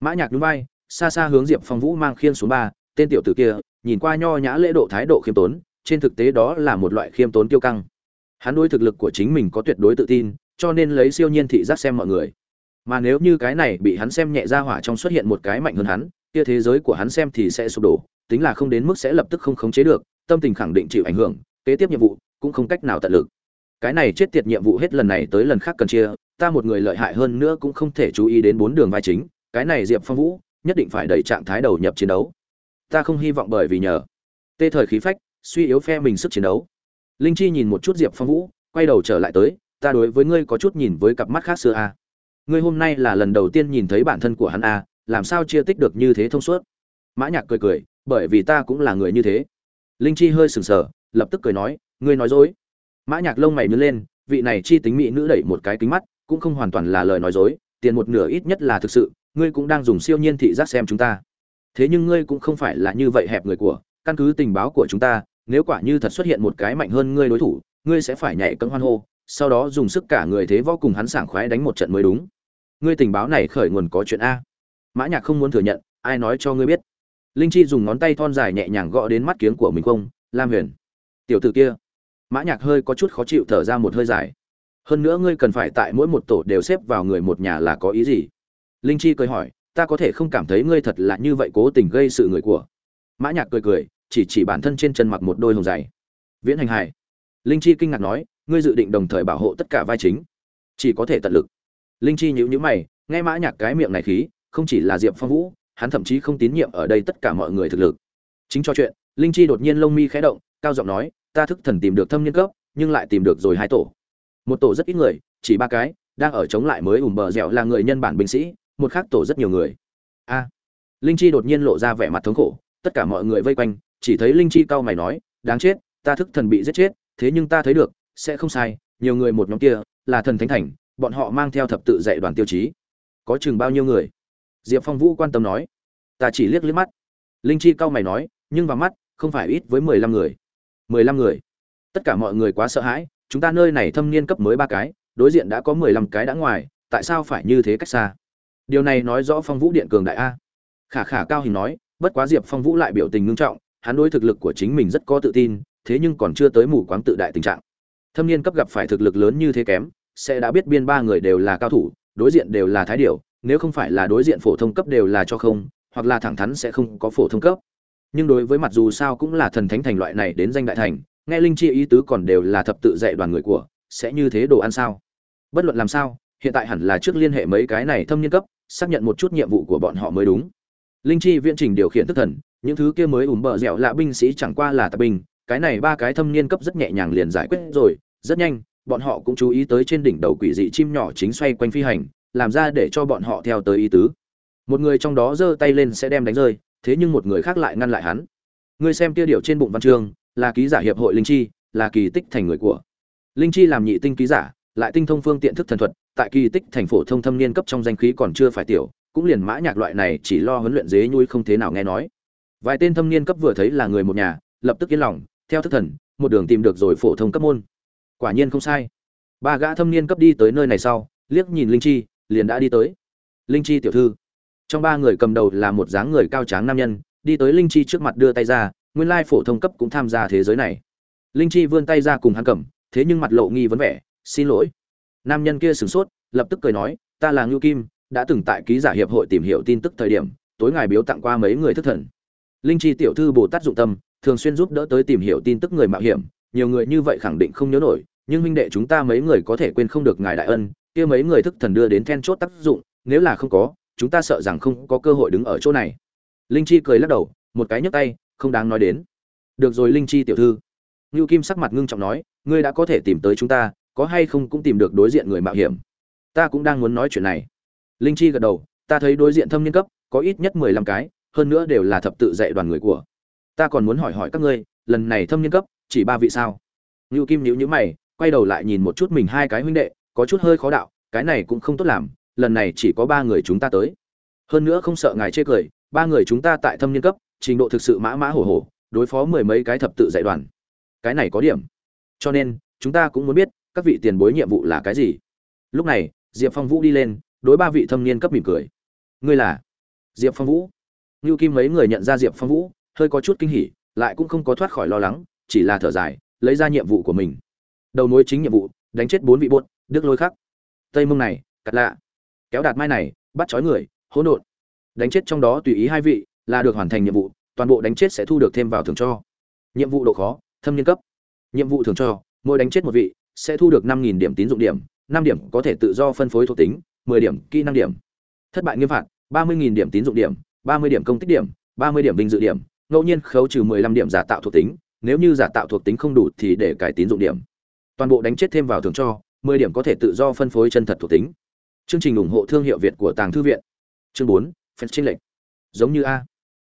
mã nhạc nhún vai, xa xa hướng diệp phong vũ mang khiên xuống ba, tên tiểu tử kia, nhìn qua nho nhã lễ độ thái độ khiêm tốn, trên thực tế đó là một loại khiêm tốn kiêu căng. Hắn đối thực lực của chính mình có tuyệt đối tự tin, cho nên lấy siêu nhiên thị giác xem mọi người. Mà nếu như cái này bị hắn xem nhẹ ra hỏa trong xuất hiện một cái mạnh hơn hắn, kia thế giới của hắn xem thì sẽ sụp đổ, tính là không đến mức sẽ lập tức không khống chế được, tâm tình khẳng định chịu ảnh hưởng, kế tiếp nhiệm vụ cũng không cách nào tận lực. Cái này chết tiệt nhiệm vụ hết lần này tới lần khác cần chia, ta một người lợi hại hơn nữa cũng không thể chú ý đến bốn đường vai chính cái này diệp phong vũ nhất định phải đẩy trạng thái đầu nhập chiến đấu. Ta không hy vọng bởi vì nhờ tê thời khí phách, suy yếu phe mình sức chiến đấu. Linh chi nhìn một chút diệp phong vũ, quay đầu trở lại tới, ta đối với ngươi có chút nhìn với cặp mắt khác xưa a. Ngươi hôm nay là lần đầu tiên nhìn thấy bản thân của hắn a, làm sao chia tích được như thế thông suốt? Mã nhạc cười cười, bởi vì ta cũng là người như thế. Linh chi hơi sừng sờ, lập tức cười nói, ngươi nói dối. Mã nhạc lông mày nhướng lên, vị này chi tính mỹ nữ đẩy một cái kính mắt, cũng không hoàn toàn là lời nói dối, tiền một nửa ít nhất là thực sự ngươi cũng đang dùng siêu nhiên thị giác xem chúng ta. Thế nhưng ngươi cũng không phải là như vậy hẹp người của, căn cứ tình báo của chúng ta, nếu quả như thật xuất hiện một cái mạnh hơn ngươi đối thủ, ngươi sẽ phải nhảy cẫng hoan hô, sau đó dùng sức cả người thế võ cùng hắn sảng khoái đánh một trận mới đúng. Ngươi tình báo này khởi nguồn có chuyện a. Mã nhạc không muốn thừa nhận, ai nói cho ngươi biết. Linh chi dùng ngón tay thon dài nhẹ nhàng gõ đến mắt kiếng của mình không, lam huyền. Tiểu tử kia. Mã nhạc hơi có chút khó chịu thở ra một hơi dài. Hơn nữa ngươi cần phải tại mỗi một tổ đều xếp vào người một nhà là có ý gì? Linh chi cười hỏi, ta có thể không cảm thấy ngươi thật là như vậy cố tình gây sự người của. Mã nhạc cười cười, chỉ chỉ bản thân trên chân mặc một đôi hồng dài. viễn hành hải. Linh chi kinh ngạc nói, ngươi dự định đồng thời bảo hộ tất cả vai chính, chỉ có thể tận lực. Linh chi nhíu nhíu mày, nghe mã nhạc cái miệng này khí, không chỉ là diệp phong vũ, hắn thậm chí không tín nhiệm ở đây tất cả mọi người thực lực. Chính cho chuyện, linh chi đột nhiên lông mi khẽ động, cao giọng nói, ta thức thần tìm được thâm niên cấp, nhưng lại tìm được rồi hai tổ. Một tổ rất ít người, chỉ ba cái, đang ở chống lại mới ủm bờ dẻo là người nhân bản binh sĩ một khác tổ rất nhiều người. A. Linh chi đột nhiên lộ ra vẻ mặt thống khổ, tất cả mọi người vây quanh, chỉ thấy linh chi cao mày nói, đáng chết, ta thức thần bị giết chết, thế nhưng ta thấy được, sẽ không sai, nhiều người một nhóm kia, là thần thánh thành, bọn họ mang theo thập tự dạy đoàn tiêu chí. Có chừng bao nhiêu người? Diệp phong vũ quan tâm nói. Ta chỉ liếc liếc mắt. Linh chi cao mày nói, nhưng vào mắt, không phải ít với mười lăm người. Mười lăm người? Tất cả mọi người quá sợ hãi, chúng ta nơi này thâm niên cấp mới ba cái, đối diện đã có mười lăm cái đã ngoài, tại sao phải như thế cách xa? Điều này nói rõ phong vũ điện cường đại a. Khả khả cao hình nói, bất quá diệp phong vũ lại biểu tình ngưng trọng, hắn đối thực lực của chính mình rất có tự tin, thế nhưng còn chưa tới mù quáng tự đại tình trạng. Thâm niên cấp gặp phải thực lực lớn như thế kém, sẽ đã biết biên ba người đều là cao thủ, đối diện đều là thái điểu, nếu không phải là đối diện phổ thông cấp đều là cho không, hoặc là thẳng thắn sẽ không có phổ thông cấp. Nhưng đối với mặt dù sao cũng là thần thánh thành loại này đến danh đại thành, nghe linh chi ý tứ còn đều là thập tự dạy đoàn người của, sẽ như thế đồ ăn sao? Bất luận làm sao, hiện tại hẳn là trước liên hệ mấy cái này thâm niên cấp xác nhận một chút nhiệm vụ của bọn họ mới đúng. Linh chi viễn trình điều khiển tức thần, những thứ kia mới ủm bờ dẻo lạ binh sĩ chẳng qua là tạp binh, cái này ba cái thâm niên cấp rất nhẹ nhàng liền giải quyết rồi, rất nhanh, bọn họ cũng chú ý tới trên đỉnh đầu quỷ dị chim nhỏ chính xoay quanh phi hành, làm ra để cho bọn họ theo tới ý tứ. Một người trong đó giơ tay lên sẽ đem đánh rơi, thế nhưng một người khác lại ngăn lại hắn. Ngươi xem kia điều trên bụng văn chương, là ký giả hiệp hội linh chi, là kỳ tích thành người của. Linh chi làm nhị tinh ký giả lại tinh thông phương tiện thức thần thuật, tại kỳ tích thành phổ thông thâm niên cấp trong danh khí còn chưa phải tiểu, cũng liền mã nhạc loại này chỉ lo huấn luyện dế nhui không thế nào nghe nói. Vài tên thâm niên cấp vừa thấy là người một nhà, lập tức yên lòng, theo thức thần, một đường tìm được rồi phổ thông cấp môn. Quả nhiên không sai. Ba gã thâm niên cấp đi tới nơi này sau, liếc nhìn linh chi, liền đã đi tới. Linh chi tiểu thư. Trong ba người cầm đầu là một dáng người cao tráng nam nhân, đi tới linh chi trước mặt đưa tay ra, nguyên lai phổ thông cấp cũng tham gia thế giới này. Linh chi vươn tay ra cùng hắn cầm, thế nhưng mặt lộ nghi vấn vẻ xin lỗi. Nam nhân kia sửng sốt, lập tức cười nói, ta là ngưu kim, đã từng tại ký giả hiệp hội tìm hiểu tin tức thời điểm, tối ngài biếu tặng qua mấy người thức thần. Linh chi tiểu thư bồ tát dụng tâm, thường xuyên giúp đỡ tới tìm hiểu tin tức người mạo hiểm, nhiều người như vậy khẳng định không nhớ nổi, nhưng huynh đệ chúng ta mấy người có thể quên không được ngài đại ân, kia mấy người thức thần đưa đến then chốt tác dụng, nếu là không có, chúng ta sợ rằng không có cơ hội đứng ở chỗ này. Linh chi cười lắc đầu, một cái nhấc tay, không đáng nói đến. Được rồi linh chi tiểu thư. Ngưu kim sắc mặt ngưng trọng nói, ngươi đã có thể tìm tới chúng ta có hay không cũng tìm được đối diện người mạo hiểm. Ta cũng đang muốn nói chuyện này. Linh chi gật đầu, ta thấy đối diện thâm niên cấp, có ít nhất mười lăm cái, hơn nữa đều là thập tự dạy đoàn người của. Ta còn muốn hỏi hỏi các ngươi, lần này thâm niên cấp, chỉ ba vị sao? Ngưu kim nhữ nhữ mày, quay đầu lại nhìn một chút mình hai cái huynh đệ, có chút hơi khó đạo, cái này cũng không tốt làm, lần này chỉ có ba người chúng ta tới. Hơn nữa không sợ ngài chê cười, ba người chúng ta tại thâm niên cấp, trình độ thực sự mã mã hổ hổ, đối phó mười mấy cái thập tự dạy đoàn. Cái này có điểm. Cho nên, chúng ta cũng muốn biết các vị tiền bối nhiệm vụ là cái gì? Lúc này, diệp phong vũ đi lên, đối ba vị thâm niên cấp mỉm cười. Ngươi là? Diệp phong vũ. Ngưu kim mấy người nhận ra diệp phong vũ, hơi có chút kinh hỉ, lại cũng không có thoát khỏi lo lắng, chỉ là thở dài, lấy ra nhiệm vụ của mình. Đầu nối chính nhiệm vụ, đánh chết bốn vị buốt, đức lôi khắc. Tây mông này, cắt lạ. Kéo đạt mai này, bắt chói người, hỗn độn. Đánh chết trong đó tùy ý hai vị, là được hoàn thành nhiệm vụ, toàn bộ đánh chết sẽ thu được thêm vào thưởng cho. Nhiệm vụ độ khó, thâm niên cấp. Nhiệm vụ thưởng cho, mỗi đánh chết một vị sẽ thu được năm nghìn điểm tín dụng điểm, năm điểm có thể tự do phân phối thuộc tính, mười điểm kỹ năng điểm. Thất bại nghiêm phạt, ba mươi nghìn điểm tín dụng điểm, ba mươi điểm công tích điểm, ba mươi điểm vinh dự điểm, ngẫu nhiên khấu trừ mười lăm điểm giả tạo thuộc tính, nếu như giả tạo thuộc tính không đủ thì để cải tín dụng điểm. Toàn bộ đánh chết thêm vào thưởng cho, mười điểm có thể tự do phân phối chân thật thuộc tính. Chương trình ủng hộ thương hiệu việt của tàng thư viện. Chương bốn phần tranh lệch. Giống như a.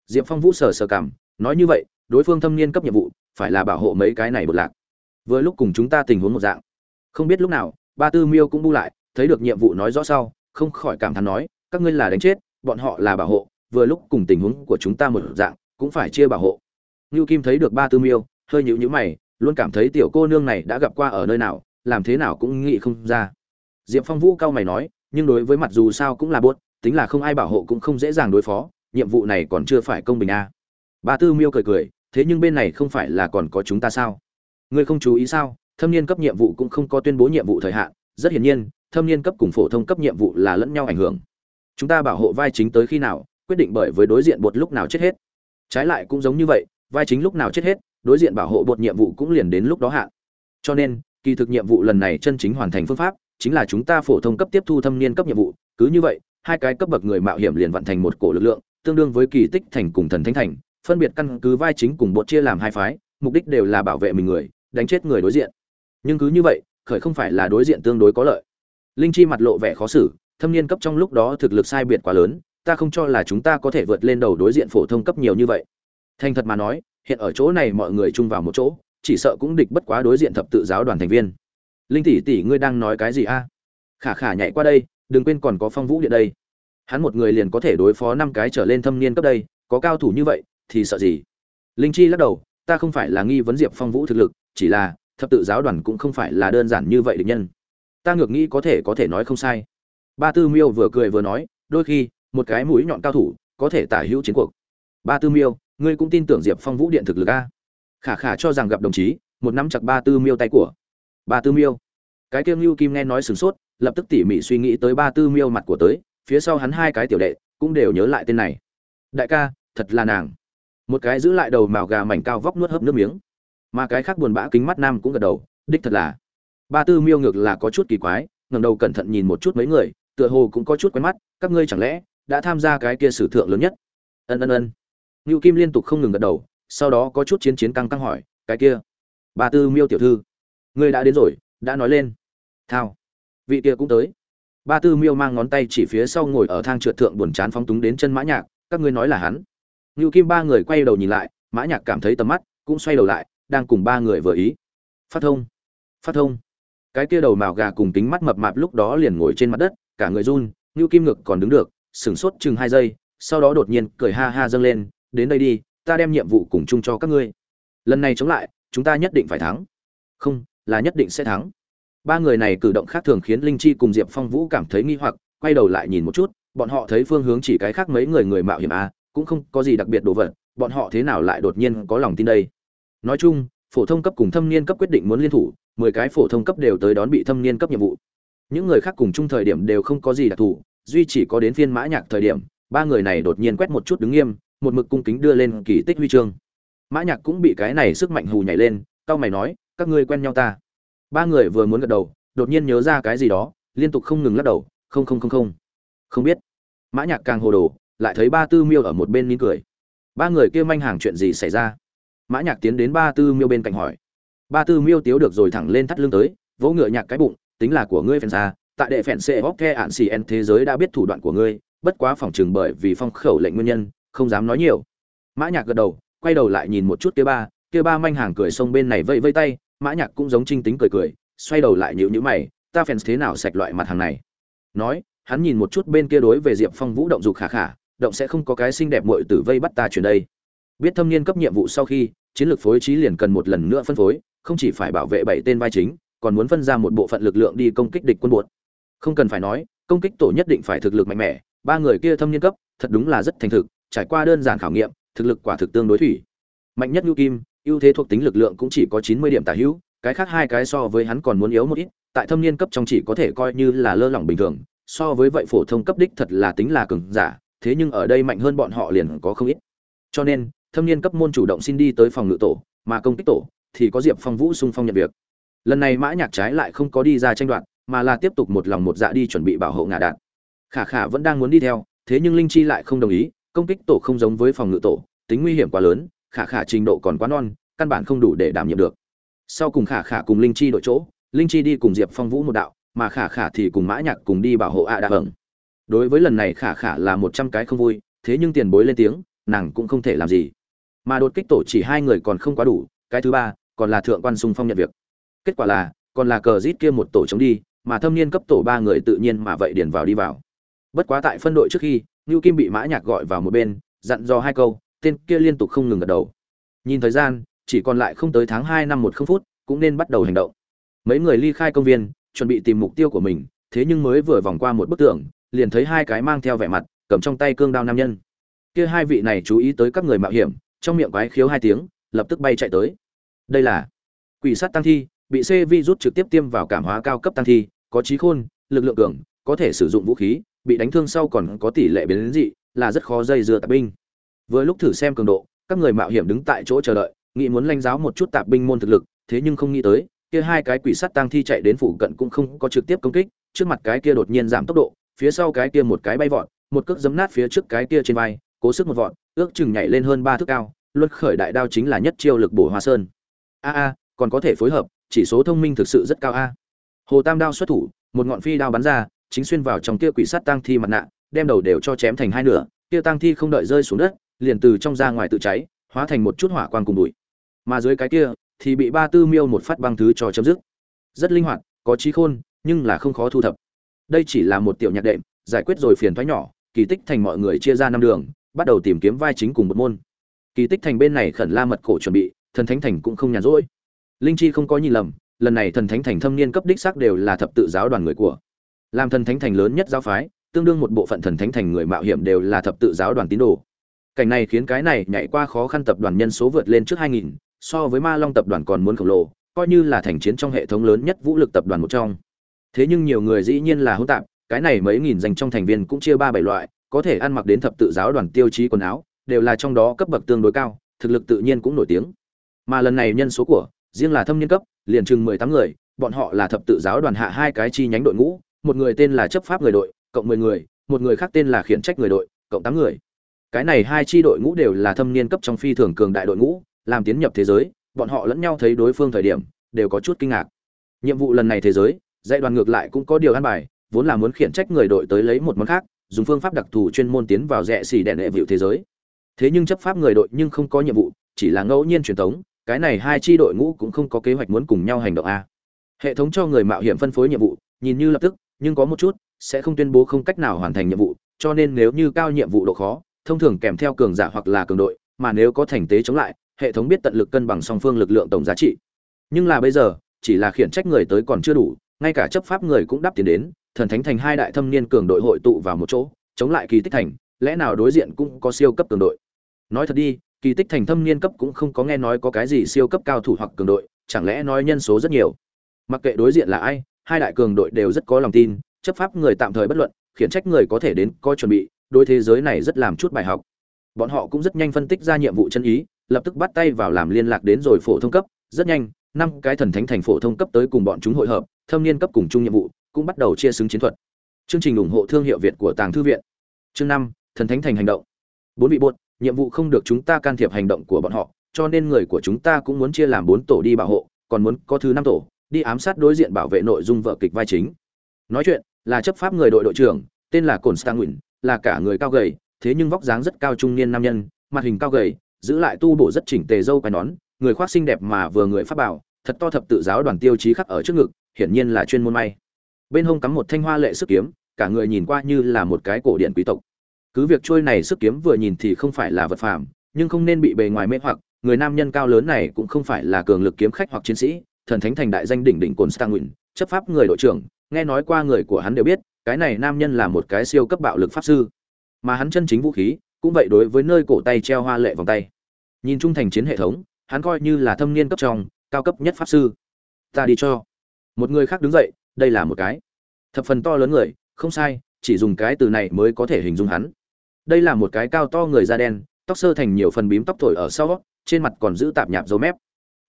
Diệp phong vũ sờ sờ cảm, nói như vậy, đối phương thâm niên cấp nhiệm vụ, phải là bảo hộ mấy cái này một lạc vừa lúc cùng chúng ta tình huống một dạng. Không biết lúc nào, ba tư miêu cũng bu lại, thấy được nhiệm vụ nói rõ sau, không khỏi cảm thán nói, các ngươi là đánh chết, bọn họ là bảo hộ, vừa lúc cùng tình huống của chúng ta một dạng, cũng phải chia bảo hộ. Nưu kim thấy được ba tư miêu, hơi nhíu nhíu mày, luôn cảm thấy tiểu cô nương này đã gặp qua ở nơi nào, làm thế nào cũng nghĩ không ra. Diệp phong vũ cao mày nói, nhưng đối với mặt dù sao cũng là buốt tính là không ai bảo hộ cũng không dễ dàng đối phó, nhiệm vụ này còn chưa phải công bình a. À. ba tư miêu cười cười, thế nhưng bên này không phải là còn có chúng ta sao? Ngươi không chú ý sao? Thâm niên cấp nhiệm vụ cũng không có tuyên bố nhiệm vụ thời hạn. Rất hiển nhiên, thâm niên cấp cùng phổ thông cấp nhiệm vụ là lẫn nhau ảnh hưởng. Chúng ta bảo hộ vai chính tới khi nào, quyết định bởi với đối diện bột lúc nào chết hết. Trái lại cũng giống như vậy, vai chính lúc nào chết hết, đối diện bảo hộ bột nhiệm vụ cũng liền đến lúc đó hạn. Cho nên, kỳ thực nhiệm vụ lần này chân chính hoàn thành phương pháp chính là chúng ta phổ thông cấp tiếp thu thâm niên cấp nhiệm vụ. Cứ như vậy, hai cái cấp bậc người mạo hiểm liền vận thành một cổ lực lượng, tương đương với kỳ tích thành cùng thần thánh thành, phân biệt căn cứ vai chính cùng bột chia làm hai phái, mục đích đều là bảo vệ mình người đánh chết người đối diện. Nhưng cứ như vậy, khởi không phải là đối diện tương đối có lợi. Linh chi mặt lộ vẻ khó xử, thâm niên cấp trong lúc đó thực lực sai biệt quá lớn, ta không cho là chúng ta có thể vượt lên đầu đối diện phổ thông cấp nhiều như vậy. Thành thật mà nói, hiện ở chỗ này mọi người chung vào một chỗ, chỉ sợ cũng địch bất quá đối diện thập tự giáo đoàn thành viên. Linh tỷ tỷ, ngươi đang nói cái gì a? Khả khả nhảy qua đây, đừng quên còn có phong vũ điện đây. Hắn một người liền có thể đối phó năm cái trở lên thâm niên cấp đây, có cao thủ như vậy, thì sợ gì? Linh chi lắc đầu, ta không phải là nghi vấn diệp phong vũ thực lực chỉ là, thập tự giáo đoàn cũng không phải là đơn giản như vậy địch nhân. Ta ngược nghĩ có thể có thể nói không sai. Ba tư miêu vừa cười vừa nói, đôi khi, một cái mũi nhọn cao thủ có thể tả hữu chiến cuộc. Ba tư miêu, ngươi cũng tin tưởng diệp phong vũ điện thực lực a? Khả khả cho rằng gặp đồng chí, một nắm chặt ba tư miêu tay của. Ba tư miêu. Cái kiêng lưu kim nghe nói sửng sốt, lập tức tỉ mỉ suy nghĩ tới ba tư miêu mặt của tới, phía sau hắn hai cái tiểu đệ cũng đều nhớ lại tên này. Đại ca, thật là nàng. Một cái giữ lại đầu màu gà mảnh cao vóc nuốt hấp nước miếng mà cái khác buồn bã kính mắt nam cũng gật đầu, đích thật là. Ba tư miêu ngược là có chút kỳ quái ngầm đầu cẩn thận nhìn một chút mấy người, tựa hồ cũng có chút quen mắt, các ngươi chẳng lẽ đã tham gia cái kia sử thượng lớn nhất? Ân ân ân. Ngưu kim liên tục không ngừng gật đầu, sau đó có chút chiến chiến căng căng hỏi, cái kia, ba tư miêu tiểu thư, ngươi đã đến rồi, đã nói lên. Thao, vị kia cũng tới. Ba tư miêu mang ngón tay chỉ phía sau ngồi ở thang trượt thượng buồn chán phóng túng đến chân mã nhạc, các ngươi nói là hắn. Ngưu kim ba người quay đầu nhìn lại, mã nhạc cảm thấy tầm mắt cũng xoay đầu lại đang cùng ba người vừa ý. Phát thông. Phát thông. Cái kia đầu màu gà cùng tính mắt mập mạp lúc đó liền ngồi trên mặt đất cả người run ngưu kim ngực còn đứng được sửng sốt chừng hai giây sau đó đột nhiên cười ha ha dâng lên đến đây đi ta đem nhiệm vụ cùng chung cho các ngươi. Lần này chống lại chúng ta nhất định phải thắng. Không là nhất định sẽ thắng. Ba người này cử động khác thường khiến linh chi cùng diệp phong vũ cảm thấy nghi hoặc quay đầu lại nhìn một chút bọn họ thấy phương hướng chỉ cái khác mấy người người mạo hiểm à, cũng không có gì đặc biệt đồ vật bọn họ thế nào lại đột nhiên có lòng tin đây? Nói chung, phổ thông cấp cùng thâm niên cấp quyết định muốn liên thủ, mười cái phổ thông cấp đều tới đón bị thâm niên cấp nhiệm vụ. Những người khác cùng chung thời điểm đều không có gì đặc thù, duy chỉ có đến phiên mã nhạc thời điểm, ba người này đột nhiên quét một chút đứng nghiêm, một mực cung kính đưa lên kỳ tích huy chương. Mã nhạc cũng bị cái này sức mạnh hù nhảy lên, cao mày nói, các ngươi quen nhau ta. Ba người vừa muốn gật đầu, đột nhiên nhớ ra cái gì đó, liên tục không ngừng lắc đầu, không không không không. Không biết. Mã nhạc càng hồ đồ, lại thấy ba tư miêu ở một bên nín cười. Ba người kia manh hàng chuyện gì xảy ra? Mã nhạc tiến đến ba tư miêu bên cạnh hỏi. Ba tư miêu tiếu được rồi thẳng lên thắt lưng tới, vỗ ngựa nhạc cái bụng, tính là của ngươi phèn ra tại đệ phèn xe hóc the ạn xì en thế giới đã biết thủ đoạn của ngươi, bất quá phòng trường bởi vì phong khẩu lệnh nguyên nhân, không dám nói nhiều. Mã nhạc gật đầu, quay đầu lại nhìn một chút kia ba kia ba manh hàng cười xông bên này vây vây tay, mã nhạc cũng giống trinh tính cười cười, xoay đầu lại nhíu nhíu mày, ta phèn thế nào sạch loại mặt hàng này? Nói, hắn nhìn một chút bên kia đối về diệp phong vũ động dục khả khả, động sẽ không có cái xinh đẹp muội tử vây bắt ta chuyển đây biết thâm niên cấp nhiệm vụ sau khi, chiến lược phối trí liền cần một lần nữa phân phối, không chỉ phải bảo vệ bảy tên vai chính, còn muốn phân ra một bộ phận lực lượng đi công kích địch quân buột không cần phải nói, công kích tổ nhất định phải thực lực mạnh mẽ, ba người kia thâm niên cấp, thật đúng là rất thành thực, trải qua đơn giản khảo nghiệm, thực lực quả thực tương đối thủy. Mạnh nhất ngưu kim, ưu thế thuộc tính lực lượng cũng chỉ có chín mươi điểm tả hữu, cái khác hai cái so với hắn còn muốn yếu một ít, tại thâm niên cấp trong chỉ có thể coi như là lơ lỏng bình thường, so với vậy phổ thông cấp đích thật là tính là cường giả, thế nhưng ở đây mạnh hơn bọn họ liền có không ít. Cho nên thâm niên cấp môn chủ động xin đi tới phòng ngự tổ, mà công kích tổ thì có diệp phong vũ xung phong nhận việc. Lần này mã nhạc trái lại không có đi ra tranh đoạt, mà là tiếp tục một lòng một dạ đi chuẩn bị bảo hộ ngã đạn. Khả khả vẫn đang muốn đi theo, thế nhưng linh chi lại không đồng ý, công kích tổ không giống với phòng ngự tổ, tính nguy hiểm quá lớn, khả khả trình độ còn quá non, căn bản không đủ để đảm nhiệm được. Sau cùng khả khả cùng linh chi đội chỗ, linh chi đi cùng diệp phong vũ một đạo, mà khả khả thì cùng mã nhạc cùng đi bảo hộ ạ à đạ hưởng đối với lần này khả khả là một trăm cái không vui, thế nhưng tiền bối lên tiếng, nàng cũng không thể làm gì mà đột kích tổ chỉ hai người còn không quá đủ, cái thứ ba còn là thượng quan sung phong nhận việc. Kết quả là, còn là cờ rít kia một tổ chống đi, mà thâm niên cấp tổ ba người tự nhiên mà vậy điền vào đi vào. Bất quá tại phân đội trước khi, ngưu kim bị mã nhạc gọi vào một bên, dặn dò hai câu, tên kia liên tục không ngừng gật đầu. Nhìn thời gian, chỉ còn lại không tới tháng hai năm một không phút, cũng nên bắt đầu hành động. Mấy người ly khai công viên, chuẩn bị tìm mục tiêu của mình, thế nhưng mới vừa vòng qua một bức tường, liền thấy hai cái mang theo vẻ mặt, cầm trong tay cương đao nam nhân. Kia hai vị này chú ý tới các người mạo hiểm trong miệng quái khiếu hai tiếng, lập tức bay chạy tới. Đây là quỷ sát tăng thi, bị c vi rút trực tiếp tiêm vào cảm hóa cao cấp tăng thi, có trí khôn, lực lượng cường, có thể sử dụng vũ khí, bị đánh thương sau còn có tỷ lệ biến dị, là rất khó dây dưa tạp binh. Vừa lúc thử xem cường độ, các người mạo hiểm đứng tại chỗ chờ đợi, nghĩ muốn lanh giáo một chút tạp binh môn thực lực, thế nhưng không nghĩ tới, kia hai cái quỷ sắt tăng thi chạy đến phụ cận cũng không có trực tiếp công kích, trước mặt cái kia đột nhiên giảm tốc độ, phía sau cái kia một cái bay vọt, một cước giấm nát phía trước cái kia trên vai, cố sức một vọt ước chừng nhảy lên hơn ba thước cao, luân khởi đại đao chính là nhất chiêu lực bổ hoa sơn. A a, còn có thể phối hợp, chỉ số thông minh thực sự rất cao a. Hồ tam đao xuất thủ, một ngọn phi đao bắn ra, chính xuyên vào trong kia quỷ sắt tăng thi mặt nạ, đem đầu đều cho chém thành hai nửa, kia tăng thi không đợi rơi xuống đất, liền từ trong ra ngoài tự cháy, hóa thành một chút hỏa quang cùng bụi. Mà dưới cái kia, thì bị ba tư miêu một phát băng thứ cho chấm dứt. Rất linh hoạt, có trí khôn, nhưng là không khó thu thập. Đây chỉ là một tiểu nhạc đệm, giải quyết rồi phiền thoái nhỏ, kỳ tích thành mọi người chia ra năm đường bắt đầu tìm kiếm vai chính cùng một môn. Kỳ tích thành bên này khẩn la mật cổ chuẩn bị thần thánh thành cũng không nhàn rỗi. Linh chi không có nhìn lầm lần này thần thánh thành thâm niên cấp đích xác đều là thập tự giáo đoàn người của. Làm thần thánh thành lớn nhất giáo phái tương đương một bộ phận thần thánh thành người mạo hiểm đều là thập tự giáo đoàn tín đồ. Cảnh này khiến cái này nhảy qua khó khăn tập đoàn nhân số vượt lên trước 2000, so với ma long tập đoàn còn muốn khổng lồ coi như là thành chiến trong hệ thống lớn nhất vũ lực tập đoàn một trong. Thế nhưng nhiều người dĩ nhiên là hỗn tạp cái này mấy nghìn dành trong thành viên cũng chia ba bảy loại có thể ăn mặc đến thập tự giáo đoàn tiêu chí quần áo, đều là trong đó cấp bậc tương đối cao, thực lực tự nhiên cũng nổi tiếng. Mà lần này nhân số của, riêng là thâm niên cấp, liền chừng mười tám người, bọn họ là thập tự giáo đoàn hạ hai cái chi nhánh đội ngũ, một người tên là chấp pháp người đội, cộng mười người, một người khác tên là khiển trách người đội, cộng tám người. Cái này hai chi đội ngũ đều là thâm niên cấp trong phi thường cường đại đội ngũ, làm tiến nhập thế giới, bọn họ lẫn nhau thấy đối phương thời điểm, đều có chút kinh ngạc. Nhiệm vụ lần này thế giới, dạy đoàn ngược lại cũng có điều an bài, vốn là muốn khiển trách người đội tới lấy một món khác dùng phương pháp đặc thù chuyên môn tiến vào rẽ xì đèn đệ vịu thế giới. Thế nhưng chấp pháp người đội nhưng không có nhiệm vụ, chỉ là ngẫu nhiên truyền thống, cái này hai chi đội ngũ cũng không có kế hoạch muốn cùng nhau hành động a. Hệ thống cho người mạo hiểm phân phối nhiệm vụ, nhìn như lập tức, nhưng có một chút, sẽ không tuyên bố không cách nào hoàn thành nhiệm vụ, cho nên nếu như cao nhiệm vụ độ khó, thông thường kèm theo cường giả hoặc là cường đội, mà nếu có thành tế chống lại, hệ thống biết tận lực cân bằng song phương lực lượng tổng giá trị. Nhưng là bây giờ, chỉ là khiển trách người tới còn chưa đủ, ngay cả chấp pháp người cũng đáp tiền đến thần thánh thành hai đại thâm niên cường đội hội tụ vào một chỗ, chống lại kỳ tích thành, lẽ nào đối diện cũng có siêu cấp cường đội? Nói thật đi, kỳ tích thành thâm niên cấp cũng không có nghe nói có cái gì siêu cấp cao thủ hoặc cường đội, chẳng lẽ nói nhân số rất nhiều? Mặc kệ đối diện là ai, hai đại cường đội đều rất có lòng tin, chấp pháp người tạm thời bất luận, khiển trách người có thể đến coi chuẩn bị, đối thế giới này rất làm chút bài học. Bọn họ cũng rất nhanh phân tích ra nhiệm vụ chân ý, lập tức bắt tay vào làm liên lạc đến rồi phổ thông cấp, rất nhanh, năm cái thần thánh thành phổ thông cấp tới cùng bọn chúng hội hợp, thâm niên cấp cùng chung nhiệm vụ cũng bắt đầu chia xứng chiến thuật. Chương trình ủng hộ thương hiệu việt của tàng thư viện. Chương năm, thần thánh thành hành động. Bốn vị buốt nhiệm vụ không được chúng ta can thiệp hành động của bọn họ, cho nên người của chúng ta cũng muốn chia làm bốn tổ đi bảo hộ, còn muốn có thứ năm tổ, đi ám sát đối diện bảo vệ nội dung vở kịch vai chính. Nói chuyện, là chấp pháp người đội đội trưởng, tên là Cổn stang là cả người cao gầy, thế nhưng vóc dáng rất cao trung niên nam nhân, mặt hình cao gầy, giữ lại tu bổ rất chỉnh tề dâu quai nón, người khoác xinh đẹp mà vừa người pháp bảo, thật to thập tự giáo đoàn tiêu chí khắc ở trước ngực, hiển nhiên là chuyên môn may bên hông cắm một thanh hoa lệ sức kiếm, cả người nhìn qua như là một cái cổ điện quý tộc. Cứ việc trôi này sức kiếm vừa nhìn thì không phải là vật phàm, nhưng không nên bị bề ngoài mê hoặc, người nam nhân cao lớn này cũng không phải là cường lực kiếm khách hoặc chiến sĩ, thần thánh thành đại danh đỉnh đỉnh cồn stang chấp pháp người đội trưởng, nghe nói qua người của hắn đều biết, cái này nam nhân là một cái siêu cấp bạo lực pháp sư. Mà hắn chân chính vũ khí, cũng vậy đối với nơi cổ tay treo hoa lệ vòng tay. Nhìn trung thành chiến hệ thống, hắn coi như là thâm niên cấp trong, cao cấp nhất pháp sư. Ta đi cho. Một người khác đứng dậy đây là một cái. Thập phần to lớn người, không sai, chỉ dùng cái từ này mới có thể hình dung hắn. Đây là một cái cao to người da đen, tóc sơ thành nhiều phần bím tóc thổi ở sau, trên mặt còn giữ tạp nhạp dấu mép.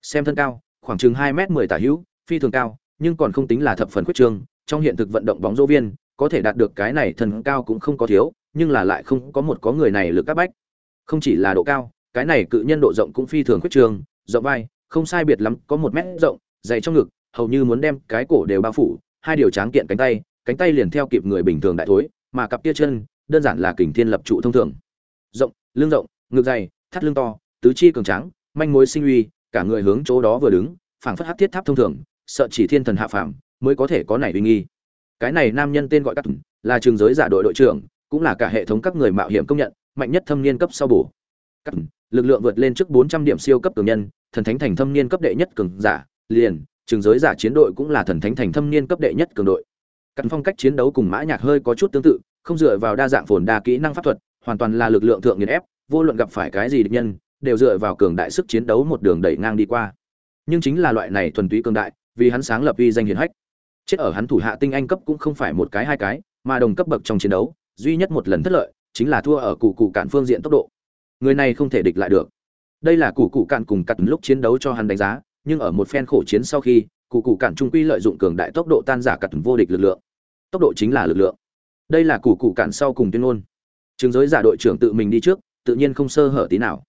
Xem thân cao, khoảng chừng hai m mười tả hữu, phi thường cao, nhưng còn không tính là thập phần khuyết trương, trong hiện thực vận động bóng dỗ viên, có thể đạt được cái này thân cao cũng không có thiếu, nhưng là lại không có một có người này lực các bách. Không chỉ là độ cao, cái này cự nhân độ rộng cũng phi thường khuyết trương, rộng vai, không sai biệt lắm, có một mét rộng, dày trong ngực hầu như muốn đem cái cổ đều bao phủ, hai điều tráng kiện cánh tay cánh tay liền theo kịp người bình thường đại thối, mà cặp kia chân, đơn giản là kình thiên lập trụ thông thường. Rộng, lưng rộng, ngực dày, thắt lưng to, tứ chi cường tráng, manh mối sinh uy, cả người hướng chỗ đó vừa đứng, phảng phất hát thiết tháp thông thường, sợ chỉ thiên thần hạ phàm mới có thể có này uy nghi. Cái này nam nhân tên gọi các là trường giới giả đội đội trưởng, cũng là cả hệ thống các người mạo hiểm công nhận, mạnh nhất thâm niên cấp sau bổ. Các lực lượng vượt lên trước 400 điểm siêu cấp cường nhân, thần thánh thành thâm niên cấp đệ nhất cường giả, liền trường giới giả chiến đội cũng là thần thánh thành thâm niên cấp đệ nhất cường đội. Căn phong cách chiến đấu cùng mã nhạc hơi có chút tương tự, không dựa vào đa dạng phồn đa kỹ năng pháp thuật, hoàn toàn là lực lượng thượng nghiền ép, vô luận gặp phải cái gì địch nhân, đều dựa vào cường đại sức chiến đấu một đường đẩy ngang đi qua. Nhưng chính là loại này thuần túy cường đại, vì hắn sáng lập uy danh hiển hách. Chết ở hắn thủ hạ tinh anh cấp cũng không phải một cái hai cái, mà đồng cấp bậc trong chiến đấu, duy nhất một lần thất lợi, chính là thua ở cụ cụ cản phương diện tốc độ. Người này không thể địch lại được. Đây là cụ cụ cản cùng cắt lúc chiến đấu cho hắn đánh giá nhưng ở một phen khổ chiến sau khi, cụ cụ cản trung quy lợi dụng cường đại tốc độ tan giả cặt vô địch lực lượng. Tốc độ chính là lực lượng. Đây là cụ cụ cản sau cùng tuyên ngôn. Chứng giới giả đội trưởng tự mình đi trước, tự nhiên không sơ hở tí nào.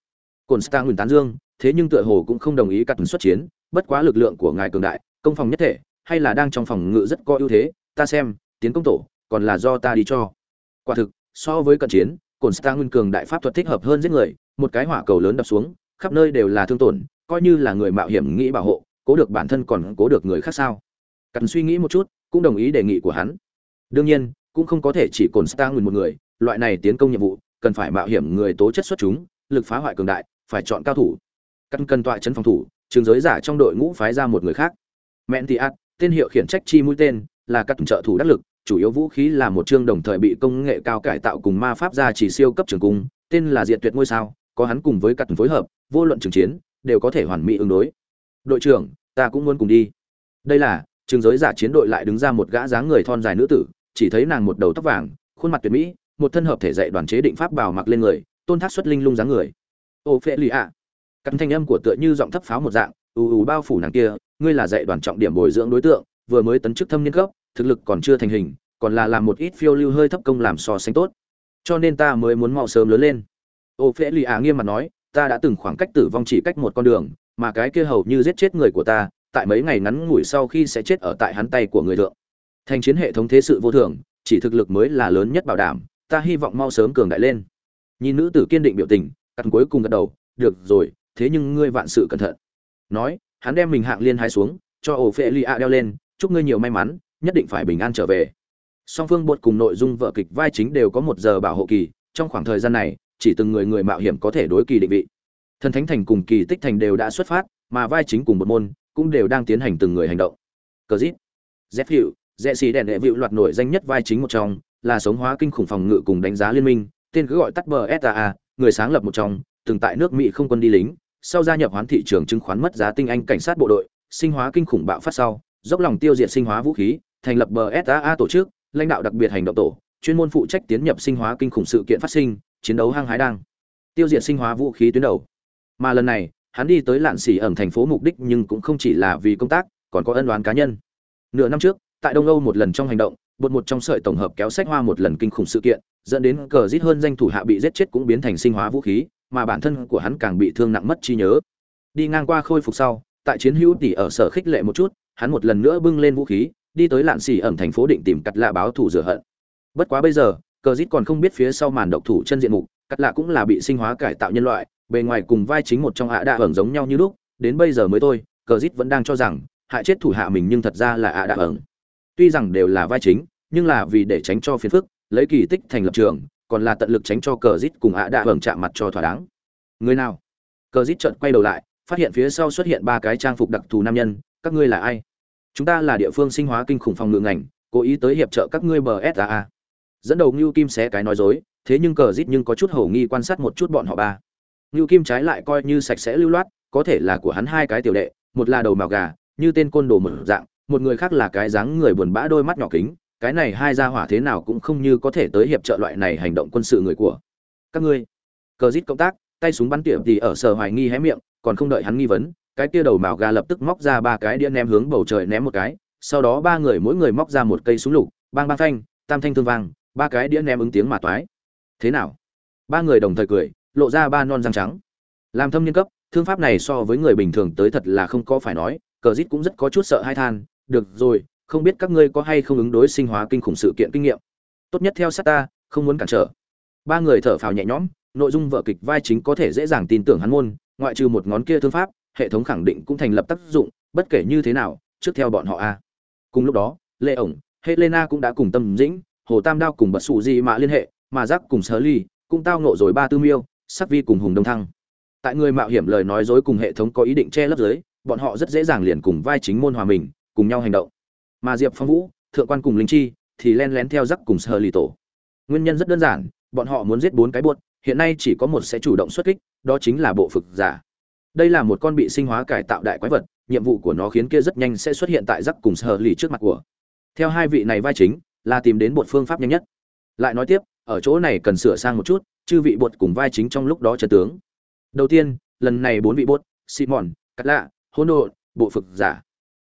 Cồn star ngừng tán dương, thế nhưng tựa hồ cũng không đồng ý cặt xuất chiến, bất quá lực lượng của ngài cường đại, công phòng nhất thể, hay là đang trong phòng ngự rất có ưu thế, ta xem, tiến công tổ, còn là do ta đi cho. Quả thực, so với cận chiến cồn star nguyên cường đại pháp thuật thích hợp hơn giết người, một cái hỏa cầu lớn đập xuống, khắp nơi đều là thương tổn coi như là người mạo hiểm nghĩ bảo hộ, cố được bản thân còn cố được người khác sao? Cần suy nghĩ một chút, cũng đồng ý đề nghị của hắn. Đương nhiên, cũng không có thể chỉ cồn star nguyên một người, loại này tiến công nhiệm vụ, cần phải mạo hiểm người tố chất xuất chúng, lực phá hoại cường đại, phải chọn cao thủ. Cần cần tọa chấn phòng thủ, trường giới giả trong đội ngũ phái ra một người khác. Mẹn thì ạt, tên hiệu khiển trách chi mũi tên, là các trợ thủ đắc lực, chủ yếu vũ khí là một chương đồng thời bị công nghệ cao cải tạo cùng ma pháp gia chỉ siêu cấp trường cung, tên là diệt tuyệt ngôi sao, có hắn cùng với các phối hợp, vô luận trường chiến đều có thể hoàn mỹ ứng đối. Đội trưởng, ta cũng muốn cùng đi. Đây là, trường giới giả chiến đội lại đứng ra một gã dáng người thon dài nữ tử, chỉ thấy nàng một đầu tóc vàng, khuôn mặt tuyệt mỹ, một thân hợp thể dạy đoàn chế định pháp bào mặc lên người, tôn thác xuất linh lung dáng người. Ô phê lì ạ. Cắn thanh âm của tựa như giọng thấp pháo một dạng, ù ù bao phủ nàng kia, ngươi là dạy đoàn trọng điểm bồi dưỡng đối tượng, vừa mới tấn chức thâm niên cấp, thực lực còn chưa thành hình, còn là làm một ít phiêu lưu hơi thấp công làm so sánh tốt. Cho nên ta mới muốn mau sớm lớn lên. Ô phễ lì ạ nghiêm mặt nói ta đã từng khoảng cách tử vong chỉ cách một con đường, mà cái kia hầu như giết chết người của ta, tại mấy ngày ngắn ngủi sau khi sẽ chết ở tại hắn tay của người thượng. Thành chiến hệ thống thế sự vô thường, chỉ thực lực mới là lớn nhất bảo đảm, ta hy vọng mau sớm cường đại lên. Nhìn nữ tử kiên định biểu tình, cắt cuối cùng gật đầu, được rồi, thế nhưng ngươi vạn sự cẩn thận. Nói, hắn đem mình hạng liên hai xuống, cho ổ phê lì đeo lên, chúc ngươi nhiều may mắn, nhất định phải bình an trở về. Song phương bột cùng nội dung vợ kịch vai chính đều có một giờ bảo hộ kỳ, trong khoảng thời gian này chỉ từng người người mạo hiểm có thể đối kỳ định vị. Thần thánh thành cùng kỳ tích thành đều đã xuất phát, mà vai chính cùng một môn cũng đều đang tiến hành từng người hành động. Cờ dít dép hiệu dẹ xì đèn đệ vịu loạt nổi danh nhất vai chính một trong, là sống hóa kinh khủng phòng ngự cùng đánh giá liên minh, tên cứ gọi tắt bờ saa người sáng lập một trong, từng tại nước mỹ không quân đi lính, sau gia nhập hoán thị trường chứng khoán mất giá tinh anh cảnh sát bộ đội, sinh hóa kinh khủng bạo phát sau, dốc lòng tiêu diệt sinh hóa vũ khí, thành lập bờ saa tổ chức, lãnh đạo đặc biệt hành động tổ, chuyên môn phụ trách tiến nhập sinh hóa kinh khủng sự kiện phát sinh chiến đấu hăng hái đang tiêu diệt sinh hóa vũ khí tuyến đầu. Mà lần này, hắn đi tới lạn xỉ ẩm thành phố mục đích nhưng cũng không chỉ là vì công tác, còn có ân đoán cá nhân. Nửa năm trước, tại đông âu một lần trong hành động, bột một trong sợi tổng hợp kéo sách hoa một lần kinh khủng sự kiện, dẫn đến cờ rít hơn danh thủ hạ bị giết chết cũng biến thành sinh hóa vũ khí, mà bản thân của hắn càng bị thương nặng mất trí nhớ. Đi ngang qua khôi phục sau, tại chiến hữu tỷ ở sở khích lệ một chút, hắn một lần nữa bưng lên vũ khí, đi tới lạn xỉ ẩm thành phố định tìm cặt lạ báo thủ rửa hận. Bất quá bây giờ cờ dít còn không biết phía sau màn độc thủ chân diện mục, cắt lạ cũng là bị sinh hóa cải tạo nhân loại, bề ngoài cùng vai chính một trong ạ đạ ẩn giống nhau như lúc, đến bây giờ mới thôi, cờ dít vẫn đang cho rằng, hại chết thủ hạ mình nhưng thật ra là ạ đạ ẩn. tuy rằng đều là vai chính, nhưng là vì để tránh cho phiền phức, lấy kỳ tích thành lập trường, còn là tận lực tránh cho cờ dít cùng ạ đạ ẩn chạm mặt cho thỏa đáng. Người nào? Cờ dít trợn quay đầu lại, phát hiện phía sau xuất hiện ba cái trang phục đặc thù nam nhân, các ngươi là ai? Chúng ta là địa phương sinh hóa kinh khủng phòng ngự ngành, cố ý tới hiệp trợ các ngươi bờ saa dẫn đầu ngưu kim xé cái nói dối, thế nhưng cờ rít nhưng có chút hầu nghi quan sát một chút bọn họ ba. Ngưu kim trái lại coi như sạch sẽ lưu loát, có thể là của hắn hai cái tiểu đệ, một là đầu màu gà, như tên côn đồ một dạng, một người khác là cái dáng người buồn bã đôi mắt nhỏ kính, cái này hai gia hỏa thế nào cũng không như có thể tới hiệp trợ loại này hành động quân sự người của. Các ngươi, cờ rít cộng tác, tay súng bắn tỉa thì ở sở hoài nghi hé miệng, còn không đợi hắn nghi vấn, cái kia đầu màu gà lập tức móc ra ba cái đĩa ném hướng bầu trời ném một cái, sau đó ba người mỗi người móc ra một cây súng lục, bang bang thanh tam thanh thương vang ba cái đĩa ném ứng tiếng mà toái. Thế nào? Ba người đồng thời cười, lộ ra ba non răng trắng. Làm thâm niên cấp, thương pháp này so với người bình thường tới thật là không có phải nói, cờ dít cũng rất có chút sợ hai than. Được rồi, không biết các ngươi có hay không ứng đối sinh hóa kinh khủng sự kiện kinh nghiệm. Tốt nhất theo sát ta, không muốn cản trở. Ba người thở phào nhẹ nhõm, nội dung vở kịch vai chính có thể dễ dàng tin tưởng hắn môn, ngoại trừ một ngón kia thương pháp, hệ thống khẳng định cũng thành lập tác dụng, bất kể như thế nào, trước theo bọn họ a. Cùng lúc đó lệ ổng, helena cũng đã cùng tâm dĩnh hồ tam đao cùng bật sụ gì mà liên hệ mà giác cùng Sơ ly cũng tao nộ rồi ba tư miêu sắc vi cùng hùng đông thăng. Tại người mạo hiểm lời nói dối cùng hệ thống có ý định che lấp dưới, bọn họ rất dễ dàng liền cùng vai chính môn hòa mình cùng nhau hành động. Mà diệp phong vũ thượng quan cùng linh chi thì len lén theo giác cùng sơ Ly tổ. Nguyên nhân rất đơn giản bọn họ muốn giết bốn cái buốt hiện nay chỉ có một sẽ chủ động xuất kích đó chính là bộ phực giả. Đây là một con bị sinh hóa cải tạo đại quái vật nhiệm vụ của nó khiến kia rất nhanh sẽ xuất hiện tại giác cùng sơ lì trước mặt của. Theo hai vị này vai chính là tìm đến một phương pháp nhanh nhất. Lại nói tiếp, ở chỗ này cần sửa sang một chút, chư vị bột cùng vai chính trong lúc đó trận tướng. Đầu tiên, lần này bốn vị bột, simon cắt lạ, hỗn độn, bộ phực giả.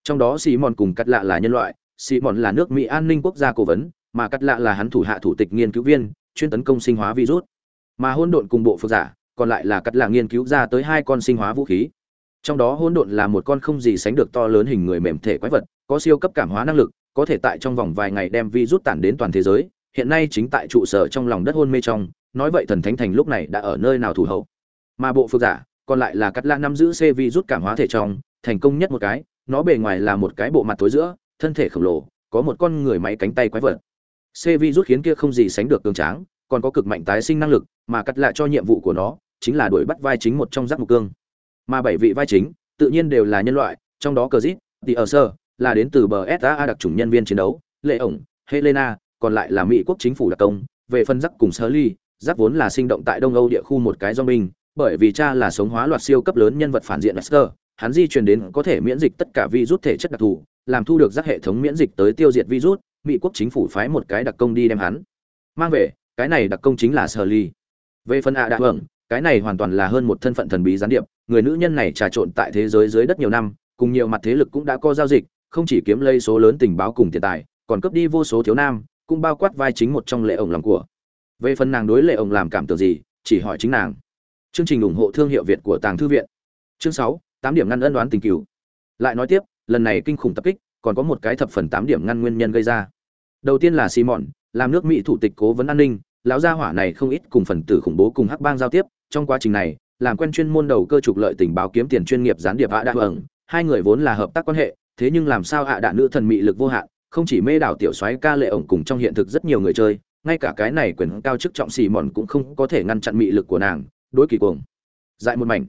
Trong đó simon cùng cắt lạ là nhân loại, simon là nước mỹ an ninh quốc gia cố vấn, mà cắt lạ là hắn thủ hạ thủ tịch nghiên cứu viên, chuyên tấn công sinh hóa virus. Mà hỗn độn cùng bộ phực giả, còn lại là cắt lạ nghiên cứu ra tới hai con sinh hóa vũ khí. Trong đó hỗn độn là một con không gì sánh được to lớn hình người mềm thể quái vật có siêu cấp cảm hóa năng lực có thể tại trong vòng vài ngày đem virus tản đến toàn thế giới. Hiện nay chính tại trụ sở trong lòng đất hôn mê trong nói vậy thần thánh thành lúc này đã ở nơi nào thủ hậu? Mà bộ phược giả còn lại là cắt la năm giữ c virus cảm hóa thể trong thành công nhất một cái nó bề ngoài là một cái bộ mặt tối giữa thân thể khổng lồ có một con người máy cánh tay quái vật. C virus khiến kia không gì sánh được cường tráng còn có cực mạnh tái sinh năng lực mà cắt lại cho nhiệm vụ của nó chính là đuổi bắt vai chính một trong giác mục cương. Mà bảy vị vai chính tự nhiên đều là nhân loại trong đó cờ Dít, thì ở sơ là đến từ bờ saa đặc chủng nhân viên chiến đấu lệ ổng helena còn lại là mỹ quốc chính phủ đặc công. Về phân rắc cùng Shirley, rắc vốn là sinh động tại đông âu địa khu một cái do mình, bởi vì cha là sống hóa loạt siêu cấp lớn nhân vật phản diện Master, hắn di truyền đến có thể miễn dịch tất cả virus thể chất đặc thù, làm thu được rắc hệ thống miễn dịch tới tiêu diệt virus, Mỹ quốc chính phủ phái một cái đặc công đi đem hắn mang về, cái này đặc công chính là Shirley. Về phần ạ đại hưởng, cái này hoàn toàn là hơn một thân phận thần bí gián điệp, người nữ nhân này trà trộn tại thế giới dưới đất nhiều năm, cùng nhiều mặt thế lực cũng đã có giao dịch, không chỉ kiếm lấy số lớn tình báo cùng tiền tài, còn cướp đi vô số thiếu nam, cũng bao quát vai chính một trong lệ ổng lòng của. Về phần nàng đối lệ ổng làm cảm tưởng gì, chỉ hỏi chính nàng. Chương trình ủng hộ thương hiệu Việt của Tàng thư viện. Chương 6, 8 điểm ngăn ân đoán tình cừu. Lại nói tiếp, lần này kinh khủng tập kích, còn có một cái thập phần 8 điểm ngăn nguyên nhân gây ra. Đầu tiên là Simon, làm nước Mỹ thủ tịch cố vấn an ninh, lão gia hỏa này không ít cùng phần tử khủng bố cùng hắc bang giao tiếp, trong quá trình này, làm quen chuyên môn đầu cơ trục lợi tình báo kiếm tiền chuyên nghiệp gián điệp ạ đa ẩn, hai người vốn là hợp tác quan hệ, thế nhưng làm sao ạ đạn nữ thần mị lực vô hạn, không chỉ mê đảo tiểu soái ca lệ ổng cùng trong hiện thực rất nhiều người chơi, ngay cả cái này quyền cao chức trọng xì mòn cũng không có thể ngăn chặn mị lực của nàng, đối kỳ cuồng. Dại một mảnh.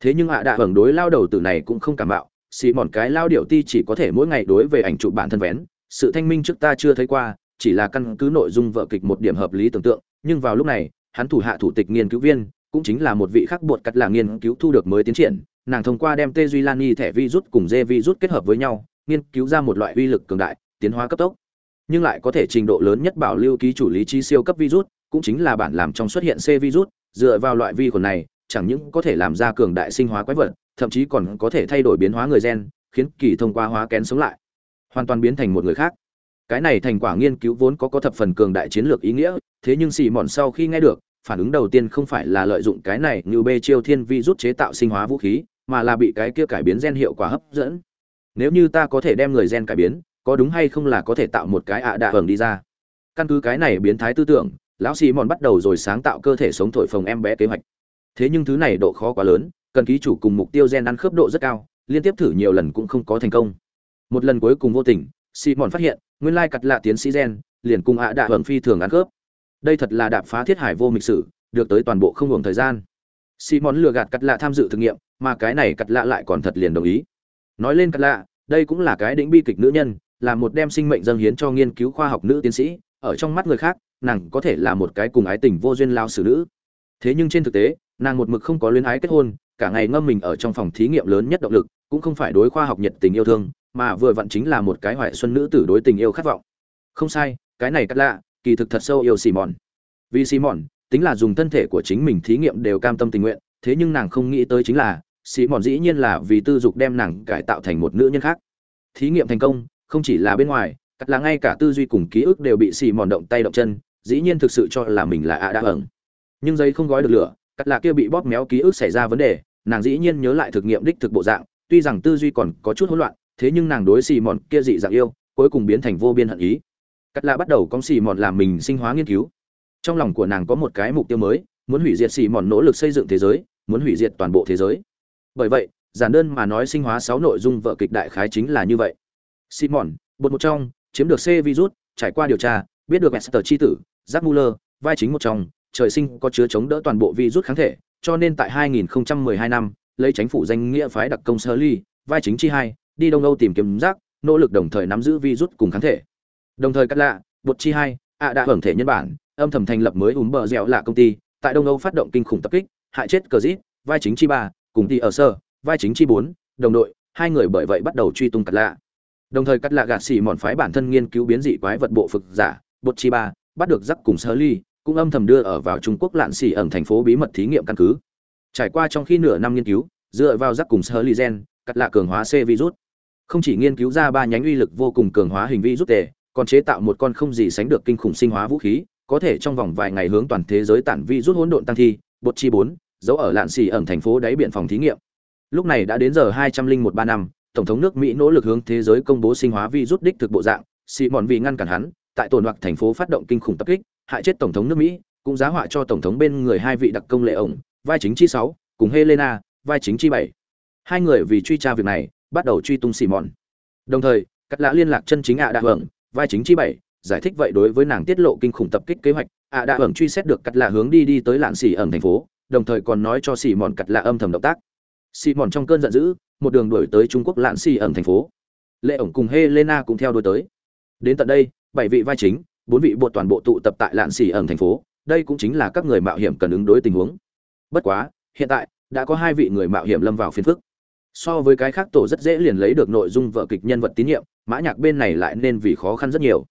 Thế nhưng ạ à đạ hưởng đối lao đầu tử này cũng không cảm bạo xì mòn cái lao điệu ti chỉ có thể mỗi ngày đối về ảnh chụp bản thân vén sự thanh minh trước ta chưa thấy qua chỉ là căn cứ nội dung vợ kịch một điểm hợp lý tưởng tượng nhưng vào lúc này hắn thủ hạ thủ tịch nghiên cứu viên cũng chính là một vị khắc buộc cắt là nghiên cứu thu được mới tiến triển nàng thông qua đem tê duy lan y thẻ virus cùng dê virus kết hợp với nhau, nghiên cứu ra một loại uy lực cường đại, tiến hóa cấp tốc. Nhưng lại có thể trình độ lớn nhất bảo lưu ký chủ lý trí siêu cấp virus, cũng chính là bản làm trong xuất hiện c virus, dựa vào loại vi khuẩn này, chẳng những có thể làm ra cường đại sinh hóa quái vật, thậm chí còn có thể thay đổi biến hóa người gen, khiến kỳ thông qua hóa kén sống lại, hoàn toàn biến thành một người khác. Cái này thành quả nghiên cứu vốn có có thập phần cường đại chiến lược ý nghĩa, thế nhưng xì mòn sau khi nghe được, phản ứng đầu tiên không phải là lợi dụng cái này như bê chiêu thiên vi rút chế tạo sinh hóa vũ khí mà là bị cái kia cải biến gen hiệu quả hấp dẫn. Nếu như ta có thể đem người gen cải biến, có đúng hay không là có thể tạo một cái ạ đạ hưởng đi ra. Căn cứ cái này biến thái tư tưởng, lão xì mòn bắt đầu rồi sáng tạo cơ thể sống thổi phồng em bé kế hoạch. Thế nhưng thứ này độ khó quá lớn, cần ký chủ cùng mục tiêu gen ăn khớp độ rất cao, liên tiếp thử nhiều lần cũng không có thành công. Một lần cuối cùng vô tình, xì mòn phát hiện, nguyên lai cặt lạ tiến sĩ gen, liền cùng ạ đạ hưởng phi thường ăn khớp. Đây thật là đạp phá thiết hải vô mịch sử, được tới toàn bộ không hưởng thời gian. Xì mòn lừa gạt cặt lạ tham dự thử nghiệm mà cái này cặt lạ lại còn thật liền đồng ý. Nói lên cặt lạ, đây cũng là cái đỉnh bi kịch nữ nhân, là một đem sinh mệnh dâng hiến cho nghiên cứu khoa học nữ tiến sĩ, ở trong mắt người khác, nàng có thể là một cái cùng ái tình vô duyên lao xử nữ. Thế nhưng trên thực tế, nàng một mực không có luyến ái kết hôn, cả ngày ngâm mình ở trong phòng thí nghiệm lớn nhất động lực, cũng không phải đối khoa học nhiệt tình yêu thương, mà vừa vặn chính là một cái hoại xuân nữ tử đối tình yêu khát vọng. Không sai, cái này cắt lạ, kỳ thực thật sâu yêu xì mòn vì xì mòn tính là dùng thân thể của chính mình thí nghiệm đều cam tâm tình nguyện, thế nhưng nàng không nghĩ tới chính là xì mòn dĩ nhiên là vì tư dục đem nàng cải tạo thành một nữ nhân khác. Thí nghiệm thành công, không chỉ là bên ngoài, cắt là ngay cả tư duy cùng ký ức đều bị xì mòn động tay động chân, dĩ nhiên thực sự cho là mình là ạ đã ẩn nhưng giấy không gói được lửa, cắt là kia bị bóp méo ký ức xảy ra vấn đề, nàng dĩ nhiên nhớ lại thực nghiệm đích thực bộ dạng, tuy rằng tư duy còn có chút hỗn loạn, thế nhưng nàng đối xì mòn kia dị dạng yêu, cuối cùng biến thành vô biên hận ý. Cắt là bắt đầu con xì mòn làm mình sinh hóa nghiên cứu. Trong lòng của nàng có một cái mục tiêu mới, muốn hủy diệt xì mòn nỗ lực xây dựng thế giới, muốn hủy diệt toàn bộ thế giới bởi vậy, giản đơn mà nói sinh hóa sáu nội dung vợ kịch đại khái chính là như vậy. Simon, bột một trong, chiếm được c virus, trải qua điều tra, biết được Esther chi tử, Jack Muller, vai chính một trong, trời sinh có chứa chống đỡ toàn bộ virus kháng thể, cho nên tại 2012 năm, lấy chính phủ danh nghĩa phái đặc công Shirley vai chính chi hai, đi đông âu tìm kiếm rác nỗ lực đồng thời nắm giữ virus cùng kháng thể. Đồng thời cắt lạ, bột chi hai, ạ đã hưởng thể nhân bản, âm thầm thành lập mới ùm bờ dẻo là công ty, tại đông âu phát động kinh khủng tập kích, hại chết cờ dít, vai chính chi ba cùng đi ở sơ, vai chính chi bốn, đồng đội, hai người bởi vậy bắt đầu truy tung cắt lạ. Đồng thời cắt lạ gạt xỉ mòn phái bản thân nghiên cứu biến dị quái vật bộ phực giả, bột chi ba, bắt được giắc cùng sơ ly, cũng âm thầm đưa ở vào trung quốc lạn xỉ ẩn thành phố bí mật thí nghiệm căn cứ. Trải qua trong khi nửa năm nghiên cứu, dựa vào giắc cùng sơ ly gen cắt lạ cường hóa c virus. Không chỉ nghiên cứu ra ba nhánh uy lực vô cùng cường hóa hình virus tề, còn chế tạo một con không gì sánh được kinh khủng sinh hóa vũ khí, có thể trong vòng vài ngày hướng toàn thế giới tản virus hỗn độn tăng thi, bột chi bốn giấu ở lạn xì ẩm thành phố đáy biển phòng thí nghiệm. Lúc này đã đến giờ hai trăm linh một ba năm, tổng thống nước mỹ nỗ lực hướng thế giới công bố sinh hóa vi rút đích thực bộ dạng xì mòn vì ngăn cản hắn, tại tổn hoặc thành phố phát động kinh khủng tập kích, hại chết tổng thống nước mỹ, cũng giá họa cho tổng thống bên người hai vị đặc công lệ ổng, vai chính chi sáu, cùng helena, vai chính chi bảy. Hai người vì truy tra việc này, bắt đầu truy tung xì mòn đồng thời cắt lã liên lạc chân chính ạ à đạ hưởng, vai chính chi bảy, giải thích vậy đối với nàng tiết lộ kinh khủng tập kích kế hoạch, ạ à đạ hưởng truy xét được cắt lạ hướng đi đi tới lạn xì ẩn thành phố đồng thời còn nói cho xì mòn cặt lạ âm thầm động tác. Xì mòn trong cơn giận dữ, một đường đuổi tới trung quốc lạn xì ẩn thành phố. Lệ ổng cùng helena cũng theo đuổi tới. Đến tận đây, bảy vị vai chính, bốn vị bộ toàn bộ tụ tập tại lạn xì ẩn thành phố, đây cũng chính là các người mạo hiểm cần ứng đối tình huống. Bất quá, hiện tại, đã có hai vị người mạo hiểm lâm vào phiền phức. So với cái khác tổ rất dễ liền lấy được nội dung vợ kịch nhân vật tín nhiệm, mã nhạc bên này lại nên vì khó khăn rất nhiều.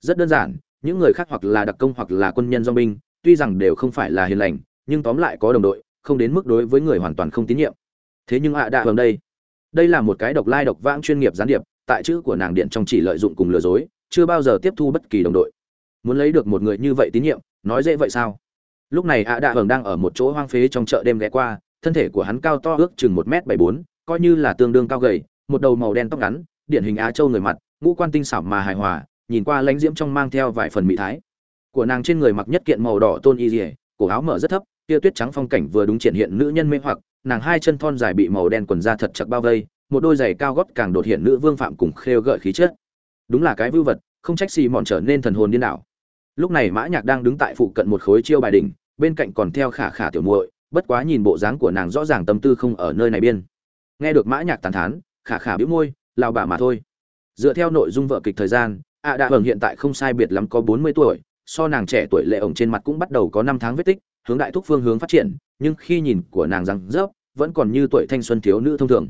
Rất đơn giản, những người khác hoặc là đặc công hoặc là quân nhân do binh, tuy rằng đều không phải là hiền lành nhưng tóm lại có đồng đội, không đến mức đối với người hoàn toàn không tín nhiệm. Thế nhưng ạ à đạ hầm đây đây là một cái độc lai độc vãng chuyên nghiệp gián điệp, tại chữ của nàng điện trong chỉ lợi dụng cùng lừa dối, chưa bao giờ tiếp thu bất kỳ đồng đội. Muốn lấy được một người như vậy tín nhiệm, nói dễ vậy sao? Lúc này ạ à đạ hầm đang ở một chỗ hoang phế trong chợ đêm ghé qua, thân thể của hắn cao to ước chừng một m bảy bốn, coi như là tương đương cao gầy, một đầu màu đen tóc ngắn, điển hình á châu người mặt, ngũ quan tinh xảo mà hài hòa, nhìn qua lãnh diễm trong mang theo vài phần mỹ thái. Của nàng trên người mặc nhất kiện màu đỏ tôn y dỉa cổ áo mở rất thấp kia tuyết trắng phong cảnh vừa đúng triển hiện nữ nhân mê hoặc, nàng hai chân thon dài bị màu đen quần da thật chặt bao vây, một đôi giày cao gót càng đột hiện nữ vương phạm cùng khêu gợi khí chất. Đúng là cái vưu vật, không trách gì mọn trở nên thần hồn điên đảo. Lúc này mã nhạc đang đứng tại phụ cận một khối chiêu bài đỉnh, bên cạnh còn theo khả khả tiểu muội, bất quá nhìn bộ dáng của nàng rõ ràng tâm tư không ở nơi này biên. Nghe được mã nhạc tàn thán, khả khả bĩu môi lao bà mà thôi. Dựa theo nội dung vở kịch thời gian, ạ đạ hưởng hiện tại không sai biệt lắm có bốn mươi tuổi, so nàng trẻ tuổi lệ ổng trên mặt cũng bắt đầu có năm tháng vết tích hướng đại thúc phương hướng phát triển, nhưng khi nhìn của nàng rằng rớp, vẫn còn như tuổi thanh xuân thiếu nữ thông thường.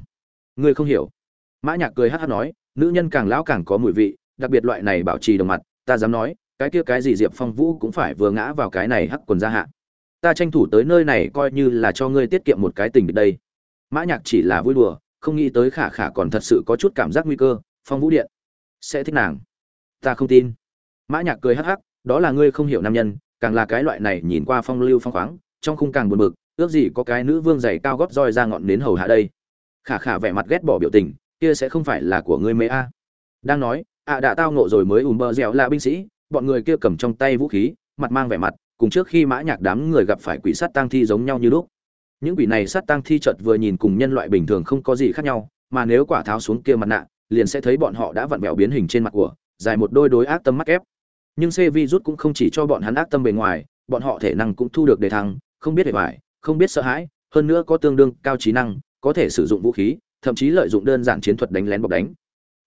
Ngươi không hiểu. Mã nhạc cười hắt hắt nói, nữ nhân càng lão càng có mùi vị, đặc biệt loại này bảo trì đồng mặt, ta dám nói, cái kia cái gì diệp phong vũ cũng phải vừa ngã vào cái này hắc quần ra hạ. Ta tranh thủ tới nơi này coi như là cho ngươi tiết kiệm một cái tình đây. Mã nhạc chỉ là vui đùa, không nghĩ tới khả khả còn thật sự có chút cảm giác nguy cơ, phong vũ điện, sẽ thích nàng. Ta không tin. Mã nhạc cười hắc hắc đó là ngươi không hiểu nam nhân càng là cái loại này nhìn qua phong lưu phong khoáng, trong khung càng buồn bực, ước gì có cái nữ vương giày cao gót roi ra ngọn đến hầu hạ đây. Khả khả vẻ mặt ghét bỏ biểu tình, kia sẽ không phải là của ngươi mê a. Đang nói, ạ đã tao ngộ rồi mới ùm bơ dẻo là binh sĩ, bọn người kia cầm trong tay vũ khí, mặt mang vẻ mặt, cùng trước khi mã nhạc đám người gặp phải quỷ sát tang thi giống nhau như lúc. Những quỷ này sát tang thi chợt vừa nhìn cùng nhân loại bình thường không có gì khác nhau, mà nếu quả tháo xuống kia mặt nạ, liền sẽ thấy bọn họ đã vặn vẹo biến hình trên mặt của, dài một đôi đối ác tâm mắc ép nhưng c virus cũng không chỉ cho bọn hắn ác tâm bề ngoài, bọn họ thể năng cũng thu được đề thăng, không biết hệ vải không biết sợ hãi, hơn nữa có tương đương cao trí năng, có thể sử dụng vũ khí, thậm chí lợi dụng đơn giản chiến thuật đánh lén bọc đánh.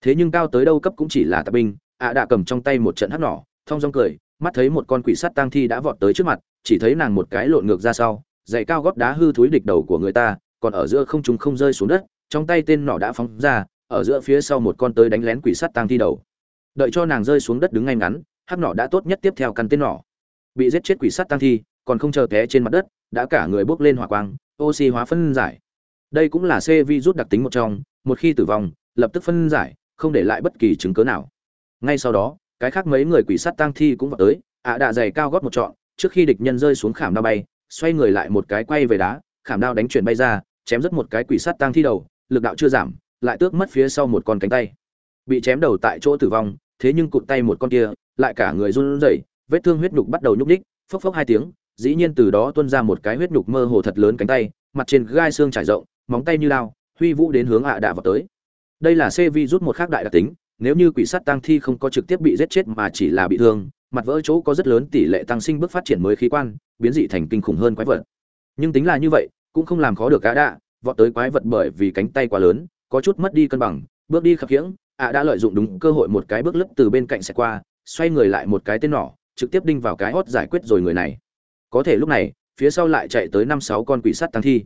Thế nhưng cao tới đâu cấp cũng chỉ là tạp binh, ạ à đã cầm trong tay một trận hắc nỏ, thong dong cười, mắt thấy một con quỷ sắt tang thi đã vọt tới trước mặt, chỉ thấy nàng một cái lộn ngược ra sau dậy cao gót đá hư thúi địch đầu của người ta, còn ở giữa không trung không rơi xuống đất, trong tay tên nỏ đã phóng ra, ở giữa phía sau một con tới đánh lén quỷ sắt tang thi đầu. Đợi cho nàng rơi xuống đất đứng ngay ngắn hắc nỏ đã tốt nhất tiếp theo căn tên nỏ. Bị giết chết quỷ sắt tang thi, còn không chờ té trên mặt đất, đã cả người bốc lên hỏa quang, oxy hóa phân giải. Đây cũng là c virus đặc tính một trong, một khi tử vong, lập tức phân giải, không để lại bất kỳ chứng cớ nào. Ngay sau đó, cái khác mấy người quỷ sắt tang thi cũng vào tới, ạ đạ dày cao gót một trọn, trước khi địch nhân rơi xuống khảm đao bay, xoay người lại một cái quay về đá, khảm đao đánh chuyển bay ra, chém rất một cái quỷ sắt tang thi đầu, lực đạo chưa giảm, lại tước mất phía sau một con cánh tay. Bị chém đầu tại chỗ tử vong, thế nhưng cụt tay một con kia lại cả người run rẩy, vết thương huyết nhục bắt đầu nhúc nhích, phốc phốc hai tiếng, dĩ nhiên từ đó tuôn ra một cái huyết nhục mơ hồ thật lớn cánh tay, mặt trên gai xương trải rộng, móng tay như lao, huy vũ đến hướng ạ đạ vào tới. Đây là c vi rút một khác đại đặc tính, nếu như quỷ sắt tăng thi không có trực tiếp bị giết chết mà chỉ là bị thương, mặt vỡ chỗ có rất lớn tỷ lệ tăng sinh bước phát triển mới khí quan, biến dị thành kinh khủng hơn quái vật. Nhưng tính là như vậy, cũng không làm khó được ạ đạ, vọt tới quái vật bởi vì cánh tay quá lớn, có chút mất đi cân bằng, bước đi khập khiễng, ạ đã lợi dụng đúng cơ hội một cái bước lướt từ bên cạnh sẽ qua xoay người lại một cái tên nỏ, trực tiếp đinh vào cái hót giải quyết rồi người này. Có thể lúc này, phía sau lại chạy tới năm sáu con quỷ sắt tăng thi.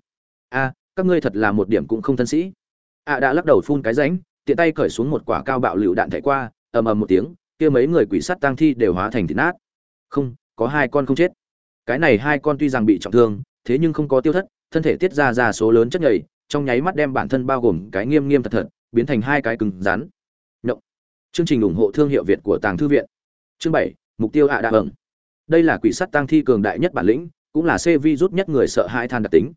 A, các ngươi thật là một điểm cũng không thân sĩ. Ạ đã lắc đầu phun cái ránh tiện tay cởi xuống một quả cao bạo lựu đạn thảy qua, ầm ầm một tiếng, kia mấy người quỷ sắt tăng thi đều hóa thành thịt nát. Không, có hai con không chết. Cái này hai con tuy rằng bị trọng thương, thế nhưng không có tiêu thất, thân thể tiết ra ra số lớn chất nhầy, trong nháy mắt đem bản thân bao gồm cái nghiêm nghiêm thật thật, biến thành hai cái cứng rắn chương trình ủng hộ thương hiệu việt của tàng thư viện. Chương bảy, mục tiêu hạ đa ẩn. đây là quỷ sắt tăng thi cường đại nhất bản lĩnh, cũng là c vi rút nhất người sợ hãi than đặc tính.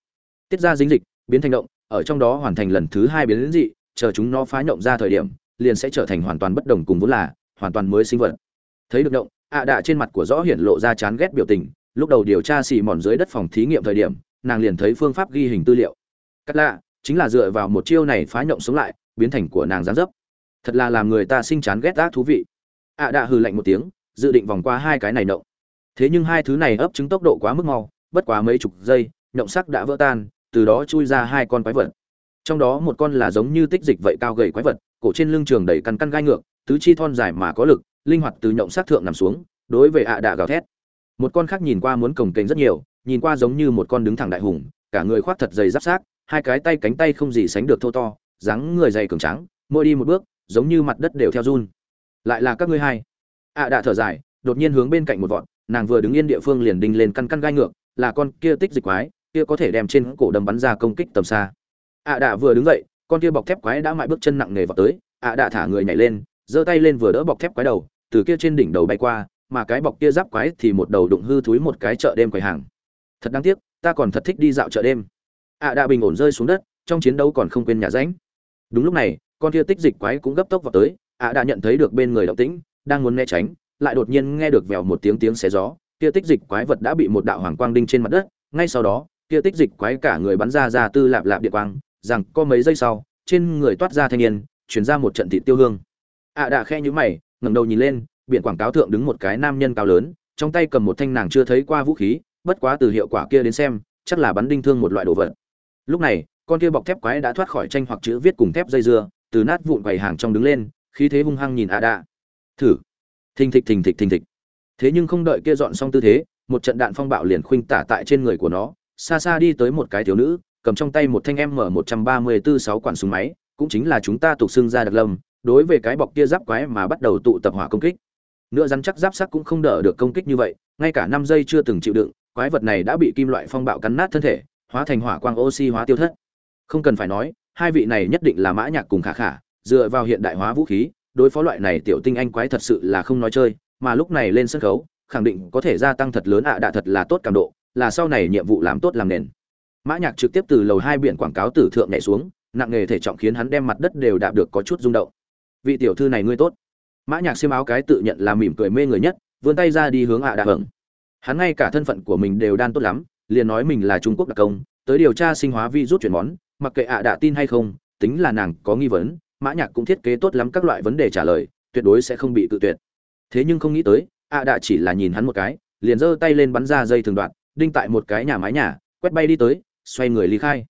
Tiết ra dính dịch, biến thành động, ở trong đó hoàn thành lần thứ hai biến đến dị, chờ chúng nó phá nhộng ra thời điểm, liền sẽ trở thành hoàn toàn bất đồng cùng vốn là, hoàn toàn mới sinh vật. Thấy được động, ạ đạ trên mặt của rõ hiển lộ ra chán ghét biểu tình, lúc đầu điều tra xì mòn dưới đất phòng thí nghiệm thời điểm, nàng liền thấy phương pháp ghi hình tư liệu. Cắt lạ, chính là dựa vào một chiêu này phá nhộng sống lại, biến thành của nàng gián dấp thật là làm người ta sinh chán ghét ác thú vị. Ạ đạ hừ lạnh một tiếng, dự định vòng qua hai cái này nộng. Thế nhưng hai thứ này ấp trứng tốc độ quá mức mau, bất quá mấy chục giây nhộng sắc đã vỡ tan, từ đó chui ra hai con quái vật. Trong đó một con là giống như tích dịch vậy cao gầy quái vật, cổ trên lưng trường đầy căn căn gai ngược, tứ chi thon dài mà có lực, linh hoạt từ nhộng sắc thượng nằm xuống, đối với ạ đạ gào thét. Một con khác nhìn qua muốn cồng kềnh rất nhiều, nhìn qua giống như một con đứng thẳng đại hùng, cả người khoác thật dày giáp sát hai cái tay cánh tay không gì sánh được thô to, dáng người dày cường trắng mỗi đi một bước giống như mặt đất đều theo run. Lại là các ngươi hai. Ạ đạ thở dài, đột nhiên hướng bên cạnh một vọn nàng vừa đứng yên địa phương liền đinh lên căn căn gai ngược, là con kia tích dịch quái, kia có thể đem trên cổ đầm bắn ra công kích tầm xa. Ạ đạ vừa đứng dậy, con kia bọc thép quái đã mãi bước chân nặng nề vào tới ạ đạ thả người nhảy lên, giơ tay lên vừa đỡ bọc thép quái đầu, từ kia trên đỉnh đầu bay qua, mà cái bọc kia giáp quái thì một đầu đụng hư thúi một cái chợ đêm quầy hàng. Thật đáng tiếc, ta còn thật thích đi dạo chợ đêm. Ạ đạ bình ổn rơi xuống đất, trong chiến đấu còn không quên nhà ránh đúng lúc này con kia tích dịch quái cũng gấp tốc vào tới, ạ đã nhận thấy được bên người động tĩnh, đang muốn né tránh, lại đột nhiên nghe được vèo một tiếng tiếng xé gió, kia tích dịch quái vật đã bị một đạo hoàng quang đinh trên mặt đất, ngay sau đó, kia tích dịch quái cả người bắn ra ra tư lạp lạp điện quang, rằng có mấy giây sau, trên người toát ra thanh niên, chuyển ra một trận thị tiêu hương. ạ đã khe nhữ mày, ngẩng đầu nhìn lên, biển quảng cáo thượng đứng một cái nam nhân cao lớn, trong tay cầm một thanh nàng chưa thấy qua vũ khí, bất quá từ hiệu quả kia đến xem, chắc là bắn đinh thương một loại đồ vật. Lúc này, con kia bọc thép quái đã thoát khỏi tranh hoặc chữ viết cùng thép dây dưa từ nát vụn quầy hàng trong đứng lên, khí thế hung hăng nhìn ạ đạ thử. Thình thịch thình thịch thình thịch. Thế nhưng không đợi kia dọn xong tư thế, một trận đạn phong bạo liền khuynh tả tại trên người của nó, xa xa đi tới một cái thiếu nữ, cầm trong tay một thanh m một trăm ba mươi tư sáu quản súng máy, cũng chính là chúng ta tục xưng ra đặc lâm, đối với cái bọc kia giáp quái mà bắt đầu tụ tập hỏa công kích. Nữa rắn chắc giáp sắc cũng không đỡ được công kích như vậy, ngay cả năm giây chưa từng chịu đựng, quái vật này đã bị kim loại phong bạo cắn nát thân thể, hóa thành hỏa quang oxy hóa tiêu thất. Không cần phải nói hai vị này nhất định là mã nhạc cùng khả khả, dựa vào hiện đại hóa vũ khí, đối phó loại này tiểu tinh anh quái thật sự là không nói chơi, mà lúc này lên sân khấu, khẳng định có thể gia tăng thật lớn ạ à đạ thật là tốt cảm độ, là sau này nhiệm vụ làm tốt làm nền. Mã nhạc trực tiếp từ lầu hai biển quảng cáo tử thượng nhảy xuống, nặng nghề thể trọng khiến hắn đem mặt đất đều đạp được có chút rung động. Vị tiểu thư này ngươi tốt. Mã nhạc xiêm áo cái tự nhận là mỉm cười mê người nhất, vươn tay ra đi hướng ạ à đạ hưởng. Hắn ngay cả thân phận của mình đều đan tốt lắm, liền nói mình là trung quốc đặc công, tới điều tra sinh hóa vi rút chuyển món mặc kệ ạ à tin hay không, tính là nàng có nghi vấn, mã nhạc cũng thiết kế tốt lắm các loại vấn đề trả lời, tuyệt đối sẽ không bị tự tuyệt. Thế nhưng không nghĩ tới, ạ đã chỉ là nhìn hắn một cái, liền giơ tay lên bắn ra dây thường đoạn, đinh tại một cái nhà mái nhà, quét bay đi tới, xoay người ly khai.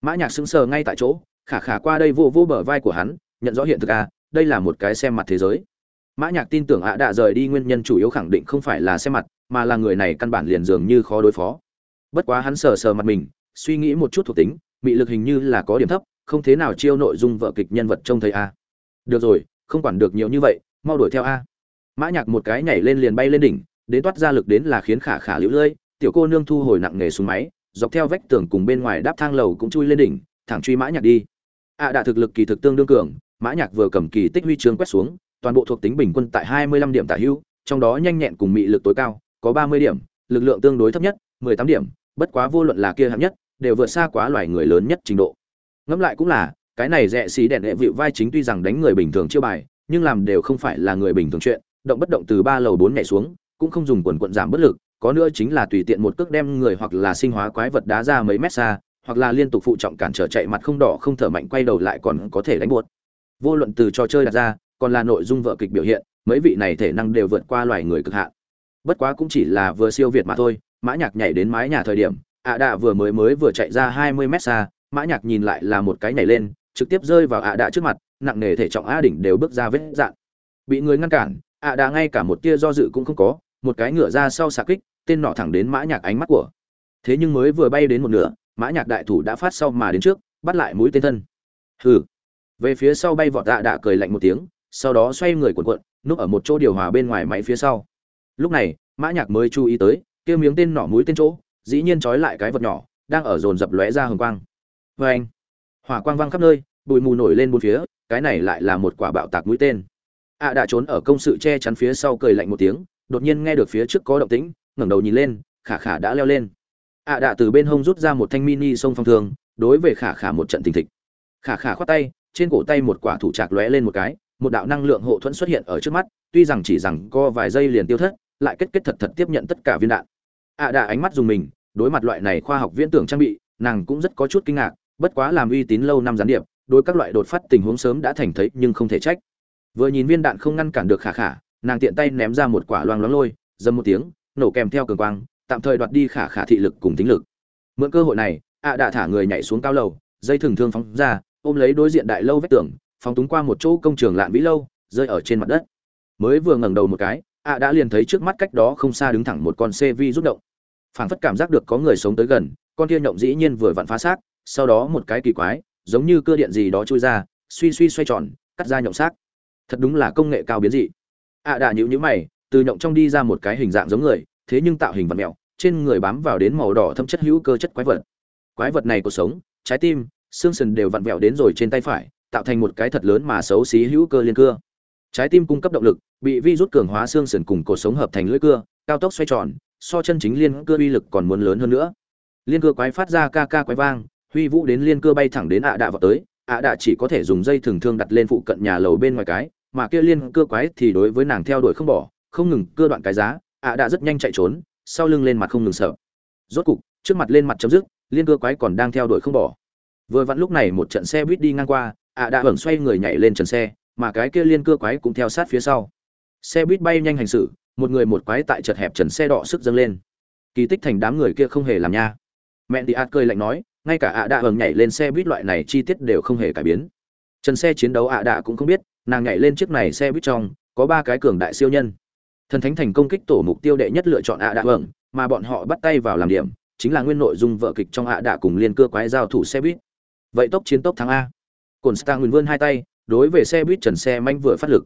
Mã nhạc sững sờ ngay tại chỗ, khả khả qua đây vô vô bờ vai của hắn, nhận rõ hiện thực à đây là một cái xem mặt thế giới. Mã nhạc tin tưởng ạ đã rời đi nguyên nhân chủ yếu khẳng định không phải là xem mặt, mà là người này căn bản liền dường như khó đối phó. Bất quá hắn sờ sờ mặt mình, suy nghĩ một chút thuộc tính mị lực hình như là có điểm thấp, không thế nào chiêu nội dung vợ kịch nhân vật trông thấy a. Được rồi, không quản được nhiều như vậy, mau đuổi theo a. Mã nhạc một cái nhảy lên liền bay lên đỉnh, đến toát ra lực đến là khiến khả khả liễu lơi, tiểu cô nương thu hồi nặng nghề xuống máy, dọc theo vách tường cùng bên ngoài đáp thang lầu cũng chui lên đỉnh, thẳng truy mã nhạc đi. A đã thực lực kỳ thực tương đương cường, mã nhạc vừa cầm kỳ tích huy chương quét xuống, toàn bộ thuộc tính bình quân tại 25 điểm tả hữu trong đó nhanh nhẹn cùng mị lực tối cao, có 30 điểm, lực lượng tương đối thấp nhất 18 điểm, bất quá vô luận là kia hạng nhất đều vượt xa quá loài người lớn nhất trình độ. Ngẫm lại cũng là, cái này rẻ xí đèn đệ vịu vai chính tuy rằng đánh người bình thường chưa bài, nhưng làm đều không phải là người bình thường chuyện, động bất động từ ba lầu bốn nhảy xuống, cũng không dùng quần quận giảm bất lực, có nữa chính là tùy tiện một cước đem người hoặc là sinh hóa quái vật đá ra mấy mét xa, hoặc là liên tục phụ trọng cản trở chạy mặt không đỏ không thở mạnh quay đầu lại còn có thể đánh buốt vô luận từ trò chơi đặt ra, còn là nội dung vợ kịch biểu hiện, mấy vị này thể năng đều vượt qua loài người cực hạn. Bất quá cũng chỉ là vừa siêu việt mà thôi, mã nhạc nhảy đến mái nhà thời điểm ạ à đạ vừa mới mới vừa chạy ra hai mươi mét xa, mã nhạc nhìn lại là một cái nhảy lên, trực tiếp rơi vào ạ à đạ trước mặt, nặng nề thể trọng a đỉnh đều bước ra vết dạn. Bị người ngăn cản, ạ à đạ ngay cả một tia do dự cũng không có, một cái ngựa ra sau xạ kích, tên nọ thẳng đến mã nhạc ánh mắt của. Thế nhưng mới vừa bay đến một nửa, mã nhạc đại thủ đã phát sau mà đến trước, bắt lại mũi tên thân. Hừ. Về phía sau bay vọt ạ đạ cười lạnh một tiếng, sau đó xoay người cuộn cuộn, núp ở một chỗ điều hòa bên ngoài máy phía sau. Lúc này, mã nhạc mới chú ý tới, kia miếng tên nỏ mũi tên chỗ dĩ nhiên trói lại cái vật nhỏ, đang ở dồn dập lóe ra hồng quang. Vê anh, hỏa quang văng khắp nơi, bụi mù nổi lên bốn phía, cái này lại là một quả bạo tạc mũi tên. Ạ đã trốn ở công sự che chắn phía sau cười lạnh một tiếng, đột nhiên nghe được phía trước có động tĩnh, ngẩng đầu nhìn lên, khả khả đã leo lên. Ạ đã từ bên hông rút ra một thanh mini sông phong thường, đối với khả khả một trận tình thịch. Khả khả khoát tay, trên cổ tay một quả thủ trạc lóe lên một cái, một đạo năng lượng hộ thuẫn xuất hiện ở trước mắt, tuy rằng chỉ rằng co vài giây liền tiêu thất, lại kết kết thật thật tiếp nhận tất cả viên đạn ạ đã ánh mắt dùng mình, đối mặt loại này khoa học viễn tưởng trang bị, nàng cũng rất có chút kinh ngạc, bất quá làm uy tín lâu năm gián điệp, đối các loại đột phát tình huống sớm đã thành thấy nhưng không thể trách. Vừa nhìn viên đạn không ngăn cản được khả khả, nàng tiện tay ném ra một quả loang loáng lôi, dầm một tiếng, nổ kèm theo cường quang, tạm thời đoạt đi khả khả thị lực cùng tính lực. Mượn cơ hội này, ạ đã thả người nhảy xuống cao lầu, dây thừng thương phóng ra, ôm lấy đối diện đại lâu vách tường, phóng túng qua một chỗ công trường lạn vĩ lâu, rơi ở trên mặt đất. Mới vừa ngẩng đầu một cái ạ đã liền thấy trước mắt cách đó không xa đứng thẳng một con xe vi rút động. Phảng phất cảm giác được có người sống tới gần, con kia nhộng dĩ nhiên vừa vặn phá xác, sau đó một cái kỳ quái, giống như cơ điện gì đó trôi ra, suy suy xoay tròn, cắt ra nhộng xác. Thật đúng là công nghệ cao biến dị. Ạ à đã nhữ nhữ mày, từ nhộng trong đi ra một cái hình dạng giống người, thế nhưng tạo hình vật mẹo, trên người bám vào đến màu đỏ thâm chất hữu cơ chất quái vật. Quái vật này cuộc sống, trái tim, xương sườn đều vặn vẹo đến rồi trên tay phải, tạo thành một cái thật lớn mà xấu xí hữu cơ liên cưa trái tim cung cấp động lực, bị vi rút cường hóa xương sườn cùng cột sống hợp thành lưỡi cưa, cao tốc xoay tròn, so chân chính liên cưa uy lực còn muốn lớn hơn nữa. Liên cưa quái phát ra ca ca quái vang, huy vũ đến liên cưa bay thẳng đến ạ đạ vào tới. Ạ đạ chỉ có thể dùng dây thường thương đặt lên phụ cận nhà lầu bên ngoài cái, mà kia liên cưa quái thì đối với nàng theo đuổi không bỏ, không ngừng cưa đoạn cái giá. Ạ đạ rất nhanh chạy trốn, sau lưng lên mặt không ngừng sợ. Rốt cục, trước mặt lên mặt chấm dứt, liên cưa quái còn đang theo đuổi không bỏ. Vừa vặn lúc này một trận xe buýt đi ngang qua, ạ đạ hưởng xoay người nhảy lên trần xe mà cái kia liên cưa quái cũng theo sát phía sau. Xe buýt bay nhanh hành xử, một người một quái tại chật hẹp trần xe đỏ sức dâng lên. Kỳ tích thành đám người kia không hề làm nha. Mẹ đi ạt cười lạnh nói, ngay cả ạ đạ hờn nhảy lên xe buýt loại này chi tiết đều không hề cải biến. Trần xe chiến đấu ạ đạ cũng không biết, nàng nhảy lên chiếc này xe buýt trong, có ba cái cường đại siêu nhân. Thần thánh thành công kích tổ mục tiêu đệ nhất lựa chọn ạ đạ hờn mà bọn họ bắt tay vào làm điểm, chính là nguyên nội dung vợ kịch trong ạ đạ cùng liên cưa quái giao thủ xe buýt. Vậy tốc chiến tốc thắng a. Cồn star nguyên vươn hai tay đối với xe buýt trần xe manh vừa phát lực.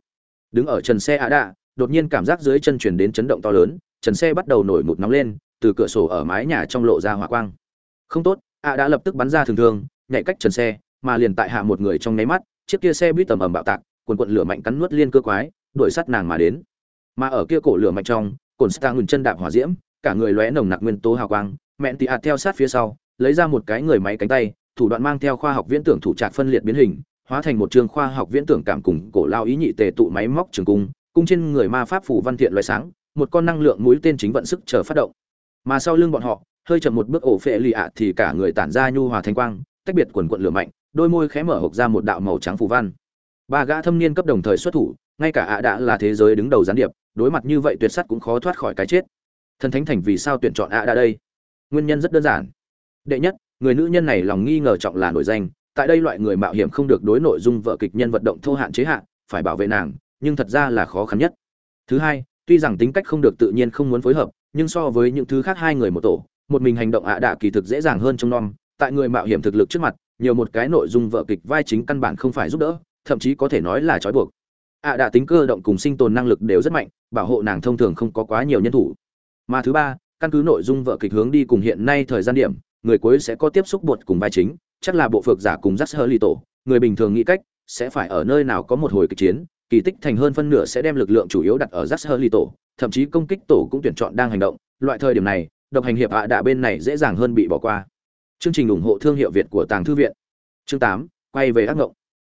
Đứng ở trần xe ạ đạ, đột nhiên cảm giác dưới chân chuyển đến chấn động to lớn, trần xe bắt đầu nổi một nóng lên, từ cửa sổ ở mái nhà trong lộ ra hỏa quang. Không tốt ạ đã lập tức bắn ra thường thường, nhảy cách trần xe, mà liền tại hạ một người trong nháy mắt, chiếc kia xe buýt tầm ầm bạo tạc quần quận lửa mạnh cắn nuốt liên cơ quái, đuổi sát nàng mà đến. Mà ở kia cổ lửa mạnh trong, cồn star ngừng chân đạp hỏa diễm, cả người lóe nồng nặc nguyên tố hào quang, mẹn tị hạt theo sát phía sau, lấy ra một cái người máy cánh tay, thủ đoạn mang theo khoa học viễn tưởng thủ trạc phân liệt biến hình hóa thành một trường khoa học viễn tưởng cảm cùng cổ lao ý nhị tề tụ máy móc trường cung cung trên người ma pháp phủ văn thiện loại sáng, một con năng lượng mũi tên chính vận sức chờ phát động. Mà sau lưng bọn họ, hơi chậm một bước ổ phệ lì ạ thì cả người tản ra nhu hòa thanh quang, tách biệt quần quận lửa mạnh, đôi môi khẽ mở hộc ra một đạo màu trắng phù văn. Ba gã thâm niên cấp đồng thời xuất thủ, ngay cả ạ đã là thế giới đứng đầu gián điệp, đối mặt như vậy tuyệt sắt cũng khó thoát khỏi cái chết. Thần thánh thành vì sao tuyển chọn ạ đã đây? Nguyên nhân rất đơn giản. Đệ nhất, người nữ nhân này lòng nghi ngờ trọng là nổi danh tại đây loại người mạo hiểm không được đối nội dung vợ kịch nhân vật động thô hạn chế hạn phải bảo vệ nàng, nhưng thật ra là khó khăn nhất. Thứ hai, tuy rằng tính cách không được tự nhiên không muốn phối hợp, nhưng so với những thứ khác hai người một tổ, một mình hành động ạ đạ kỳ thực dễ dàng hơn trong non tại người mạo hiểm thực lực trước mặt, nhiều một cái nội dung vợ kịch vai chính căn bản không phải giúp đỡ, thậm chí có thể nói là trói buộc. Ạ đạ tính cơ động cùng sinh tồn năng lực đều rất mạnh, bảo hộ nàng thông thường không có quá nhiều nhân thủ. Mà thứ ba, căn cứ nội dung vợ kịch hướng đi cùng hiện nay thời gian điểm người cuối sẽ có tiếp xúc bột cùng vai chính, chắc là bộ phược giả cùng rắc hơ ly tổ. Người bình thường nghĩ cách sẽ phải ở nơi nào có một hồi kịch chiến, kỳ tích thành hơn phân nửa sẽ đem lực lượng chủ yếu đặt ở rắc hơ ly tổ, thậm chí công kích tổ cũng tuyển chọn đang hành động. Loại thời điểm này, độc hành hiệp ạ đạ bên này dễ dàng hơn bị bỏ qua. Chương trình ủng hộ thương hiệu việt của tàng thư viện. Chương tám, quay về ác ngộng.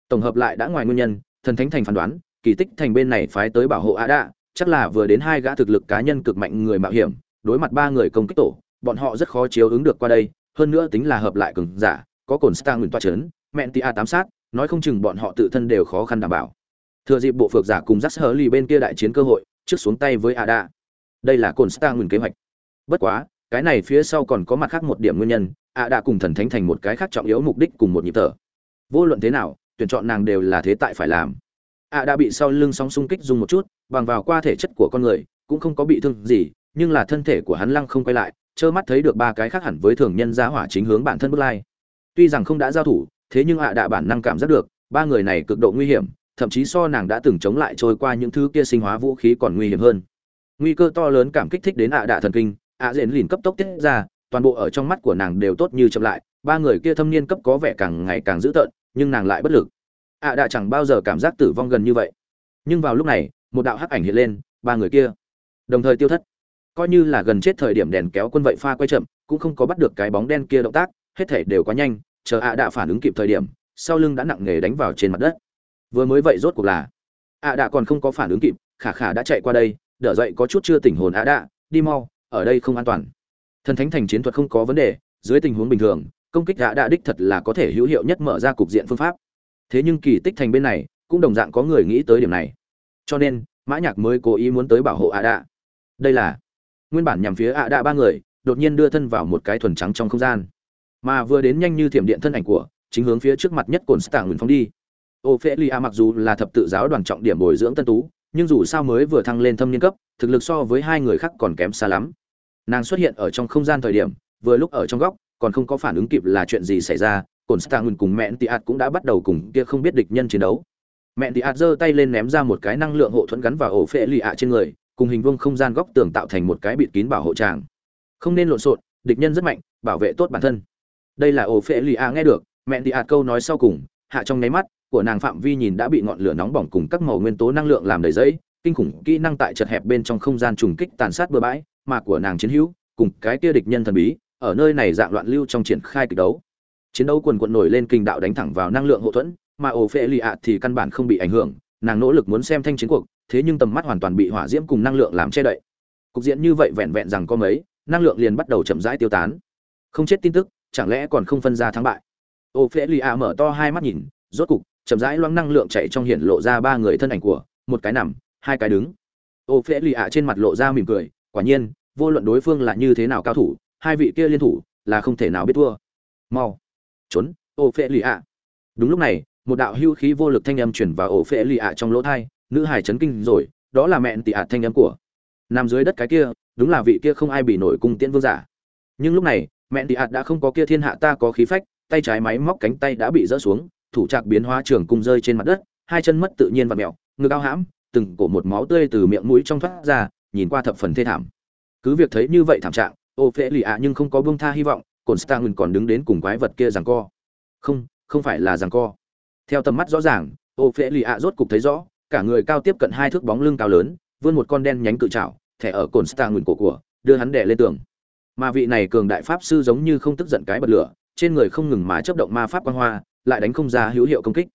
Tổng hợp lại đã ngoài nguyên nhân, thần thánh thành phán đoán, kỳ tích thành bên này phái tới bảo hộ ạ đạ, chắc là vừa đến hai gã thực lực cá nhân cực mạnh người mạo hiểm, đối mặt ba người công kích tổ bọn họ rất khó chiếu ứng được qua đây, hơn nữa tính là hợp lại cường giả, có cồn star nguyên toa chấn, mẹn tia tám sát, nói không chừng bọn họ tự thân đều khó khăn đảm bảo. Thừa dịp bộ phược giả cùng dắt Hở lì bên kia đại chiến cơ hội, trước xuống tay với ada đây là cồn star nguyên kế hoạch. Bất quá, cái này phía sau còn có mặt khác một điểm nguyên nhân ada cùng thần thánh thành một cái khác trọng yếu mục đích cùng một nhịp thở. Vô luận thế nào, tuyển chọn nàng đều là thế tại phải làm. Ada bị sau lưng sóng xung kích dùng một chút, bằng vào qua thể chất của con người, cũng không có bị thương gì, nhưng là thân thể của hắn lăng không quay lại trơ mắt thấy được ba cái khác hẳn với thường nhân gia hỏa chính hướng bản thân bước lai. Tuy rằng không đã giao thủ, thế nhưng ạ đã bản năng cảm giác được, ba người này cực độ nguy hiểm, thậm chí so nàng đã từng chống lại trôi qua những thứ kia sinh hóa vũ khí còn nguy hiểm hơn. Nguy cơ to lớn cảm kích thích đến ạ đạ thần kinh, ạ dện lìn cấp tốc tiết ra, toàn bộ ở trong mắt của nàng đều tốt như chậm lại, ba người kia thâm niên cấp có vẻ càng ngày càng dữ tợn, nhưng nàng lại bất lực. Ạ đạ chẳng bao giờ cảm giác tử vong gần như vậy. Nhưng vào lúc này, một đạo hắc ảnh hiện lên, ba người kia. Đồng thời tiêu thất coi như là gần chết thời điểm đèn kéo quân vậy pha quay chậm, cũng không có bắt được cái bóng đen kia động tác, hết thể đều quá nhanh, chờ ạ đạ phản ứng kịp thời điểm, sau lưng đã nặng nề đánh vào trên mặt đất. Vừa mới vậy rốt cuộc là, ạ đạ còn không có phản ứng kịp, khả khả đã chạy qua đây, đỡ dậy có chút chưa tỉnh hồn ạ đạ, đi mau, ở đây không an toàn. Thần thánh thành chiến thuật không có vấn đề, dưới tình huống bình thường, công kích ạ đạ đích thật là có thể hữu hiệu nhất mở ra cục diện phương pháp. Thế nhưng kỳ tích thành bên này, cũng đồng dạng có người nghĩ tới điểm này. Cho nên, mã nhạc mới cố ý muốn tới bảo hộ ạ đạ. Đây là nguyên bản nhằm phía ạ đạ ba người, đột nhiên đưa thân vào một cái thuần trắng trong không gian. Mà vừa đến nhanh như thiểm điện thân ảnh của, chính hướng phía trước mặt nhất cồn stạng ngừng phóng đi. Ô phê li a mặc dù là thập tự giáo đoàn trọng điểm bồi dưỡng tân tú, nhưng dù sao mới vừa thăng lên thâm niên cấp, thực lực so với hai người khác còn kém xa lắm. Nàng xuất hiện ở trong không gian thời điểm, vừa lúc ở trong góc, còn không có phản ứng kịp là chuyện gì xảy ra, cồn stạng cùng mẹn tị ạt cũng đã bắt đầu cùng kia không biết địch nhân chiến đấu. Mẹn tị ạt giơ tay lên ném ra một cái năng lượng hộ thuẫn gắn vào ổ phệ lì ạ trên người cùng hình vuông không gian góc tường tạo thành một cái bịt kín bảo hộ tràng. Không nên lộn xộn, địch nhân rất mạnh, bảo vệ tốt bản thân. Đây là ổ phệ lì a nghe được, mẹ đi ạt câu nói sau cùng, hạ trong nháy mắt, của nàng phạm vi nhìn đã bị ngọn lửa nóng bỏng cùng các màu nguyên tố năng lượng làm đầy giấy kinh khủng kỹ năng tại chật hẹp bên trong không gian trùng kích tàn sát bừa bãi, mà của nàng chiến hữu, cùng cái kia địch nhân thần bí, ở nơi này dạng loạn lưu trong triển khai kịch đấu. Chiến đấu quần quận nổi lên kinh đạo đánh thẳng vào năng lượng hậu thuẫn, mà ổ phệ lì ạ thì căn bản không bị ảnh hưởng, nàng nỗ lực muốn xem thanh chiến cuộc thế nhưng tầm mắt hoàn toàn bị hỏa diễm cùng năng lượng làm che đậy. Cục diện như vậy vẹn vẹn rằng có mấy, năng lượng liền bắt đầu chậm rãi tiêu tán. Không chết tin tức, chẳng lẽ còn không phân ra thắng bại? Ô phễ lì a mở to hai mắt nhìn, rốt cục, chậm rãi loang năng lượng chạy trong hiện lộ ra ba người thân ảnh của, một cái nằm, hai cái đứng. Ô phễ lì a trên mặt lộ ra mỉm cười, quả nhiên, vô luận đối phương là như thế nào cao thủ, hai vị kia liên thủ, là không thể nào biết thua. Mau, trốn ô phễ lì a đúng lúc này, một đạo hưu khí vô lực thanh âm chuyển vào ổ phễ lì trong lỗ thai nữ hải chấn kinh rồi, đó là mẹn tị ạt thanh âm của. Nằm dưới đất cái kia, đúng là vị kia không ai bị nổi cung tiễn vương giả. Nhưng lúc này mẹ tị ạt đã không có kia thiên hạ ta có khí phách, tay trái máy móc cánh tay đã bị rỡ xuống, thủ trạc biến hóa trường cung rơi trên mặt đất, hai chân mất tự nhiên và mẹo, ngực ao hãm, từng cổ một máu tươi từ miệng mũi trong thoát ra, nhìn qua thập phần thê thảm. Cứ việc thấy như vậy thảm trạng, ô phễ lì ạ nhưng không có bông tha hy vọng cồn stang còn đứng đến cùng quái vật kia rằng co. Không không phải là rằng co. Theo tầm mắt rõ ràng, ô phễ lì ạ rốt cục thấy rõ cả người cao tiếp cận hai thước bóng lưng cao lớn, vươn một con đen nhánh cự trảo, thẻ ở cồn stang cổ của, đưa hắn đè lên tường. Mà vị này cường đại pháp sư giống như không tức giận cái bật lửa, trên người không ngừng mà chấp động ma pháp quan hoa, lại đánh không ra hữu hiệu công kích.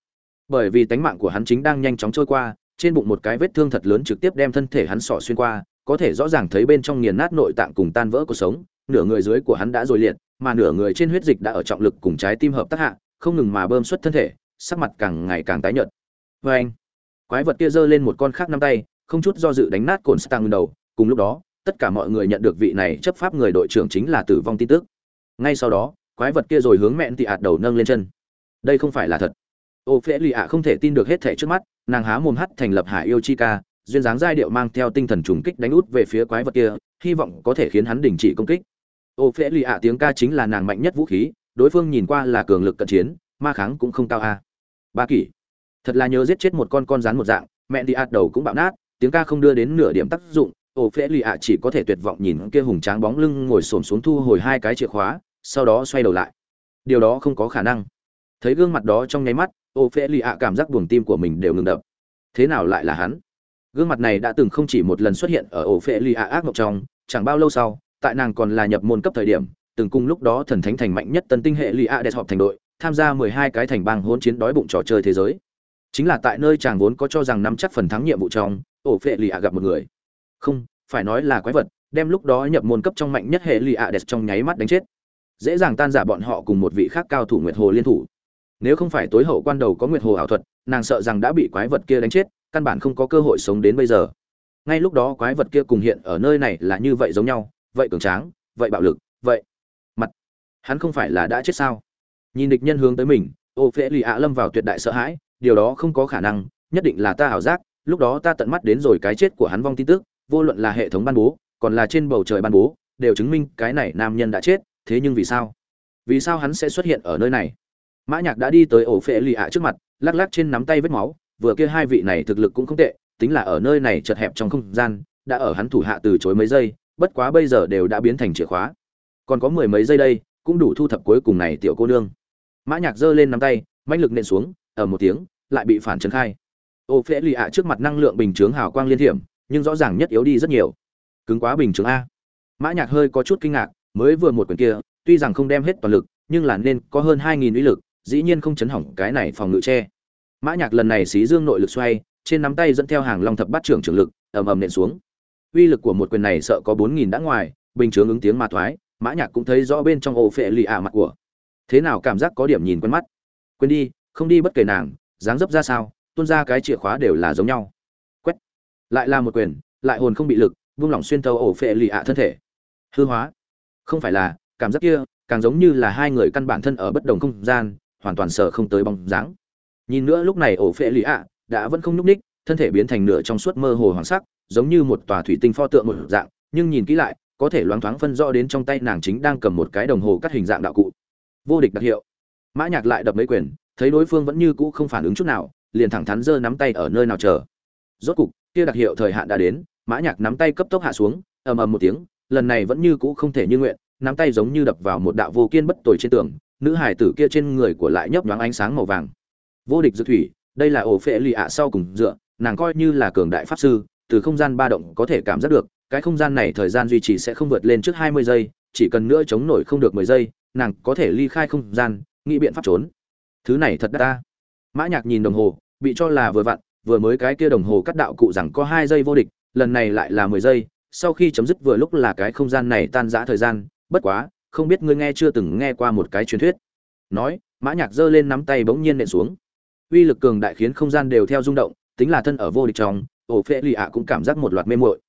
Bởi vì tánh mạng của hắn chính đang nhanh chóng trôi qua, trên bụng một cái vết thương thật lớn trực tiếp đem thân thể hắn sỏ xuyên qua, có thể rõ ràng thấy bên trong nghiền nát nội tạng cùng tan vỡ cuộc sống, nửa người dưới của hắn đã rồi liệt, mà nửa người trên huyết dịch đã ở trọng lực cùng trái tim hợp tác hạ, không ngừng mà bơm xuất thân thể, sắc mặt càng ngày càng tái nhợt. Vê anh quái vật kia giơ lên một con khác năm tay, không chút do dự đánh nát cồn stang đầu. Cùng lúc đó, tất cả mọi người nhận được vị này chấp pháp người đội trưởng chính là tử vong tin tức. Ngay sau đó, quái vật kia rồi hướng mẹn tị ạt đầu nâng lên chân. Đây không phải là thật. Ô phễ lì ạ không thể tin được hết thể trước mắt, nàng há mồm hắt thành lập hải yêu chi ca, duyên dáng giai điệu mang theo tinh thần trùng kích đánh út về phía quái vật kia, hy vọng có thể khiến hắn đình chỉ công kích. Ô phễ lì ạ tiếng ca chính là nàng mạnh nhất vũ khí, đối phương nhìn qua là cường lực cận chiến, ma kháng cũng không cao a. Ba kỷ thật là nhớ giết chết một con con rắn một dạng, mẹ đi ạt đầu cũng bạo nát, tiếng ca không đưa đến nửa điểm tác dụng ổ phễ lì ạ chỉ có thể tuyệt vọng nhìn kia hùng tráng bóng lưng ngồi xổm xuống thu hồi hai cái chìa khóa, sau đó xoay đầu lại. Điều đó không có khả năng. Thấy gương mặt đó trong nháy mắt ô phễ lì ạ cảm giác buồng tim của mình đều ngừng đập. Thế nào lại là hắn? Gương mặt này đã từng không chỉ một lần xuất hiện ở ổ phễ lì ạ ác mộng trong, chẳng bao lâu sau, tại nàng còn là nhập môn cấp thời điểm, từng cùng lúc đó thần thánh thành mạnh nhất tân tinh hệ lì ạ đẹp họp thành đội, tham gia mười hai cái thành bang hỗn chiến đói bụng trò chơi thế giới chính là tại nơi chàng vốn có cho rằng nắm chắc phần thắng nhiệm vụ trong, ổ phệ lì ạ gặp một người. Không, phải nói là quái vật, đem lúc đó nhập môn cấp trong mạnh nhất hệ lì ạ đẹp trong nháy mắt đánh chết. Dễ dàng tan giả bọn họ cùng một vị khác cao thủ nguyệt hồ liên thủ. Nếu không phải tối hậu quan đầu có nguyệt hồ ảo thuật, nàng sợ rằng đã bị quái vật kia đánh chết, căn bản không có cơ hội sống đến bây giờ. Ngay lúc đó quái vật kia cùng hiện ở nơi này là như vậy giống nhau, vậy cường tráng, vậy bạo lực, vậy mặt. Hắn không phải là đã chết sao? Nhìn địch nhân hướng tới mình ô phễ lì ạ lâm vào tuyệt đại sợ hãi điều đó không có khả năng, nhất định là ta ảo giác, lúc đó ta tận mắt đến rồi cái chết của hắn vong tin tức, vô luận là hệ thống ban bố, còn là trên bầu trời ban bố, đều chứng minh cái này nam nhân đã chết, thế nhưng vì sao? Vì sao hắn sẽ xuất hiện ở nơi này? Mã nhạc đã đi tới ổ phệ lì ạ trước mặt, lắc lắc trên nắm tay vết máu, vừa kia hai vị này thực lực cũng không tệ, tính là ở nơi này chật hẹp trong không gian, đã ở hắn thủ hạ từ chối mấy giây, bất quá bây giờ đều đã biến thành chìa khóa. Còn có mười mấy giây đây, cũng đủ thu thập cuối cùng này tiểu cô nương. Mã nhạc giơ lên nắm tay, mãnh lực nện xuống ở một tiếng, lại bị phản chấn khai. Ô phễ lì ạ trước mặt năng lượng bình chướng hào quang liên thiểm, nhưng rõ ràng nhất yếu đi rất nhiều. Cứng quá bình chướng a. Mã nhạc hơi có chút kinh ngạc, mới vừa một quyền kia, tuy rằng không đem hết toàn lực, nhưng là nên có hơn hai nghìn uy lực, dĩ nhiên không chấn hỏng cái này phòng ngự che. Mã nhạc lần này xí dương nội lực xoay, trên nắm tay dẫn theo hàng long thập bát trưởng trưởng lực, ầm ầm nện xuống. Uy lực của một quyền này sợ có bốn nghìn đã ngoài, bình chướng ứng tiếng mà thoái, mã nhạc cũng thấy rõ bên trong ổ phệ lì ạ mặt của. Thế nào cảm giác có điểm nhìn quen mắt. Quên đi không đi bất kể nàng, dáng dấp ra sao, tuôn ra cái chìa khóa đều là giống nhau. Quét. Lại là một quyền, lại hồn không bị lực, vung lỏng xuyên tâu ổ phệ lì ạ thân thể. Hư hóa. Không phải là, cảm giác kia, càng giống như là hai người căn bản thân ở bất đồng không gian, hoàn toàn sợ không tới bóng dáng. Nhìn nữa lúc này ổ phệ lì ạ, đã vẫn không nhúc ních thân thể biến thành nửa trong suốt mơ hồ hoàng sắc, giống như một tòa thủy tinh pho tượng một dạng, nhưng nhìn kỹ lại, có thể loáng thoáng phân rõ đến trong tay nàng chính đang cầm một cái đồng hồ cắt hình dạng đạo cụ. Vô địch đặc hiệu. Mã nhạc lại đập mấy quyền thấy đối phương vẫn như cũ không phản ứng chút nào, liền thẳng thắn giơ nắm tay ở nơi nào chờ. Rốt cục, kia đặc hiệu thời hạn đã đến, mã nhạc nắm tay cấp tốc hạ xuống, ầm ầm một tiếng, lần này vẫn như cũ không thể như nguyện, nắm tay giống như đập vào một đạo vô kiên bất tồi trên tường, nữ hải tử kia trên người của lại nhấp nhoáng ánh sáng màu vàng. Vô địch dư thủy, đây là ổ phệ lì ạ sau cùng dựa, nàng coi như là cường đại pháp sư, từ không gian ba động có thể cảm giác được, cái không gian này thời gian duy trì sẽ không vượt lên trước hai mươi giây, chỉ cần nữa chống nổi không được mười giây, nàng có thể ly khai không gian, nghĩ biện pháp trốn thứ này thật đắt ta. Mã nhạc nhìn đồng hồ, bị cho là vừa vặn, vừa mới cái kia đồng hồ cắt đạo cụ rằng có hai giây vô địch, lần này lại là mười giây, sau khi chấm dứt vừa lúc là cái không gian này tan rã thời gian, bất quá, không biết ngươi nghe chưa từng nghe qua một cái truyền thuyết. Nói, mã nhạc giơ lên nắm tay bỗng nhiên nện xuống. Uy lực cường đại khiến không gian đều theo rung động, tính là thân ở vô địch trong, ổ phệ lì ạ cũng cảm giác một loạt mê muội.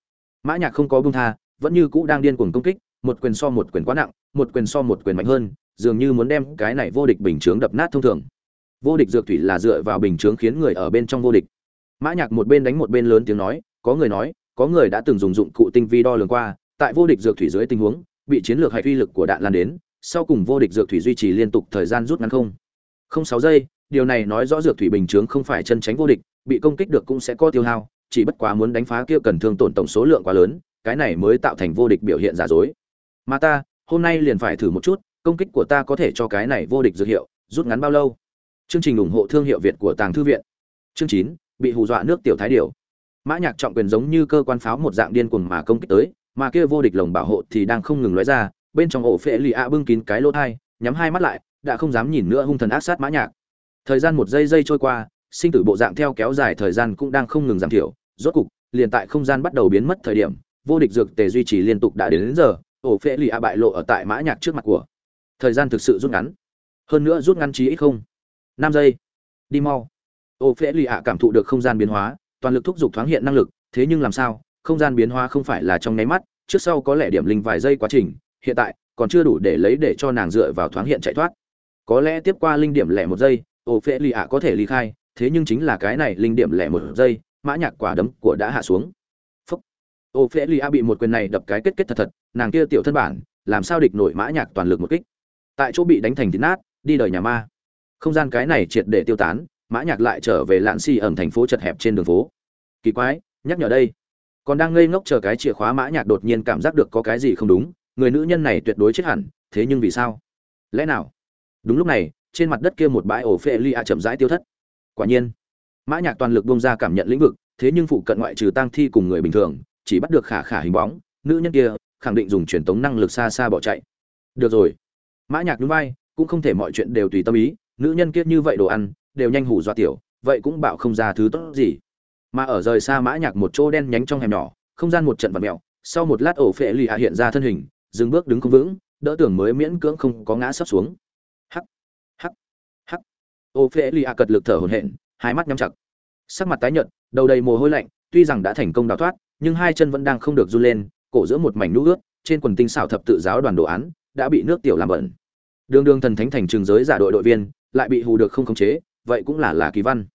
Mã nhạc không có buông tha, vẫn như cũ đang điên cuồng công kích, một quyền so một quyền quá nặng, một quyền so một quyền mạnh hơn dường như muốn đem cái này vô địch bình chướng đập nát thông thường. Vô địch dược thủy là dựa vào bình chướng khiến người ở bên trong vô địch. Mã nhạc một bên đánh một bên lớn tiếng nói, có người nói, có người đã từng dùng dụng cụ tinh vi đo lường qua, tại vô địch dược thủy dưới tình huống, bị chiến lược hay uy lực của đạn lan đến, sau cùng vô địch dược thủy duy trì liên tục thời gian rút ngắn không. Không sáu giây, điều này nói rõ dược thủy bình chướng không phải chân tránh vô địch, bị công kích được cũng sẽ có tiêu hao, chỉ bất quá muốn đánh phá kia cần thương tổn tổng số lượng quá lớn, cái này mới tạo thành vô địch biểu hiện giả dối. Mà ta, hôm nay liền phải thử một chút công kích của ta có thể cho cái này vô địch dược hiệu rút ngắn bao lâu? Chương trình ủng hộ thương hiệu việt của tàng thư viện. Chương chín bị hù dọa nước tiểu thái điểu mã nhạc trọng quyền giống như cơ quan pháo một dạng điên cuồng mà công kích tới mà kia vô địch lồng bảo hộ thì đang không ngừng lóe ra bên trong ổ phệ lì ạ bưng kín cái lỗ thai nhắm hai mắt lại đã không dám nhìn nữa hung thần ác sát mã nhạc. Thời gian một giây giây trôi qua sinh tử bộ dạng theo kéo dài thời gian cũng đang không ngừng giảm thiểu rốt cục liền tại không gian bắt đầu biến mất thời điểm vô địch dược tề duy trì liên tục đã đến, đến giờ ổ phệ lì ạ bại lộ ở tại mã nhạc trước mặt của thời gian thực sự rút ngắn. Hơn nữa rút ngắn chí ít không, năm giây. Đi mau. Ô phễ lì ạ cảm thụ được không gian biến hóa, toàn lực thúc giục thoáng hiện năng lực, thế nhưng làm sao, không gian biến hóa không phải là trong nháy mắt, trước sau có lẽ điểm linh vài giây quá trình, hiện tại còn chưa đủ để lấy để cho nàng dựa vào thoáng hiện chạy thoát. Có lẽ tiếp qua linh điểm lẻ một giây, ô phễ lì ạ có thể ly khai, thế nhưng chính là cái này linh điểm lẻ một giây, mã nhạc quả đấm của đã hạ xuống. Phúc. Ô phễ lì ạ bị một quyền này đập cái kết kết thật thật, nàng kia tiểu thân bản, làm sao địch nổi mã nhạc toàn lực một kích? Tại chỗ bị đánh thành thịt nát, đi đời nhà ma. Không gian cái này triệt để tiêu tán, mã nhạc lại trở về lạn xì ẩm thành phố chật hẹp trên đường phố. Kỳ quái, nhắc nhở đây. Còn đang ngây ngốc chờ cái chìa khóa mã nhạc đột nhiên cảm giác được có cái gì không đúng, người nữ nhân này tuyệt đối chết hẳn, thế nhưng vì sao? Lẽ nào? Đúng lúc này, trên mặt đất kia một bãi ổ phệ ly a chậm rãi tiêu thất. Quả nhiên, mã nhạc toàn lực buông ra cảm nhận lĩnh vực, thế nhưng phụ cận ngoại trừ tang thi cùng người bình thường, chỉ bắt được khả khả hình bóng, nữ nhân kia khẳng định dùng truyền tống năng lực xa xa bỏ chạy. Được rồi mã nhạc nhún vai, cũng không thể mọi chuyện đều tùy tâm ý, nữ nhân kia như vậy đồ ăn, đều nhanh hủ dọa tiểu, vậy cũng bảo không ra thứ tốt gì. Mà ở rời xa mã nhạc một chỗ đen nhánh trong hẻm nhỏ, không gian một trận vật mèo, sau một lát ổ phệ lì hạ hiện ra thân hình, dừng bước đứng không vững, đỡ tưởng mới miễn cưỡng không có ngã sấp xuống. Hắc hắc hắc. Ổ phệ lì hạ cật lực thở hổn hển, hai mắt nhắm chặt. Sắc mặt tái nhợt, đầu đầy mồ hôi lạnh, tuy rằng đã thành công đào thoát, nhưng hai chân vẫn đang không được du lên, cổ giữa một mảnh nũ ướt, trên quần tinh xảo thập tự giáo đoàn đồ án, đã bị nước tiểu làm bẩn đường đường thần thánh thành trường giới giả đội đội viên, lại bị hù được không khống chế, vậy cũng là là kỳ văn.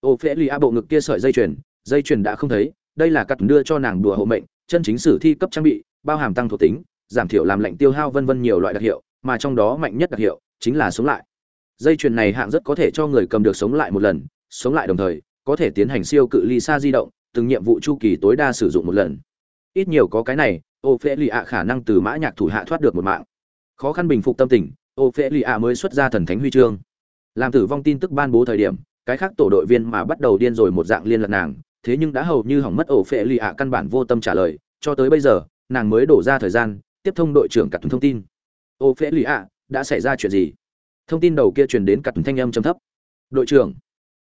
Ô phễ lì a bộ ngực kia sợi dây chuyền dây chuyền đã không thấy, đây là cắt đưa cho nàng đùa hộ mệnh, chân chính sử thi cấp trang bị, bao hàm tăng thuộc tính, giảm thiểu làm lệnh tiêu hao vân vân nhiều loại đặc hiệu, mà trong đó mạnh nhất đặc hiệu chính là sống lại. Dây chuyền này hạng rất có thể cho người cầm được sống lại một lần, sống lại đồng thời, có thể tiến hành siêu cự ly xa di động, từng nhiệm vụ chu kỳ tối đa sử dụng một lần. Ít nhiều có cái này ô phễ lì ạ khả năng từ mã nhạc thủ hạ thoát được một mạng. Khó khăn bình phục tâm tình ô phê lì ạ mới xuất ra thần thánh huy chương. Làm tử vong tin tức ban bố thời điểm, cái khác tổ đội viên mà bắt đầu điên rồi một dạng liên lạc nàng, thế nhưng đã hầu như hỏng mất ổ phệ lì ạ căn bản vô tâm trả lời, cho tới bây giờ, nàng mới đổ ra thời gian, tiếp thông đội trưởng cặp thông tin. Ổ phệ lì ạ đã xảy ra chuyện gì? Thông tin đầu kia truyền đến cặp thanh âm trầm thấp. Đội trưởng,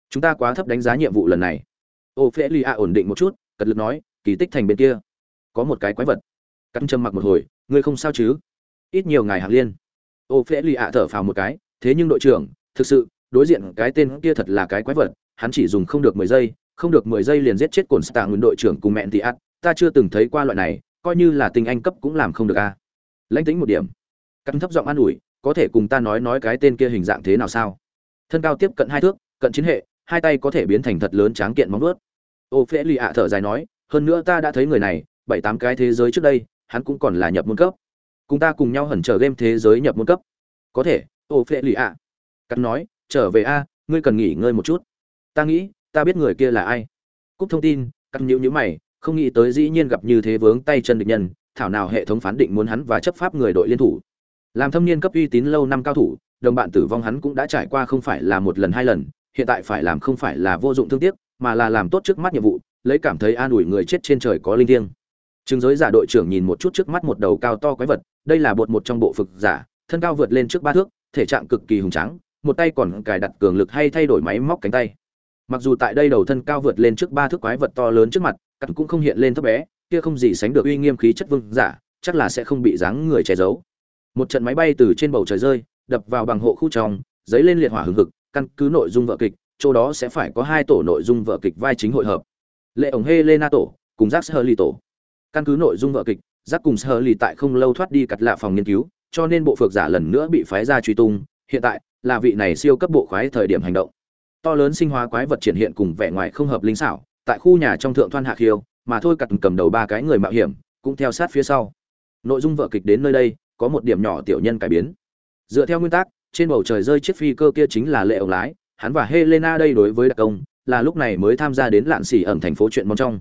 chúng ta quá thấp đánh giá nhiệm vụ lần này. Ổ phệ lì ạ ổn định một chút, cật lực nói, kỳ tích thành bên kia. Có một cái quái vật. Cắt trầm mặc một hồi, ngươi không sao chứ? Ít nhiều ngày hạc liên ô phễ lì ạ thở phào một cái, thế nhưng đội trưởng, thực sự, đối diện cái tên kia thật là cái quái vật, hắn chỉ dùng không được mười giây, không được mười giây liền giết chết cồn stạ nguyên đội trưởng cùng mẹn tị ắt ta chưa từng thấy qua loại này, coi như là tinh anh cấp cũng làm không được a à. lãnh tính một điểm. Cắn thấp giọng an ủi, có thể cùng ta nói nói cái tên kia hình dạng thế nào sao? Thân cao tiếp cận hai thước, cận chiến hệ, hai tay có thể biến thành thật lớn tráng kiện móng ướt ô phễ lì ạ thở dài nói, hơn nữa ta đã thấy người này, bảy tám cái thế giới trước đây, hắn cũng còn là nhập môn cấp cùng ta cùng nhau hẩn chờ game thế giới nhập môn cấp. Có thể, ô phễ lì ạ. Cắt nói, trở về a, ngươi cần nghỉ ngơi một chút. Ta nghĩ, ta biết người kia là ai. Cúp thông tin, cắt nhữ nhữ mày, không nghĩ tới dĩ nhiên gặp như thế vướng tay chân địch nhân, thảo nào hệ thống phán định muốn hắn và chấp pháp người đội liên thủ. Làm thâm niên cấp uy tín lâu năm cao thủ, đồng bạn tử vong hắn cũng đã trải qua không phải là một lần hai lần, hiện tại phải làm không phải là vô dụng thương tiếc, mà là làm tốt trước mắt nhiệm vụ, lấy cảm thấy an ủi người chết trên trời có linh thiêng. Trừng giới giả đội trưởng nhìn một chút trước mắt một đầu cao to quái vật, đây là bột một trong bộ phực giả, thân cao vượt lên trước ba thước, thể trạng cực kỳ hùng tráng, một tay còn cài đặt cường lực hay thay đổi máy móc cánh tay. Mặc dù tại đây đầu thân cao vượt lên trước ba thước quái vật to lớn trước mặt cắt cũng không hiện lên thấp bé kia không gì sánh được uy nghiêm khí chất vương giả chắc là sẽ không bị dáng người che giấu. Một trận máy bay từ trên bầu trời rơi đập vào bằng hộ khu trong giấy lên liệt hỏa hừng hực căn cứ nội dung vợ kịch chỗ đó sẽ phải có hai tổ nội dung vợ kịch vai chính hội hợp. Lệ ổng helena tổ cùng giác Hurley tổ căn cứ nội dung vợ kịch giác cùng sơ lì tại không lâu thoát đi cặt lạ phòng nghiên cứu, cho nên bộ phược giả lần nữa bị phái ra truy tung. Hiện tại, là vị này siêu cấp bộ khoái thời điểm hành động. To lớn sinh hóa quái vật triển hiện cùng vẻ ngoài không hợp linh xảo, tại khu nhà trong thượng thoan hạ khiêu, mà thôi cặt cầm đầu ba cái người mạo hiểm, cũng theo sát phía sau. Nội dung vợ kịch đến nơi đây, có một điểm nhỏ tiểu nhân cải biến. Dựa theo nguyên tắc, trên bầu trời rơi chiếc phi cơ kia chính là lệ ổng lái, hắn và helena đây đối với đặc công, là lúc này mới tham gia đến lạn xỉ ẩn thành phố chuyện mong trong.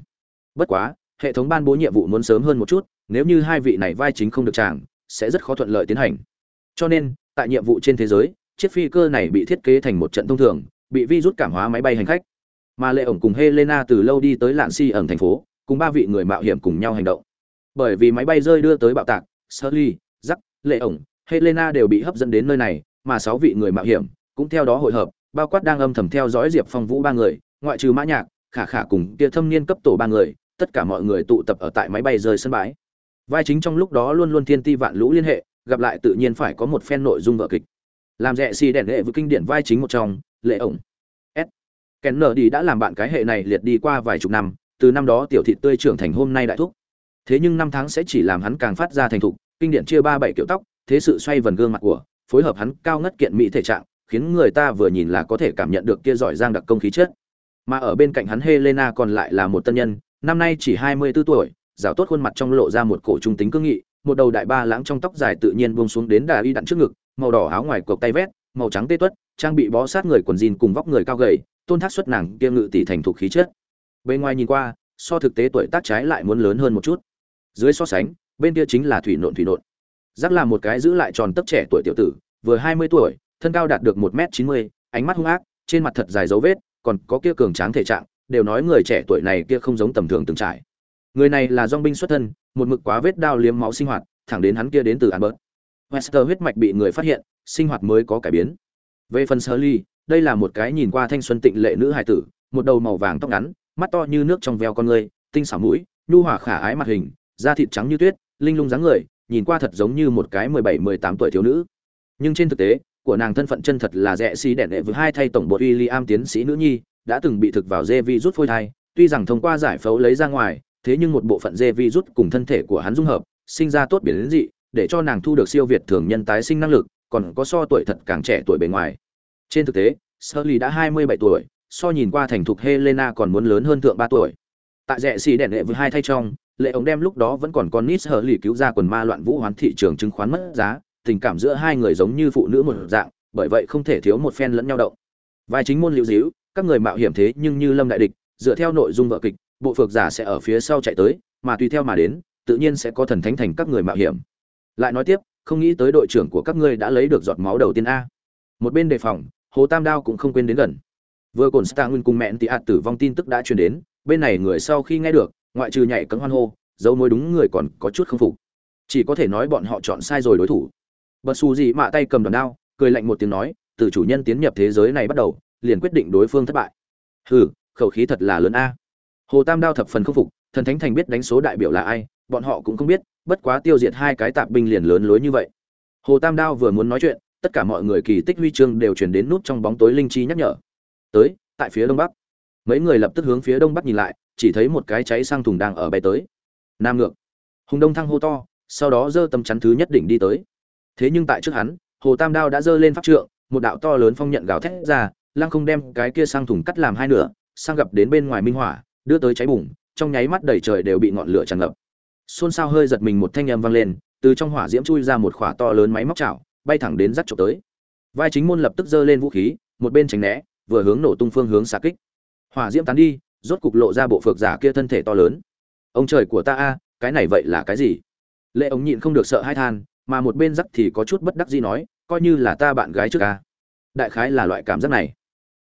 Bất quá hệ thống ban bố nhiệm vụ muốn sớm hơn một chút nếu như hai vị này vai chính không được chàng sẽ rất khó thuận lợi tiến hành cho nên tại nhiệm vụ trên thế giới chiếc phi cơ này bị thiết kế thành một trận thông thường, bị vi rút cảm hóa máy bay hành khách. Mà Lệ ổng cùng Helena từ lâu đi tới Lạn Si ẩn thành phố, cùng ba vị người mạo hiểm cùng nhau hành động. Bởi vì máy bay rơi đưa tới bạo tạc, Sully, Jack, Lệ ổng, Helena đều bị hấp dẫn đến nơi này, mà sáu vị người mạo hiểm cũng theo đó hội hợp, bao quát đang âm thầm theo dõi Diệp Phong Vũ ba người, ngoại trừ Mã Nhạc, Khả Khả cùng kia thâm niên cấp tổ ba người, tất cả mọi người tụ tập ở tại máy bay rơi sân bãi. Vai chính trong lúc đó luôn luôn thiên ti vạn lũ liên hệ, gặp lại tự nhiên phải có một phen nội dung vở kịch. Làm rẻ xì đèn lệ với kinh điển vai chính một trong lệ ổng. S. Kèn nở đi đã làm bạn cái hệ này liệt đi qua vài chục năm từ năm đó tiểu thị tươi trưởng thành hôm nay đại thúc. Thế nhưng năm tháng sẽ chỉ làm hắn càng phát ra thành thục kinh điển chia ba bảy kiểu tóc thế sự xoay vần gương mặt của phối hợp hắn cao ngất kiện mỹ thể trạng khiến người ta vừa nhìn là có thể cảm nhận được kia giỏi giang đặc công khí chất. Mà ở bên cạnh hắn Helena còn lại là một tân nhân năm nay chỉ hai mươi 24 tuổi rào tốt khuôn mặt trong lộ ra một cổ trung tính cương nghị, một đầu đại ba lãng trong tóc dài tự nhiên buông xuống đến đà y đặn trước ngực, màu đỏ áo ngoài cộc tay vét, màu trắng tê tuất, trang bị bó sát người quần jean cùng vóc người cao gầy, tôn thác xuất nàng kia ngự tỷ thành thuộc khí chất. Bên ngoài nhìn qua, so thực tế tuổi tác trái lại muốn lớn hơn một chút. Dưới so sánh, bên kia chính là thủy nộn thủy nộn. Giác là một cái giữ lại tròn tấp trẻ tuổi tiểu tử, vừa hai mươi tuổi, thân cao đạt được một m chín mươi, ánh mắt hung ác, trên mặt thật dài dấu vết, còn có kia cường tráng thể trạng đều nói người trẻ tuổi này kia không giống tầm thường từng trải. Người này là dòng binh xuất thân một mực quá vết đao liếm máu sinh hoạt thẳng đến hắn kia đến từ albert. Wester huyết mạch bị người phát hiện sinh hoạt mới có cải biến. Về phần Shirley, đây là một cái nhìn qua thanh xuân tịnh lệ nữ hài tử, một đầu màu vàng tóc ngắn, mắt to như nước trong veo con người, tinh xảo mũi, nhu hòa khả ái mặt hình, da thịt trắng như tuyết, linh lung dáng người, nhìn qua thật giống như một cái 17-18 tuổi thiếu nữ. Nhưng trên thực tế, của nàng thân phận chân thật là rẻ xí đẻ đệ với hai thay tổng bộ William tiến sĩ nữ nhi, đã từng bị thực vào dê virus phôi thai, tuy rằng thông qua giải phẫu lấy ra ngoài, thế nhưng một bộ phận dê virus cùng thân thể của hắn dung hợp, sinh ra tốt biến dị, để cho nàng thu được siêu việt thường nhân tái sinh năng lực, còn có so tuổi thật càng trẻ tuổi bề ngoài. Trên thực tế, Sully đã 27 tuổi, so nhìn qua thành thục Helena còn muốn lớn hơn thượng 3 tuổi. Tại rẻ xì đèn lệ với hai thay trong, lệ ống đem lúc đó vẫn còn con nít lì cứu ra quần ma loạn vũ hoán thị trường chứng khoán mất giá, tình cảm giữa hai người giống như phụ nữ một dạng, bởi vậy không thể thiếu một phen lẫn nhau động. Vài chính môn liễu diễu các người mạo hiểm thế nhưng như lâm đại địch, dựa theo nội dung vở kịch, bộ phược giả sẽ ở phía sau chạy tới, mà tùy theo mà đến, tự nhiên sẽ có thần thánh thành các người mạo hiểm. Lại nói tiếp, không nghĩ tới đội trưởng của các ngươi đã lấy được giọt máu đầu tiên a. Một bên đề phòng, Hồ Tam Đao cũng không quên đến gần. Vừa cồn nguyên cùng mẹn tỷ tử vong tin tức đã truyền đến, bên này người sau khi nghe được, ngoại trừ nhảy cẫng hoan hô, dấu mối đúng người còn có chút không phục. Chỉ có thể nói bọn họ chọn sai rồi đối thủ. Bật xù gì mạ tay cầm đòn đao, cười lạnh một tiếng nói, từ chủ nhân tiến nhập thế giới này bắt đầu, liền quyết định đối phương thất bại. Hừ, khẩu khí thật là lớn a. Hồ Tam Đao thập phần không phục, thần thánh thành biết đánh số đại biểu là ai, bọn họ cũng không biết, bất quá tiêu diệt hai cái tạp binh liền lớn lối như vậy. Hồ Tam Đao vừa muốn nói chuyện, tất cả mọi người kỳ tích huy chương đều truyền đến nút trong bóng tối linh chi nhắc nhở. Tới, tại phía đông bắc. Mấy người lập tức hướng phía đông bắc nhìn lại, chỉ thấy một cái cháy sang thùng đang ở bay tới. Nam ngược. Hùng Đông thăng hô to, sau đó giơ tầm chắn thứ nhất định đi tới. Thế nhưng tại trước hắn, Hồ Tam Đao đã giơ lên pháp trượng, một đạo to lớn phong nhận gào thét ra, lăng không đem cái kia sang thùng cắt làm hai nửa, sang gặp đến bên ngoài minh hỏa, đưa tới cháy bùng, trong nháy mắt đầy trời đều bị ngọn lửa tràn ngập. Xôn xao hơi giật mình một thanh âm vang lên, từ trong hỏa diễm chui ra một khỏa to lớn máy móc chảo, bay thẳng đến rắc trộm tới. Vai chính môn lập tức giơ lên vũ khí một bên tránh né vừa hướng nổ tung phương hướng xạ kích. Hỏa diễm tán đi rốt cục lộ ra bộ phược giả kia thân thể to lớn. Ông trời của ta a cái này vậy là cái gì? Lệ ống nhịn không được sợ hai than mà một bên rắc thì có chút bất đắc gì nói coi như là ta bạn gái trước a. Đại khái là loại cảm giác này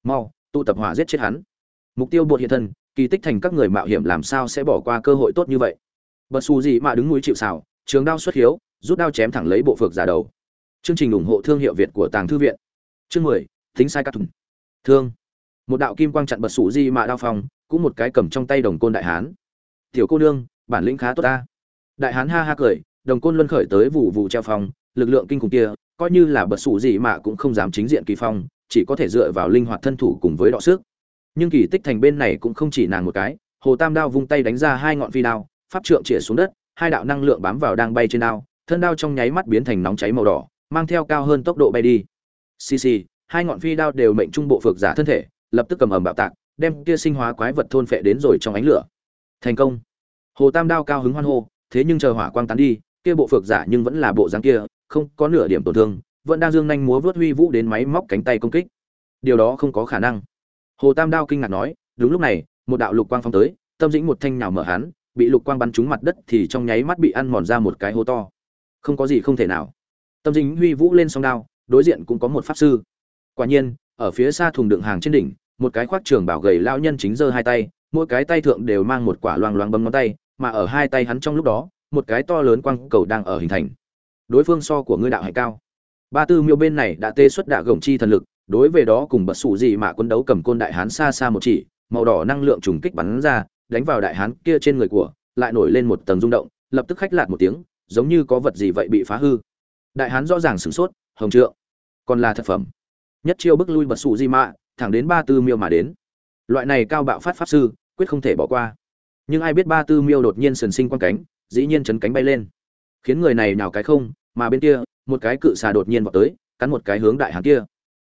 mau tụ tập hỏa giết chết hắn mục tiêu bột hiện thân kỳ tích thành các người mạo hiểm làm sao sẽ bỏ qua cơ hội tốt như vậy bật xù gì mà đứng núi chịu xào trường đao xuất hiếu rút đao chém thẳng lấy bộ phược giả đầu Chương trình ủng hộ thương hiệu Việt của Tàng thư viện. Chương 10, tính sai các thùng. Thương. Một đạo kim quang chặn bật xù gì mà đao phong, cũng một cái cầm trong tay đồng côn đại hán. Tiểu cô nương, bản lĩnh khá tốt ta. Đại hán ha ha cười, đồng côn luân khởi tới vụ vụ treo phong, lực lượng kinh khủng kia, coi như là bật xù gì mà cũng không dám chính diện kỳ phong, chỉ có thể dựa vào linh hoạt thân thủ cùng với đọ sức. Nhưng kỳ tích thành bên này cũng không chỉ nàng một cái, Hồ Tam đao vung tay đánh ra hai ngọn phi đao, pháp trượng chĩa xuống đất, hai đạo năng lượng bám vào đang bay trên đao, thân đao trong nháy mắt biến thành nóng cháy màu đỏ, mang theo cao hơn tốc độ bay đi. Xì xì hai ngọn phi đao đều mệnh trung bộ phược giả thân thể lập tức cầm ầm bạo tạc đem kia sinh hóa quái vật thôn phệ đến rồi trong ánh lửa. Thành công. Hồ tam đao cao hứng hoan hô thế nhưng chờ hỏa quang tán đi kia bộ phược giả nhưng vẫn là bộ dáng kia không có nửa điểm tổn thương vẫn đang dương nhanh múa vớt huy vũ đến máy móc cánh tay công kích. Điều đó không có khả năng. Hồ tam đao kinh ngạc nói, đúng lúc này, một đạo lục quang phong tới, tâm dĩnh một thanh nhào mở hắn, bị lục quang bắn trúng mặt đất thì trong nháy mắt bị ăn mòn ra một cái hố to. Không có gì không thể nào. Tâm Dĩnh huy vũ lên song đao, đối diện cũng có một pháp sư. Quả nhiên, ở phía xa thùng đựng hàng trên đỉnh, một cái khoác trường bảo gầy lao nhân chính giơ hai tay, mỗi cái tay thượng đều mang một quả loang loang bấm ngón tay, mà ở hai tay hắn trong lúc đó, một cái to lớn quang cầu đang ở hình thành. Đối phương so của ngươi đạo hạnh cao ba tư miêu bên này đã tê xuất đạ gồng chi thần lực, đối về đó cùng bật sụ gì mà quân đấu cầm côn đại hán xa xa một chỉ, màu đỏ năng lượng trùng kích bắn ra, đánh vào đại hán kia trên người của, lại nổi lên một tầng rung động, lập tức khách lạt một tiếng, giống như có vật gì vậy bị phá hư. Đại hán rõ ràng sửng sốt, hồng trượng, còn là thật phẩm. Nhất chiêu bức lui bật sụ di mạ thẳng đến ba tư miêu mà đến. Loại này cao bạo phát pháp sư, quyết không thể bỏ qua. Nhưng ai biết ba tư miêu đột nhiên sần sinh quang cánh, dĩ nhiên chấn cánh bay lên. Khiến người này nào cái không, mà bên kia một cái cự xà đột nhiên vào tới, cắn một cái hướng đại hán kia.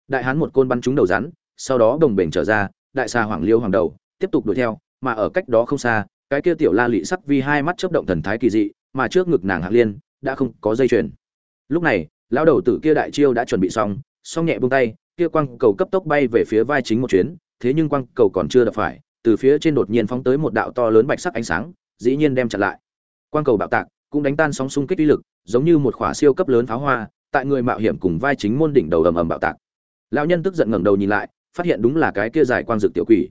Đại hán một côn bắn trúng đầu rắn, sau đó đồng bể trở ra, đại xà hoàng liêu hoàng đầu, tiếp tục đuổi theo, mà ở cách đó không xa, cái kia tiểu la lị sắc vi hai mắt chớp động thần thái kỳ dị, mà trước ngực nàng hạng liên đã không có dây chuyền. Lúc này, lão đầu tử kia đại chiêu đã chuẩn bị xong xong nhẹ buông tay, kia quang cầu cấp tốc bay về phía vai chính một chuyến, thế nhưng quang cầu còn chưa đập phải, từ phía trên đột nhiên phóng tới một đạo to lớn bạch sắc ánh sáng, dĩ nhiên đem chặn lại. Quang cầu bạo tạc cũng đánh tan sóng xung kích uy lực, giống như một quả siêu cấp lớn pháo hoa, tại người mạo hiểm cùng vai chính môn đỉnh đầu ầm ầm bạo tạc. Lão nhân tức giận ngẩng đầu nhìn lại, phát hiện đúng là cái kia giải quang dược tiểu quỷ.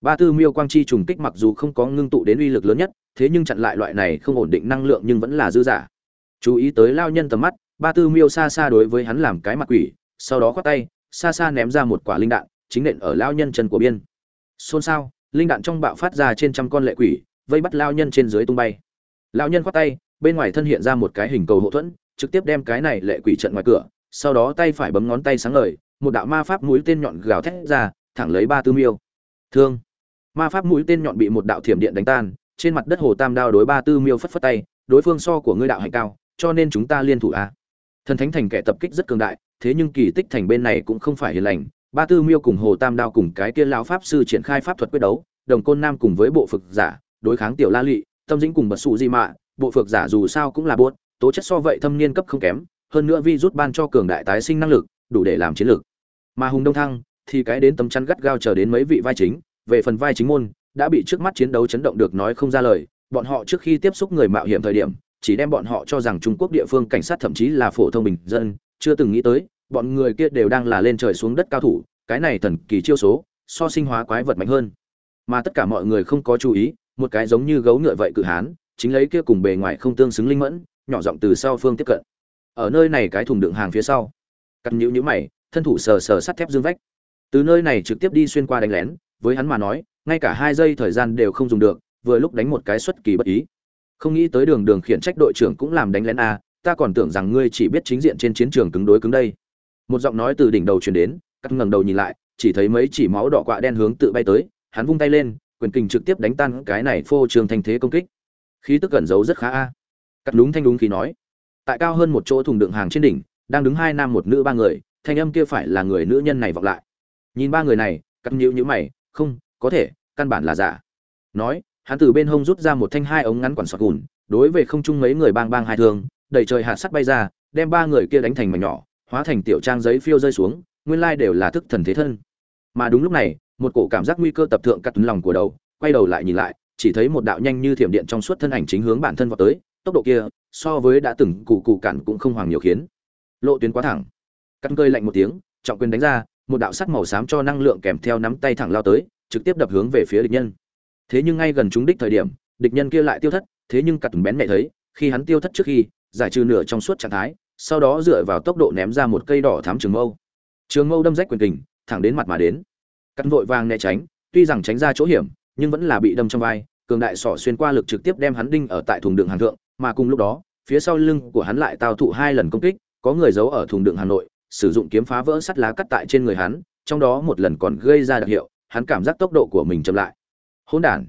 Ba tư miêu quang chi trùng kích mặc dù không có ngưng tụ đến uy lực lớn nhất, thế nhưng chặn lại loại này không ổn định năng lượng nhưng vẫn là dư giả. Chú ý tới lão nhân tầm mắt, ba tư miêu xa xa đối với hắn làm cái mặt quỷ, sau đó khoát tay, xa xa ném ra một quả linh đạn, chính nện ở lão nhân chân của biên. Xôn xao, linh đạn trong bạo phát ra trên trăm con lệ quỷ, vây bắt lão nhân trên dưới tung bay. Lão nhân khoát tay bên ngoài thân hiện ra một cái hình cầu hộ thuẫn, trực tiếp đem cái này lệ quỷ trận ngoài cửa, sau đó tay phải bấm ngón tay sáng ngời, một đạo ma pháp mũi tên nhọn gào thét ra, thẳng lấy ba tư miêu. Thương. Ma pháp mũi tên nhọn bị một đạo thiểm điện đánh tan, trên mặt đất hồ tam đao đối ba tư miêu phất phất tay, đối phương so của ngươi đạo hành cao, cho nên chúng ta liên thủ a thần thánh thành kẻ tập kích rất cường đại, thế nhưng kỳ tích thành bên này cũng không phải hiền lành. Ba tư miêu cùng hồ tam đao cùng cái kia lão pháp sư triển khai pháp thuật quyết đấu, đồng côn nam cùng với bộ phực giả, đối kháng tiểu la lụy tâm dĩnh cùng bật sụ di mạ bộ phược giả dù sao cũng là buốt, tố chất so vậy thâm niên cấp không kém, hơn nữa vi rút ban cho cường đại tái sinh năng lực, đủ để làm chiến lược. Mà hùng đông thăng thì cái đến tấm chắn gắt gao chờ đến mấy vị vai chính, về phần vai chính môn, đã bị trước mắt chiến đấu chấn động được nói không ra lời, bọn họ trước khi tiếp xúc người mạo hiểm thời điểm, chỉ đem bọn họ cho rằng trung quốc địa phương cảnh sát thậm chí là phổ thông bình dân, chưa từng nghĩ tới, bọn người kia đều đang là lên trời xuống đất cao thủ, cái này thần kỳ chiêu số, so sinh hóa quái vật mạnh hơn. Mà tất cả mọi người không có chú ý, một cái giống như gấu ngựa vậy cự hán chính lấy kia cùng bề ngoài không tương xứng linh mẫn, nhỏ giọng từ sau phương tiếp cận. Ở nơi này cái thùng đựng hàng phía sau, cắt nhũ nhũ mày, thân thủ sờ sờ sắt thép dương vách. Từ nơi này trực tiếp đi xuyên qua đánh lén, với hắn mà nói, ngay cả hai giây thời gian đều không dùng được, vừa lúc đánh một cái xuất kỳ bất ý. Không nghĩ tới đường đường khiển trách đội trưởng cũng làm đánh lén a ta còn tưởng rằng ngươi chỉ biết chính diện trên chiến trường cứng đối cứng đây. Một giọng nói từ đỉnh đầu truyền đến, cắt ngẩng đầu nhìn lại, chỉ thấy mấy chỉ máu đỏ quạ đen hướng tự bay tới, hắn vung tay lên, quyền kình trực tiếp đánh tan cái này phô trường thành thế công kích khí tức gần giấu rất khá a. Cắt đúng thanh đúng khí nói. Tại cao hơn một chỗ thùng đựng hàng trên đỉnh, đang đứng hai nam một nữ ba người, thanh âm kia phải là người nữ nhân này vọng lại. Nhìn ba người này, cắt nhíu nhíu mày, không, có thể, căn bản là giả. Nói, hắn từ bên hông rút ra một thanh hai ống ngắn quản sọt gùn, đối về không trung mấy người bang bang hai thương, đẩy trời hạt sắt bay ra, đem ba người kia đánh thành mảnh nhỏ, hóa thành tiểu trang giấy phiêu rơi xuống, nguyên lai đều là thức thần thế thân. Mà đúng lúc này, một cổ cảm giác nguy cơ tập thượng cắt lòng của đầu, quay đầu lại nhìn lại chỉ thấy một đạo nhanh như thiểm điện trong suốt thân ảnh chính hướng bản thân vào tới, tốc độ kia, so với đã từng cụ cụ cản cũng không hoàng nhiều khiến. Lộ tuyến quá thẳng. Cắn cơi lạnh một tiếng, trọng quyền đánh ra, một đạo sắc màu xám cho năng lượng kèm theo nắm tay thẳng lao tới, trực tiếp đập hướng về phía địch nhân. Thế nhưng ngay gần trúng đích thời điểm, địch nhân kia lại tiêu thất, thế nhưng cắt bén mẹ thấy, khi hắn tiêu thất trước khi, giải trừ nửa trong suốt trạng thái, sau đó dựa vào tốc độ ném ra một cây đỏ thắm trường mâu. Trường mâu đâm rách quyền kình, thẳng đến mặt mà đến. Cắt vội vàng né tránh, tuy rằng tránh ra chỗ hiểm, nhưng vẫn là bị đâm trong vai cường đại sỏ xuyên qua lực trực tiếp đem hắn đinh ở tại thùng đường hàng thượng, mà cùng lúc đó, phía sau lưng của hắn lại tao thụ hai lần công kích, có người giấu ở thùng đường hà nội, sử dụng kiếm phá vỡ sắt lá cắt tại trên người hắn, trong đó một lần còn gây ra đặc hiệu, hắn cảm giác tốc độ của mình chậm lại. Hỗn đản.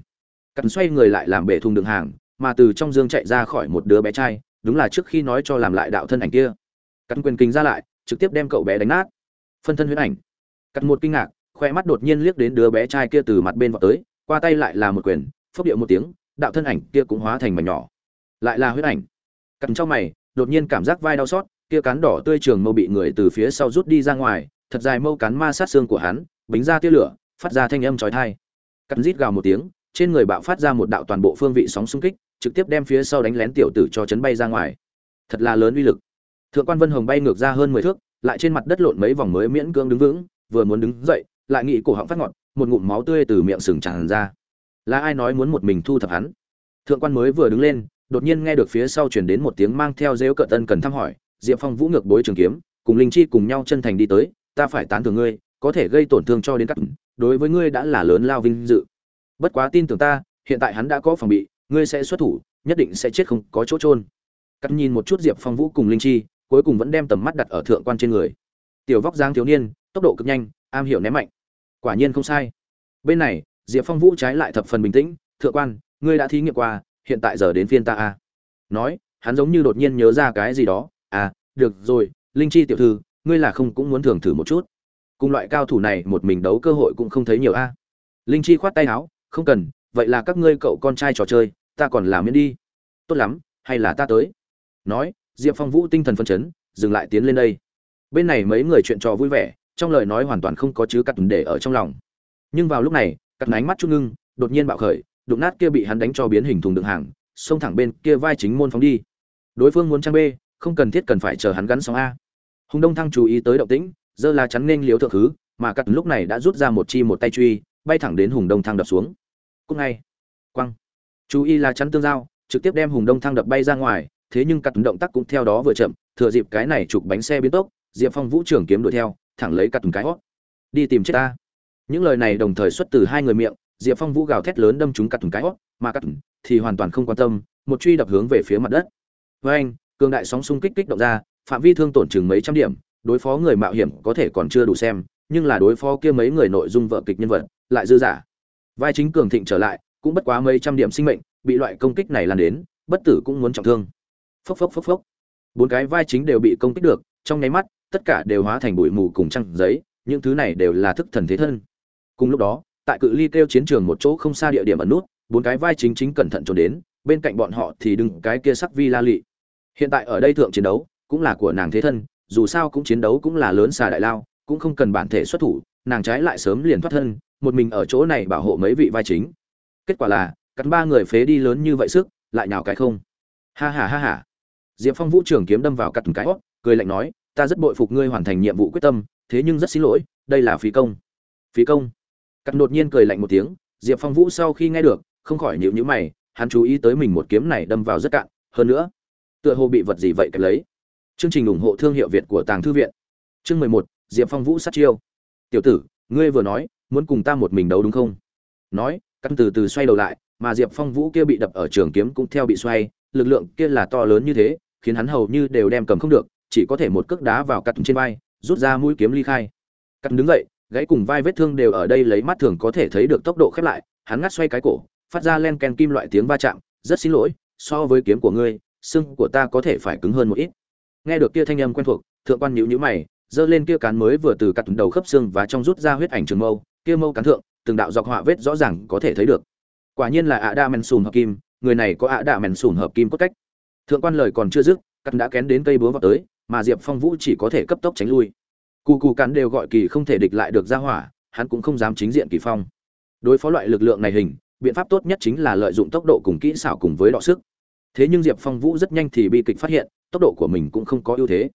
Cắt xoay người lại làm bể thùng đường hàng, mà từ trong dương chạy ra khỏi một đứa bé trai, đúng là trước khi nói cho làm lại đạo thân ảnh kia. Cắn quyền kinh ra lại, trực tiếp đem cậu bé đánh nát. Phân thân huyễn ảnh. Cắt một kinh ngạc, khoe mắt đột nhiên liếc đến đứa bé trai kia từ mặt bên vào tới, qua tay lại là một quyền phốc điệu một tiếng, đạo thân ảnh kia cũng hóa thành mảnh nhỏ. Lại là huyết ảnh. Cắn trong mày, đột nhiên cảm giác vai đau xót, kia cán đỏ tươi trường mâu bị người từ phía sau rút đi ra ngoài, thật dài mâu cắn ma sát xương của hắn, bính ra tia lửa, phát ra thanh âm chói tai. Cắn rít gào một tiếng, trên người bạo phát ra một đạo toàn bộ phương vị sóng xung kích, trực tiếp đem phía sau đánh lén tiểu tử cho chấn bay ra ngoài. Thật là lớn uy lực. Thượng quan vân hồng bay ngược ra hơn mười thước, lại trên mặt đất lộn mấy vòng mới miễn cưỡng đứng vững, vừa muốn đứng dậy, lại nghĩ cổ họng phát ngọt, một ngụm máu tươi từ miệng sừng tràn ra là ai nói muốn một mình thu thập hắn? Thượng quan mới vừa đứng lên, đột nhiên nghe được phía sau chuyển đến một tiếng mang theo dếu cợt tân cần thăm hỏi, diệp phong vũ ngược bối trường kiếm, cùng linh chi cùng nhau chân thành đi tới, ta phải tán thưởng ngươi, có thể gây tổn thương cho đến các đối với ngươi đã là lớn lao vinh dự. Bất quá tin tưởng ta, hiện tại hắn đã có phòng bị, ngươi sẽ xuất thủ, nhất định sẽ chết không có chỗ trôn cắt nhìn một chút diệp phong vũ cùng linh chi, cuối cùng vẫn đem tầm mắt đặt ở thượng quan trên người. Tiểu vóc dáng thiếu niên, tốc độ cực nhanh, am hiểu ném mạnh. Quả nhiên không sai. Bên này diệp phong vũ trái lại thập phần bình tĩnh, thượng quan, ngươi đã thí nghiệm qua, hiện tại giờ đến phiên ta a. Nói, hắn giống như đột nhiên nhớ ra cái gì đó à được rồi, linh chi tiểu thư, ngươi là không cũng muốn thưởng thử một chút. Cùng loại cao thủ này một mình đấu cơ hội cũng không thấy nhiều a. Linh chi khoát tay áo, không cần, vậy là các ngươi cậu con trai trò chơi, ta còn làm miễn đi. Tốt lắm, hay là ta tới? Nói, diệp phong vũ tinh thần phân chấn, dừng lại tiến lên đây. Bên này mấy người chuyện trò vui vẻ, trong lời nói hoàn toàn không có chứ cắt để ở trong lòng. Nhưng vào lúc này cắt ánh mắt chút ngưng, đột nhiên bạo khởi, đụng nát kia bị hắn đánh cho biến hình thùng đựng hàng, xông thẳng bên kia vai chính môn phóng đi. Đối phương muốn trang b không cần thiết cần phải chờ hắn gắn sóng a. Hùng đông thăng chú ý tới động tĩnh, giơ là chắn nên liếu thượng thứ, mà cắt lúc này đã rút ra một chi một tay truy, bay thẳng đến hùng đông thăng đập xuống. Cúc ngay. Quăng. Chú ý là chắn tương giao, trực tiếp đem hùng đông thăng đập bay ra ngoài, thế nhưng cắt động tác cũng theo đó vừa chậm, thừa dịp cái này chụp bánh xe biến tốc, diệp phong vũ trưởng kiếm đuổi theo, thẳng lấy cắt cái hót. Đi tìm chết ta những lời này đồng thời xuất từ hai người miệng, diệp phong vũ gào thét lớn đâm chúng cắt cái hót mà cắt thì hoàn toàn không quan tâm, một truy đập hướng về phía mặt đất. Với anh, cường đại sóng xung kích kích động ra, phạm vi thương tổn chừng mấy trăm điểm, đối phó người mạo hiểm có thể còn chưa đủ xem, nhưng là đối phó kia mấy người nội dung vợ kịch nhân vật lại dư giả vai chính cường thịnh trở lại, cũng bất quá mấy trăm điểm sinh mệnh, bị loại công kích này lan đến, bất tử cũng muốn trọng thương. Phốc phốc phốc phốc. Bốn cái vai chính đều bị công kích được, trong nháy mắt, tất cả đều hóa thành bụi mù cùng trăng giấy, những thứ này đều là thức thần thế thân cùng lúc đó, tại cự ly kêu chiến trường một chỗ không xa địa điểm ẩn nút, bốn cái vai chính chính cẩn thận trốn đến, bên cạnh bọn họ thì đừng cái kia sắc vi la lị. Hiện tại ở đây thượng chiến đấu, cũng là của nàng thế thân, dù sao cũng chiến đấu cũng là lớn xà đại lao, cũng không cần bản thể xuất thủ, nàng trái lại sớm liền thoát thân, một mình ở chỗ này bảo hộ mấy vị vai chính. Kết quả là cắn ba người phế đi lớn như vậy sức, lại nào cái không. Ha ha ha ha. Diệp phong vũ trưởng kiếm đâm vào cắt cái hót cười lạnh nói, ta rất bội phục ngươi hoàn thành nhiệm vụ quyết tâm, thế nhưng rất xin lỗi, đây là phí công. Phí công? Cắt đột nhiên cười lạnh một tiếng, diệp phong vũ sau khi nghe được, không khỏi nhíu nhíu mày, hắn chú ý tới mình một kiếm này đâm vào rất cạn, hơn nữa, tựa hồ bị vật gì vậy kẹp lấy. Chương trình ủng hộ thương hiệu việt của tàng thư viện. Chương mười một, diệp phong vũ sát chiêu. Tiểu tử, ngươi vừa nói, muốn cùng ta một mình đấu đúng không? Nói, cắt từ từ xoay đầu lại, mà diệp phong vũ kia bị đập ở trường kiếm cũng theo bị xoay, lực lượng kia là to lớn như thế, khiến hắn hầu như đều đem cầm không được, chỉ có thể một cước đá vào cắt trên vai, rút ra mũi kiếm ly khai. Cắt đứng dậy gãy cùng vai vết thương đều ở đây lấy mắt thường có thể thấy được tốc độ khép lại, hắn ngắt xoay cái cổ, phát ra len ken kim loại tiếng va chạm, rất xin lỗi, so với kiếm của ngươi, xương của ta có thể phải cứng hơn một ít. Nghe được kia thanh âm quen thuộc, thượng quan nhíu nhíu mày, giơ lên kia cán mới vừa từ cắt đầu khớp xương và trong rút ra huyết ảnh trường mâu, kia mâu cán thượng, từng đạo dọc họa vết rõ ràng có thể thấy được. Quả nhiên là ạ đa men sùn hợp kim, người này có ạ đa men sùn hợp kim cốt cách. Thượng quan lời còn chưa dứt, cắt đã kén đến cây búa vào tới, mà diệp phong vũ chỉ có thể cấp tốc tránh lui cù cù cắn đều gọi kỳ không thể địch lại được ra hỏa, hắn cũng không dám chính diện kỳ phong. Đối phó loại lực lượng này hình, biện pháp tốt nhất chính là lợi dụng tốc độ cùng kỹ xảo cùng với đọ sức. Thế nhưng diệp phong vũ rất nhanh thì bi kịch phát hiện, tốc độ của mình cũng không có ưu thế.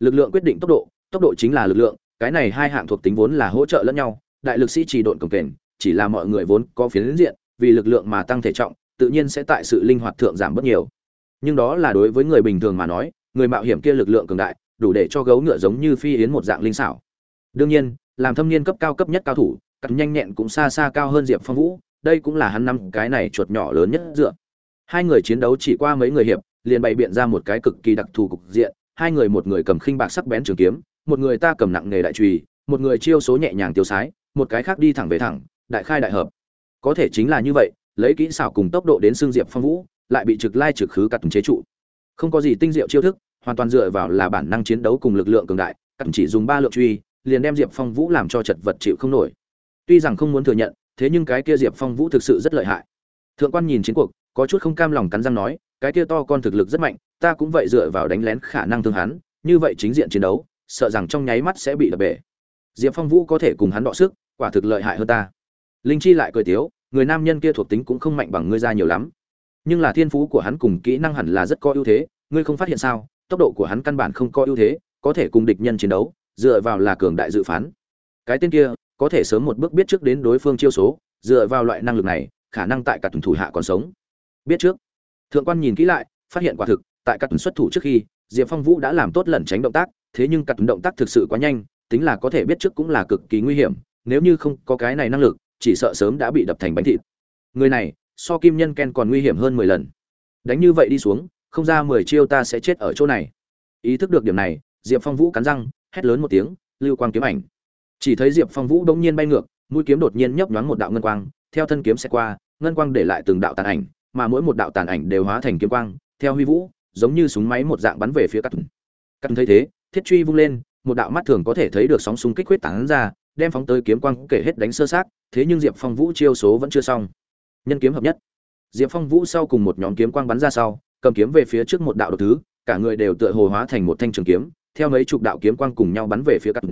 Lực lượng quyết định tốc độ tốc độ chính là lực lượng, cái này hai hạng thuộc tính vốn là hỗ trợ lẫn nhau, đại lực sĩ trì độn cổng kềnh, chỉ là mọi người vốn có phiến diện, vì lực lượng mà tăng thể trọng, tự nhiên sẽ tại sự linh hoạt thượng giảm bất nhiều. Nhưng đó là đối với người bình thường mà nói, người mạo hiểm kia lực lượng cường đại đủ để cho gấu ngựa giống như phi yến một dạng linh xảo. Đương nhiên, làm thâm niên cấp cao cấp nhất cao thủ cắt nhanh nhẹn cũng xa xa cao hơn diệp phong vũ, đây cũng là hắn năm cái này chuột nhỏ lớn nhất dựa. Hai người chiến đấu chỉ qua mấy người hiệp, liền bày biện ra một cái cực kỳ đặc thù cục diện, hai người một người cầm khinh bạc sắc bén trường kiếm, một người ta cầm nặng nghề đại trùy một người chiêu số nhẹ nhàng tiêu sái, một cái khác đi thẳng về thẳng, đại khai đại hợp. Có thể chính là như vậy, lấy kỹ xảo cùng tốc độ đến xương diệp phong vũ, lại bị trực lai trực khứ cắt chế trụ. Không có gì tinh diệu chiêu thức hoàn toàn dựa vào là bản năng chiến đấu cùng lực lượng cường đại, cặn chỉ dùng ba lượng truy, liền đem diệp phong vũ làm cho chật vật chịu không nổi. Tuy rằng không muốn thừa nhận, thế nhưng cái kia diệp phong vũ thực sự rất lợi hại. Thượng quan nhìn chiến cuộc, có chút không cam lòng cắn răng nói, cái kia to con thực lực rất mạnh, ta cũng vậy dựa vào đánh lén khả năng thương hắn, như vậy chính diện chiến đấu, sợ rằng trong nháy mắt sẽ bị đập bể. Diệp phong vũ có thể cùng hắn đọ sức, quả thực lợi hại hơn ta. Linh chi lại cười tiếu, người nam nhân kia thuộc tính cũng không mạnh bằng ngươi ra nhiều lắm. Nhưng là thiên phú của hắn cùng kỹ năng hẳn là rất có ưu thế, ngươi không phát hiện sao? Tốc độ của hắn căn bản không có ưu thế, có thể cùng địch nhân chiến đấu, dựa vào là cường đại dự phán. Cái tên kia, có thể sớm một bước biết trước đến đối phương chiêu số, dựa vào loại năng lực này, khả năng tại cả tuần thủ hạ còn sống. Biết trước. Thượng quan nhìn kỹ lại, phát hiện quả thực, tại các tuần xuất thủ trước khi, diệp phong vũ đã làm tốt lẩn tránh động tác, thế nhưng các tuần động tác thực sự quá nhanh, tính là có thể biết trước cũng là cực kỳ nguy hiểm, nếu như không có cái này năng lực, chỉ sợ sớm đã bị đập thành bánh thịt. Người này, so kim nhân ken còn nguy hiểm hơn mười lần. Đánh như vậy đi xuống không ra mười chiêu ta sẽ chết ở chỗ này. Ý thức được điểm này, diệp phong vũ cắn răng, hét lớn một tiếng, lưu quang kiếm ảnh. Chỉ thấy diệp phong vũ đống nhiên bay ngược, mũi kiếm đột nhiên nhấp nhoáng một đạo ngân quang, theo thân kiếm sẽ qua, ngân quang để lại từng đạo tàn ảnh, mà mỗi một đạo tàn ảnh đều hóa thành kiếm quang, theo huy vũ, giống như súng máy một dạng bắn về phía cắt cắt thấy thế, thiết truy vung lên, một đạo mắt thường có thể thấy được sóng xung kích huyết tán ra, đem phóng tới kiếm quang kể hết đánh sơ sát thế nhưng diệp phong vũ chiêu số vẫn chưa xong. Nhân kiếm hợp nhất. Diệp phong vũ sau cùng một nhóm kiếm quang bắn ra sau cầm kiếm về phía trước một đạo đột thứ, cả người đều tựa hồ hóa thành một thanh trường kiếm, theo mấy chục đạo kiếm quang cùng nhau bắn về phía cắt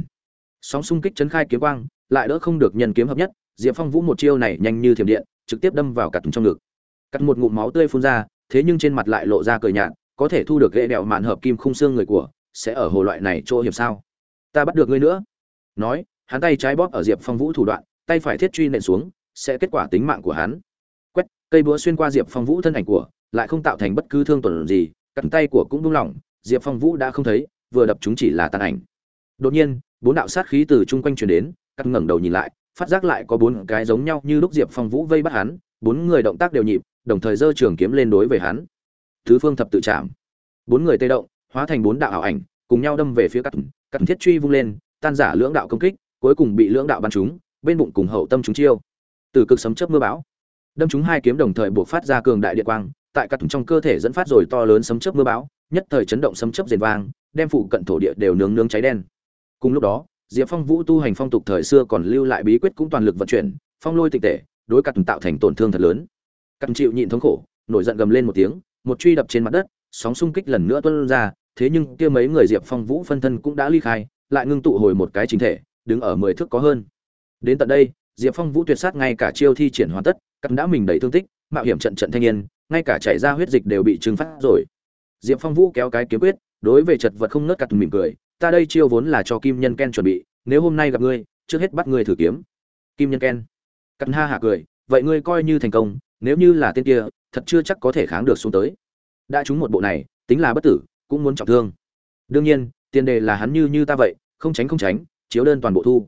sóng xung kích chấn khai kiếm quang, lại đỡ không được nhân kiếm hợp nhất, diệp phong vũ một chiêu này nhanh như thiểm điện, trực tiếp đâm vào cắt trong ngực. Cắt một ngụm máu tươi phun ra, thế nhưng trên mặt lại lộ ra cười nhạt, có thể thu được ghệ đèo mạn hợp kim khung xương người của, sẽ ở hồ loại này chỗ hiểm sao? Ta bắt được ngươi nữa. Nói, hắn tay trái bóp ở diệp phong vũ thủ đoạn, tay phải thiết truy nện xuống, sẽ kết quả tính mạng của hắn. Quét, cây búa xuyên qua diệp phong vũ thân ảnh của lại không tạo thành bất cứ thương tổn gì cẳng tay của cũng buông lỏng, diệp phong vũ đã không thấy, vừa đập chúng chỉ là tàn ảnh. Đột nhiên, bốn đạo sát khí từ chung quanh truyền đến, cắt ngẩng đầu nhìn lại, phát giác lại có bốn cái giống nhau như lúc diệp phong vũ vây bắt hắn, bốn người động tác đều nhịp, đồng thời giơ trường kiếm lên đối với hắn. Thứ phương thập tự chạm. Bốn người tê động, hóa thành bốn đạo ảo ảnh, cùng nhau đâm về phía cắt cắt thiết truy vung lên, tan giả lưỡng đạo công kích, cuối cùng bị lưỡng đạo bắn trúng, bên bụng cùng hậu tâm chúng chiêu. Từ cực sấm chớp mưa bão, đâm chúng hai kiếm đồng thời buộc phát ra cường đại địa quang tại cắt trong cơ thể dẫn phát rồi to lớn sấm chớp mưa bão, nhất thời chấn động sấm chớp rền vang, đem phụ cận thổ địa đều nướng nướng cháy đen. Cùng lúc đó, diệp phong vũ tu hành phong tục thời xưa còn lưu lại bí quyết cũng toàn lực vận chuyển, phong lôi tịch tệ, đối cắt tạo thành tổn thương thật lớn. Cắt chịu nhịn thống khổ, nổi giận gầm lên một tiếng, một truy đập trên mặt đất, sóng xung kích lần nữa tuôn ra, thế nhưng kia mấy người diệp phong vũ phân thân cũng đã ly khai, lại ngưng tụ hồi một cái chính thể, đứng ở mười thước có hơn. Đến tận đây, diệp phong vũ tuyệt sát ngay cả chiêu thi triển hoàn tất cắt đã mình đầy thương tích, mạo hiểm trận trận thanh niên ngay cả chảy ra huyết dịch đều bị trừng phát rồi. Diệp phong vũ kéo cái kiếm quyết, đối với chật vật không nớt cắt mỉm cười, ta đây chiêu vốn là cho kim nhân ken chuẩn bị, nếu hôm nay gặp ngươi, trước hết bắt ngươi thử kiếm. Kim nhân ken, cắt ha hạ cười, vậy ngươi coi như thành công, nếu như là tên kia, thật chưa chắc có thể kháng được xuống tới. Đã trúng một bộ này, tính là bất tử, cũng muốn trọng thương. Đương nhiên, tiền đề là hắn như như ta vậy, không tránh không tránh, chiếu đơn toàn bộ thu.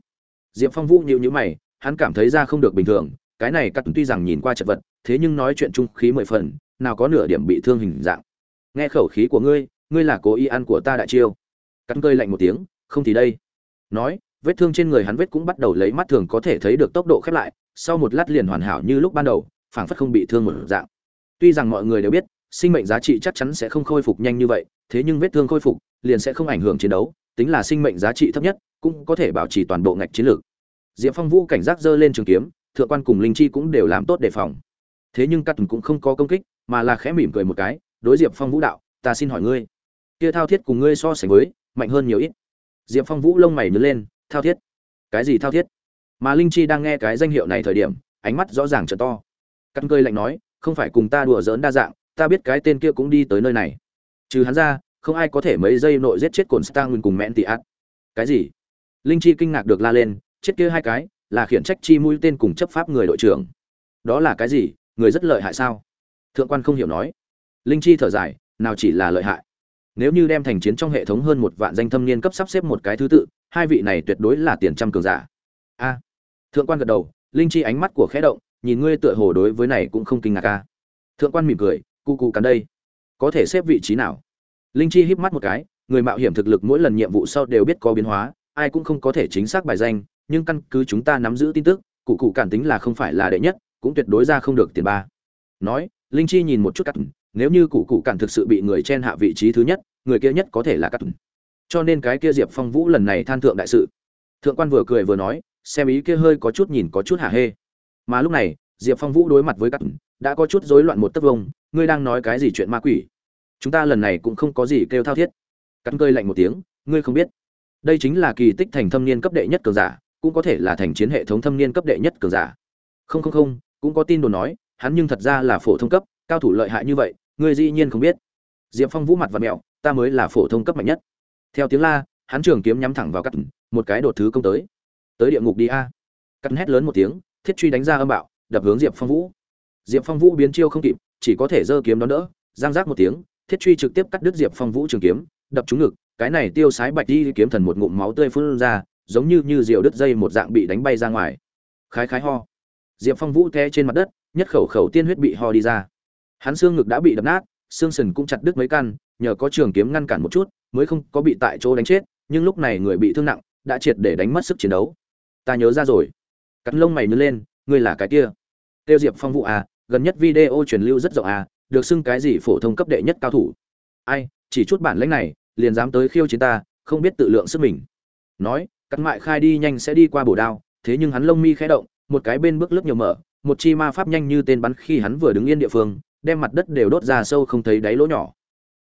Diệp phong vũ nhịu nhữ mày, hắn cảm thấy ra không được bình thường, cái này cắt tuy rằng nhìn qua chật vật thế nhưng nói chuyện trung khí mười phần, nào có nửa điểm bị thương hình dạng. Nghe khẩu khí của ngươi ngươi là cố ý ăn của ta đại chiêu. Cắn cơi lạnh một tiếng, không thì đây. Nói, vết thương trên người hắn vết cũng bắt đầu lấy mắt thường có thể thấy được tốc độ khép lại, sau một lát liền hoàn hảo như lúc ban đầu, phảng phất không bị thương một dạng. Tuy rằng mọi người đều biết, sinh mệnh giá trị chắc chắn sẽ không khôi phục nhanh như vậy, thế nhưng vết thương khôi phục, liền sẽ không ảnh hưởng chiến đấu, tính là sinh mệnh giá trị thấp nhất, cũng có thể bảo trì toàn bộ ngạch chiến lược. Diệp phong vũ cảnh giác giơ lên trường kiếm, thượng quan cùng linh chi cũng đều làm tốt đề phòng thế nhưng cắt cũng không có công kích, mà là khẽ mỉm cười một cái, đối diệp phong vũ đạo, ta xin hỏi ngươi, kia thao thiết cùng ngươi so sánh với, mạnh hơn nhiều ít. Diệp phong vũ lông mày nhớ lên, thao thiết? Cái gì thao thiết? Mà linh chi đang nghe cái danh hiệu này thời điểm, ánh mắt rõ ràng trở to. Cắt cơi lạnh nói, không phải cùng ta đùa giỡn đa dạng, ta biết cái tên kia cũng đi tới nơi này. Trừ hắn ra, không ai có thể mấy giây nội giết chết cồn stang cùng mẹn tị ác. Cái gì? Linh chi kinh ngạc được la lên, chết kia hai cái, là khiển trách chi mũi tên cùng chấp pháp người đội trưởng. Đó là cái gì? Người rất lợi hại sao? Thượng quan không hiểu nói. Linh chi thở dài, nào chỉ là lợi hại. Nếu như đem thành chiến trong hệ thống hơn một vạn danh thâm niên cấp sắp xếp một cái thứ tự, hai vị này tuyệt đối là tiền trăm cường giả. A. Thượng quan gật đầu, linh chi ánh mắt của khẽ động, nhìn ngươi tựa hồ đối với này cũng không kinh ngạc ca thượng quan mỉm cười, cu cu cắn đây. Có thể xếp vị trí nào? Linh chi híp mắt một cái, người mạo hiểm thực lực mỗi lần nhiệm vụ sau đều biết có biến hóa, ai cũng không có thể chính xác bài danh, nhưng căn cứ chúng ta nắm giữ tin tức, cụ cụ cản tính là không phải là đệ nhất cũng tuyệt đối ra không được tiền ba. Nói, linh chi nhìn một chút cắt nếu như cụ cụ cản thực sự bị người chen hạ vị trí thứ nhất, người kia nhất có thể là cắt cho nên cái kia diệp phong vũ lần này than thượng đại sự. Thượng quan vừa cười vừa nói, xem ý kia hơi có chút nhìn có chút hả hê. Mà lúc này, diệp phong vũ đối mặt với cắt đã có chút rối loạn một tấc vông, ngươi đang nói cái gì chuyện ma quỷ? Chúng ta lần này cũng không có gì kêu thao thiết. Cắn cơi lạnh một tiếng, ngươi không biết. Đây chính là kỳ tích thành thâm niên cấp đệ nhất cường giả, cũng có thể là thành chiến hệ thống thâm niên cấp đệ nhất cường giả. Không không không cũng có tin đồn nói, hắn nhưng thật ra là phổ thông cấp, cao thủ lợi hại như vậy, ngươi dĩ nhiên không biết. Diệp phong vũ mặt và mẹo, ta mới là phổ thông cấp mạnh nhất. Theo tiếng la, hắn trường kiếm nhắm thẳng vào cắt, một cái đột thứ công tới. Tới địa ngục đi a. Cắt hét lớn một tiếng, thiết truy đánh ra âm bạo, đập hướng diệp phong vũ. Diệp phong vũ biến chiêu không kịp, chỉ có thể giơ kiếm đón đỡ, giang giác một tiếng, thiết truy trực tiếp cắt đứt diệp phong vũ trường kiếm, đập trúng ngực, cái này tiêu sái bạch đi kiếm thần một ngụm máu tươi phun ra, giống như như diều đứt dây một dạng bị đánh bay ra ngoài. Khái khái ho diệp phong vũ té trên mặt đất, nhất khẩu khẩu tiên huyết bị ho đi ra. Hắn xương ngực đã bị đập nát, xương sườn cũng chặt đứt mấy căn, nhờ có trường kiếm ngăn cản một chút, mới không có bị tại chỗ đánh chết, nhưng lúc này người bị thương nặng, đã triệt để đánh mất sức chiến đấu. Ta nhớ ra rồi. Cắn lông mày nhướng lên, ngươi là cái kia. Tiêu diệp phong vũ à gần nhất video truyền lưu rất rộng à được xưng cái gì phổ thông cấp đệ nhất cao thủ. Ai, chỉ chút bản lĩnh này, liền dám tới khiêu chiến ta, không biết tự lượng sức mình. Nói, cắt mại khai đi nhanh sẽ đi qua bổ đao, thế nhưng hắn lông mi khẽ động một cái bên bước lớp nhiều mở, một chi ma pháp nhanh như tên bắn khi hắn vừa đứng yên địa phương, đem mặt đất đều đốt ra sâu không thấy đáy lỗ nhỏ.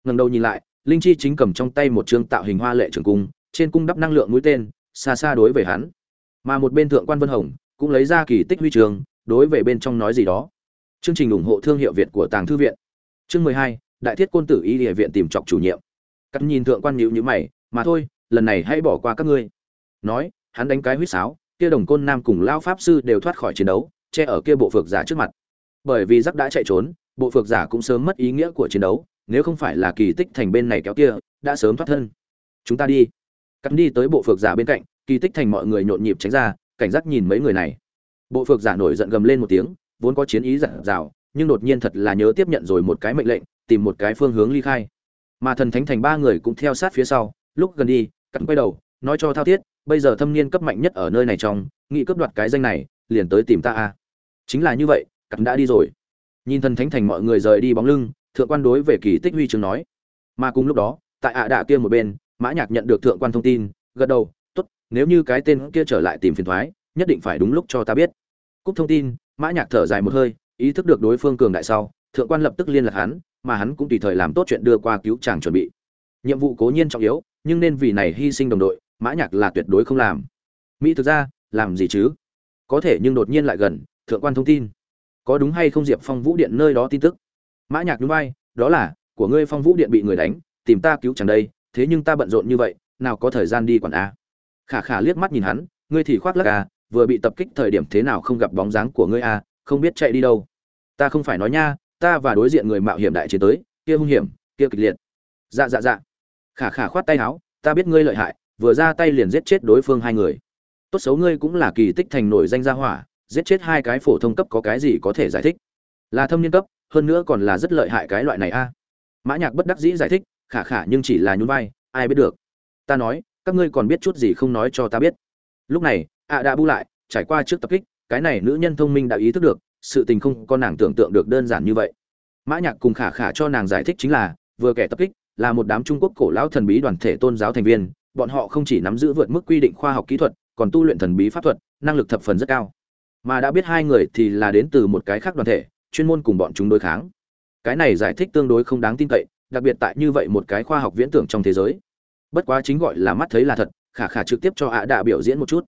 Ngần đầu nhìn lại, linh chi chính cầm trong tay một chương tạo hình hoa lệ trường cung, trên cung đắp năng lượng mũi tên, xa xa đối về hắn. Mà một bên thượng quan vân hồng cũng lấy ra kỳ tích huy trường, đối về bên trong nói gì đó. Chương trình ủng hộ thương hiệu việt của tàng thư viện. Chương mười hai, đại thiết côn tử y địa viện tìm trọc chủ nhiệm. Cắt nhìn thượng quan nhịu nhữ mày, mà thôi, lần này hãy bỏ qua các ngươi. Nói, hắn đánh cái huýt sáo kia đồng côn nam cùng lao pháp sư đều thoát khỏi chiến đấu, che ở kia bộ phược giả trước mặt. Bởi vì giáp đã chạy trốn, bộ phược giả cũng sớm mất ý nghĩa của chiến đấu, nếu không phải là kỳ tích thành bên này kéo kia, đã sớm thoát thân. Chúng ta đi. Cắt đi tới bộ phược giả bên cạnh, kỳ tích thành mọi người nhộn nhịp tránh ra, cảnh giác nhìn mấy người này. Bộ phược giả nổi giận gầm lên một tiếng, vốn có chiến ý giận dào, nhưng đột nhiên thật là nhớ tiếp nhận rồi một cái mệnh lệnh, tìm một cái phương hướng ly khai. Mà thần thánh thành ba người cũng theo sát phía sau, lúc gần đi, cắt quay đầu, nói cho thao thiết bây giờ thâm niên cấp mạnh nhất ở nơi này trong, nghị cướp đoạt cái danh này, liền tới tìm ta a chính là như vậy cặn đã đi rồi. Nhìn thần thánh thành mọi người rời đi bóng lưng, thượng quan đối về kỳ tích huy chương nói. Mà cùng lúc đó, tại ạ đạ kia một bên, mã nhạc nhận được thượng quan thông tin, gật đầu, tốt, nếu như cái tên kia trở lại tìm phiền thoái, nhất định phải đúng lúc cho ta biết. Cúp thông tin, mã nhạc thở dài một hơi, ý thức được đối phương cường đại sau, thượng quan lập tức liên lạc hắn, mà hắn cũng tùy thời làm tốt chuyện đưa qua cứu chàng chuẩn bị. Nhiệm vụ cố nhiên trọng yếu, nhưng nên vì này hy sinh đồng đội mã nhạc là tuyệt đối không làm. Mỹ thực ra, làm gì chứ? Có thể nhưng đột nhiên lại gần, thượng quan thông tin. Có đúng hay không diệp phong vũ điện nơi đó tin tức? Mã nhạc núi bay đó là, của ngươi phong vũ điện bị người đánh, tìm ta cứu chẳng đây, thế nhưng ta bận rộn như vậy, nào có thời gian đi quản a. Khả khả liếc mắt nhìn hắn, ngươi thì khoác lắc à vừa bị tập kích thời điểm thế nào không gặp bóng dáng của ngươi a, không biết chạy đi đâu. Ta không phải nói nha, ta và đối diện người mạo hiểm đại chiến tới, kia hung hiểm, kia kịch liệt. Dạ dạ dạ. Khả khả khoát tay áo, ta biết ngươi lợi hại vừa ra tay liền giết chết đối phương hai người. Tốt xấu ngươi cũng là kỳ tích thành nổi danh gia hỏa, giết chết hai cái phổ thông cấp có cái gì có thể giải thích? Là thâm niên cấp, hơn nữa còn là rất lợi hại cái loại này a. Mã nhạc bất đắc dĩ giải thích, khả khả nhưng chỉ là nhún vai, ai biết được. Ta nói, các ngươi còn biết chút gì không nói cho ta biết. Lúc này ạ đã bu lại, trải qua trước tập kích, cái này nữ nhân thông minh đã ý thức được, sự tình không có nàng tưởng tượng được đơn giản như vậy. Mã nhạc cùng khả khả cho nàng giải thích chính là, vừa kẻ tập kích, là một đám trung quốc cổ lão thần bí đoàn thể tôn giáo thành viên bọn họ không chỉ nắm giữ vượt mức quy định khoa học kỹ thuật, còn tu luyện thần bí pháp thuật, năng lực thập phần rất cao. Mà đã biết hai người thì là đến từ một cái khác đoàn thể, chuyên môn cùng bọn chúng đối kháng. Cái này giải thích tương đối không đáng tin cậy, đặc biệt tại như vậy một cái khoa học viễn tưởng trong thế giới. Bất quá chính gọi là mắt thấy là thật, khả khả trực tiếp cho ạ đạ biểu diễn một chút.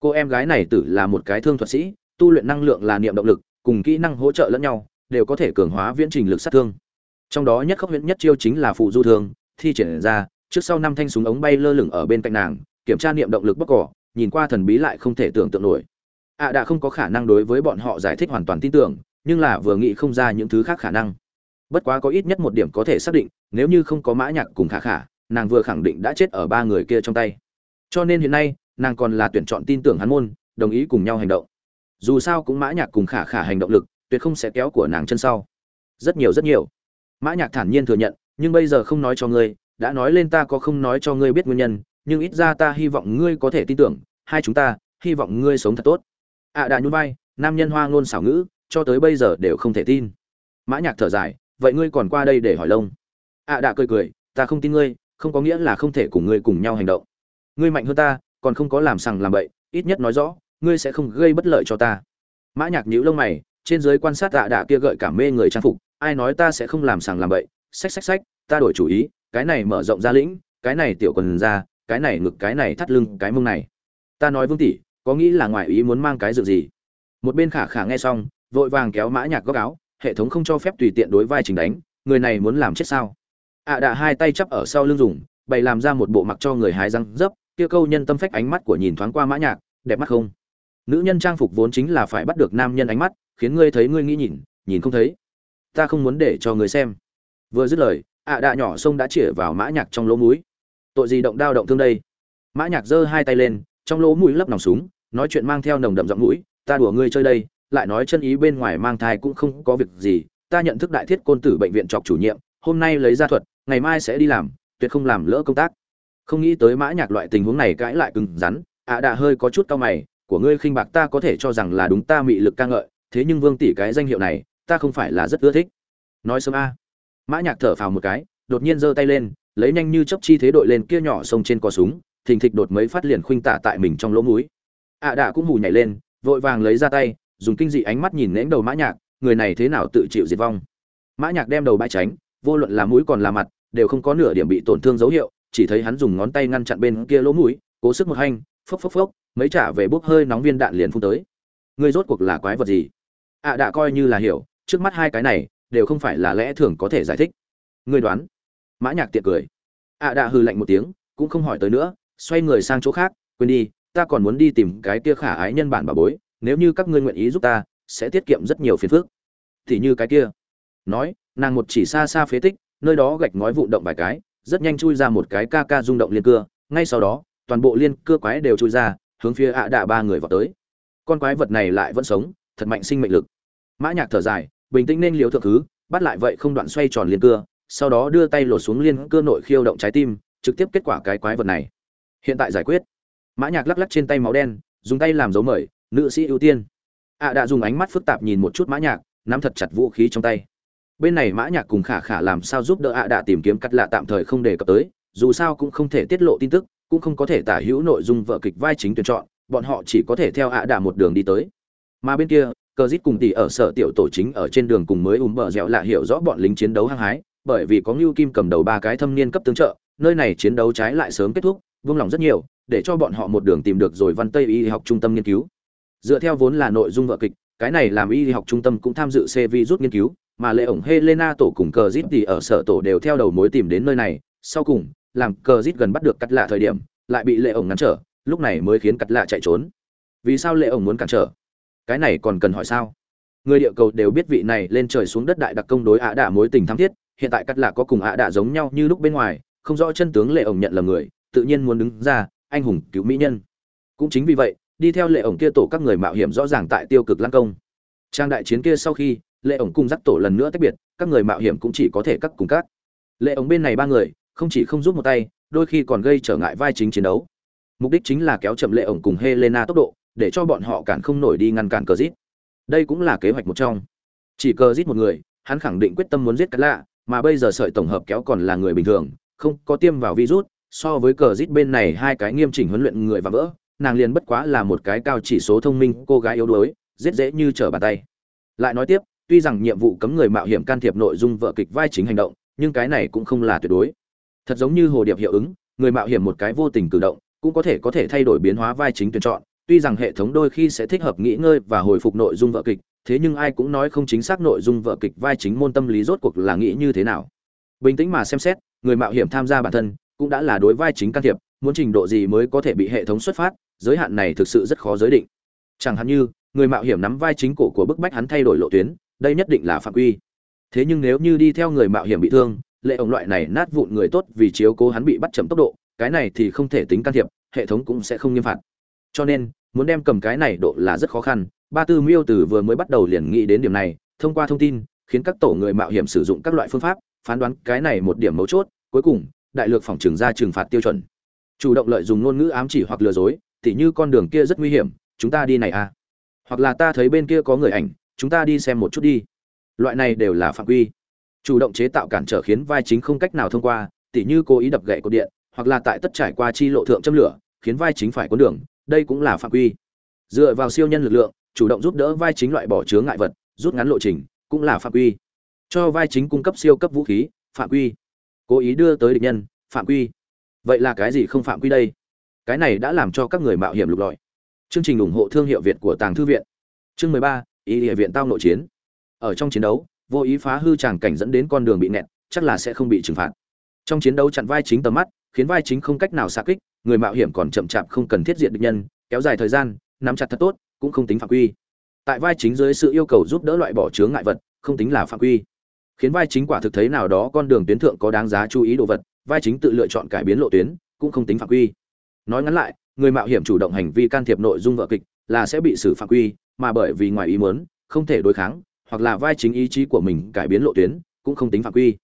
Cô em gái này tử là một cái thương thuật sĩ, tu luyện năng lượng là niệm động lực, cùng kỹ năng hỗ trợ lẫn nhau, đều có thể cường hóa viễn trình lực sát thương. Trong đó nhất khốc huyễn nhất chiêu chính là phụ du thương, thi triển ra trước sau năm thanh súng ống bay lơ lửng ở bên cạnh nàng, kiểm tra niệm động lực bóc cỏ, nhìn qua thần bí lại không thể tưởng tượng nổi. Ạ đã không có khả năng đối với bọn họ giải thích hoàn toàn tin tưởng, nhưng là vừa nghĩ không ra những thứ khác khả năng. Bất quá có ít nhất một điểm có thể xác định, nếu như không có mã nhạc cùng khả khả, nàng vừa khẳng định đã chết ở ba người kia trong tay. Cho nên hiện nay, nàng còn là tuyển chọn tin tưởng hắn môn, đồng ý cùng nhau hành động. Dù sao cũng mã nhạc cùng khả khả hành động lực, tuyệt không sẽ kéo của nàng chân sau. Rất nhiều rất nhiều. Mã nhạc thản nhiên thừa nhận, nhưng bây giờ không nói cho ngươi đã nói lên ta có không nói cho ngươi biết nguyên nhân, nhưng ít ra ta hy vọng ngươi có thể tin tưởng, hai chúng ta, hy vọng ngươi sống thật tốt. Ạ à đã nhún vai, nam nhân hoa ngôn xảo ngữ, cho tới bây giờ đều không thể tin. Mã nhạc thở dài, vậy ngươi còn qua đây để hỏi lông. Ạ à đã cười cười, ta không tin ngươi, không có nghĩa là không thể cùng ngươi cùng nhau hành động. Ngươi mạnh hơn ta, còn không có làm sằng làm bậy, ít nhất nói rõ, ngươi sẽ không gây bất lợi cho ta. Mã nhạc nhíu lông mày, trên dưới quan sát à, ạ đạ kia gợi cảm mê người trang phục, ai nói ta sẽ không làm sằng làm bậy, xách xách xách, ta đổi chủ ý cái này mở rộng ra lĩnh, cái này tiểu quần ra, cái này ngực, cái này thắt lưng, cái mông này. Ta nói vương tỷ, có nghĩ là ngoại ý muốn mang cái dự gì? Một bên khả khả nghe xong, vội vàng kéo mã nhạc góc áo, hệ thống không cho phép tùy tiện đối vai trình đánh, người này muốn làm chết sao? Ạ à đã hai tay chắp ở sau lưng dùng, bày làm ra một bộ mặc cho người hái răng dấp, kia câu nhân tâm phách ánh mắt của nhìn thoáng qua mã nhạc, đẹp mắt không? Nữ nhân trang phục vốn chính là phải bắt được nam nhân ánh mắt, khiến ngươi thấy ngươi nghĩ nhìn nhìn không thấy. Ta không muốn để cho người xem. Vừa dứt lời ạ à đạ nhỏ sông đã chĩa vào mã nhạc trong lỗ mũi. Tội gì động đao động thương đây? Mã nhạc giơ hai tay lên, trong lỗ mũi lấp nòng súng, nói chuyện mang theo nồng đậm giọng mũi, ta đùa ngươi chơi đây. Lại nói chân ý bên ngoài mang thai cũng không có việc gì, ta nhận thức đại thiết côn tử bệnh viện trọc chủ nhiệm, hôm nay lấy ra thuật, ngày mai sẽ đi làm, tuyệt không làm lỡ công tác. Không nghĩ tới mã nhạc loại tình huống này cãi lại cứng rắn, ạ à đã hơi có chút cao mày, của ngươi khinh bạc ta có thể cho rằng là đúng ta mị lực ca ngợi, thế nhưng vương tỷ cái danh hiệu này, ta không phải là rất ưa thích. Nói sớm a mã nhạc thở phào một cái, đột nhiên giơ tay lên, lấy nhanh như chớp chi thế đội lên kia nhỏ sông trên cò súng, thình thịch đột mấy phát liền khuynh tạ tại mình trong lỗ mũi. Ạ đạ cũng hù nhảy lên, vội vàng lấy ra tay, dùng kinh dị ánh mắt nhìn nén đầu mã nhạc, người này thế nào tự chịu diệt vong. Mã nhạc đem đầu bãi tránh, vô luận là mũi còn là mặt, đều không có nửa điểm bị tổn thương dấu hiệu, chỉ thấy hắn dùng ngón tay ngăn chặn bên kia lỗ mũi, cố sức một hành phốc phốc phốc, mấy trả về bốc hơi nóng viên đạn liền phun tới. Ngươi rốt cuộc là quái vật gì? Ạ đã coi như là hiểu, trước mắt hai cái này đều không phải là lẽ thường có thể giải thích. Ngươi đoán? Mã nhạc tiện cười. Ạ đã hừ lạnh một tiếng, cũng không hỏi tới nữa, xoay người sang chỗ khác, quên đi, ta còn muốn đi tìm cái kia khả ái nhân bản bà bối, nếu như các ngươi nguyện ý giúp ta, sẽ tiết kiệm rất nhiều phiền phức. Thì như cái kia. Nói, nàng một chỉ xa xa phế tích, nơi đó gạch ngói vụn động vài cái, rất nhanh chui ra một cái ca ca rung động liên cưa, ngay sau đó, toàn bộ liên cưa quái đều chui ra, hướng phía ạ đạ ba người vào tới. Con quái vật này lại vẫn sống, thật mạnh sinh mệnh lực. Mã nhạc thở dài bình tĩnh nên liều thượng thứ, bắt lại vậy không đoạn xoay tròn liên cưa, sau đó đưa tay lột xuống liên cưa nội khiêu động trái tim, trực tiếp kết quả cái quái vật này. Hiện tại giải quyết. Mã nhạc lắc lắc trên tay máu đen, dùng tay làm dấu mời, nữ sĩ ưu tiên. Ạ đã dùng ánh mắt phức tạp nhìn một chút mã nhạc, nắm thật chặt vũ khí trong tay. Bên này mã nhạc cùng khả khả làm sao giúp đỡ ạ đã tìm kiếm cắt lạ tạm thời không đề cập tới, dù sao cũng không thể tiết lộ tin tức, cũng không có thể tả hữu nội dung vợ kịch vai chính tuyển chọn, bọn họ chỉ có thể theo ạ đã một đường đi tới. Mà bên kia cờ dít cùng tỷ ở sở tiểu tổ chính ở trên đường cùng mới ùm bờ dẻo lạ hiểu rõ bọn lính chiến đấu hăng hái, bởi vì có ngưu kim cầm đầu ba cái thâm niên cấp tương trợ, nơi này chiến đấu trái lại sớm kết thúc, vung lòng rất nhiều, để cho bọn họ một đường tìm được rồi văn tây y học trung tâm nghiên cứu. Dựa theo vốn là nội dung vợ kịch, cái này làm y học trung tâm cũng tham dự c vi rút nghiên cứu, mà lệ ổng helena tổ cùng cờ dít thì ở sở tổ đều theo đầu mối tìm đến nơi này. Sau cùng, làm cờ dít gần bắt được cắt lạ thời điểm, lại bị lệ ổng ngăn trở, lúc này mới khiến cắt lạ chạy trốn. Vì sao lệ ổng muốn cản trở? Cái này còn cần hỏi sao? Người địa cầu đều biết vị này lên trời xuống đất đại đặc công đối ạ đạ mối tình thắm thiết, hiện tại cắt lạ có cùng ạ đạ giống nhau như lúc bên ngoài, không rõ chân tướng lệ ổng nhận là người, tự nhiên muốn đứng ra, anh hùng cứu mỹ nhân. Cũng chính vì vậy, đi theo lệ ổng kia tổ các người mạo hiểm rõ ràng tại tiêu cực lăng công. Trang đại chiến kia sau khi, lệ ổng cung dắt tổ lần nữa tách biệt, các người mạo hiểm cũng chỉ có thể cắt cùng các lệ ổng bên này ba người, không chỉ không giúp một tay, đôi khi còn gây trở ngại vai chính chiến đấu. Mục đích chính là kéo chậm lệ ổng cùng helena tốc độ để cho bọn họ cản không nổi đi ngăn cản cờ rít. Đây cũng là kế hoạch một trong. Chỉ cờ rít một người, hắn khẳng định quyết tâm muốn giết cắt lạ, mà bây giờ sợi tổng hợp kéo còn là người bình thường, không có tiêm vào virus, so với cờ rít bên này hai cái nghiêm chỉnh huấn luyện người và vỡ, nàng liền bất quá là một cái cao chỉ số thông minh, cô gái yếu đuối giết dễ như trở bàn tay. Lại nói tiếp, tuy rằng nhiệm vụ cấm người mạo hiểm can thiệp nội dung vợ kịch vai chính hành động, nhưng cái này cũng không là tuyệt đối. Thật giống như hồ điệp hiệu ứng, người mạo hiểm một cái vô tình cử động, cũng có thể có thể thay đổi biến hóa vai chính tuyển chọn tuy rằng hệ thống đôi khi sẽ thích hợp nghỉ ngơi và hồi phục nội dung vợ kịch, thế nhưng ai cũng nói không chính xác nội dung vợ kịch vai chính môn tâm lý rốt cuộc là nghĩ như thế nào. Bình tĩnh mà xem xét, người mạo hiểm tham gia bản thân cũng đã là đối vai chính can thiệp, muốn trình độ gì mới có thể bị hệ thống xuất phát, giới hạn này thực sự rất khó giới định. Chẳng hạn như, người mạo hiểm nắm vai chính cổ của bức bách hắn thay đổi lộ tuyến, đây nhất định là phạm quy. Thế nhưng nếu như đi theo người mạo hiểm bị thương, lệ ổng loại này nát vụn người tốt vì chiếu cố hắn bị bắt chậm tốc độ, cái này thì không thể tính can thiệp, hệ thống cũng sẽ không nghiêm phạt cho nên, muốn đem cầm cái này độ là rất khó khăn, ba tư miêu từ vừa mới bắt đầu liền nghĩ đến điểm này, thông qua thông tin, khiến các tổ người mạo hiểm sử dụng các loại phương pháp, phán đoán cái này một điểm mấu chốt, cuối cùng, đại lược phòng trừng ra trừng phạt tiêu chuẩn. Chủ động lợi dụng ngôn ngữ ám chỉ hoặc lừa dối, tỉ như con đường kia rất nguy hiểm, chúng ta đi này à? Hoặc là ta thấy bên kia có người ảnh, chúng ta đi xem một chút đi. Loại này đều là phạm quy. Chủ động chế tạo cản trở khiến vai chính không cách nào thông qua, tỉ như cố ý đập gậy cột điện, hoặc là tại tất trải qua chi lộ thượng châm lửa, khiến vai chính phải cuốn đường đây cũng là phạm quy. Dựa vào siêu nhân lực lượng, chủ động giúp đỡ vai chính loại bỏ chướng ngại vật, rút ngắn lộ trình, cũng là phạm quy. Cho vai chính cung cấp siêu cấp vũ khí, phạm quy. Cố ý đưa tới địch nhân, phạm quy. Vậy là cái gì không phạm quy đây? Cái này đã làm cho các người mạo hiểm lục lọi. Chương trình ủng hộ thương hiệu việt của tàng thư viện. Chương mười ba, ý địa viện tao nội chiến. Ở trong chiến đấu, vô ý phá hư tràng cảnh dẫn đến con đường bị nẹt, chắc là sẽ không bị trừng phạt. Trong chiến đấu chặn vai chính tầm mắt, khiến vai chính không cách nào xa kích người mạo hiểm còn chậm chạp không cần thiết diện địch nhân, kéo dài thời gian, nắm chặt thật tốt, cũng không tính phạm quy. Tại vai chính dưới sự yêu cầu giúp đỡ loại bỏ chướng ngại vật, không tính là phạm quy. Khiến vai chính quả thực thấy nào đó con đường tuyến thượng có đáng giá chú ý đồ vật, vai chính tự lựa chọn cải biến lộ tuyến, cũng không tính phạm quy. Nói ngắn lại, người mạo hiểm chủ động hành vi can thiệp nội dung vợ kịch là sẽ bị xử phạm quy, mà bởi vì ngoài ý muốn, không thể đối kháng, hoặc là vai chính ý chí của mình cải biến lộ tuyến, cũng không tính phạm quy.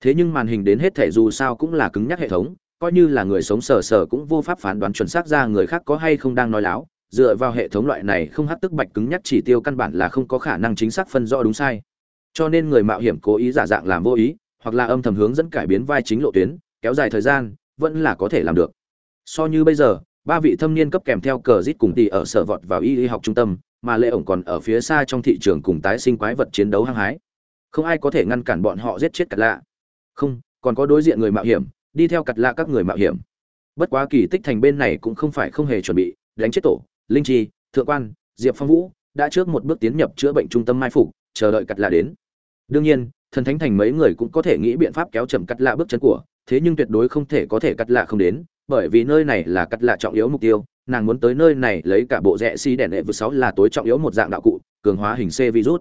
Thế nhưng màn hình đến hết thể dù sao cũng là cứng nhắc hệ thống coi như là người sống sờ sờ cũng vô pháp phán đoán chuẩn xác ra người khác có hay không đang nói láo, dựa vào hệ thống loại này không hát tức bạch cứng nhắc chỉ tiêu căn bản là không có khả năng chính xác phân rõ đúng sai. Cho nên người mạo hiểm cố ý giả dạng làm vô ý, hoặc là âm thầm hướng dẫn cải biến vai chính lộ tuyến, kéo dài thời gian, vẫn là có thể làm được. So như bây giờ, ba vị thâm niên cấp kèm theo cờ rít cùng tỷ ở sở vọt vào y y học trung tâm, mà lệ ổng còn ở phía xa trong thị trường cùng tái sinh quái vật chiến đấu hăng hái. Không ai có thể ngăn cản bọn họ giết chết cả lạ. Không, còn có đối diện người mạo hiểm đi theo cặt lạ các người mạo hiểm. Bất quá kỳ tích thành bên này cũng không phải không hề chuẩn bị, đánh chết tổ, linh chi, thượng quan, diệp phong vũ, đã trước một bước tiến nhập chữa bệnh trung tâm mai phục, chờ đợi cặt lạ đến. Đương nhiên, thần thánh thành mấy người cũng có thể nghĩ biện pháp kéo chậm cắt lạ bước chân của, thế nhưng tuyệt đối không thể có thể cắt lạ không đến, bởi vì nơi này là cắt lạ trọng yếu mục tiêu, nàng muốn tới nơi này lấy cả bộ rẽ xi đèn đệ vượt sáu là tối trọng yếu một dạng đạo cụ, cường hóa hình c virus.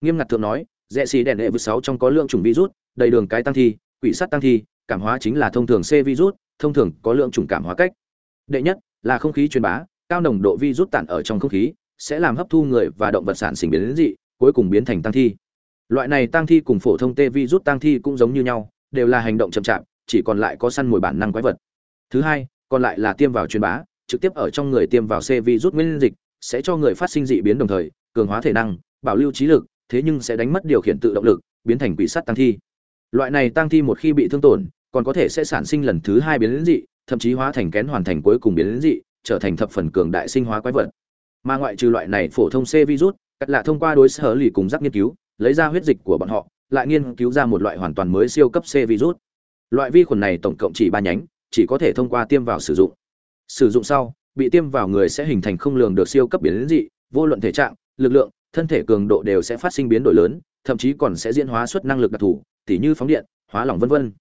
Nghiêm ngặt thượng nói, rẽ xi đèn đệ vượt sáu trong có lượng chủng virus, đầy đường cái tăng thi, quỷ sắt tăng thi cảm hóa chính là thông thường c virus, thông thường có lượng chủng cảm hóa cách. Đệ nhất là không khí truyền bá, cao nồng độ virus tản ở trong không khí, sẽ làm hấp thu người và động vật sản sinh biến dị, cuối cùng biến thành tăng thi. Loại này tăng thi cùng phổ thông T virus tăng thi cũng giống như nhau, đều là hành động chậm chạp, chỉ còn lại có săn mồi bản năng quái vật. Thứ hai, còn lại là tiêm vào truyền bá, trực tiếp ở trong người tiêm vào c virus nguyên dịch, sẽ cho người phát sinh dị biến đồng thời, cường hóa thể năng, bảo lưu trí lực, thế nhưng sẽ đánh mất điều khiển tự động lực, biến thành quỷ sắt tăng thi loại này tăng thi một khi bị thương tổn, còn có thể sẽ sản sinh lần thứ hai biến dị, thậm chí hóa thành kén hoàn thành cuối cùng biến dị, trở thành thập phần cường đại sinh hóa quái vật. Mà ngoại trừ loại này phổ thông c virus cắt lạ thông qua đối sở lì cùng giác nghiên cứu, lấy ra huyết dịch của bọn họ, lại nghiên cứu ra một loại hoàn toàn mới siêu cấp c virus. Loại vi khuẩn này tổng cộng chỉ ba nhánh, chỉ có thể thông qua tiêm vào sử dụng. Sử dụng sau, bị tiêm vào người sẽ hình thành không lường được siêu cấp biến dị, vô luận thể trạng, lực lượng, thân thể cường độ đều sẽ phát sinh biến đổi lớn, thậm chí còn sẽ diễn hóa suất năng lực đặc thù tỉ như phóng điện, hóa lỏng vân vân.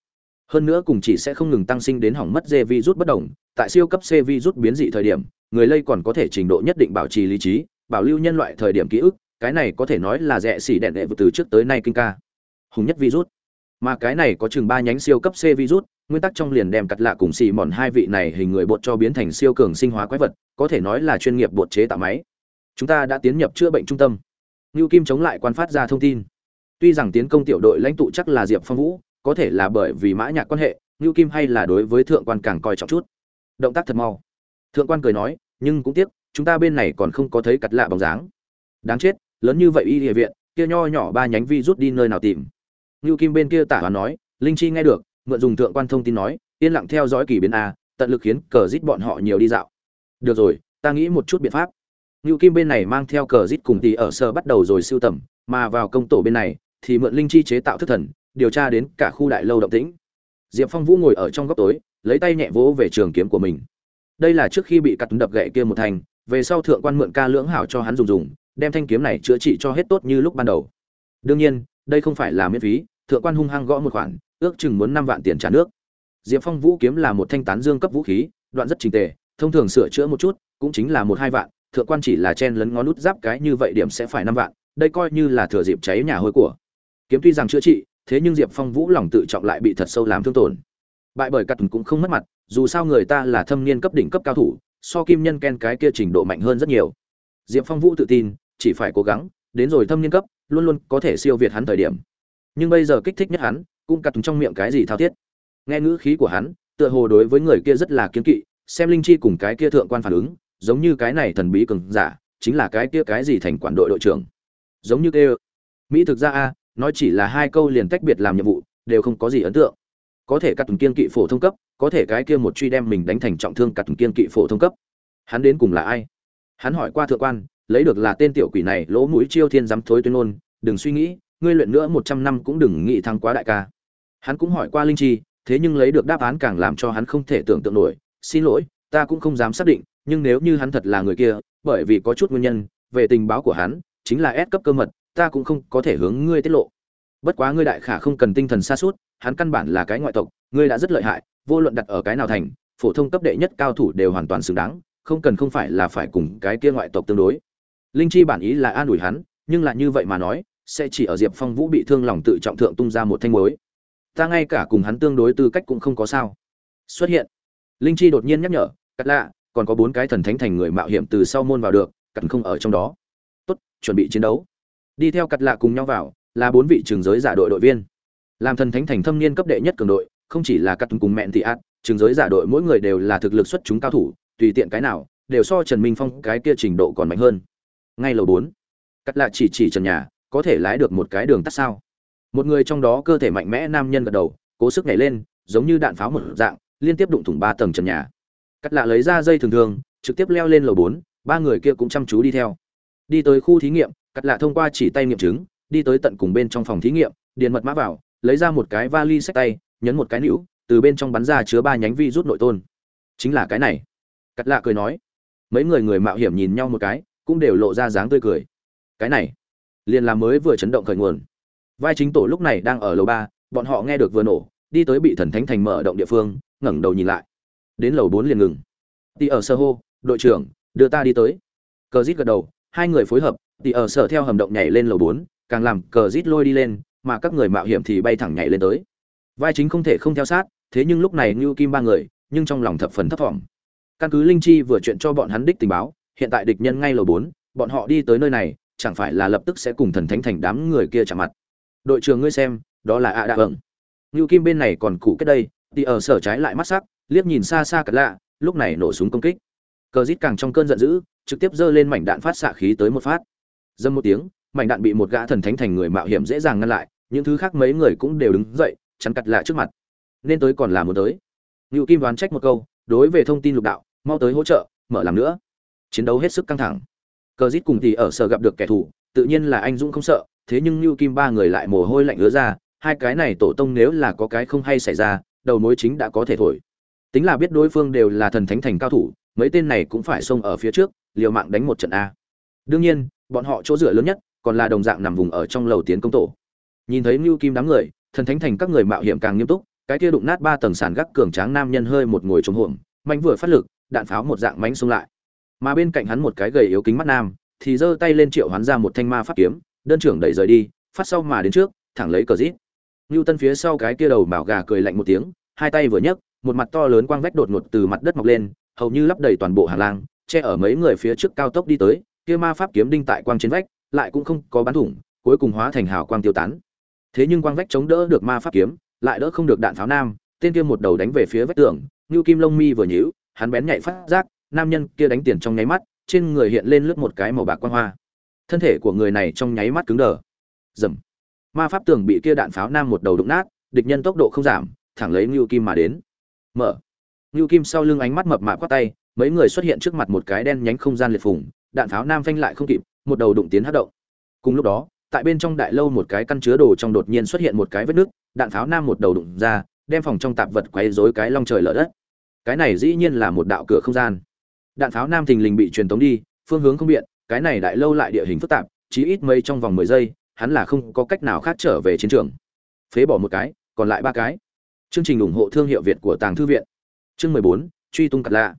Hơn nữa cùng chỉ sẽ không ngừng tăng sinh đến hỏng mất dê virus bất động. tại siêu cấp c virus biến dị thời điểm, người lây còn có thể trình độ nhất định bảo trì lý trí, bảo lưu nhân loại thời điểm ký ức, cái này có thể nói là rẻ xỉ đèn đệ từ trước tới nay kinh ca. Hùng nhất virus mà cái này có chừng ba nhánh siêu cấp c virus nguyên tắc trong liền đem cắt lạ cùng xì mòn hai vị này hình người bột cho biến thành siêu cường sinh hóa quái vật, có thể nói là chuyên nghiệp bột chế tạo máy. Chúng ta đã tiến nhập chữa bệnh trung tâm. Ngưu kim chống lại quan phát ra thông tin tuy rằng tiến công tiểu đội lãnh tụ chắc là diệp phong vũ, có thể là bởi vì mã nhạc quan hệ, ngưu kim hay là đối với thượng quan càng coi trọng chút. Động tác thật mau. Thượng quan cười nói, nhưng cũng tiếc, chúng ta bên này còn không có thấy cật lạ bóng dáng. Đáng chết, lớn như vậy y địa viện, kia nho nhỏ ba nhánh vi rút đi nơi nào tìm? Ngưu kim bên kia tả hoán nói, linh chi nghe được, mượn dùng thượng quan thông tin nói, yên lặng theo dõi kỳ biến a, tận lực khiến cờ rít bọn họ nhiều đi dạo. Được rồi, ta nghĩ một chút biện pháp. Ngưu kim bên này mang theo cờ rít cùng tỷ ở sơ bắt đầu rồi siêu tầm, mà vào công tổ bên này thì mượn linh chi chế tạo thức thần, điều tra đến cả khu đại lâu động tĩnh. Diệp phong vũ ngồi ở trong góc tối, lấy tay nhẹ vỗ về trường kiếm của mình. Đây là trước khi bị cắt đập gậy kia một thành, về sau thượng quan mượn ca lưỡng hảo cho hắn dùng dùng, đem thanh kiếm này chữa trị cho hết tốt như lúc ban đầu. Đương nhiên, đây không phải là miễn phí, thượng quan hung hăng gõ một khoản, ước chừng muốn năm vạn tiền trả nước. Diệp phong vũ kiếm là một thanh tán dương cấp vũ khí, đoạn rất trình tề, thông thường sửa chữa một chút, cũng chính là một hai vạn, thượng quan chỉ là chen lấn ngón nút giáp cái như vậy điểm sẽ phải năm vạn, đây coi như là thừa dịp cháy nhà hôi của kiếm tuy rằng chữa trị, thế nhưng diệp phong vũ lòng tự trọng lại bị thật sâu làm thương tổn. Bại bởi cắt cũng không mất mặt, dù sao người ta là thâm niên cấp đỉnh cấp cao thủ, so kim nhân ken cái kia trình độ mạnh hơn rất nhiều. Diệp phong vũ tự tin, chỉ phải cố gắng, đến rồi thâm niên cấp, luôn luôn có thể siêu việt hắn thời điểm. Nhưng bây giờ kích thích nhất hắn, cũng cắt trong miệng cái gì thao thiết. Nghe ngữ khí của hắn, tựa hồ đối với người kia rất là kiếm kỵ, xem linh chi cùng cái kia thượng quan phản ứng, giống như cái này thần bí cường giả, chính là cái kia cái gì thành quản đội đội trưởng. Giống như kêu, mỹ thực ra a nói chỉ là hai câu liền tách biệt làm nhiệm vụ, đều không có gì ấn tượng. Có thể cắt kiên kỵ phổ thông cấp, có thể cái kia một truy đem mình đánh thành trọng thương cắt kiên kỵ phổ thông cấp. Hắn đến cùng là ai? Hắn hỏi qua thượng quan, lấy được là tên tiểu quỷ này, lỗ mũi chiêu thiên dám thối tuyên ngôn, đừng suy nghĩ, ngươi luyện nữa một trăm năm cũng đừng nghĩ thăng quá đại ca. Hắn cũng hỏi qua linh chi, thế nhưng lấy được đáp án càng làm cho hắn không thể tưởng tượng nổi, xin lỗi, ta cũng không dám xác định, nhưng nếu như hắn thật là người kia, bởi vì có chút nguyên nhân, về tình báo của hắn, chính là ép cấp cơ mật ta cũng không có thể hướng ngươi tiết lộ. Bất quá ngươi đại khả không cần tinh thần xa suốt, hắn căn bản là cái ngoại tộc, ngươi đã rất lợi hại, vô luận đặt ở cái nào thành, phổ thông cấp đệ nhất cao thủ đều hoàn toàn xứng đáng, không cần không phải là phải cùng cái kia ngoại tộc tương đối. Linh chi bản ý là an ủi hắn, nhưng là như vậy mà nói, sẽ chỉ ở diệp phong vũ bị thương lòng tự trọng thượng tung ra một thanh mối ta ngay cả cùng hắn tương đối tư cách cũng không có sao. Xuất hiện. Linh chi đột nhiên nhắc nhở, cắt lạ, còn có bốn cái thần thánh thành người mạo hiểm từ sau môn vào được, cắt không ở trong đó. Tốt, chuẩn bị chiến đấu đi theo cặt lạ cùng nhau vào, là bốn vị trường giới giả đội đội viên. Làm thần thánh thành thâm niên cấp đệ nhất cường đội, không chỉ là cắt cùng mẹn thị ạt, trường giới giả đội mỗi người đều là thực lực xuất chúng cao thủ, tùy tiện cái nào, đều so trần minh phong cái kia trình độ còn mạnh hơn. Ngay lầu bốn cắt lạ chỉ chỉ trần nhà, có thể lái được một cái đường tắt sao? Một người trong đó cơ thể mạnh mẽ nam nhân gật đầu, cố sức nhảy lên, giống như đạn pháo một dạng, liên tiếp đụng thủng ba tầng trần nhà. Cắt lạ lấy ra dây thường thường, trực tiếp leo lên lầu bốn, ba người kia cũng chăm chú đi theo. Đi tới khu thí nghiệm cắt lạ thông qua chỉ tay nghiệm chứng, đi tới tận cùng bên trong phòng thí nghiệm, điền mật mã vào, lấy ra một cái vali sách tay, nhấn một cái nữu từ bên trong bắn ra chứa ba nhánh vi rút nội tôn. Chính là cái này. Cắt lạ cười nói. Mấy người người mạo hiểm nhìn nhau một cái, cũng đều lộ ra dáng tươi cười. Cái này, liền là mới vừa chấn động khởi nguồn. Vai chính tổ lúc này đang ở lầu ba, bọn họ nghe được vừa nổ, đi tới bị thần thánh thành mở động địa phương, ngẩng đầu nhìn lại. Đến lầu bốn liền ngừng. Đi ở sơ hô, đội trưởng, đưa ta đi tới. Cờ rít gật đầu, hai người phối hợp thì ở sở theo hầm động nhảy lên lầu bốn, càng làm cờ rít lôi đi lên, mà các người mạo hiểm thì bay thẳng nhảy lên tới. Vai chính không thể không theo sát, thế nhưng lúc này như kim ba người, nhưng trong lòng thập phần thấp thỏm. Căn cứ linh chi vừa chuyện cho bọn hắn đích tình báo, hiện tại địch nhân ngay lầu bốn, bọn họ đi tới nơi này, chẳng phải là lập tức sẽ cùng thần thánh thành đám người kia chạm mặt. Đội trưởng ngươi xem, đó là ạ à đạ vâng. Như kim bên này còn cụ kết đây thì ở sở trái lại mắt sắc, liếc nhìn xa xa cật lạ, lúc này nổ súng công kích. Cờ rít càng trong cơn giận dữ, trực tiếp giơ lên mảnh đạn phát xạ khí tới một phát dâm một tiếng, mảnh đạn bị một gã thần thánh thành người mạo hiểm dễ dàng ngăn lại, những thứ khác mấy người cũng đều đứng dậy, chắn cặt lạ trước mặt. Nên tới còn là muốn tới. Ngự kim đoán trách một câu, đối về thông tin lục đạo, mau tới hỗ trợ, mở làm nữa. Chiến đấu hết sức căng thẳng. Cờ rít cùng thì ở sở gặp được kẻ thù, tự nhiên là anh dũng không sợ, thế nhưng ngự kim ba người lại mồ hôi lạnh ứa ra, hai cái này tổ tông nếu là có cái không hay xảy ra, đầu mối chính đã có thể thổi. Tính là biết đối phương đều là thần thánh thành cao thủ, mấy tên này cũng phải xông ở phía trước, liều mạng đánh một trận a. Đương nhiên bọn họ chỗ dựa lớn nhất còn là đồng dạng nằm vùng ở trong lầu tiến công tổ. Nhìn thấy mưu kim đám người, thần thánh thành các người mạo hiểm càng nghiêm túc, cái kia đụng nát ba tầng sàn gác cường tráng nam nhân hơi một ngồi trống hổm mạnh vừa phát lực, đạn pháo một dạng mánh xông lại. Mà bên cạnh hắn một cái gầy yếu kính mắt nam, thì giơ tay lên triệu hoán ra một thanh ma pháp kiếm, đơn trưởng đẩy rời đi, phát sau mà đến trước, thẳng lấy cờ rít. Ngưu tân phía sau cái kia đầu bảo gà cười lạnh một tiếng, hai tay vừa nhấc, một mặt to lớn quang vách đột ngột từ mặt đất mọc lên, hầu như lấp đầy toàn bộ hàng lang, che ở mấy người phía trước cao tốc đi tới kia ma pháp kiếm đinh tại quang trên vách, lại cũng không có bắn thủng, cuối cùng hóa thành hào quang tiêu tán thế nhưng quang vách chống đỡ được ma pháp kiếm, lại đỡ không được đạn pháo nam, tên kia một đầu đánh về phía vách tường Nưu kim long mi vừa nhíu, hắn bén nhạy phát giác, nam nhân kia đánh tiền trong nháy mắt, trên người hiện lên lướt một cái màu bạc quang hoa thân thể của người này trong nháy mắt cứng đờ Rầm. ma pháp tường bị kia đạn pháo nam một đầu đụng nát, địch nhân tốc độ không giảm, thẳng lấy Nưu kim mà đến mở Nưu kim sau lưng ánh mắt mập mạp quát tay, mấy người xuất hiện trước mặt một cái đen nhánh không gian liệt phùng đạn pháo nam phanh lại không kịp, một đầu đụng tiến hát động. Cùng lúc đó, tại bên trong đại lâu một cái căn chứa đồ trong đột nhiên xuất hiện một cái vết nứt, đạn pháo nam một đầu đụng ra, đem phòng trong tạp vật quấy rối cái long trời lở đất. Cái này dĩ nhiên là một đạo cửa không gian. Đạn pháo nam thình lình bị truyền tống đi, phương hướng không biện, cái này đại lâu lại địa hình phức tạp chỉ ít mây trong vòng mười giây, hắn là không có cách nào khác trở về chiến trường. Phế bỏ một cái, còn lại ba cái. Chương trình ủng hộ thương hiệu việt của tàng thư viện. Chương mười bốn, truy tung cặt lạ.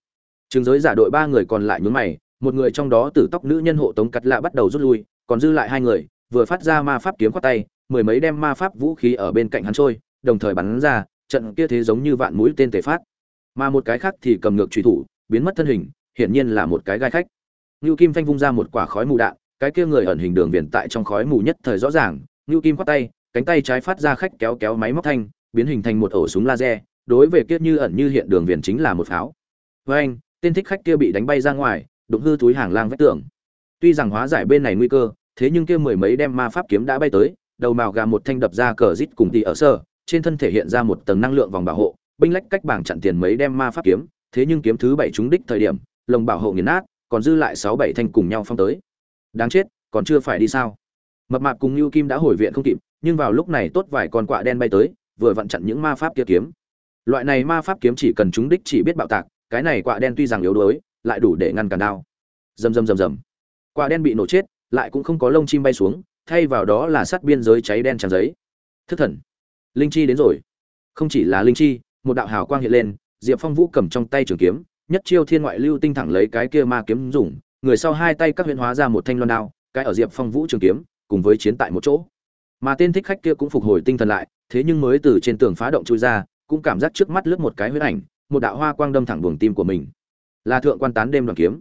Trường giới giả đội ba người còn lại nhún mày một người trong đó tử tóc nữ nhân hộ tống cắt lạ bắt đầu rút lui còn dư lại hai người vừa phát ra ma pháp kiếm khoát tay mười mấy đem ma pháp vũ khí ở bên cạnh hắn trôi đồng thời bắn ra trận kia thế giống như vạn mũi tên tề phát mà một cái khác thì cầm ngược truy thủ biến mất thân hình hiển nhiên là một cái gai khách ngưu Kim Phanh vung ra một quả khói mù đạn, cái kia người ẩn hình đường viền tại trong khói mù nhất thời rõ ràng, ngưu Kim quát tay, cánh tay trái phát ra khách kéo kéo máy móc thanh, biến hình thành một ổ súng laser, đối về kia như ẩn như hiện đường viền chính là một pháo. Với anh, tên thích khách kia bị đánh bay ra ngoài, đụng hư túi hàng lang vách tường. Tuy rằng hóa giải bên này nguy cơ, thế nhưng kia mười mấy đem ma pháp kiếm đã bay tới, đầu màu gà một thanh đập ra cờ rít cùng tỷ ở sở trên thân thể hiện ra một tầng năng lượng vòng bảo hộ, binh lách cách bảng chặn tiền mấy đem ma pháp kiếm, thế nhưng kiếm thứ bảy trúng đích thời điểm, lồng bảo hộ nghiền nát, còn dư lại sáu bảy thanh cùng nhau phong tới. Đáng chết còn chưa phải đi sao? Mập mạp cùng lưu kim đã hồi viện không kịp nhưng vào lúc này tốt vài con quạ đen bay tới vừa vặn chặn những ma pháp kia kiếm. Loại này ma pháp kiếm chỉ cần chúng đích chỉ biết bạo tạc cái này quạ đen tuy rằng yếu đuối lại đủ để ngăn cản đao. Rầm rầm rầm rầm. Quả đen bị nổ chết, lại cũng không có lông chim bay xuống, thay vào đó là sắt biên giới cháy đen tràn giấy. Thức thần. Linh chi đến rồi. Không chỉ là linh chi, một đạo hào quang hiện lên, diệp phong vũ cầm trong tay trường kiếm, nhất chiêu thiên ngoại lưu tinh thẳng lấy cái kia ma kiếm dùng, người sau hai tay các huyễn hóa ra một thanh loan đao, cái ở diệp phong vũ trường kiếm, cùng với chiến tại một chỗ. Mà tên thích khách kia cũng phục hồi tinh thần lại, thế nhưng mới từ trên tường phá động chui ra, cũng cảm giác trước mắt lướt một cái huyết ảnh, một đạo hoa quang đâm thẳng buồng tim của mình là thượng quan tán đêm đoàn kiếm.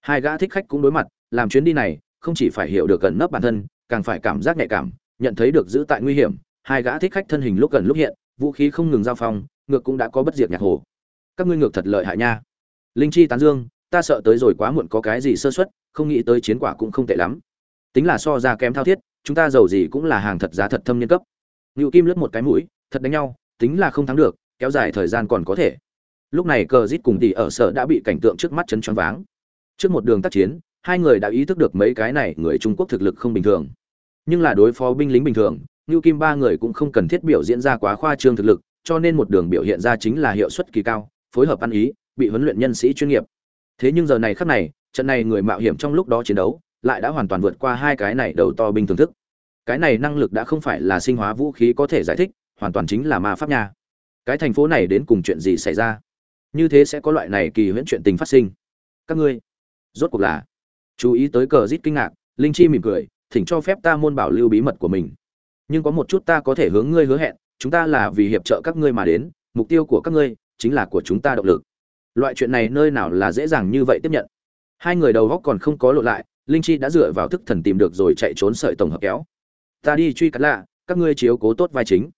Hai gã thích khách cũng đối mặt, làm chuyến đi này, không chỉ phải hiểu được gần nấp bản thân, càng phải cảm giác nhạy cảm, nhận thấy được giữ tại nguy hiểm. Hai gã thích khách thân hình lúc gần lúc hiện, vũ khí không ngừng giao phong, ngược cũng đã có bất diệt nhạc hồ. Các ngươi ngược thật lợi hại nha. Linh chi tán dương, ta sợ tới rồi quá muộn có cái gì sơ suất, không nghĩ tới chiến quả cũng không tệ lắm. Tính là so ra kém thao thiết, chúng ta giàu gì cũng là hàng thật giá thật thâm nhân cấp. Ngự kim lướt một cái mũi, thật đánh nhau, tính là không thắng được, kéo dài thời gian còn có thể lúc này cờ rít cùng tỷ ở sở đã bị cảnh tượng trước mắt chấn choáng váng. Trước một đường tác chiến, hai người đã ý thức được mấy cái này người trung quốc thực lực không bình thường. Nhưng là đối phó binh lính bình thường như kim ba người cũng không cần thiết biểu diễn ra quá khoa trương thực lực, cho nên một đường biểu hiện ra chính là hiệu suất kỳ cao, phối hợp ăn ý, bị huấn luyện nhân sĩ chuyên nghiệp. Thế nhưng giờ này khắc này, trận này người mạo hiểm trong lúc đó chiến đấu lại đã hoàn toàn vượt qua hai cái này đầu to binh thưởng thức. Cái này năng lực đã không phải là sinh hóa vũ khí có thể giải thích, hoàn toàn chính là ma pháp nha. Cái thành phố này đến cùng chuyện gì xảy ra? Như thế sẽ có loại này kỳ huyễn chuyện tình phát sinh. Các ngươi, rốt cuộc là, chú ý tới cờ rít kinh ngạc, linh chi mỉm cười, thỉnh cho phép ta môn bảo lưu bí mật của mình. Nhưng có một chút ta có thể hướng ngươi hứa hẹn, chúng ta là vì hiệp trợ các ngươi mà đến, mục tiêu của các ngươi chính là của chúng ta động lực. Loại chuyện này nơi nào là dễ dàng như vậy tiếp nhận. Hai người đầu góc còn không có lộ lại, linh chi đã dựa vào thức thần tìm được rồi chạy trốn sợi tổng hợp kéo. Ta đi truy cắt lạ, các ngươi chiếu cố tốt vai chính.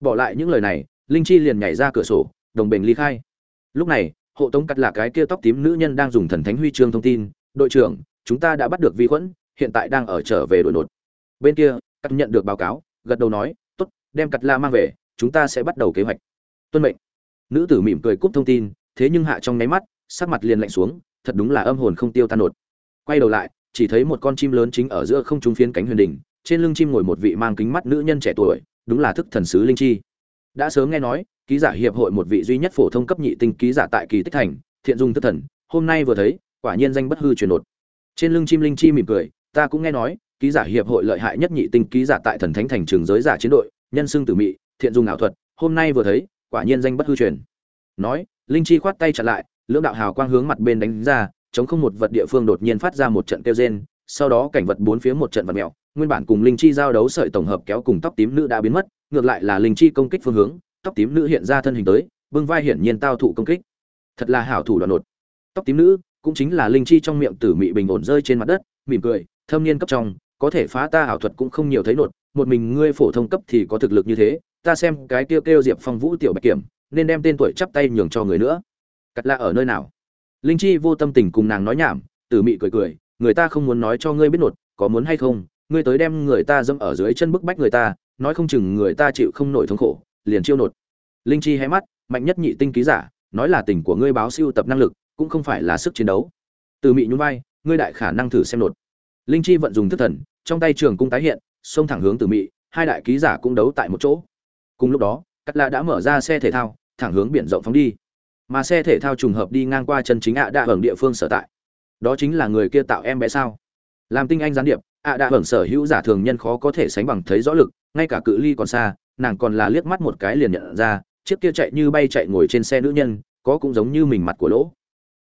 Bỏ lại những lời này, linh chi liền nhảy ra cửa sổ, đồng bình ly khai lúc này, hộ tống cắt là cái kia tóc tím nữ nhân đang dùng thần thánh huy chương thông tin, đội trưởng, chúng ta đã bắt được vi khuẩn, hiện tại đang ở trở về đội nột. Bên kia, cắt nhận được báo cáo, gật đầu nói, tốt, đem cắt la mang về, chúng ta sẽ bắt đầu kế hoạch. Tuân mệnh. Nữ tử mỉm cười cúp thông tin, thế nhưng hạ trong nháy mắt, sắc mặt liền lạnh xuống, thật đúng là âm hồn không tiêu tan nột. Quay đầu lại, chỉ thấy một con chim lớn chính ở giữa không trung phiến cánh huyền đỉnh, trên lưng chim ngồi một vị mang kính mắt nữ nhân trẻ tuổi, đúng là thức thần sứ linh chi. Đã sớm nghe nói ký giả hiệp hội một vị duy nhất phổ thông cấp nhị tinh ký giả tại kỳ tích thành, thiện dung thức thần, hôm nay vừa thấy, quả nhiên danh bất hư truyền đột. Trên lưng chim linh chi mỉm cười, ta cũng nghe nói, ký giả hiệp hội lợi hại nhất nhị tinh ký giả tại thần thánh thành trường giới giả chiến đội, nhân xưng tử mị, thiện dung ảo thuật, hôm nay vừa thấy, quả nhiên danh bất hư truyền. Nói, linh chi khoát tay chặn lại, lưỡng đạo hào quang hướng mặt bên đánh ra, chống không một vật địa phương đột nhiên phát ra một trận kêu rên, sau đó cảnh vật bốn phía một trận vật mèo, nguyên bản cùng linh chi giao đấu sợi tổng hợp kéo cùng tóc tím nữ đã biến mất, ngược lại là linh chi công kích phương hướng tóc tím nữ hiện ra thân hình tới, bưng vai hiển nhiên tao thụ công kích. Thật là hảo thủ đoạn nột. Tóc tím nữ, cũng chính là linh chi trong miệng tử mị bình ổn rơi trên mặt đất, mỉm cười, thâm niên cấp trong, có thể phá ta ảo thuật cũng không nhiều thấy nột, một mình ngươi phổ thông cấp thì có thực lực như thế, ta xem cái kêu kêu diệp phong vũ tiểu bạch kiểm, nên đem tên tuổi chắp tay nhường cho người nữa. Cắt là ở nơi nào? Linh chi vô tâm tình cùng nàng nói nhảm, tử mị cười cười, người ta không muốn nói cho ngươi biết nột, có muốn hay không, ngươi tới đem người ta dâm ở dưới chân bức bách người ta, nói không chừng người ta chịu không nổi thống khổ liền chiêu nột. Linh chi hé mắt, mạnh nhất nhị tinh ký giả, nói là tình của ngươi báo siêu tập năng lực, cũng không phải là sức chiến đấu. Từ mị nhún vai, ngươi đại khả năng thử xem nột. Linh chi vận dùng thức thần, trong tay trường cung tái hiện, xông thẳng hướng từ mị, hai đại ký giả cũng đấu tại một chỗ. Cùng lúc đó, cắt la đã mở ra xe thể thao, thẳng hướng biển rộng phóng đi. Mà xe thể thao trùng hợp đi ngang qua chân chính ạ đạ hưởng địa phương sở tại. Đó chính là người kia tạo em bé sao? Làm tinh anh gián điệp, ạ đạ hưởng sở hữu giả thường nhân khó có thể sánh bằng thấy rõ lực, ngay cả cự ly còn xa nàng còn là liếc mắt một cái liền nhận ra, chiếc kia chạy như bay chạy ngồi trên xe nữ nhân, có cũng giống như mình mặt của lỗ.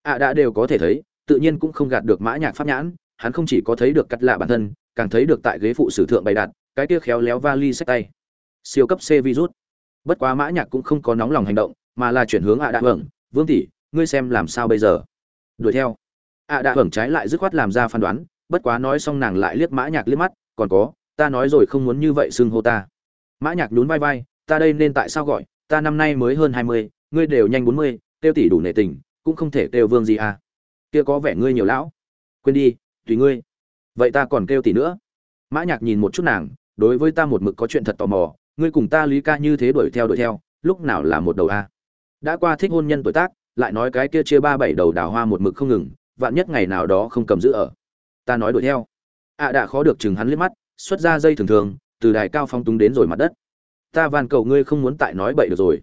Ạ đã đều có thể thấy, tự nhiên cũng không gạt được mã nhạc pháp nhãn, hắn không chỉ có thấy được cắt lạ bản thân, càng thấy được tại ghế phụ sử thượng bày đặt, cái kia khéo léo vali sách tay. Siêu cấp c virus. Bất quá mã nhạc cũng không có nóng lòng hành động, mà là chuyển hướng à ạ đã hưởng, vương tỷ, ngươi xem làm sao bây giờ? Đuổi theo. À ạ đã hưởng trái lại dứt khoát làm ra phán đoán, bất quá nói xong nàng lại liếc mã nhạc liếc mắt, còn có, ta nói rồi không muốn như vậy xưng hô ta mã nhạc nhún vai vai, ta đây nên tại sao gọi? Ta năm nay mới hơn hai mươi, ngươi đều nhanh bốn mươi, tiêu tỷ đủ nệ tình, cũng không thể kêu vương gì à. Kia có vẻ ngươi nhiều lão. Quên đi, tùy ngươi. Vậy ta còn kêu tỷ nữa. Mã nhạc nhìn một chút nàng, đối với ta một mực có chuyện thật tò mò, ngươi cùng ta lý ca như thế đuổi theo đuổi theo, lúc nào là một đầu a? Đã qua thích hôn nhân tuổi tác, lại nói cái kia chia ba bảy đầu đào hoa một mực không ngừng, vạn nhất ngày nào đó không cầm giữ ở. Ta nói đuổi theo. Ạ à đã khó được chừng hắn liếc mắt, xuất ra dây thường thường từ đài cao phong túng đến rồi mặt đất. Ta van cầu ngươi không muốn tại nói bậy được rồi.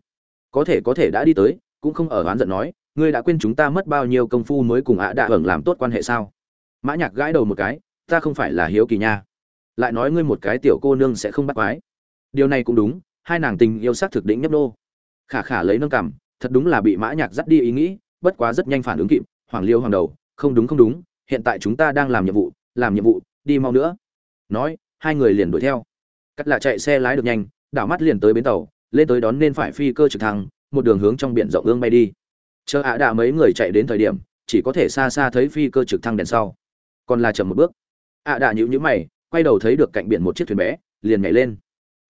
Có thể có thể đã đi tới, cũng không ở oán giận nói, ngươi đã quên chúng ta mất bao nhiêu công phu mới cùng ạ đạ hưởng làm tốt quan hệ sao? Mã nhạc gãi đầu một cái, ta không phải là hiếu kỳ nha. Lại nói ngươi một cái tiểu cô nương sẽ không bắt quái. Điều này cũng đúng, hai nàng tình yêu sắc thực đỉnh nhấp nô. Khả khả lấy nâng cằm, thật đúng là bị mã nhạc dắt đi ý nghĩ, bất quá rất nhanh phản ứng kịp, hoàng liêu hoàng đầu, không đúng không đúng, hiện tại chúng ta đang làm nhiệm vụ, làm nhiệm vụ, đi mau nữa. Nói, hai người liền đuổi theo cắt lạ chạy xe lái được nhanh, đảo mắt liền tới bến tàu, lên tới đón nên phải phi cơ trực thăng, một đường hướng trong biển rộng ương bay đi. Chờ ạ đạ mấy người chạy đến thời điểm, chỉ có thể xa xa thấy phi cơ trực thăng đèn sau. Còn là chậm một bước. Ạ đạ nhữ nhữ mày, quay đầu thấy được cạnh biển một chiếc thuyền bé, liền nhảy lên.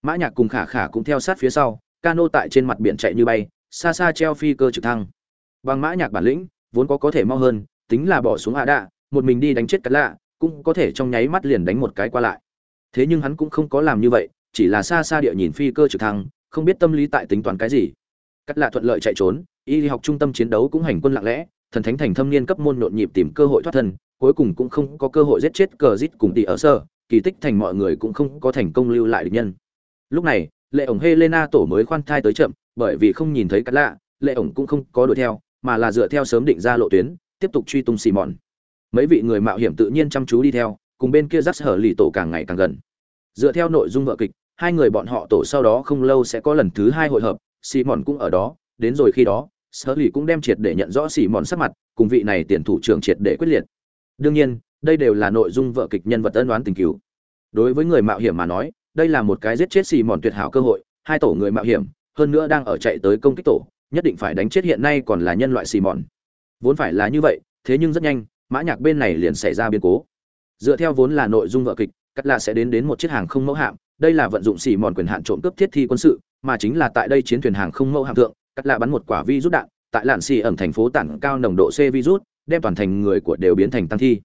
Mã nhạc cùng khả khả cũng theo sát phía sau, cano tại trên mặt biển chạy như bay, xa xa treo phi cơ trực thăng. Bằng mã nhạc bản lĩnh, vốn có có thể mau hơn, tính là bỏ xuống ạ đạ, một mình đi đánh chết cắt lạ, cũng có thể trong nháy mắt liền đánh một cái qua lại thế nhưng hắn cũng không có làm như vậy, chỉ là xa xa địa nhìn phi cơ trực thăng, không biết tâm lý tại tính toán cái gì. Cắt lạ thuận lợi chạy trốn, y học trung tâm chiến đấu cũng hành quân lặng lẽ, thần thánh thành thâm niên cấp môn nhộn nhịp tìm cơ hội thoát thân, cuối cùng cũng không có cơ hội giết chết cờ rít cùng tỷ ở sơ, kỳ tích thành mọi người cũng không có thành công lưu lại địch nhân. Lúc này, lệ ổng helena tổ mới khoan thai tới chậm, bởi vì không nhìn thấy cắt lạ, lệ ổng cũng không có đuổi theo, mà là dựa theo sớm định ra lộ tuyến, tiếp tục truy tung xì mòn mấy vị người mạo hiểm tự nhiên chăm chú đi theo cùng bên kia rắc hở lì tổ càng ngày càng gần. Dựa theo nội dung vợ kịch, hai người bọn họ tổ sau đó không lâu sẽ có lần thứ hai hội hợp xì mòn cũng ở đó, đến rồi khi đó sở lì cũng đem triệt để nhận rõ xì mòn sắc mặt, cùng vị này tiền thủ trưởng triệt để quyết liệt. Đương nhiên, đây đều là nội dung vợ kịch nhân vật ân đoán tình cứu. Đối với người mạo hiểm mà nói, đây là một cái giết chết xì mòn tuyệt hảo cơ hội, hai tổ người mạo hiểm, hơn nữa đang ở chạy tới công kích tổ, nhất định phải đánh chết hiện nay còn là nhân loại xì mòn vốn phải là như vậy, thế nhưng rất nhanh, mã nhạc bên này liền xảy ra biến cố dựa theo vốn là nội dung vợ kịch, cắt lạ sẽ đến đến một chiếc hàng không mẫu hạm. Đây là vận dụng xì mòn quyền hạn trộm cướp thiết thi quân sự, mà chính là tại đây chiến thuyền hàng không mẫu hạm thượng, cắt lạ bắn một quả vi rút đạn, tại lạn xì ẩm thành phố tản cao nồng độ c virus đem toàn thành người của đều biến thành tăng thi.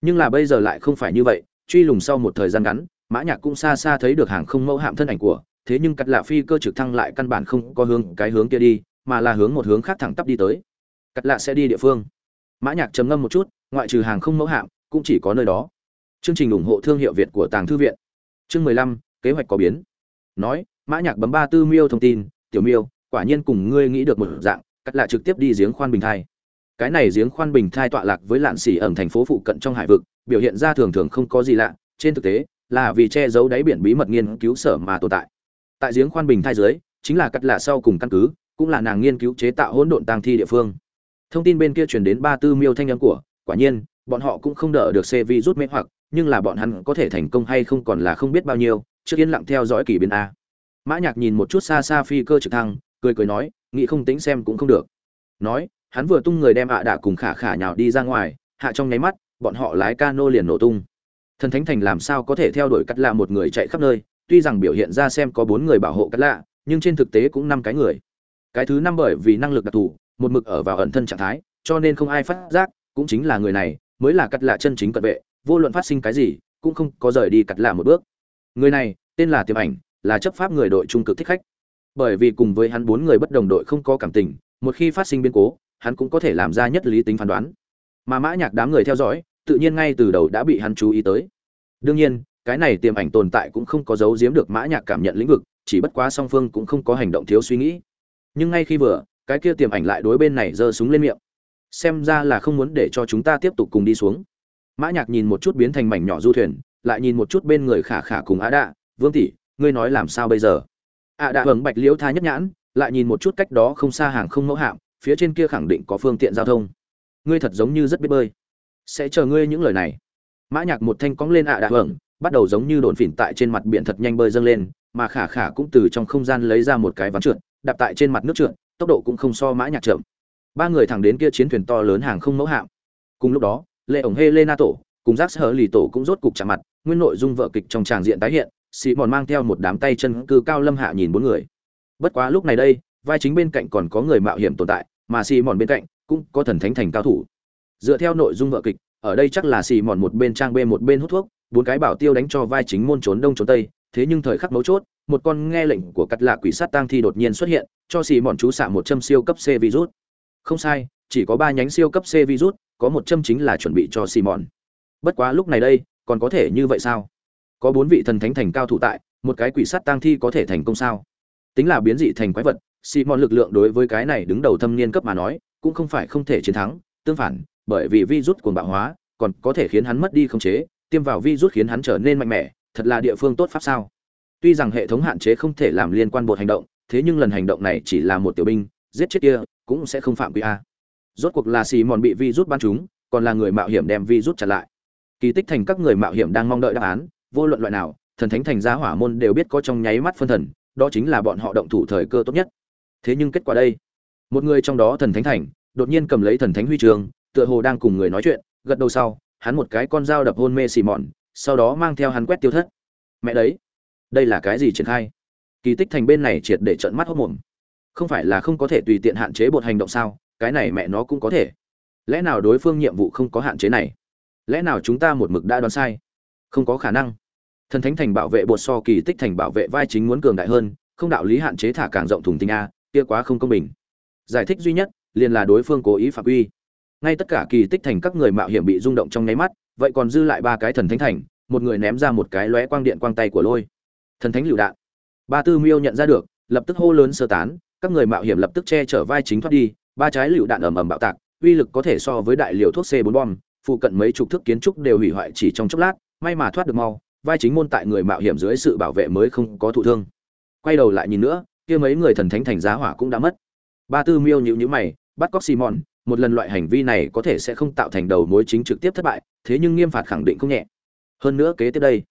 Nhưng là bây giờ lại không phải như vậy, truy lùng sau một thời gian ngắn, mã nhạc cũng xa xa thấy được hàng không mẫu hạm thân ảnh của, thế nhưng cắt lạ phi cơ trực thăng lại căn bản không có hướng cái hướng kia đi, mà là hướng một hướng khác thẳng tắp đi tới. Cắt lạ sẽ đi địa phương. Mã nhạc trầm ngâm một chút, ngoại trừ hàng không mẫu hạm cũng chỉ có nơi đó. Chương trình ủng hộ thương hiệu việt của tàng thư viện. Chương mười lăm, kế hoạch có biến. Nói, mã nhạc bấm ba tư miêu thông tin, tiểu miêu, quả nhiên cùng ngươi nghĩ được một dạng, cắt lạ trực tiếp đi giếng khoan bình thai. Cái này giếng khoan bình thai tọa lạc với lạn xỉ ẩm thành phố phụ cận trong hải vực, biểu hiện ra thường thường không có gì lạ, trên thực tế, là vì che giấu đáy biển bí mật nghiên cứu sở mà tồn tại. Tại giếng khoan bình thai dưới, chính là cắt lạ sau cùng căn cứ, cũng là nàng nghiên cứu chế tạo hỗn độn tang thi địa phương. Thông tin bên kia truyền đến ba tư miêu thanh âm của, quả nhiên bọn họ cũng không đỡ được C vi rút mê hoặc, nhưng là bọn hắn có thể thành công hay không còn là không biết bao nhiêu, trước yên lặng theo dõi kỳ biến a. Mã nhạc nhìn một chút xa xa phi cơ trực thăng, cười cười nói, nghĩ không tính xem cũng không được. Nói, hắn vừa tung người đem ạ à đạ cùng khả khả nhào đi ra ngoài, hạ trong nháy mắt, bọn họ lái cano liền nổ tung. Thần thánh thành làm sao có thể theo đuổi cắt lạ một người chạy khắp nơi, tuy rằng biểu hiện ra xem có bốn người bảo hộ cắt lạ, nhưng trên thực tế cũng năm cái người. Cái thứ năm bởi vì năng lực đặc thù, một mực ở vào ẩn thân trạng thái, cho nên không ai phát giác, cũng chính là người này mới là cắt lạ chân chính cận vệ, vô luận phát sinh cái gì, cũng không có rời đi cắt lạ một bước. Người này, tên là tiềm ảnh, là chấp pháp người đội trung cực thích khách. Bởi vì cùng với hắn bốn người bất đồng đội không có cảm tình, một khi phát sinh biến cố, hắn cũng có thể làm ra nhất lý tính phán đoán. Mà mã nhạc đám người theo dõi, tự nhiên ngay từ đầu đã bị hắn chú ý tới. Đương nhiên, cái này tiềm ảnh tồn tại cũng không có giấu giếm được mã nhạc cảm nhận lĩnh vực, chỉ bất quá song phương cũng không có hành động thiếu suy nghĩ. Nhưng ngay khi vừa, cái kia tiềm ảnh lại đối bên này giơ súng lên miệng xem ra là không muốn để cho chúng ta tiếp tục cùng đi xuống. Mã nhạc nhìn một chút biến thành mảnh nhỏ du thuyền, lại nhìn một chút bên người khả khả cùng á đạ. Vương tỷ, ngươi nói làm sao bây giờ? Ạ đạ hưởng bạch liễu tha nhất nhãn, lại nhìn một chút cách đó không xa hàng không mẫu hạm, phía trên kia khẳng định có phương tiện giao thông. Ngươi thật giống như rất biết bơi. Sẽ chờ ngươi những lời này. Mã nhạc một thanh cong lên ạ đạ hưởng, bắt đầu giống như đồn phỉn tại trên mặt biển thật nhanh bơi dâng lên, mà khả khả cũng từ trong không gian lấy ra một cái ván trượt, đạp tại trên mặt nước trượt, tốc độ cũng không so mã nhạc chậm ba người thẳng đến kia chiến thuyền to lớn hàng không mẫu hạm. Cùng lúc đó lệ ổng helena tổ cùng giác sở lì tổ cũng rốt cục chạm mặt, nguyên nội dung vợ kịch trong tràng diện tái hiện xì mòn mang theo một đám tay chân cư cao lâm hạ nhìn bốn người. Bất quá lúc này đây, vai chính bên cạnh còn có người mạo hiểm tồn tại, mà xì mòn bên cạnh cũng có thần thánh thành cao thủ. Dựa theo nội dung vợ kịch, ở đây chắc là xì mòn một bên trang b một bên hút thuốc, bốn cái bảo tiêu đánh cho vai chính môn trốn đông trốn tây, thế nhưng thời khắc mấu chốt, một con nghe lệnh của cắt lạ quỷ sát tang thi đột nhiên xuất hiện, cho xì mòn chú xạ một châm siêu cấp c virus không sai, chỉ có ba nhánh siêu cấp c virus, có một châm chính là chuẩn bị cho xì bất quá lúc này đây, còn có thể như vậy sao? Có bốn vị thần thánh thành cao thủ tại, một cái quỷ sắt tang thi có thể thành công sao? Tính là biến dị thành quái vật xì lực lượng đối với cái này đứng đầu thâm niên cấp mà nói, cũng không phải không thể chiến thắng, tương phản, bởi vì virus cuồng bạo hóa, còn có thể khiến hắn mất đi khống chế, tiêm vào virus khiến hắn trở nên mạnh mẽ, thật là địa phương tốt pháp sao? Tuy rằng hệ thống hạn chế không thể làm liên quan bột hành động, thế nhưng lần hành động này chỉ là một tiểu binh, giết chết kia cũng sẽ không phạm quy a. Rốt cuộc là xì mòn bị virus bắn chúng còn là người mạo hiểm đem virus chặn lại. Kỳ tích thành các người mạo hiểm đang mong đợi đáp án, vô luận loại nào, thần thánh thành gia hỏa môn đều biết có trong nháy mắt phân thần, đó chính là bọn họ động thủ thời cơ tốt nhất. Thế nhưng kết quả đây? Một người trong đó thần thánh thành, đột nhiên cầm lấy thần thánh huy trường, tựa hồ đang cùng người nói chuyện, gật đầu sau, hắn một cái con dao đập hôn mê xì mòn sau đó mang theo hắn quét tiêu thất. Mẹ đấy, đây là cái gì triển khai? Kỳ tích thành bên này triệt để trận mắt hốc mồm không phải là không có thể tùy tiện hạn chế bột hành động sao? Cái này mẹ nó cũng có thể. Lẽ nào đối phương nhiệm vụ không có hạn chế này? Lẽ nào chúng ta một mực đã đoán sai? Không có khả năng. Thần thánh thành bảo vệ bột so kỳ tích thành bảo vệ vai chính muốn cường đại hơn, không đạo lý hạn chế thả càng rộng thùng tinh a, kia quá không công bình. Giải thích duy nhất, liền là đối phương cố ý phạm quy. Ngay tất cả kỳ tích thành các người mạo hiểm bị rung động trong nháy mắt, vậy còn dư lại ba cái thần thánh thành, một người ném ra một cái lóe quang điện quang tay của lôi. Thần thánh lựu đạn. Ba tư miêu nhận ra được, lập tức hô lớn sơ tán các người mạo hiểm lập tức che chở vai chính thoát đi, ba trái lựu đạn ầm ầm bạo tạc, uy lực có thể so với đại liều thuốc c 4 bom, phụ cận mấy chục thước kiến trúc đều hủy hoại chỉ trong chốc lát, may mà thoát được mau, vai chính môn tại người mạo hiểm dưới sự bảo vệ mới không có thụ thương. Quay đầu lại nhìn nữa, kia mấy người thần thánh thành giá hỏa cũng đã mất. Ba tư miêu nhíu nhíu mày, bắt cóc simon, một lần loại hành vi này có thể sẽ không tạo thành đầu mối chính trực tiếp thất bại, thế nhưng nghiêm phạt khẳng định không nhẹ. Hơn nữa kế tiếp đây,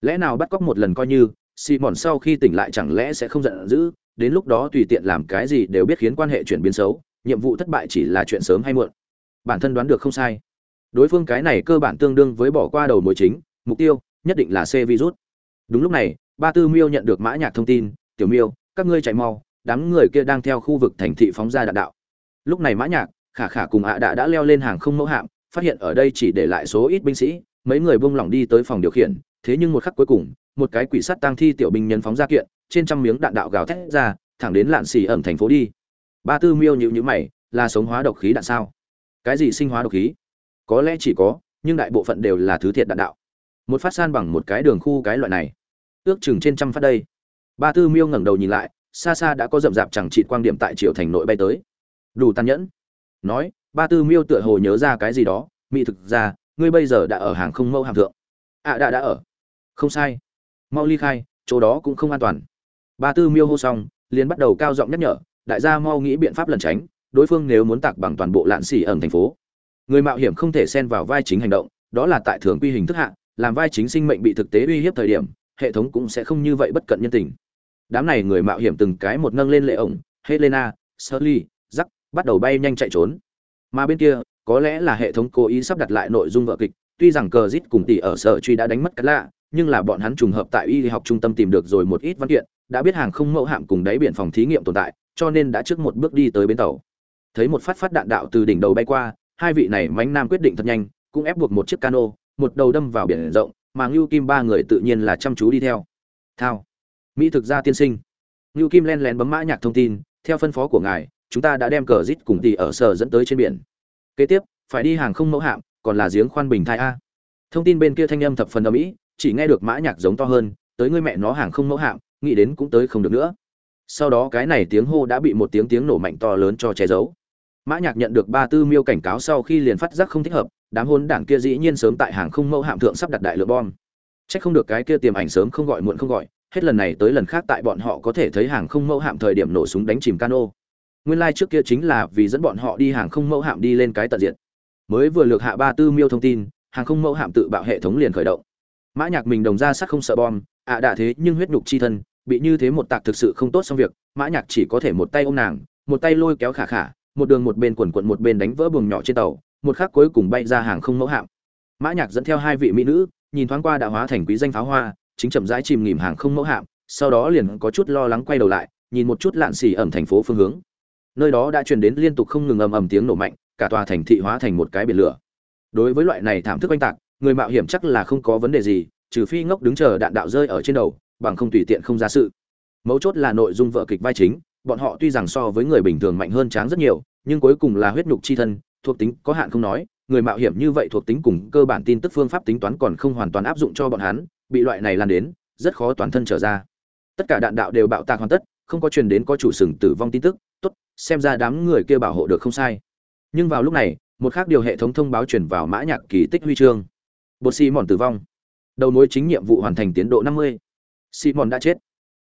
lẽ nào bắt cóc một lần coi như, simon sau khi tỉnh lại chẳng lẽ sẽ không giận dữ đến lúc đó tùy tiện làm cái gì đều biết khiến quan hệ chuyển biến xấu, nhiệm vụ thất bại chỉ là chuyện sớm hay muộn. Bản thân đoán được không sai. Đối phương cái này cơ bản tương đương với bỏ qua đầu mối chính, mục tiêu nhất định là c virus. Đúng lúc này, ba tư miêu nhận được mã nhạc thông tin, tiểu miêu, các ngươi chạy mau, đám người kia đang theo khu vực thành thị phóng ra đạn đạo. Lúc này mã nhạc, khả khả cùng ạ đã đã leo lên hàng không mẫu hạm, phát hiện ở đây chỉ để lại số ít binh sĩ, mấy người buông lỏng đi tới phòng điều khiển, thế nhưng một khắc cuối cùng, một cái quỷ sắt tang thi tiểu binh nhân phóng ra kiện trên trăm miếng đạn đạo gào thét ra thẳng đến lạn xì ẩm thành phố đi. Ba tư miêu nhịu nhữ mày là sống hóa độc khí đạn sao? Cái gì sinh hóa độc khí? Có lẽ chỉ có nhưng đại bộ phận đều là thứ thiệt đạn đạo. Một phát san bằng một cái đường khu cái loại này. Ước chừng trên trăm phát đây. Ba tư miêu ngẩng đầu nhìn lại xa xa đã có rậm rạp chẳng trị quang điểm tại triều thành nội bay tới. Đủ tàn nhẫn. Nói ba tư miêu tựa hồ nhớ ra cái gì đó mỹ thực ra ngươi bây giờ đã ở hàng không mẫu hàm thượng. Ạ à, đã đã ở. Không sai. Mau ly khai chỗ đó cũng không an toàn ba tư miêu hô xong liền bắt đầu cao giọng nhắc nhở đại gia mau nghĩ biện pháp lẩn tránh đối phương nếu muốn tạc bằng toàn bộ lạn xỉ ẩn thành phố. Người mạo hiểm không thể xen vào vai chính hành động đó là tại thường quy hình thức hạ làm vai chính sinh mệnh bị thực tế uy hiếp thời điểm hệ thống cũng sẽ không như vậy bất cận nhân tình. Đám này người mạo hiểm từng cái một nâng lên lệ ổng helena Shirley, Zack, bắt đầu bay nhanh chạy trốn. Mà bên kia có lẽ là hệ thống cố ý sắp đặt lại nội dung vở kịch tuy rằng cờ rít cùng tỷ ở sở truy đã đánh mất cái lạ nhưng là bọn hắn trùng hợp tại y học trung tâm tìm được rồi một ít văn kiện, đã biết hàng không mẫu hạm cùng đáy biển phòng thí nghiệm tồn tại, cho nên đã trước một bước đi tới bến tàu. Thấy một phát phát đạn đạo từ đỉnh đầu bay qua, hai vị này mãnh nam quyết định thật nhanh, cũng ép buộc một chiếc cano, một đầu đâm vào biển rộng, mà ngưu kim ba người tự nhiên là chăm chú đi theo. Thao. Mỹ thực ra tiên sinh. Ngưu kim len lén bấm mã nhạc thông tin, theo phân phó của ngài, chúng ta đã đem cờ rít cùng tỷ ở sở dẫn tới trên biển. Kế tiếp, phải đi hàng không mẫu hạm, còn là giếng khoan bình thai a. Thông tin bên kia thanh âm thập phần ầm mỹ chỉ nghe được mã nhạc giống to hơn, tới ngươi mẹ nó hàng không mẫu hạm, nghĩ đến cũng tới không được nữa. Sau đó cái này tiếng hô đã bị một tiếng tiếng nổ mạnh to lớn cho che giấu. Mã nhạc nhận được ba tư miêu cảnh cáo sau khi liền phát giác không thích hợp, đám hôn đảng kia dĩ nhiên sớm tại hàng không mẫu hạm thượng sắp đặt đại lượng bom. Chắc không được cái kia tiềm ảnh sớm không gọi muộn không gọi, hết lần này tới lần khác tại bọn họ có thể thấy hàng không mẫu hạm thời điểm nổ súng đánh chìm cano. Nguyên lai like trước kia chính là vì dẫn bọn họ đi hàng không mẫu hạm đi lên cái tận diện mới vừa lược hạ ba tư miêu thông tin, hàng không mẫu hạm tự bạo hệ thống liền khởi động mã nhạc mình đồng ra sát không sợ bom, ạ à đã thế nhưng huyết nhục chi thân, bị như thế một tạc thực sự không tốt xong việc, mã nhạc chỉ có thể một tay ôm nàng, một tay lôi kéo khả khả, một đường một bên quần quận một bên đánh vỡ buồng nhỏ trên tàu, một khắc cuối cùng bay ra hàng không mẫu hạm. Mã nhạc dẫn theo hai vị mỹ nữ, nhìn thoáng qua đã hóa thành quý danh pháo hoa, chính chậm rãi chìm nghỉm hàng không mẫu hạm, sau đó liền có chút lo lắng quay đầu lại, nhìn một chút lạn xì ẩm thành phố phương hướng. Nơi đó đã truyền đến liên tục không ngừng ầm ầm tiếng nổ mạnh, cả tòa thành thị hóa thành một cái biển lửa. Đối với loại này thảm thức oanh tạc người mạo hiểm chắc là không có vấn đề gì, trừ phi ngốc đứng chờ đạn đạo rơi ở trên đầu, bằng không tùy tiện không ra sự. Mấu chốt là nội dung vợ kịch vai chính, bọn họ tuy rằng so với người bình thường mạnh hơn tráng rất nhiều, nhưng cuối cùng là huyết nhục chi thân, thuộc tính có hạn không nói, người mạo hiểm như vậy thuộc tính cùng cơ bản tin tức phương pháp tính toán còn không hoàn toàn áp dụng cho bọn hắn, bị loại này lan đến, rất khó toàn thân trở ra. Tất cả đạn đạo đều bạo tạc hoàn tất, không có truyền đến có chủ sừng tử vong tin tức, tốt, xem ra đám người kia bảo hộ được không sai. Nhưng vào lúc này, một khác điều hệ thống thông báo truyền vào mã nhạc kỳ tích huy chương bột xi mòn tử vong. Đầu mối chính nhiệm vụ hoàn thành tiến độ năm mươi. Simon đã chết.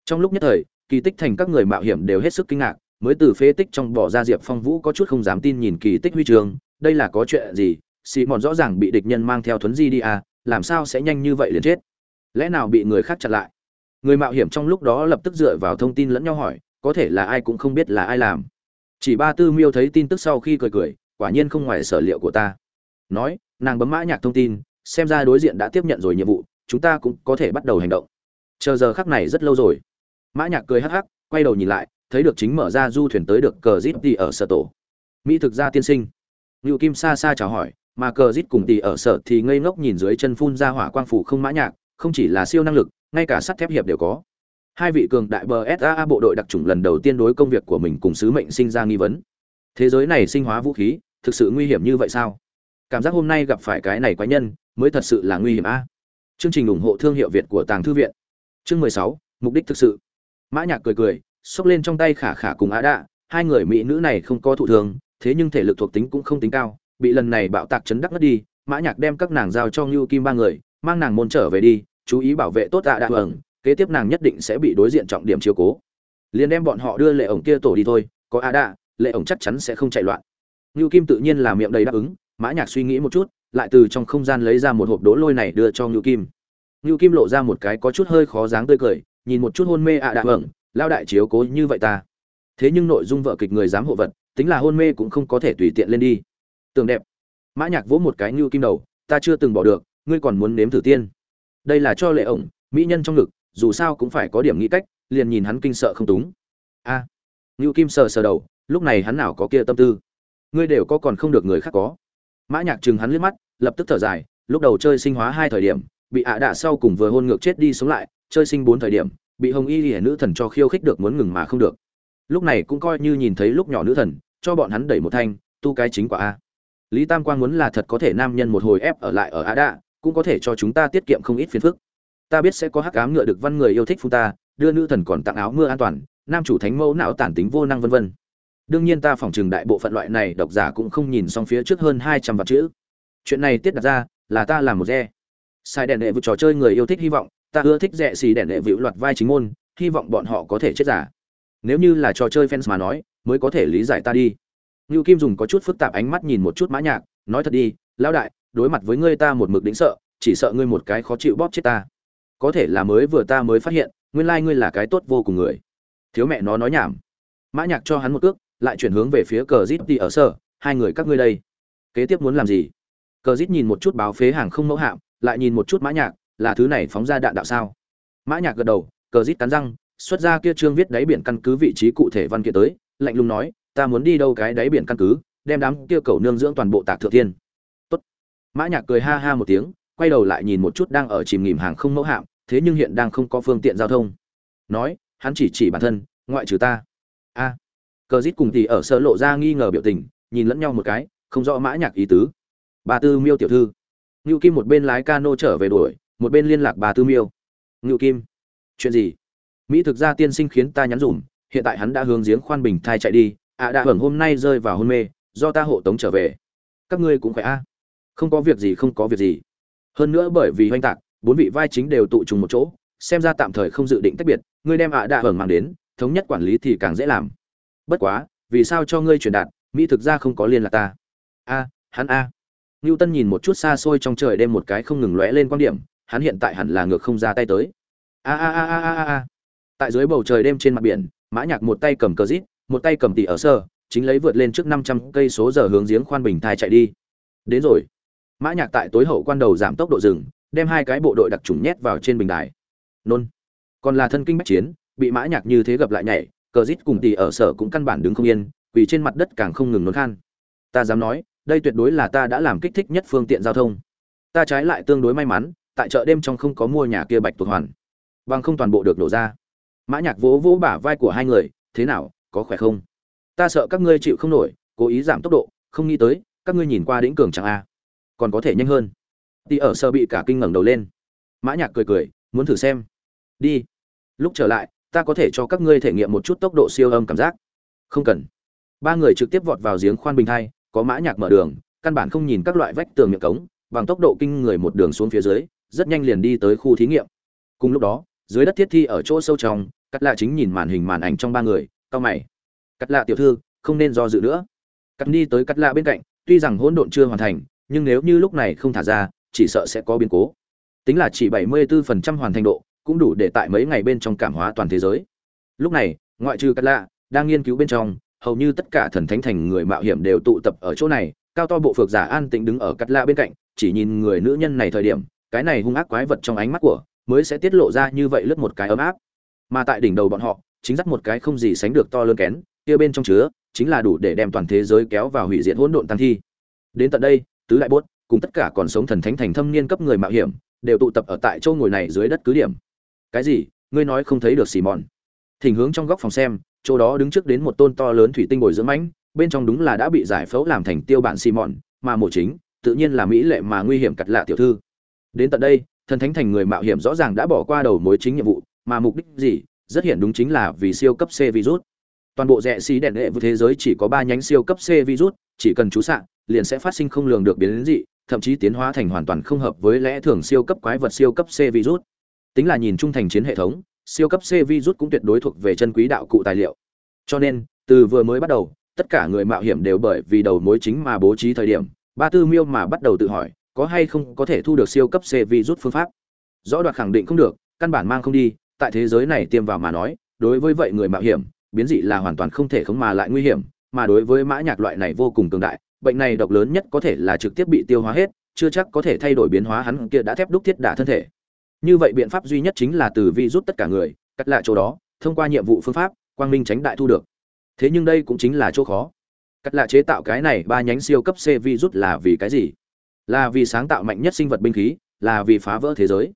Trong lúc nhất thời, kỳ tích thành các người mạo hiểm đều hết sức kinh ngạc, mới từ phế tích trong bỏ ra diệp phong vũ có chút không dám tin nhìn kỳ tích huy trường. đây là có chuyện gì? Simon rõ ràng bị địch nhân mang theo thuấn di đi à làm sao sẽ nhanh như vậy liền chết? Lẽ nào bị người khác chặn lại? Người mạo hiểm trong lúc đó lập tức dựa vào thông tin lẫn nhau hỏi, có thể là ai cũng không biết là ai làm. Chỉ ba tư miêu thấy tin tức sau khi cười cười, quả nhiên không ngoài sở liệu của ta. Nói, nàng bấm mã nhạc thông tin xem ra đối diện đã tiếp nhận rồi nhiệm vụ, chúng ta cũng có thể bắt đầu hành động. Chờ giờ khắc này rất lâu rồi. Mã nhạc cười hắc hắc, quay đầu nhìn lại, thấy được chính mở ra du thuyền tới được cờ zit tỷ ở sở tổ. Mỹ thực ra tiên sinh. Lưu kim xa xa chào hỏi, mà cờ zit cùng tỷ ở sở thì ngây ngốc nhìn dưới chân phun ra hỏa quang phủ không mã nhạc, không chỉ là siêu năng lực, ngay cả sắt thép hiệp đều có. Hai vị cường đại bờ saa bộ đội đặc trùng lần đầu tiên đối công việc của mình cùng sứ mệnh sinh ra nghi vấn. Thế giới này sinh hóa vũ khí, thực sự nguy hiểm như vậy sao? Cảm giác hôm nay gặp phải cái này quái nhân mới thật sự là nguy hiểm a. Chương trình ủng hộ thương hiệu việt của tàng thư viện. Chương mười sáu, mục đích thực sự. Mã nhạc cười cười, xốc lên trong tay khả khả cùng á đạ hai người mỹ nữ này không có thụ thường, thế nhưng thể lực thuộc tính cũng không tính cao, bị lần này bạo tạc chấn đắc ngất đi, mã nhạc đem các nàng giao cho ngưu kim ba người, mang nàng môn trở về đi, chú ý bảo vệ tốt ạ đạ ẩn, kế tiếp nàng nhất định sẽ bị đối diện trọng điểm chiếu cố. Liền đem bọn họ đưa lệ ổng kia tổ đi thôi, có Á đạ lệ ổng chắc chắn sẽ không chạy loạn. Ngưu kim tự nhiên là miệng đầy đáp ứng mã nhạc suy nghĩ một chút lại từ trong không gian lấy ra một hộp đố lôi này đưa cho ngưu kim. Ngưu kim lộ ra một cái có chút hơi khó dáng tươi cười nhìn một chút hôn mê ạ đạ vẩn lao đại chiếu cố như vậy ta. Thế nhưng nội dung vợ kịch người dám hộ vật tính là hôn mê cũng không có thể tùy tiện lên đi. Tường đẹp. Mã nhạc vỗ một cái ngưu kim đầu ta chưa từng bỏ được ngươi còn muốn nếm thử tiên. Đây là cho lệ ổng mỹ nhân trong ngực dù sao cũng phải có điểm nghĩ cách liền nhìn hắn kinh sợ không túng. A. À, ngưu kim sờ sờ đầu lúc này hắn nào có kia tâm tư. Ngươi đều có còn không được người khác có mã nhạc chừng hắn liếc mắt, lập tức thở dài, lúc đầu chơi sinh hóa hai thời điểm, bị ạ đạ sau cùng vừa hôn ngược chết đi sống lại, chơi sinh bốn thời điểm, bị hồng y lìa nữ thần cho khiêu khích được muốn ngừng mà không được. Lúc này cũng coi như nhìn thấy lúc nhỏ nữ thần, cho bọn hắn đẩy một thanh, tu cái chính quả a. Lý tam quang muốn là thật có thể nam nhân một hồi ép ở lại ở ạ đạ, cũng có thể cho chúng ta tiết kiệm không ít phiền phức. Ta biết sẽ có hắc ám ngựa được văn người yêu thích phu ta, đưa nữ thần còn tặng áo mưa an toàn, nam chủ thánh mẫu não tản tính vô năng vân vân đương nhiên ta phỏng chừng đại bộ phận loại này độc giả cũng không nhìn xong phía trước hơn hai trăm vật chữ chuyện này tiết đặt ra là ta làm một re sai đèn đệ vụ trò chơi người yêu thích hy vọng ta ưa thích rẻ xì đèn đệ vụ loạt vai chính môn hy vọng bọn họ có thể chết giả nếu như là trò chơi fans mà nói mới có thể lý giải ta đi Ngưu Kim dùng có chút phức tạp ánh mắt nhìn một chút Mã Nhạc, nói thật đi, lão đại, đối mặt với ngươi ta một mực đĩnh sợ, chỉ sợ ngươi một cái khó chịu bóp chết ta. Có thể là mới vừa ta mới phát hiện, nguyên lai ngươi là cái tốt vô cùng người. Thiếu mẹ nó nói nhảm. Mã Nhạc cho hắn một cước, lại chuyển hướng về phía Cờ zip đi ở sở, hai người các ngươi đây. Kế tiếp muốn làm gì? Cờ zip nhìn một chút báo phế hàng không mẫu hạm, lại nhìn một chút Mã Nhạc, là thứ này phóng ra đạn đạo sao? Mã Nhạc gật đầu, Cờ zip cắn răng, xuất ra kia trương viết đáy biển căn cứ vị trí cụ thể văn kiện tới, lạnh lùng nói, ta muốn đi đâu cái đáy biển căn cứ đem đám kia cầu nương dưỡng toàn bộ tạc thượng thiên tốt mã nhạc cười ha ha một tiếng quay đầu lại nhìn một chút đang ở chìm nghỉm hàng không mẫu hạm thế nhưng hiện đang không có phương tiện giao thông nói hắn chỉ chỉ bản thân ngoại trừ ta cờ dít cùng thì ở sơ lộ ra nghi ngờ biểu tình, nhìn lẫn nhau một cái, không rõ mã nhạc ý tứ. Bà tư miêu tiểu thư. Ngưu kim một bên lái cano trở về đuổi, một bên liên lạc bà tư miêu. Ngưu kim, chuyện gì? Mỹ thực ra tiên sinh khiến ta nhắn dùm, hiện tại hắn đã hướng giếng khoan bình thai chạy đi, ạ à đã hưởng hôm nay rơi vào hôn mê, do ta hộ tống trở về. Các ngươi cũng khỏe a? Không có việc gì, không có việc gì. Hơn nữa bởi vì hoanh tạc, bốn vị vai chính đều tụ trùng một chỗ, xem ra tạm thời không dự định tách biệt, ngươi đem ạ à đã hưởng mang đến, thống nhất quản lý thì càng dễ làm bất quá, vì sao cho ngươi truyền đạt, mỹ thực ra không có liên lạc ta? A, hắn a. Ngưu tân nhìn một chút xa xôi trong trời đêm một cái không ngừng lóe lên quan điểm, hắn hiện tại hẳn là ngược không ra tay tới. A a a a a a tại dưới bầu trời đêm trên mặt biển, mã nhạc một tay cầm cờ rít, một tay cầm tỷ ở sơ chính lấy vượt lên trước năm trăm cây số giờ hướng giếng khoan bình thai chạy đi. Đến rồi. Mã nhạc tại tối hậu quan đầu giảm tốc độ dừng, đem hai cái bộ đội đặc trùng nhét vào trên bình đài. Nôn. Còn là thân kinh bách chiến, bị mã nhạc như thế gặp lại nhảy cờ rít cùng tỷ ở sở cũng căn bản đứng không yên, vì trên mặt đất càng không ngừng nôn khan. Ta dám nói, đây tuyệt đối là ta đã làm kích thích nhất phương tiện giao thông. Ta trái lại tương đối may mắn, tại chợ đêm trong không có mua nhà kia bạch tuộc hoàn. Bằng không toàn bộ được đổ ra. Mã nhạc vỗ vỗ bả vai của hai người, thế nào, có khỏe không? Ta sợ các ngươi chịu không nổi, cố ý giảm tốc độ, không nghĩ tới, các ngươi nhìn qua đỉnh cường chẳng a. Còn có thể nhanh hơn. Tỷ ở sơ bị cả kinh ngẩng đầu lên. Mã nhạc cười cười, muốn thử xem. Đi. Lúc trở lại ta có thể cho các ngươi thể nghiệm một chút tốc độ siêu âm cảm giác. Không cần. Ba người trực tiếp vọt vào giếng khoan bình thai, có mã nhạc mở đường, căn bản không nhìn các loại vách tường miệng cống, bằng tốc độ kinh người một đường xuống phía dưới, rất nhanh liền đi tới khu thí nghiệm. Cùng lúc đó, dưới đất thiết thi ở chỗ sâu trong cắt lạ chính nhìn màn hình màn ảnh trong ba người cao mày. Cắt lạ tiểu thư, không nên do dự nữa. Cắt đi tới cắt lạ bên cạnh, tuy rằng hỗn độn chưa hoàn thành, nhưng nếu như lúc này không thả ra, chỉ sợ sẽ có biến cố. Tính là chỉ 74% hoàn thành độ cũng đủ để tại mấy ngày bên trong cảm hóa toàn thế giới. Lúc này, ngoại trừ Cát lạ, đang nghiên cứu bên trong, hầu như tất cả thần thánh thành người mạo hiểm đều tụ tập ở chỗ này, cao to bộ phược giả an tĩnh đứng ở cắt lạ bên cạnh, chỉ nhìn người nữ nhân này thời điểm, cái này hung ác quái vật trong ánh mắt của, mới sẽ tiết lộ ra như vậy lướt một cái ấm áp. Mà tại đỉnh đầu bọn họ, chính dắt một cái không gì sánh được to lớn kén, kia bên trong chứa, chính là đủ để đem toàn thế giới kéo vào hủy diệt hỗn độn tăng thi. Đến tận đây, tứ đại bốt, cùng tất cả còn sống thần thánh thành thâm niên cấp người mạo hiểm, đều tụ tập ở tại châu ngồi này dưới đất cứ điểm cái gì? Ngươi nói không thấy được xì mòn thỉnh hướng trong góc phòng xem, chỗ đó đứng trước đến một tôn to lớn thủy tinh bồi dưỡng mãnh, bên trong đúng là đã bị giải phẫu làm thành tiêu bản xì mòn mà mổ chính, tự nhiên là mỹ lệ mà nguy hiểm cặt lạ tiểu thư. Đến tận đây, thần thánh thành người mạo hiểm rõ ràng đã bỏ qua đầu mối chính nhiệm vụ, mà mục đích gì? Rất hiện đúng chính là vì siêu cấp c virus. Toàn bộ rẽ xí đèn hệ với thế giới chỉ có ba nhánh siêu cấp c virus, chỉ cần chú sạn liền sẽ phát sinh không lường được biến dị, thậm chí tiến hóa thành hoàn toàn không hợp với lẽ thường siêu cấp quái vật siêu cấp c virus tính là nhìn trung thành chiến hệ thống, siêu cấp c virus cũng tuyệt đối thuộc về chân quý đạo cụ tài liệu. Cho nên, từ vừa mới bắt đầu, tất cả người mạo hiểm đều bởi vì đầu mối chính mà bố trí thời điểm, ba tư miêu mà bắt đầu tự hỏi, có hay không có thể thu được siêu cấp c virus phương pháp. Rõ đoạt khẳng định không được, căn bản mang không đi, tại thế giới này tiêm vào mà nói, đối với vậy người mạo hiểm, biến dị là hoàn toàn không thể không mà lại nguy hiểm, mà đối với mã nhạc loại này vô cùng cường đại, bệnh này độc lớn nhất có thể là trực tiếp bị tiêu hóa hết, chưa chắc có thể thay đổi biến hóa hắn kia đã thép đúc thiết đả thân thể như vậy biện pháp duy nhất chính là từ vi rút tất cả người, cắt lại chỗ đó, thông qua nhiệm vụ phương pháp, quang minh tránh đại thu được. Thế nhưng đây cũng chính là chỗ khó. Cắt lại chế tạo cái này ba nhánh siêu cấp c vi rút là vì cái gì? Là vì sáng tạo mạnh nhất sinh vật binh khí, là vì phá vỡ thế giới.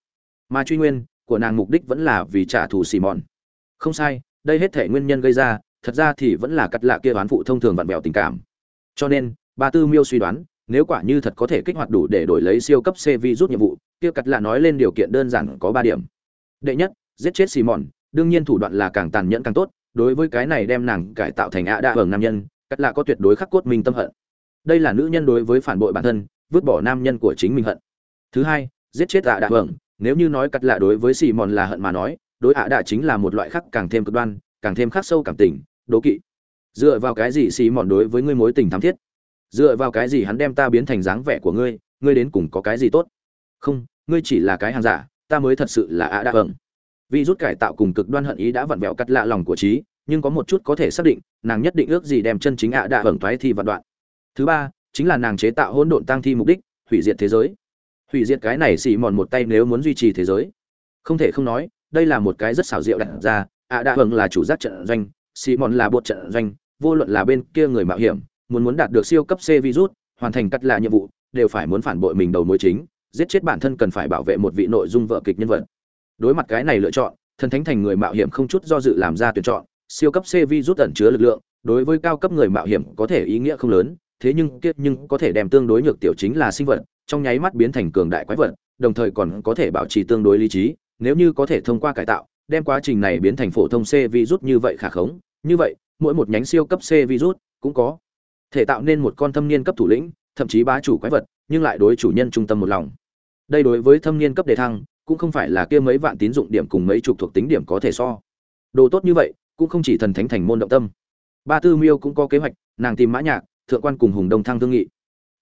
Mà truy nguyên của nàng mục đích vẫn là vì trả thù xì mòn không sai, đây hết thể nguyên nhân gây ra, thật ra thì vẫn là cắt lạ kia đoán phụ thông thường vặn vẹo tình cảm. Cho nên, ba tư miêu suy đoán, nếu quả như thật có thể kích hoạt đủ để đổi lấy siêu cấp c vi rút nhiệm vụ kia cắt là nói lên điều kiện đơn giản có ba điểm. Đệ nhất, giết chết xì mòn đương nhiên thủ đoạn là càng tàn nhẫn càng tốt, đối với cái này đem nàng cải tạo thành ạ đa hưởng nam nhân, cắt là có tuyệt đối khắc cốt minh tâm hận. Đây là nữ nhân đối với phản bội bản thân, vứt bỏ nam nhân của chính mình hận. Thứ hai, giết chết ạ đa hưởng nếu như nói cắt là đối với xì mòn là hận mà nói, đối ạ đa chính là một loại khắc càng thêm cực đoan, càng thêm khắc sâu cảm tình, đố kỵ. Dựa vào cái gì xì mòn đối với ngươi mối tình thắm thiết? Dựa vào cái gì hắn đem ta biến thành dáng vẻ của ngươi? Ngươi đến cùng có cái gì tốt? Không ngươi chỉ là cái hàng giả ta mới thật sự là ạ đa vâng. Vì rút cải tạo cùng cực đoan hận ý đã vặn vẹo cắt lạ lòng của trí nhưng có một chút có thể xác định nàng nhất định ước gì đem chân chính ạ đa vâng thoái thi vạn đoạn. Thứ ba chính là nàng chế tạo hỗn độn tăng thi mục đích hủy diệt thế giới. Hủy diệt cái này xì mòn một tay nếu muốn duy trì thế giới. Không thể không nói đây là một cái rất xảo diệu đặt ra ạ đa vâng là chủ giác trận doanh xì mòn là bột trận doanh vô luận là bên kia người mạo hiểm muốn muốn đạt được siêu cấp C virus, hoàn thành cắt lạ nhiệm vụ, đều phải muốn phản bội mình đầu mối chính, giết chết bản thân cần phải bảo vệ một vị nội dung vợ kịch nhân vật. Đối mặt cái này lựa chọn, thần thánh thành người mạo hiểm không chút do dự làm ra tuyển chọn, siêu cấp C virus ẩn chứa lực lượng, đối với cao cấp người mạo hiểm có thể ý nghĩa không lớn, thế nhưng kiếp nhưng có thể đem tương đối nhược tiểu chính là sinh vật, trong nháy mắt biến thành cường đại quái vật, đồng thời còn có thể bảo trì tương đối lý trí, nếu như có thể thông qua cải tạo, đem quá trình này biến thành phổ thông C virus như vậy khả khống, như vậy, mỗi một nhánh siêu cấp C virus cũng có thể tạo nên một con thâm niên cấp thủ lĩnh thậm chí bá chủ quái vật nhưng lại đối chủ nhân trung tâm một lòng đây đối với thâm niên cấp đề thăng, cũng không phải là kia mấy vạn tín dụng điểm cùng mấy chục thuộc tính điểm có thể so. Đồ tốt như vậy, cũng không chỉ thần thánh thành môn động tâm. Ba tư miêu cũng có kế hoạch, nàng tìm mã nhạc, thượng quan cùng hùng đông thăng thương nghị.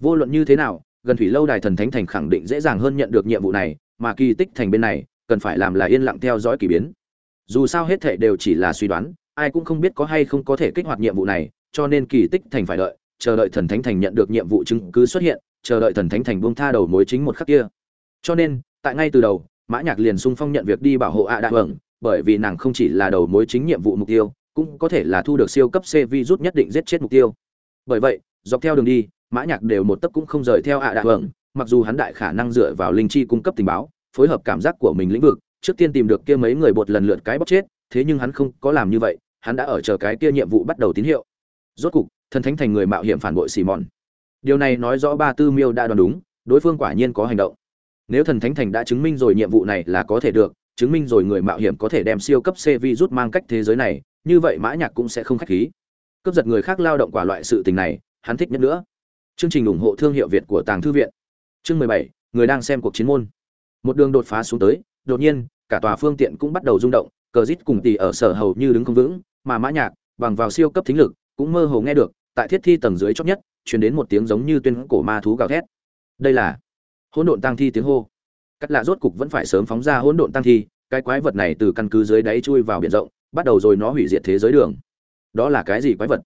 Vô luận như thế nào, gần thủy lâu đài thần thánh thành khẳng định dễ dàng hơn nhận được nhiệm vụ này, mà kỳ tích thành bên này, cần phải làm là yên lặng theo dõi kỳ biến. Dù sao hết thảy đều chỉ là suy đoán, ai cũng không biết có hay không có thể kích hoạt nhiệm vụ này, cho nên kỳ tích thành phải đợi, chờ đợi thần thánh thành nhận được nhiệm vụ chứng cứ xuất hiện, chờ đợi thần thánh thành buông tha đầu mối chính một khắc kia cho nên, tại ngay từ đầu, mã nhạc liền sung phong nhận việc đi bảo hộ ạ đại hưởng, bởi vì nàng không chỉ là đầu mối chính nhiệm vụ mục tiêu, cũng có thể là thu được siêu cấp c virus nhất định giết chết mục tiêu. Bởi vậy, dọc theo đường đi, mã nhạc đều một tấc cũng không rời theo ạ đại hưởng, mặc dù hắn đại khả năng dựa vào linh chi cung cấp tình báo, phối hợp cảm giác của mình lĩnh vực, trước tiên tìm được kia mấy người bột lần lượt cái bóc chết, thế nhưng hắn không có làm như vậy, hắn đã ở chờ cái kia nhiệm vụ bắt đầu tín hiệu. Rốt cục, thần thánh thành người mạo hiểm phản bội xì mòn điều này nói rõ ba tư miêu đã đoán đúng, đối phương quả nhiên có hành động nếu thần thánh thành đã chứng minh rồi nhiệm vụ này là có thể được, chứng minh rồi người mạo hiểm có thể đem siêu cấp c vi rút mang cách thế giới này, như vậy mã nhạc cũng sẽ không khách khí. Cướp giật người khác lao động quả loại sự tình này, hắn thích nhất nữa. Chương trình ủng hộ thương hiệu việt của tàng thư viện. Chương mười bảy, người đang xem cuộc chiến môn. Một đường đột phá xuống tới, đột nhiên, cả tòa phương tiện cũng bắt đầu rung động, cờ rít cùng tỷ ở sở hầu như đứng không vững, mà mã nhạc, bằng vào siêu cấp thính lực, cũng mơ hồ nghe được, tại thiết thi tầng dưới chót nhất, truyền đến một tiếng giống như tuyên cổ ma thú gào thét. Đây là hỗn độn tăng thi tiếng hô. Cắt lạ rốt cục vẫn phải sớm phóng ra hỗn độn tăng thi, cái quái vật này từ căn cứ dưới đáy chui vào biển rộng, bắt đầu rồi nó hủy diệt thế giới đường. Đó là cái gì quái vật?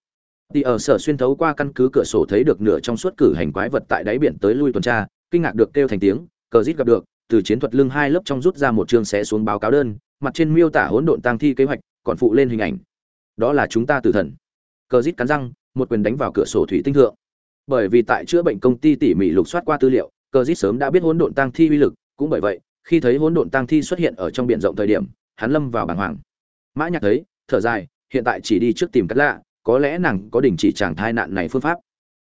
Thì ở sở xuyên thấu qua căn cứ cửa sổ thấy được nửa trong suốt cử hành quái vật tại đáy biển tới lui tuần tra, kinh ngạc được kêu thành tiếng, cờ rít gặp được, từ chiến thuật lưng hai lớp trong rút ra một chương xé xuống báo cáo đơn, mặt trên miêu tả hỗn độn tăng thi kế hoạch, còn phụ lên hình ảnh. Đó là chúng ta tử thần. Cờ rít cắn răng, một quyền đánh vào cửa sổ thủy tinh thượng. Bởi vì tại chữa bệnh công ty tỉ mỉ lục soát qua tư liệu cờ dít sớm đã biết hỗn độn tăng thi uy lực, cũng bởi vậy, khi thấy hỗn độn tăng thi xuất hiện ở trong biển rộng thời điểm, hắn lâm vào bàng hoàng. Mã nhạc thấy, thở dài, hiện tại chỉ đi trước tìm cắt lạ, có lẽ nàng có đình chỉ chàng thai nạn này phương pháp.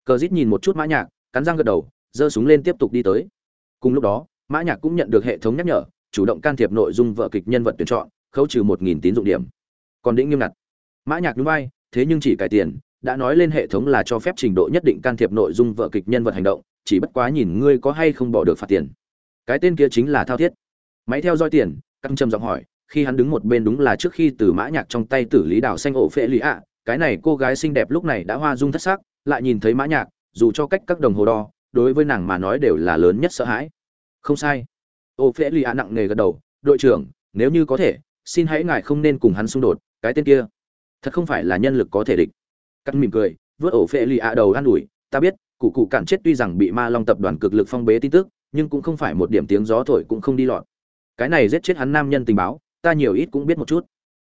Cờ dít nhìn một chút mã nhạc, cắn răng gật đầu, giơ súng lên tiếp tục đi tới. Cùng lúc đó, mã nhạc cũng nhận được hệ thống nhắc nhở, chủ động can thiệp nội dung vợ kịch nhân vật tuyển chọn, khấu trừ một nghìn tín dụng điểm. Còn định nghiêm ngặt. Mã nhạc núi vai, thế nhưng chỉ cải tiền đã nói lên hệ thống là cho phép trình độ nhất định can thiệp nội dung vợ kịch nhân vật hành động, chỉ bất quá nhìn ngươi có hay không bỏ được phạt tiền. Cái tên kia chính là thao thiết. Máy theo dõi tiền, căng trầm giọng hỏi, khi hắn đứng một bên đúng là trước khi từ mã nhạc trong tay tử lý đào xanh ổ phệ lý ạ, cái này cô gái xinh đẹp lúc này đã hoa dung thất sắc, lại nhìn thấy mã nhạc, dù cho cách các đồng hồ đo, đối với nàng mà nói đều là lớn nhất sợ hãi. Không sai. Ổ phệ lý ạ nặng nề gật đầu, đội trưởng, nếu như có thể, xin hãy ngài không nên cùng hắn xung đột, cái tên kia thật không phải là nhân lực có thể địch cắt mỉm cười, vớt ổ phệ lì ạ đầu an ủi, ta biết, cụ cụ cản chết tuy rằng bị ma long tập đoàn cực lực phong bế tin tức, nhưng cũng không phải một điểm tiếng gió thổi cũng không đi lọt. Cái này giết chết hắn nam nhân tình báo, ta nhiều ít cũng biết một chút.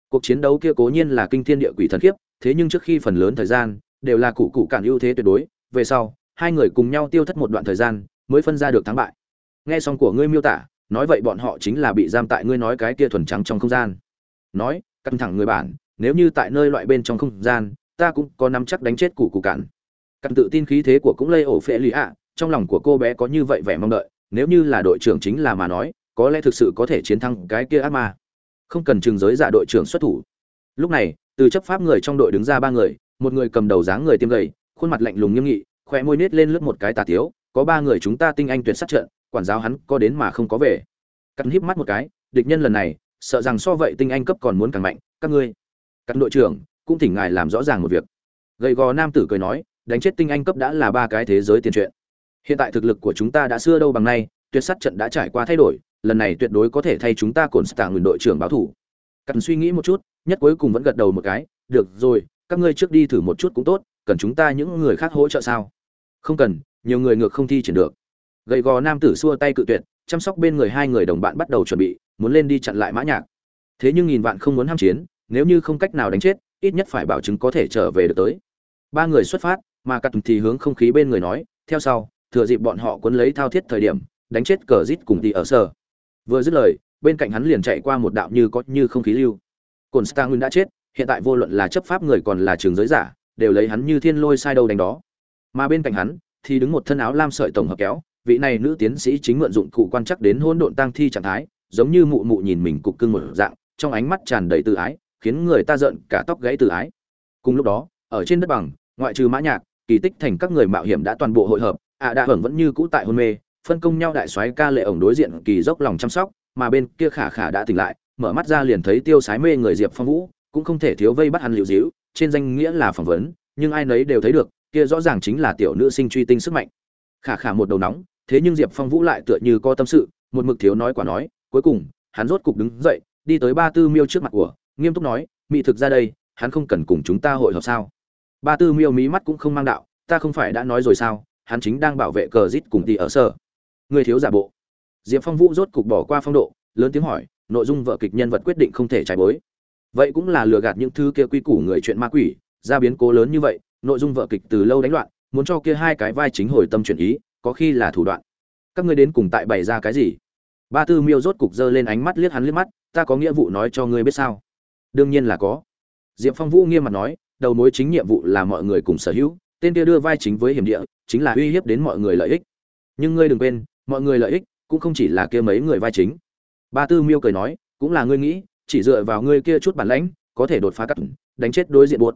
Cuộc chiến đấu kia cố nhiên là kinh thiên địa quỷ thần khiếp, thế nhưng trước khi phần lớn thời gian, đều là cụ cụ cản ưu thế tuyệt đối, về sau, hai người cùng nhau tiêu thất một đoạn thời gian, mới phân ra được thắng bại. Nghe xong của ngươi miêu tả, nói vậy bọn họ chính là bị giam tại ngươi nói cái kia thuần trắng trong không gian. Nói căng thẳng người bản, nếu như tại nơi loại bên trong không gian ta cũng có nắm chắc đánh chết củ cụ cản. Cặn tự tin khí thế của cũng lây ổ phệ lì ạ, trong lòng của cô bé có như vậy vẻ mong đợi, nếu như là đội trưởng chính là mà nói, có lẽ thực sự có thể chiến thắng cái kia ác ma. Không cần chừng giới giả đội trưởng xuất thủ. Lúc này, từ chấp pháp người trong đội đứng ra ba người, một người cầm đầu dáng người tiêm gầy, khuôn mặt lạnh lùng nghiêm nghị khỏe môi nết lên lướt một cái tà tiếu, có ba người chúng ta tinh anh tuyệt sát trận, quản giáo hắn có đến mà không có về. Cắt híp mắt một cái, địch nhân lần này, sợ rằng so vậy tinh anh cấp còn muốn càng mạnh, các ngươi. Cặn đội trưởng cũng thỉnh ngài làm rõ ràng một việc. Gầy gò nam tử cười nói, đánh chết tinh anh cấp đã là ba cái thế giới tiền truyện hiện tại thực lực của chúng ta đã xưa đâu bằng nay, tuyệt sắt trận đã trải qua thay đổi, lần này tuyệt đối có thể thay chúng ta cồn stạng người đội trưởng báo thủ. Cần suy nghĩ một chút, nhất cuối cùng vẫn gật đầu một cái, được rồi, các ngươi trước đi thử một chút cũng tốt, cần chúng ta những người khác hỗ trợ sao? Không cần, nhiều người ngược không thi triển được. Gầy gò nam tử xua tay cự tuyệt, chăm sóc bên người hai người đồng bạn bắt đầu chuẩn bị, muốn lên đi chặn lại mã nhạc. Thế nhưng nghìn vạn không muốn ham chiến, nếu như không cách nào đánh chết ít nhất phải bảo chứng có thể trở về được tới. Ba người xuất phát, mà cắt thì hướng không khí bên người nói, theo sau, thừa dịp bọn họ quấn lấy thao thiết thời điểm, đánh chết cờ rít cùng thì ở sở. Vừa dứt lời, bên cạnh hắn liền chạy qua một đạo như có như không khí lưu. Cồn stang đã chết, hiện tại vô luận là chấp pháp người còn là trường giới giả, đều lấy hắn như thiên lôi sai đâu đánh đó. Mà bên cạnh hắn, thì đứng một thân áo lam sợi tổng hợp kéo, vị này nữ tiến sĩ chính mượn dụng cụ quan chắc đến hỗn độn tăng thi trạng thái, giống như mụ mụ nhìn mình cục cưng một dạng, trong ánh mắt tràn đầy tự ái khiến người ta giận cả tóc gãy từ ái. Cùng lúc đó, ở trên đất bằng, ngoại trừ mã nhạc, kỳ tích thành các người mạo hiểm đã toàn bộ hội hợp, ạ à đã hưởng vẫn như cũ tại hôn mê, phân công nhau đại soái ca lệ ổng đối diện kỳ dốc lòng chăm sóc, mà bên kia khả khả đã tỉnh lại, mở mắt ra liền thấy tiêu sái mê người diệp phong vũ, cũng không thể thiếu vây bắt hắn liều dĩu, trên danh nghĩa là phỏng vấn, nhưng ai nấy đều thấy được, kia rõ ràng chính là tiểu nữ sinh truy tinh sức mạnh. Khả khả một đầu nóng, thế nhưng diệp phong vũ lại tựa như có tâm sự, một mực thiếu nói quả nói, cuối cùng, hắn rốt cục đứng dậy, đi tới ba tư miêu trước mặt của nghiêm túc nói mỹ thực ra đây, hắn không cần cùng chúng ta hội họp sao? Ba tư miêu mí mắt cũng không mang đạo, ta không phải đã nói rồi sao? Hắn chính đang bảo vệ cờ rít cùng tỷ ở sở. Người thiếu giả bộ. Diệp phong vũ rốt cục bỏ qua phong độ, lớn tiếng hỏi, nội dung vợ kịch nhân vật quyết định không thể trái bối. Vậy cũng là lừa gạt những thứ kia quy củ người chuyện ma quỷ, ra biến cố lớn như vậy, nội dung vợ kịch từ lâu đánh loạn, muốn cho kia hai cái vai chính hồi tâm chuyển ý, có khi là thủ đoạn. Các ngươi đến cùng tại bày ra cái gì? Ba tư miêu rốt cục giơ lên ánh mắt liếc hắn liếc mắt, ta có nghĩa vụ nói cho ngươi biết sao? Đương nhiên là có. Diệp phong vũ nghiêm mặt nói, đầu mối chính nhiệm vụ là mọi người cùng sở hữu, tên kia đưa vai chính với hiểm địa, chính là uy hiếp đến mọi người lợi ích. Nhưng ngươi đừng quên, mọi người lợi ích cũng không chỉ là kia mấy người vai chính. Ba tư miêu cười nói, cũng là ngươi nghĩ, chỉ dựa vào ngươi kia chút bản lãnh, có thể đột phá cắt, đánh chết đối diện buốt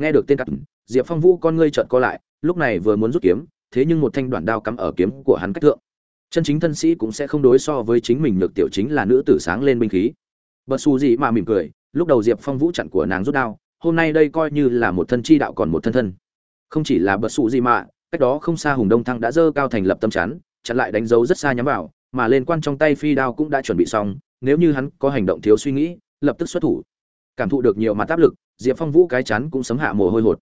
nghe được tên cắt, diệp phong vũ con ngươi trợn co lại, lúc này vừa muốn rút kiếm, thế nhưng một thanh đoạn đao cắm ở kiếm của hắn cách thượng. Chân chính thân sĩ cũng sẽ không đối so với chính mình nhược tiểu chính là nữ tử sáng lên binh khí. Bật xù gì mà mỉm cười lúc đầu diệp phong vũ chặn của nàng rút đao, hôm nay đây coi như là một thân chi đạo còn một thân thân. Không chỉ là bật sụ gì mà, cách đó không xa hùng đông thăng đã dơ cao thành lập tâm chắn, chặn lại đánh dấu rất xa nhắm vào, mà lên quan trong tay phi đao cũng đã chuẩn bị xong, nếu như hắn có hành động thiếu suy nghĩ, lập tức xuất thủ. Cảm thụ được nhiều mặt áp lực, diệp phong vũ cái chắn cũng sấm hạ mồ hôi hột.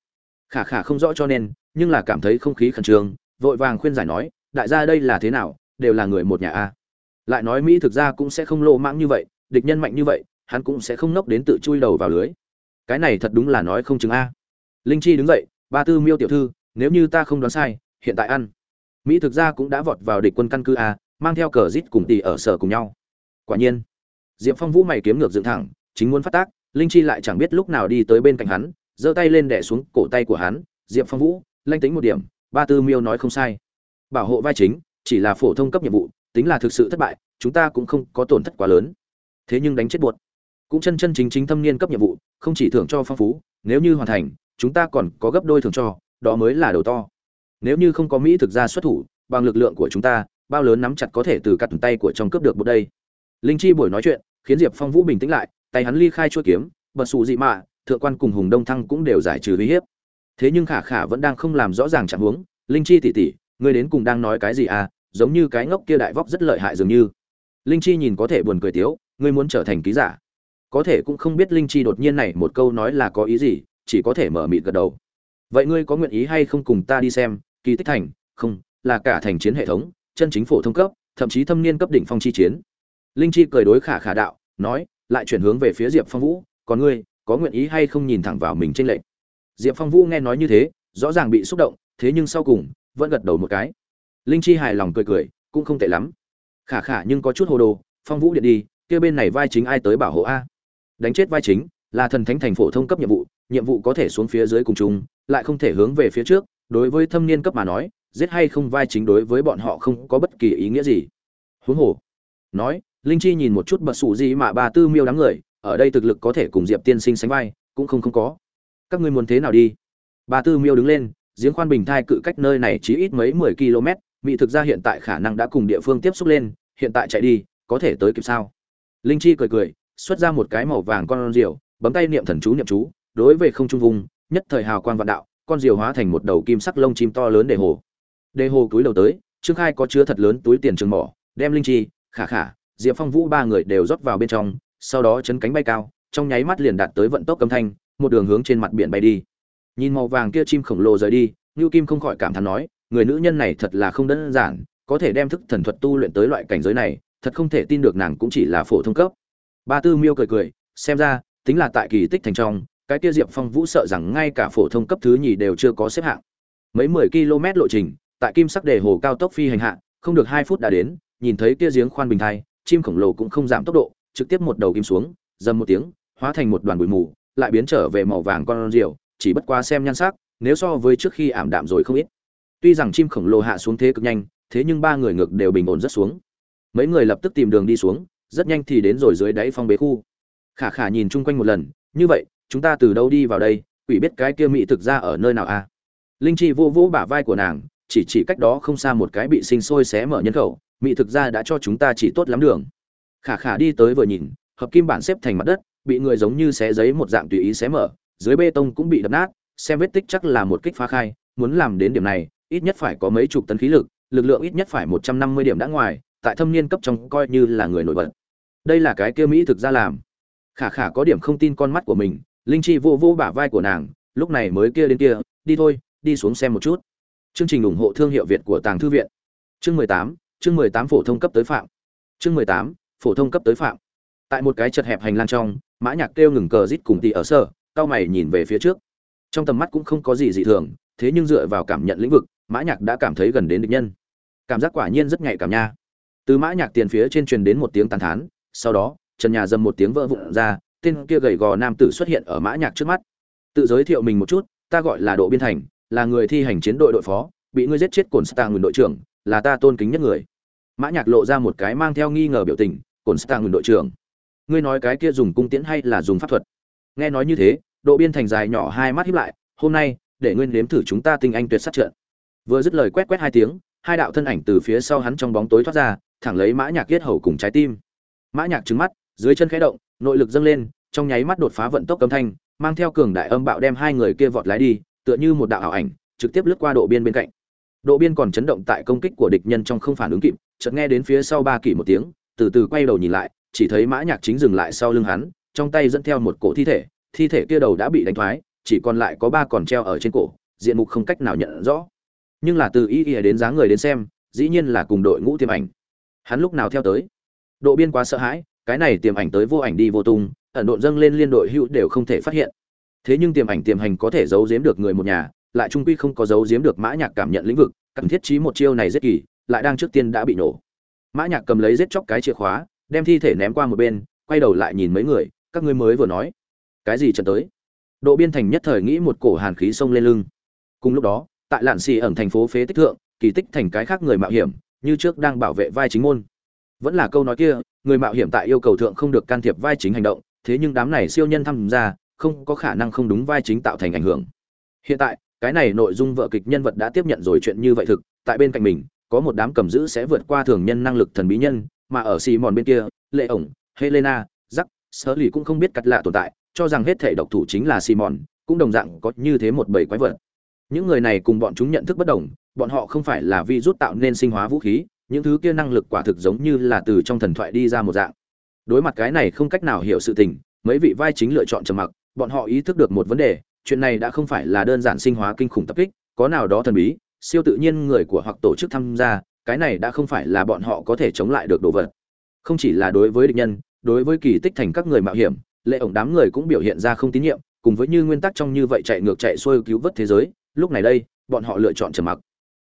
Khả khả không rõ cho nên, nhưng là cảm thấy không khí khẩn trương, vội vàng khuyên giải nói, đại gia đây là thế nào? Đều là người một nhà a. Lại nói mỹ thực ra cũng sẽ không lô mãng như vậy, địch nhân mạnh như vậy hắn cũng sẽ không nốc đến tự chui đầu vào lưới. Cái này thật đúng là nói không chứng a. Linh chi đứng dậy, ba tư miêu tiểu thư, nếu như ta không đoán sai, hiện tại ăn. Mỹ thực ra cũng đã vọt vào địch quân căn cứ a, mang theo cờ rít cùng tỷ ở sở cùng nhau. Quả nhiên, diệp phong vũ mày kiếm ngược dựng thẳng, chính muốn phát tác, linh chi lại chẳng biết lúc nào đi tới bên cạnh hắn, giơ tay lên đè xuống cổ tay của hắn. Diệp phong vũ, lanh tính một điểm, ba tư miêu nói không sai. Bảo hộ vai chính, chỉ là phổ thông cấp nhiệm vụ, tính là thực sự thất bại, chúng ta cũng không có tổn thất quá lớn. Thế nhưng đánh chết buột cũng chân chân chính chính thâm niên cấp nhiệm vụ, không chỉ thưởng cho phong phú, nếu như hoàn thành, chúng ta còn có gấp đôi thưởng cho, đó mới là đầu to. Nếu như không có mỹ thực ra xuất thủ, bằng lực lượng của chúng ta, bao lớn nắm chặt có thể từ cắt tay của trong cướp được một đây. Linh chi buổi nói chuyện, khiến diệp phong vũ bình tĩnh lại, tay hắn ly khai chuôi kiếm, bật xù dị mạ, thượng quan cùng hùng đông thăng cũng đều giải trừ uy hiếp. Thế nhưng khả khả vẫn đang không làm rõ ràng trạng huống, linh chi tỉ tỉ ngươi đến cùng đang nói cái gì à? Giống như cái ngốc kia đại vóc rất lợi hại dường như. Linh chi nhìn có thể buồn cười tiếu, ngươi muốn trở thành ký giả? Có thể cũng không biết linh chi đột nhiên này một câu nói là có ý gì, chỉ có thể mở mịt gật đầu. Vậy ngươi có nguyện ý hay không cùng ta đi xem, kỳ tích thành, không, là cả thành chiến hệ thống, chân chính phổ thông cấp, thậm chí thâm niên cấp đỉnh phong chi chiến. Linh chi cười đối khả khả đạo, nói, lại chuyển hướng về phía diệp phong vũ, còn ngươi, có nguyện ý hay không nhìn thẳng vào mình tranh lệnh. Diệp phong vũ nghe nói như thế, rõ ràng bị xúc động, thế nhưng sau cùng, vẫn gật đầu một cái. Linh chi hài lòng cười cười, cũng không tệ lắm. Khả khả nhưng có chút hồ đồ, phong vũ điện đi, kia bên này vai chính ai tới bảo hộ a? Đánh chết vai chính, là thần thánh thành phổ thông cấp nhiệm vụ nhiệm vụ có thể xuống phía dưới cùng chung, lại không thể hướng về phía trước, đối với thâm niên cấp mà nói, giết hay không vai chính đối với bọn họ không có bất kỳ ý nghĩa gì. Huống hồ, nói, linh chi nhìn một chút bật sủ gì mà bà tư miêu đám người, ở đây thực lực có thể cùng diệp tiên sinh sánh vai, cũng không không có. Các ngươi muốn thế nào đi? Bà tư miêu đứng lên, giếng khoan bình thai cự cách nơi này chỉ ít mấy mười km, mỹ thực ra hiện tại khả năng đã cùng địa phương tiếp xúc lên, hiện tại chạy đi, có thể tới kịp sao? Linh chi cười cười xuất ra một cái màu vàng con diều, bấm tay niệm thần chú niệm chú đối về không trung vùng nhất thời hào quang vạn đạo con diều hóa thành một đầu kim sắc lông chim to lớn để hồ. Đề hồ túi đầu tới trương khai có chứa thật lớn túi tiền trường mỏ đem linh chi khả khả diệp phong vũ ba người đều rót vào bên trong sau đó chấn cánh bay cao trong nháy mắt liền đạt tới vận tốc âm thanh một đường hướng trên mặt biển bay đi. Nhìn màu vàng kia chim khổng lồ rời đi ngưu kim không khỏi cảm thán nói người nữ nhân này thật là không đơn giản có thể đem thức thần thuật tu luyện tới loại cảnh giới này thật không thể tin được nàng cũng chỉ là phổ thông cấp ba tư miêu cười cười, xem ra, tính là tại kỳ tích thành trong, cái kia diệp phong vũ sợ rằng ngay cả phổ thông cấp thứ nhì đều chưa có xếp hạng. Mấy mười km lộ trình, tại kim sắc đề hồ cao tốc phi hành hạ, không được hai phút đã đến, nhìn thấy kia giếng khoan bình thai, chim khổng lồ cũng không giảm tốc độ, trực tiếp một đầu kim xuống, dầm một tiếng, hóa thành một đoàn bụi mù, lại biến trở về màu vàng con rượu chỉ bất quá xem nhan sắc, nếu so với trước khi ảm đạm rồi không ít. Tuy rằng chim khổng lồ hạ xuống thế cực nhanh, thế nhưng ba người ngược đều bình ổn rất xuống. Mấy người lập tức tìm đường đi xuống rất nhanh thì đến rồi dưới đáy phong bế khu. Khả khả nhìn chung quanh một lần, như vậy, chúng ta từ đâu đi vào đây? Quỷ biết cái kia mỹ thực ra ở nơi nào a à? linh chi vô vô bả vai của nàng, chỉ chỉ cách đó không xa một cái bị sinh sôi xé mở nhân khẩu, mỹ thực ra đã cho chúng ta chỉ tốt lắm đường. Khả khả đi tới vừa nhìn, hợp kim bản xếp thành mặt đất, bị người giống như xé giấy một dạng tùy ý xé mở, dưới bê tông cũng bị đập nát, xem vết tích chắc là một kích phá khai, muốn làm đến điểm này, ít nhất phải có mấy chục tấn khí lực lực lượng ít nhất phải một trăm năm mươi điểm đã ngoài tại thâm niên cấp trong coi như là người nổi bật. Đây là cái kia mỹ thực ra làm. Khả khả có điểm không tin con mắt của mình, linh chi vô vô bả vai của nàng, lúc này mới kia đến kia, đi thôi, đi xuống xem một chút. Chương trình ủng hộ thương hiệu việt của tàng thư viện. Chương mười tám, chương mười tám phổ thông cấp tới phạm. Chương mười tám, phổ thông cấp tới phạm. Tại một cái chật hẹp hành lang trong, mã nhạc kêu ngừng cờ rít cùng tỷ ở sở cao mày nhìn về phía trước. Trong tầm mắt cũng không có gì dị thường, thế nhưng dựa vào cảm nhận lĩnh vực, mã nhạc đã cảm thấy gần đến địch nhân. Cảm giác quả nhiên rất nhạy cảm nha từ mã nhạc tiền phía trên truyền đến một tiếng tàn thán, sau đó, trần nhà dầm một tiếng vỡ vụn ra, tên kia gầy gò nam tử xuất hiện ở mã nhạc trước mắt. Tự giới thiệu mình một chút, ta gọi là độ biên thành, là người thi hành chiến đội đội phó, bị ngươi giết chết cồn star nguyên đội trưởng, là ta tôn kính nhất người. Mã nhạc lộ ra một cái mang theo nghi ngờ biểu tình cồn star nguyên đội trưởng. Ngươi nói cái kia dùng cung tiễn hay là dùng pháp thuật? Nghe nói như thế độ biên thành dài nhỏ hai mắt híp lại, hôm nay, để nguyên nếm thử chúng ta tinh anh tuyệt sát trận. Vừa dứt lời quét quét hai tiếng, hai đạo thân ảnh từ phía sau hắn trong bóng tối thoát ra thẳng lấy mã nhạc kết hầu cùng trái tim. Mã nhạc trừng mắt, dưới chân khẽ động, nội lực dâng lên, trong nháy mắt đột phá vận tốc cấm thanh, mang theo cường đại âm bạo đem hai người kia vọt lái đi, tựa như một đạo ảo ảnh, trực tiếp lướt qua độ biên bên cạnh. Độ biên còn chấn động tại công kích của địch nhân trong không phản ứng kịp, chợt nghe đến phía sau ba kỷ một tiếng, từ từ quay đầu nhìn lại, chỉ thấy mã nhạc chính dừng lại sau lưng hắn, trong tay dẫn theo một cổ thi thể thi thể kia đầu đã bị đánh thoái, chỉ còn lại có ba còn treo ở trên cổ, diện mục không cách nào nhận rõ. Nhưng là từ ý ý đến dáng người đến xem, dĩ nhiên là cùng đội ngũ tiêm ảnh hắn lúc nào theo tới. Độ biên quá sợ hãi, cái này tiềm ảnh tới vô ảnh đi vô tung, ẩn độn dâng lên liên đội hữu đều không thể phát hiện. Thế nhưng tiềm ảnh tiềm hành có thể giấu giếm được người một nhà, lại trung quy không có giấu giếm được mã nhạc cảm nhận lĩnh vực cần thiết trí một chiêu này rất kỳ, lại đang trước tiên đã bị nổ. Mã nhạc cầm lấy giết chóc cái chìa khóa, đem thi thể ném qua một bên, quay đầu lại nhìn mấy người, các ngươi mới vừa nói. Cái gì trận tới? Độ biên thành nhất thời nghĩ một cổ hàn khí xông lên lưng. Cùng lúc đó, tại lạn xì ẩn thành phố phế tích thượng, kỳ tích thành cái khác người mạo hiểm như trước đang bảo vệ vai chính môn. Vẫn là câu nói kia, người mạo hiểm tại yêu cầu thượng không được can thiệp vai chính hành động, thế nhưng đám này siêu nhân tham gia, không có khả năng không đúng vai chính tạo thành ảnh hưởng. Hiện tại, cái này nội dung vợ kịch nhân vật đã tiếp nhận rồi chuyện như vậy thực, tại bên cạnh mình, có một đám cầm giữ sẽ vượt qua thường nhân năng lực thần bí nhân, mà ở xì mòn bên kia, lệ ổng, helena giắc sơ lì cũng không biết cắt lạ tồn tại, cho rằng hết thể độc thủ chính là simon, cũng đồng dạng có như thế một bầy quái vật những người này cùng bọn chúng nhận thức bất đồng, bọn họ không phải là vi rút tạo nên sinh hóa vũ khí, những thứ kia năng lực quả thực giống như là từ trong thần thoại đi ra một dạng. Đối mặt cái này không cách nào hiểu sự tình, mấy vị vai chính lựa chọn trầm mặc, bọn họ ý thức được một vấn đề, chuyện này đã không phải là đơn giản sinh hóa kinh khủng tập kích, có nào đó thần bí, siêu tự nhiên người của hoặc tổ chức tham gia, cái này đã không phải là bọn họ có thể chống lại được đồ vật. Không chỉ là đối với địch nhân, đối với kỳ tích thành các người mạo hiểm, lệ ổng đám người cũng biểu hiện ra không tín nhiệm, cùng với như nguyên tắc trong như vậy chạy ngược chạy xuôi cứu vớt thế giới lúc này đây bọn họ lựa chọn trầm mặc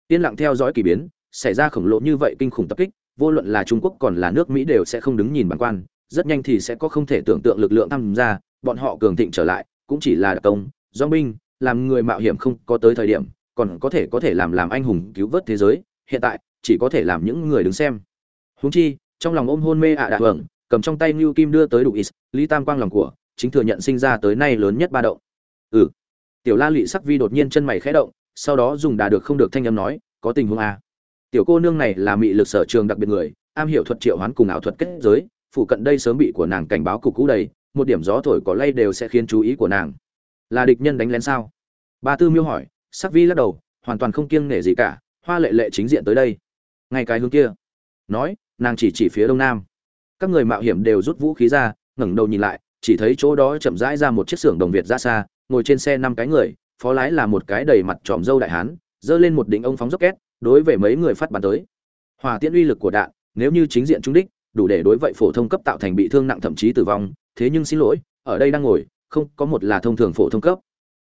yên lặng theo dõi kỳ biến xảy ra khổng lồ như vậy kinh khủng tập kích vô luận là trung quốc còn là nước mỹ đều sẽ không đứng nhìn bằng quan rất nhanh thì sẽ có không thể tưởng tượng lực lượng tham gia bọn họ cường thịnh trở lại cũng chỉ là đặc công do binh làm người mạo hiểm không có tới thời điểm còn có thể có thể làm làm anh hùng cứu vớt thế giới hiện tại chỉ có thể làm những người đứng xem huống chi trong lòng ôm hôn mê ạ à đạ hưởng cầm trong tay ngưu Kim đưa tới đủ is, Lý Tam Quang lòng của, chính thừa nhận sinh ra tới nay lớn nhất ba động. Ừ. Tiểu La Lệ Sắc Vi đột nhiên chân mày khẽ động, sau đó dùng đà được không được thanh âm nói, có tình huống à? Tiểu cô nương này là mị lực sở trường đặc biệt người, am hiểu thuật triệu hoán cùng ảo thuật kết giới, phụ cận đây sớm bị của nàng cảnh báo cục cũ đầy, một điểm gió thổi có lay đều sẽ khiến chú ý của nàng. Là địch nhân đánh lén sao? Ba Tư Miêu hỏi, Sắc Vi lắc đầu, hoàn toàn không kiêng nể gì cả, Hoa Lệ Lệ chính diện tới đây. Ngay cái hướng kia. Nói, nàng chỉ chỉ phía đông nam các người mạo hiểm đều rút vũ khí ra ngẩng đầu nhìn lại chỉ thấy chỗ đó chậm rãi ra một chiếc xưởng đồng việt ra xa, ngồi trên xe năm cái người, phó lái là một cái đầy mặt tròm dâu đại hán, giơ lên một đỉnh ông phóng rocket đối với mấy người phát bắn tới. Hỏa tiễn uy lực của đạn, nếu như chính diện trung đích, đủ để đối vậy phổ thông cấp tạo thành bị thương nặng thậm chí tử vong, thế nhưng xin lỗi, ở đây đang ngồi, không có một là thông thường phổ thông cấp.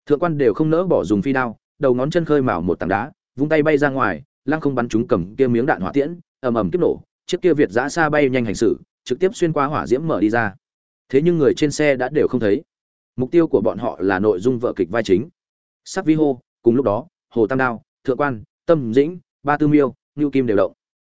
Thượng quan đều không nỡ bỏ dùng phi đao, đầu ngón chân khơi mào một tảng đá, vung tay bay ra ngoài, lăng không bắn chúng cầm kia miếng đạn hỏa tiễn, ầm ầm kiếp nổ, chiếc kia việt giã xa bay nhanh hành xử, trực tiếp xuyên qua hỏa diễm mở đi ra thế nhưng người trên xe đã đều không thấy. Mục tiêu của bọn họ là nội dung vợ kịch vai chính. Sắc vi hô, cùng lúc đó, hồ tam đao, thượng quan, tâm dĩnh, ba tư miêu, ngưu kim đều động.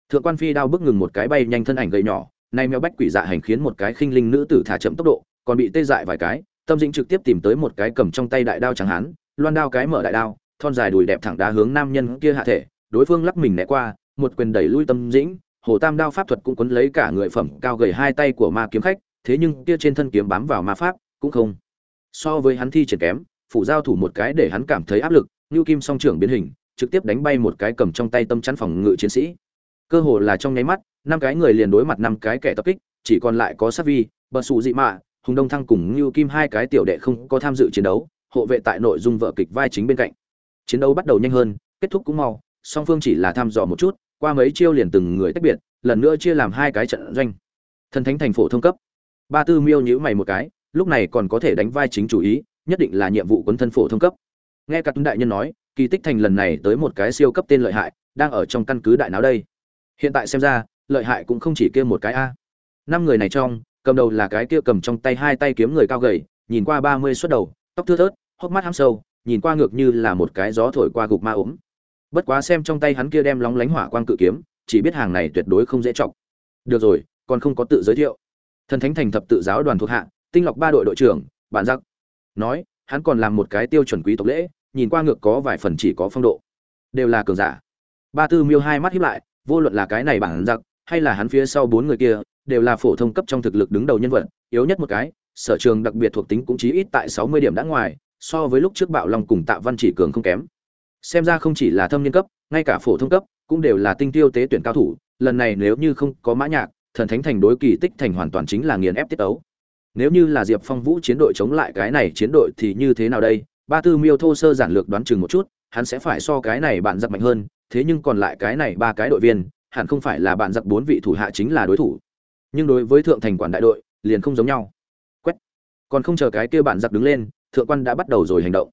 Thượng quan phi đao bước ngừng một cái bay nhanh thân ảnh gầy nhỏ, nay mèo bách quỷ dạ hành khiến một cái khinh linh nữ tử thả chậm tốc độ, còn bị tê dại vài cái, tâm dĩnh trực tiếp tìm tới một cái cầm trong tay đại đao chẳng hán, loan đao cái mở đại đao, thon dài đùi đẹp thẳng đá hướng nam nhân kia hạ thể, đối phương lắc mình né qua, một quyền đẩy lui tâm dĩnh, hồ tam đao pháp thuật cũng quấn lấy cả người phẩm cao gầy hai tay của ma kiếm khách thế nhưng kia trên thân kiếm bám vào ma pháp, cũng không. So với hắn thi triển kém, phủ giao thủ một cái để hắn cảm thấy áp lực như kim song trưởng biến hình, trực tiếp đánh bay một cái cầm trong tay tâm chắn phòng ngự chiến sĩ. Cơ hồ là trong nháy mắt, năm cái người liền đối mặt năm cái kẻ tập kích, chỉ còn lại có sát vi, bờ sụ dị mạ, hùng đông thăng cùng như kim hai cái tiểu đệ không có tham dự chiến đấu, hộ vệ tại nội dung vợ kịch vai chính bên cạnh. Chiến đấu bắt đầu nhanh hơn, kết thúc cũng mau, song phương chỉ là thăm dò một chút, qua mấy chiêu liền từng người tách biệt, lần nữa chia làm hai cái trận doanh. Thần thánh thành phổ thông cấp ba tư miêu nhữ mày một cái, lúc này còn có thể đánh vai chính chủ ý, nhất định là nhiệm vụ quấn thân phổ thông cấp. Nghe các tuấn đại nhân nói, kỳ tích thành lần này tới một cái siêu cấp tên lợi hại, đang ở trong căn cứ đại não đây. Hiện tại xem ra, lợi hại cũng không chỉ kia một cái a. Năm người này trong, cầm đầu là cái kia cầm trong tay hai tay kiếm người cao gầy, nhìn qua ba mươi suất đầu, tóc thưa thớt, hốc mắt hăm sâu, nhìn qua ngược như là một cái gió thổi qua gục ma ốm. Bất quá xem trong tay hắn kia đem lóng lánh hỏa quang cự kiếm, chỉ biết hàng này tuyệt đối không dễ chọc. Được rồi, còn không có tự giới thiệu thần thánh thành thập tự giáo đoàn thuộc hạ, tinh lọc ba đội đội trưởng, bản giặc. Nói, hắn còn làm một cái tiêu chuẩn quý tộc lễ, nhìn qua ngược có vài phần chỉ có phong độ. Đều là cường giả. Ba tư miêu hai mắt hiếp lại, vô luận là cái này bản giặc, hay là hắn phía sau bốn người kia, đều là phổ thông cấp trong thực lực đứng đầu nhân vật, yếu nhất một cái, sở trường đặc biệt thuộc tính cũng chí ít tại sáu mươi điểm đã ngoài, so với lúc trước bạo long cùng tạ văn chỉ cường không kém. Xem ra không chỉ là thâm niên cấp, ngay cả phổ thông cấp, cũng đều là tinh tiêu tế tuyển cao thủ, lần này nếu như không có mã nhạc thần thánh thành đối kỳ tích thành hoàn toàn chính là nghiền ép tiết ấu. Nếu như là diệp phong vũ chiến đội chống lại cái này chiến đội thì như thế nào đây? Ba tư miêu thô sơ giản lược đoán chừng một chút, hắn sẽ phải so cái này bạn giặc mạnh hơn, thế nhưng còn lại cái này ba cái đội viên, hẳn không phải là bạn giặc bốn vị thủ hạ chính là đối thủ. Nhưng đối với thượng thành quản đại đội, liền không giống nhau. Quét. Còn không chờ cái kia bạn giặc đứng lên, thượng quan đã bắt đầu rồi hành động.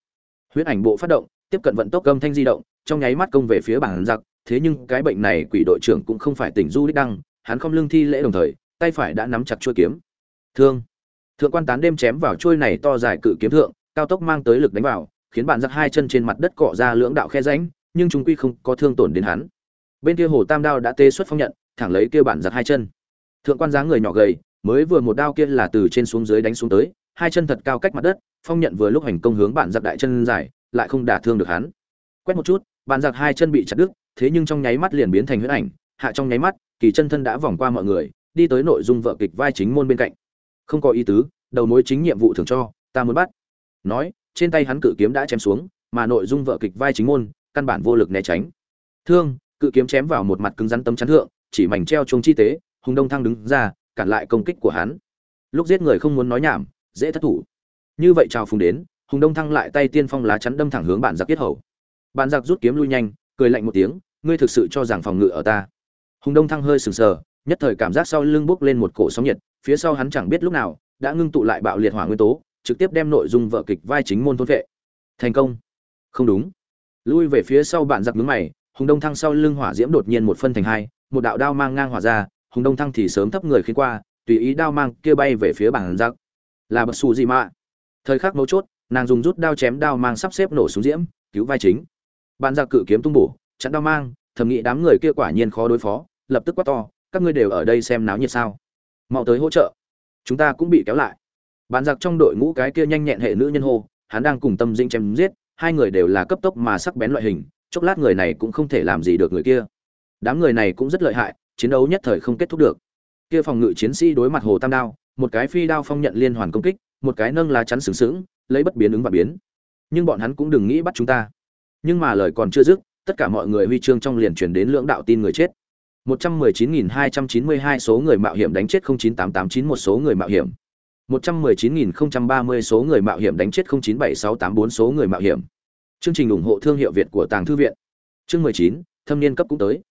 Huyết ảnh bộ phát động, tiếp cận vận tốc gầm thanh di động, trong nháy mắt công về phía bản giặc, thế nhưng cái bệnh này quỷ đội trưởng cũng không phải tỉnh du đích đăng hắn không lưng thi lễ đồng thời, tay phải đã nắm chặt chuôi kiếm. Thương. Thượng quan tán đêm chém vào chuôi này to dài cự kiếm thượng, cao tốc mang tới lực đánh vào, khiến bạn giặc hai chân trên mặt đất cọ ra lưỡng đạo khe rãnh, nhưng chúng quy không có thương tổn đến hắn. Bên kia hồ tam đao đã tê xuất phong nhận, thẳng lấy kia bạn giặc hai chân. Thượng quan dáng người nhỏ gầy, mới vừa một đao kia là từ trên xuống dưới đánh xuống tới, hai chân thật cao cách mặt đất, phong nhận vừa lúc hành công hướng bạn giặc đại chân dài, lại không đả thương được hắn. Quét một chút, bạn giặc hai chân bị chặt đứt, thế nhưng trong nháy mắt liền biến thành huyết ảnh, hạ trong nháy mắt kỳ chân thân đã vòng qua mọi người, đi tới nội dung vợ kịch vai chính môn bên cạnh. Không có ý tứ, đầu mối chính nhiệm vụ thường cho, ta muốn bắt. Nói, trên tay hắn cự kiếm đã chém xuống, mà nội dung vợ kịch vai chính môn, căn bản vô lực né tránh. Thương, cự kiếm chém vào một mặt cứng rắn tấm chắn thượng, chỉ mảnh treo chung chi tế, hùng đông thăng đứng ra, cản lại công kích của hắn. Lúc giết người không muốn nói nhảm, dễ thất thủ. Như vậy chào phùng đến, hùng đông thăng lại tay tiên phong lá chắn đâm thẳng hướng bạn giặc tiết hầu. Bạn giặc rút kiếm lui nhanh, cười lạnh một tiếng, ngươi thực sự cho rằng phòng ngự ở ta? Hùng đông thăng hơi sừng sờ, nhất thời cảm giác sau lưng bốc lên một cổ sóng nhiệt, phía sau hắn chẳng biết lúc nào, đã ngưng tụ lại bạo liệt hỏa nguyên tố, trực tiếp đem nội dung vợ kịch vai chính môn thôn vệ. Thành công. Không đúng. Lui về phía sau bạn giặc nhướng mày, hùng đông thăng sau lưng hỏa diễm đột nhiên một phân thành hai, một đạo đao mang ngang hỏa ra, hùng đông thăng thì sớm thấp người khiến qua, tùy ý đao mang kia bay về phía bản giặc. Là bật xù gì mà? Thời khắc mấu chốt, nàng dùng rút đao chém đao mang sắp xếp nổ xuống diễm, cứu vai chính. Bạn giặc cự kiếm tung bổ, chặn đao mang, thầm nghĩ đám người kia quả nhiên khó đối phó lập tức quát to, các ngươi đều ở đây xem náo nhiệt sao? Mau tới hỗ trợ. Chúng ta cũng bị kéo lại. Bàn giặc trong đội ngũ cái kia nhanh nhẹn hệ nữ nhân hô, hắn đang cùng tâm dinh chém giết, hai người đều là cấp tốc mà sắc bén loại hình, chốc lát người này cũng không thể làm gì được người kia. Đám người này cũng rất lợi hại, chiến đấu nhất thời không kết thúc được. Kia phòng ngự chiến sĩ đối mặt hồ tam đao, một cái phi đao phong nhận liên hoàn công kích, một cái nâng lá chắn sừng sững, lấy bất biến ứng và biến. Nhưng bọn hắn cũng đừng nghĩ bắt chúng ta. Nhưng mà lời còn chưa dứt, tất cả mọi người huy chương trong liền truyền đến lưỡng đạo tin người chết. 119.292 số người mạo hiểm đánh chết 09889 một số người mạo hiểm. 119.030 số người mạo hiểm đánh chết 097684 số người mạo hiểm. Chương trình ủng hộ thương hiệu Việt của Tàng Thư Viện. Chương 19, thâm niên cấp cũng tới.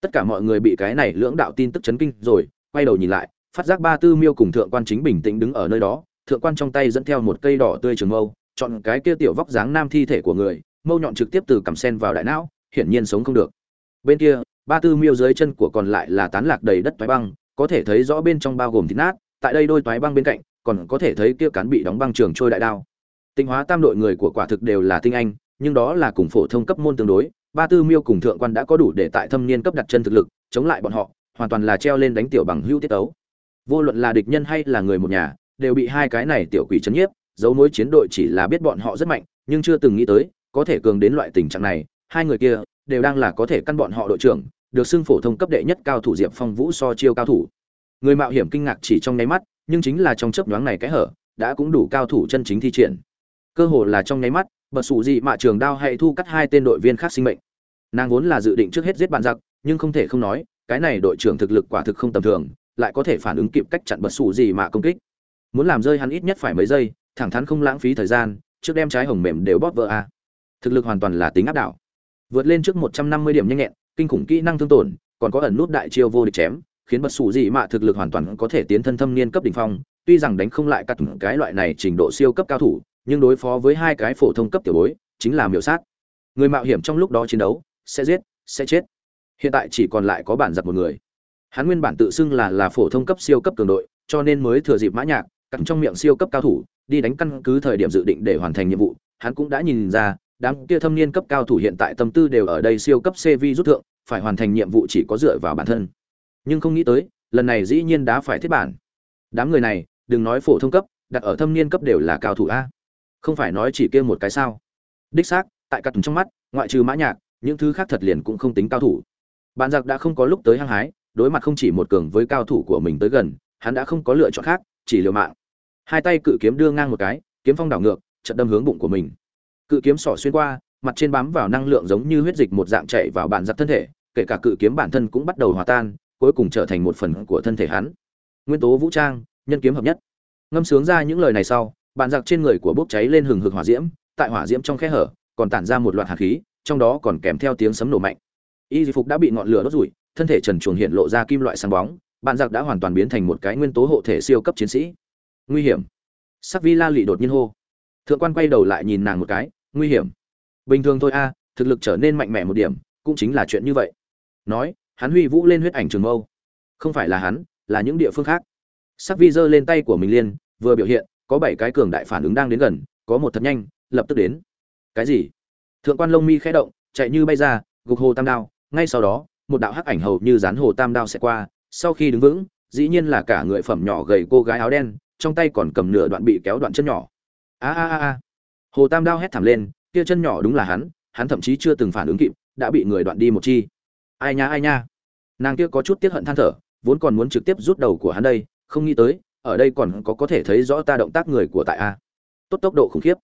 Tất cả mọi người bị cái này lưỡng đạo tin tức chấn kinh rồi quay đầu nhìn lại phát giác ba tư miêu cùng thượng quan chính bình tĩnh đứng ở nơi đó thượng quan trong tay dẫn theo một cây đỏ tươi trường mâu chọn cái kia tiểu vóc dáng nam thi thể của người mâu nhọn trực tiếp từ cằm sen vào đại não hiển nhiên sống không được. Bên kia ba tư miêu dưới chân của còn lại là tán lạc đầy đất toái băng, có thể thấy rõ bên trong bao gồm thịt nát, tại đây đôi toái băng bên cạnh, còn có thể thấy kia cán bị đóng băng trường trôi đại đao. Tinh hóa tam đội người của quả thực đều là tinh anh, nhưng đó là cùng phổ thông cấp môn tương đối, ba tư miêu cùng thượng quan đã có đủ để tại thâm niên cấp đặt chân thực lực, chống lại bọn họ, hoàn toàn là treo lên đánh tiểu bằng hữu tiết tấu. Vô luận là địch nhân hay là người một nhà, đều bị hai cái này tiểu quỷ chấn nhiếp, dấu mối chiến đội chỉ là biết bọn họ rất mạnh, nhưng chưa từng nghĩ tới, có thể cường đến loại tình trạng này, hai người kia đều đang là có thể căn bọn họ đội trưởng được xưng phổ thông cấp đệ nhất cao thủ diệp phong vũ so chiêu cao thủ. Người mạo hiểm kinh ngạc chỉ trong nháy mắt, nhưng chính là trong chớp nhoáng này cái hở, đã cũng đủ cao thủ chân chính thi triển. Cơ hồ là trong nháy mắt, bật sủ dị mạ trường đao hay thu cắt hai tên đội viên khác sinh mệnh. Nàng vốn là dự định trước hết giết bạn giặc, nhưng không thể không nói, cái này đội trưởng thực lực quả thực không tầm thường, lại có thể phản ứng kịp cách chặn bật sủ dị mạ công kích. Muốn làm rơi hắn ít nhất phải mấy giây, thẳng thắn không lãng phí thời gian, trước đem trái hồng mềm đều bóp vỡ a. Thực lực hoàn toàn là tính áp đảo. Vượt lên trước một trăm năm mươi điểm nhanh nhẹn kinh khủng kỹ năng thương tổn, còn có ẩn nút đại chiêu vô địch chém, khiến bật sủ dị mạ thực lực hoàn toàn có thể tiến thân thâm niên cấp đỉnh phong. Tuy rằng đánh không lại các cái loại này trình độ siêu cấp cao thủ, nhưng đối phó với hai cái phổ thông cấp tiểu bối, chính là miểu sát. Người mạo hiểm trong lúc đó chiến đấu, sẽ giết, sẽ chết. Hiện tại chỉ còn lại có bản giặc một người. Hắn nguyên bản tự xưng là là phổ thông cấp siêu cấp cường đội, cho nên mới thừa dịp mã nhạc cắn trong miệng siêu cấp cao thủ, đi đánh căn cứ thời điểm dự định để hoàn thành nhiệm vụ. Hắn cũng đã nhìn ra đám kia thâm niên cấp cao thủ hiện tại tâm tư đều ở đây siêu cấp cv rút thượng, phải hoàn thành nhiệm vụ chỉ có dựa vào bản thân. Nhưng không nghĩ tới, lần này dĩ nhiên đã phải thiết bản. Đám người này, đừng nói phổ thông cấp, đặt ở thâm niên cấp đều là cao thủ a. Không phải nói chỉ kia một cái sao. Đích xác, tại cả trong mắt, ngoại trừ mã nhạc, những thứ khác thật liền cũng không tính cao thủ. Bạn giặc đã không có lúc tới hăng hái, đối mặt không chỉ một cường với cao thủ của mình tới gần, hắn đã không có lựa chọn khác, chỉ liều mạng. Hai tay cự kiếm đưa ngang một cái, kiếm phong đảo ngược, chợt đâm hướng bụng của mình cự kiếm sỏ xuyên qua, mặt trên bám vào năng lượng giống như huyết dịch một dạng chạy vào bản giặc thân thể, kể cả cự kiếm bản thân cũng bắt đầu hòa tan, cuối cùng trở thành một phần của thân thể hắn. Nguyên tố vũ trang, nhân kiếm hợp nhất. Ngâm sướng ra những lời này sau, bản giặc trên người của bốc cháy lên hừng hực hỏa diễm, tại hỏa diễm trong khe hở, còn tản ra một loạt hạt khí, trong đó còn kèm theo tiếng sấm nổ mạnh. Y phục đã bị ngọn lửa đốt rủi thân thể trần truồng hiện lộ ra kim loại sáng bóng, bản giặc đã hoàn toàn biến thành một cái nguyên tố hộ thể siêu cấp chiến sĩ. Nguy hiểm. Sắc vi la lị đột nhiên hô thượng quan quay đầu lại nhìn nàng một cái, nguy hiểm. Bình thường thôi a, thực lực trở nên mạnh mẽ một điểm, cũng chính là chuyện như vậy. Nói, hắn huy vũ lên huyết ảnh trường mâu. Không phải là hắn, là những địa phương khác. Sắc vi giơ lên tay của mình liên vừa biểu hiện, có bảy cái cường đại phản ứng đang đến gần, có một thật nhanh, lập tức đến. Cái gì? Thượng quan lông mi khẽ động, chạy như bay ra, gục hồ tam đao. Ngay sau đó, một đạo hắc ảnh hầu như dán hồ tam đao sẽ qua. Sau khi đứng vững, dĩ nhiên là cả người phẩm nhỏ gầy cô gái áo đen, trong tay còn cầm nửa đoạn bị kéo đoạn chân nhỏ a a a hồ tam đao hét thảm lên kia chân nhỏ đúng là hắn hắn thậm chí chưa từng phản ứng kịp, đã bị người đoạn đi một chi. Ai nha ai nha. Nàng kia có chút tiếc hận than thở, vốn còn muốn trực tiếp rút đầu của hắn đây, không nghĩ tới, ở đây còn có có thể thấy rõ ta động tác người của tại a. Tốt tốc độ khủng khiếp.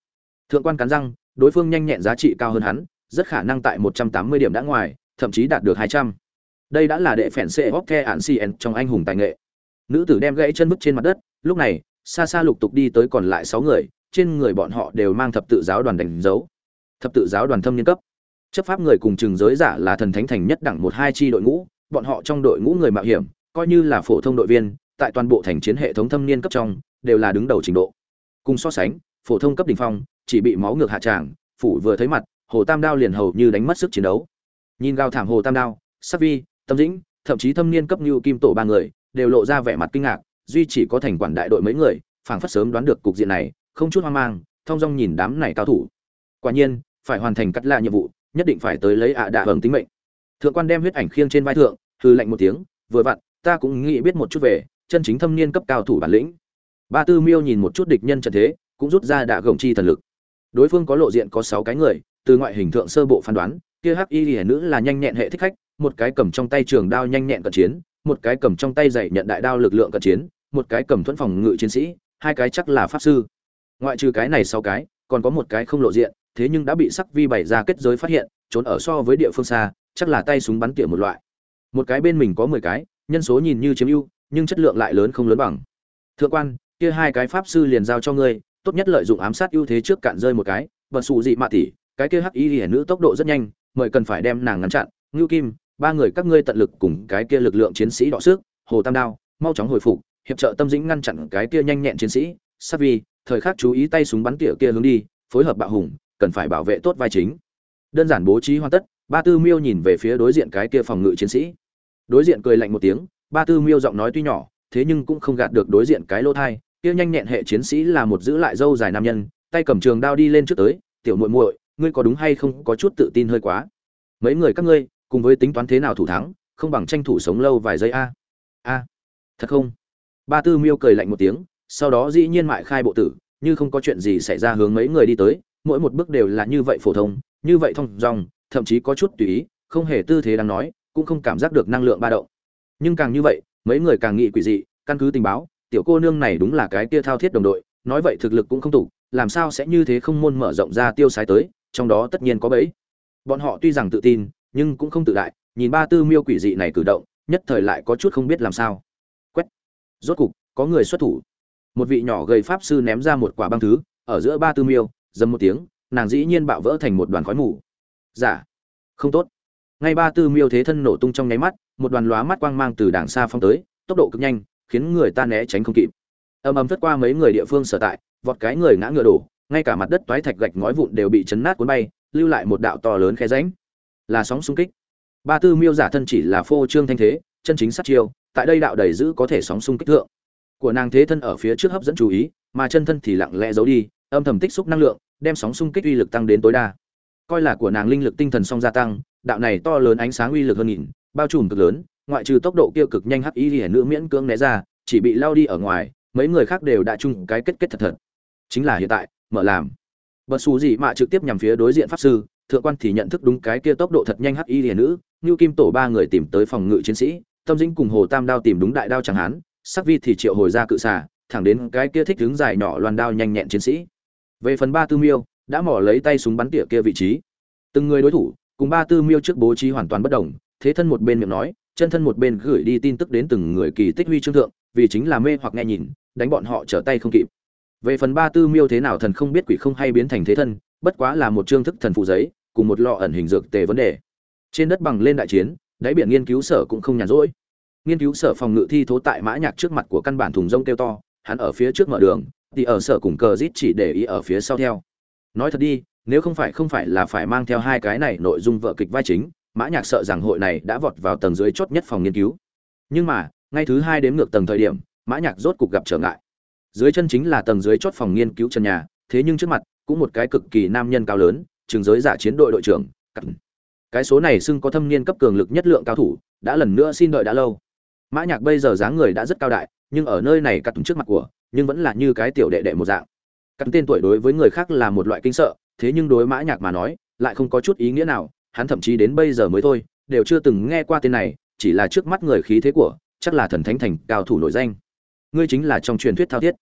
Thượng quan cắn răng, đối phương nhanh nhẹn giá trị cao hơn hắn, rất khả năng tại một trăm tám mươi điểm đã ngoài, thậm chí đạt được hai trăm. Đây đã là đệ phèn xe hóc the ạn cn trong anh hùng tài nghệ. Nữ tử đem gãy chân bước trên mặt đất, lúc này, xa xa lục tục đi tới còn lại sáu người trên người bọn họ đều mang thập tự giáo đoàn đánh dấu, thập tự giáo đoàn thâm niên cấp. Chấp pháp người cùng chừng giới giả là thần thánh thành nhất đẳng một hai chi đội ngũ, bọn họ trong đội ngũ người mạo hiểm, coi như là phổ thông đội viên, tại toàn bộ thành chiến hệ thống thâm niên cấp trong, đều là đứng đầu trình độ. Cùng so sánh, phổ thông cấp đỉnh phong, chỉ bị máu ngược hạ tràng, phủ vừa thấy mặt, hồ tam đao liền hầu như đánh mất sức chiến đấu. Nhìn gào thảm hồ tam đao, sắc vi, tâm dĩnh, thậm chí thâm niên cấp như kim tổ ba người, đều lộ ra vẻ mặt kinh ngạc, duy chỉ có thành quản đại đội mấy người, phảng phất sớm đoán được cục diện này không chút hoang mang, thong dong nhìn đám này cao thủ. Quả nhiên, phải hoàn thành cắt lạ nhiệm vụ, nhất định phải tới lấy ạ đạ hưởng tính mệnh. Thượng quan đem huyết ảnh khiêng trên vai thượng hư lạnh một tiếng, vừa vặn, ta cũng nghĩ biết một chút về, chân chính thâm niên cấp cao thủ bản lĩnh. Ba tư miêu nhìn một chút địch nhân trận thế, cũng rút ra đạ gồng chi thần lực. Đối phương có lộ diện có sáu cái người, từ ngoại hình thượng sơ bộ phán đoán, kia hắc y lìa nữ là nhanh nhẹn hệ thích khách, một cái cầm trong tay trường đao nhanh nhẹn cận chiến, một cái cầm trong tay dạy nhận đại đao lực lượng cận chiến, một cái cầm thuẫn phòng ngự chiến sĩ, hai cái chắc là pháp sư ngoại trừ cái này sáu cái, còn có một cái không lộ diện, thế nhưng đã bị sắc vi bày ra kết giới phát hiện, trốn ở so với địa phương xa, chắc là tay súng bắn tỉa một loại. Một cái bên mình có mười cái, nhân số nhìn như chiếm ưu, nhưng chất lượng lại lớn không lớn bằng. Thượng quan, kia hai cái pháp sư liền giao cho ngươi, tốt nhất lợi dụng ám sát ưu thế trước cạn rơi một cái, và xù dị mạ tỷ cái kia hắc y hiển nữ tốc độ rất nhanh, mời cần phải đem nàng ngăn chặn. Ngưu kim, ba người các ngươi tận lực cùng cái kia lực lượng chiến sĩ đọ sức, hồ tam đao, mau chóng hồi phục, hiệp trợ tâm dĩnh ngăn chặn cái kia nhanh nhẹn chiến sĩ savi vi thời khắc chú ý tay súng bắn tỉa kia hướng đi, phối hợp bạo hùng, cần phải bảo vệ tốt vai chính. Đơn giản bố trí hoàn tất, ba tư miêu nhìn về phía đối diện cái kia phòng ngự chiến sĩ. Đối diện cười lạnh một tiếng, ba tư miêu giọng nói tuy nhỏ, thế nhưng cũng không gạt được đối diện cái lỗ thai. Kia nhanh nhẹn hệ chiến sĩ là một giữ lại dâu dài nam nhân, tay cầm trường đao đi lên trước tới, tiểu muội muội, ngươi có đúng hay không có chút tự tin hơi quá? Mấy người các ngươi, cùng với tính toán thế nào thủ thắng, không bằng tranh thủ sống lâu vài giây a. A, thật không? Ba tư miêu cười lạnh một tiếng sau đó dĩ nhiên mại khai bộ tử, như không có chuyện gì xảy ra hướng mấy người đi tới, mỗi một bước đều là như vậy phổ thông, như vậy thông dong, thậm chí có chút tùy ý, không hề tư thế đang nói, cũng không cảm giác được năng lượng ba động. Nhưng càng như vậy, mấy người càng nghĩ quỷ dị, căn cứ tình báo, tiểu cô nương này đúng là cái kia thao thiết đồng đội, nói vậy thực lực cũng không đủ làm sao sẽ như thế không môn mở rộng ra tiêu sái tới, trong đó tất nhiên có bẫy. Bọn họ tuy rằng tự tin, nhưng cũng không tự đại, nhìn ba tư miêu quỷ dị này cử động, nhất thời lại có chút không biết làm sao. Quét. Rốt cục, có người xuất thủ một vị nhỏ gầy pháp sư ném ra một quả băng thứ, ở giữa ba tư miêu, dầm một tiếng, nàng dĩ nhiên bạo vỡ thành một đoàn khói mù. Giả dạ. không tốt. Ngay ba tư miêu thế thân nổ tung trong nháy mắt, một đoàn lóa mắt quang mang từ đàng xa phong tới, tốc độ cực nhanh, khiến người ta né tránh không kịp. Ầm ầm phất qua mấy người địa phương sở tại, vọt cái người ngã ngựa đổ, ngay cả mặt đất toái thạch gạch ngói vụn đều bị chấn nát cuốn bay, lưu lại một đạo to lớn khe ránh là sóng xung kích. Ba tư miêu giả thân chỉ là phô trương thanh thế, chân chính sát chiêu, tại đây đạo đầy giữ có thể sóng xung kích thượng của nàng thế thân ở phía trước hấp dẫn chú ý, mà chân thân thì lặng lẽ giấu đi, âm thầm tích xúc năng lượng, đem sóng xung kích uy lực tăng đến tối đa. Coi là của nàng linh lực tinh thần song gia tăng, đạo này to lớn ánh sáng uy lực hơn nghìn, bao trùm cực lớn, ngoại trừ tốc độ kia cực nhanh hắc y hiển nữ miễn cưỡng né ra, chỉ bị lao đi ở ngoài, mấy người khác đều đã chung cái kết kết thật thật. Chính là hiện tại, mở làm. Bật xù gì mà trực tiếp nhằm phía đối diện pháp sư, thượng quan thì nhận thức đúng cái kia tốc độ thật nhanh hắc y hiển nữ như kim tổ ba người tìm tới phòng ngự chiến sĩ, tâm dĩnh cùng hồ tam đao tìm đúng đại đao chẳng hán sắc vi thì triệu hồi ra cự xà, thẳng đến cái kia thích đứng dài nhỏ loàn đao nhanh nhẹn chiến sĩ. Về phần ba tư miêu, đã mỏ lấy tay súng bắn tỉa kia vị trí. Từng người đối thủ, cùng ba tư miêu trước bố trí hoàn toàn bất đồng, thế thân một bên miệng nói, chân thân một bên gửi đi tin tức đến từng người kỳ tích huy trương thượng, vì chính là mê hoặc nghe nhìn, đánh bọn họ trở tay không kịp. Về phần ba tư miêu thế nào thần không biết quỷ không hay biến thành thế thân, bất quá là một chương thức thần phụ giấy, cùng một lọ ẩn hình dược tề vấn đề. Trên đất bằng lên đại chiến, đáy biển nghiên cứu sở cũng không nhàn rỗi nghiên cứu sở phòng ngự thi thố tại mã nhạc trước mặt của căn bản thùng rông kêu to, hắn ở phía trước mở đường, thì ở sở cùng cờ rít chỉ để ý ở phía sau theo. Nói thật đi, nếu không phải không phải là phải mang theo hai cái này nội dung vợ kịch vai chính, mã nhạc sợ rằng hội này đã vọt vào tầng dưới chót nhất phòng nghiên cứu. Nhưng mà, ngay thứ hai đếm ngược tầng thời điểm, mã nhạc rốt cục gặp trở ngại. Dưới chân chính là tầng dưới chót phòng nghiên cứu trần nhà, thế nhưng trước mặt, cũng một cái cực kỳ nam nhân cao lớn, trường giới giả chiến đội đội trưởng cái số này xưng có thâm niên cấp cường lực nhất lượng cao thủ, đã lần nữa xin đợi đã lâu mã nhạc bây giờ dáng người đã rất cao đại, nhưng ở nơi này cắt trước mặt của, nhưng vẫn là như cái tiểu đệ đệ một dạng. Cắt tên tuổi đối với người khác là một loại kinh sợ, thế nhưng đối mã nhạc mà nói, lại không có chút ý nghĩa nào, hắn thậm chí đến bây giờ mới thôi, đều chưa từng nghe qua tên này, chỉ là trước mắt người khí thế của, chắc là thần thánh thành cao thủ nổi danh. Ngươi chính là trong truyền thuyết thao thiết.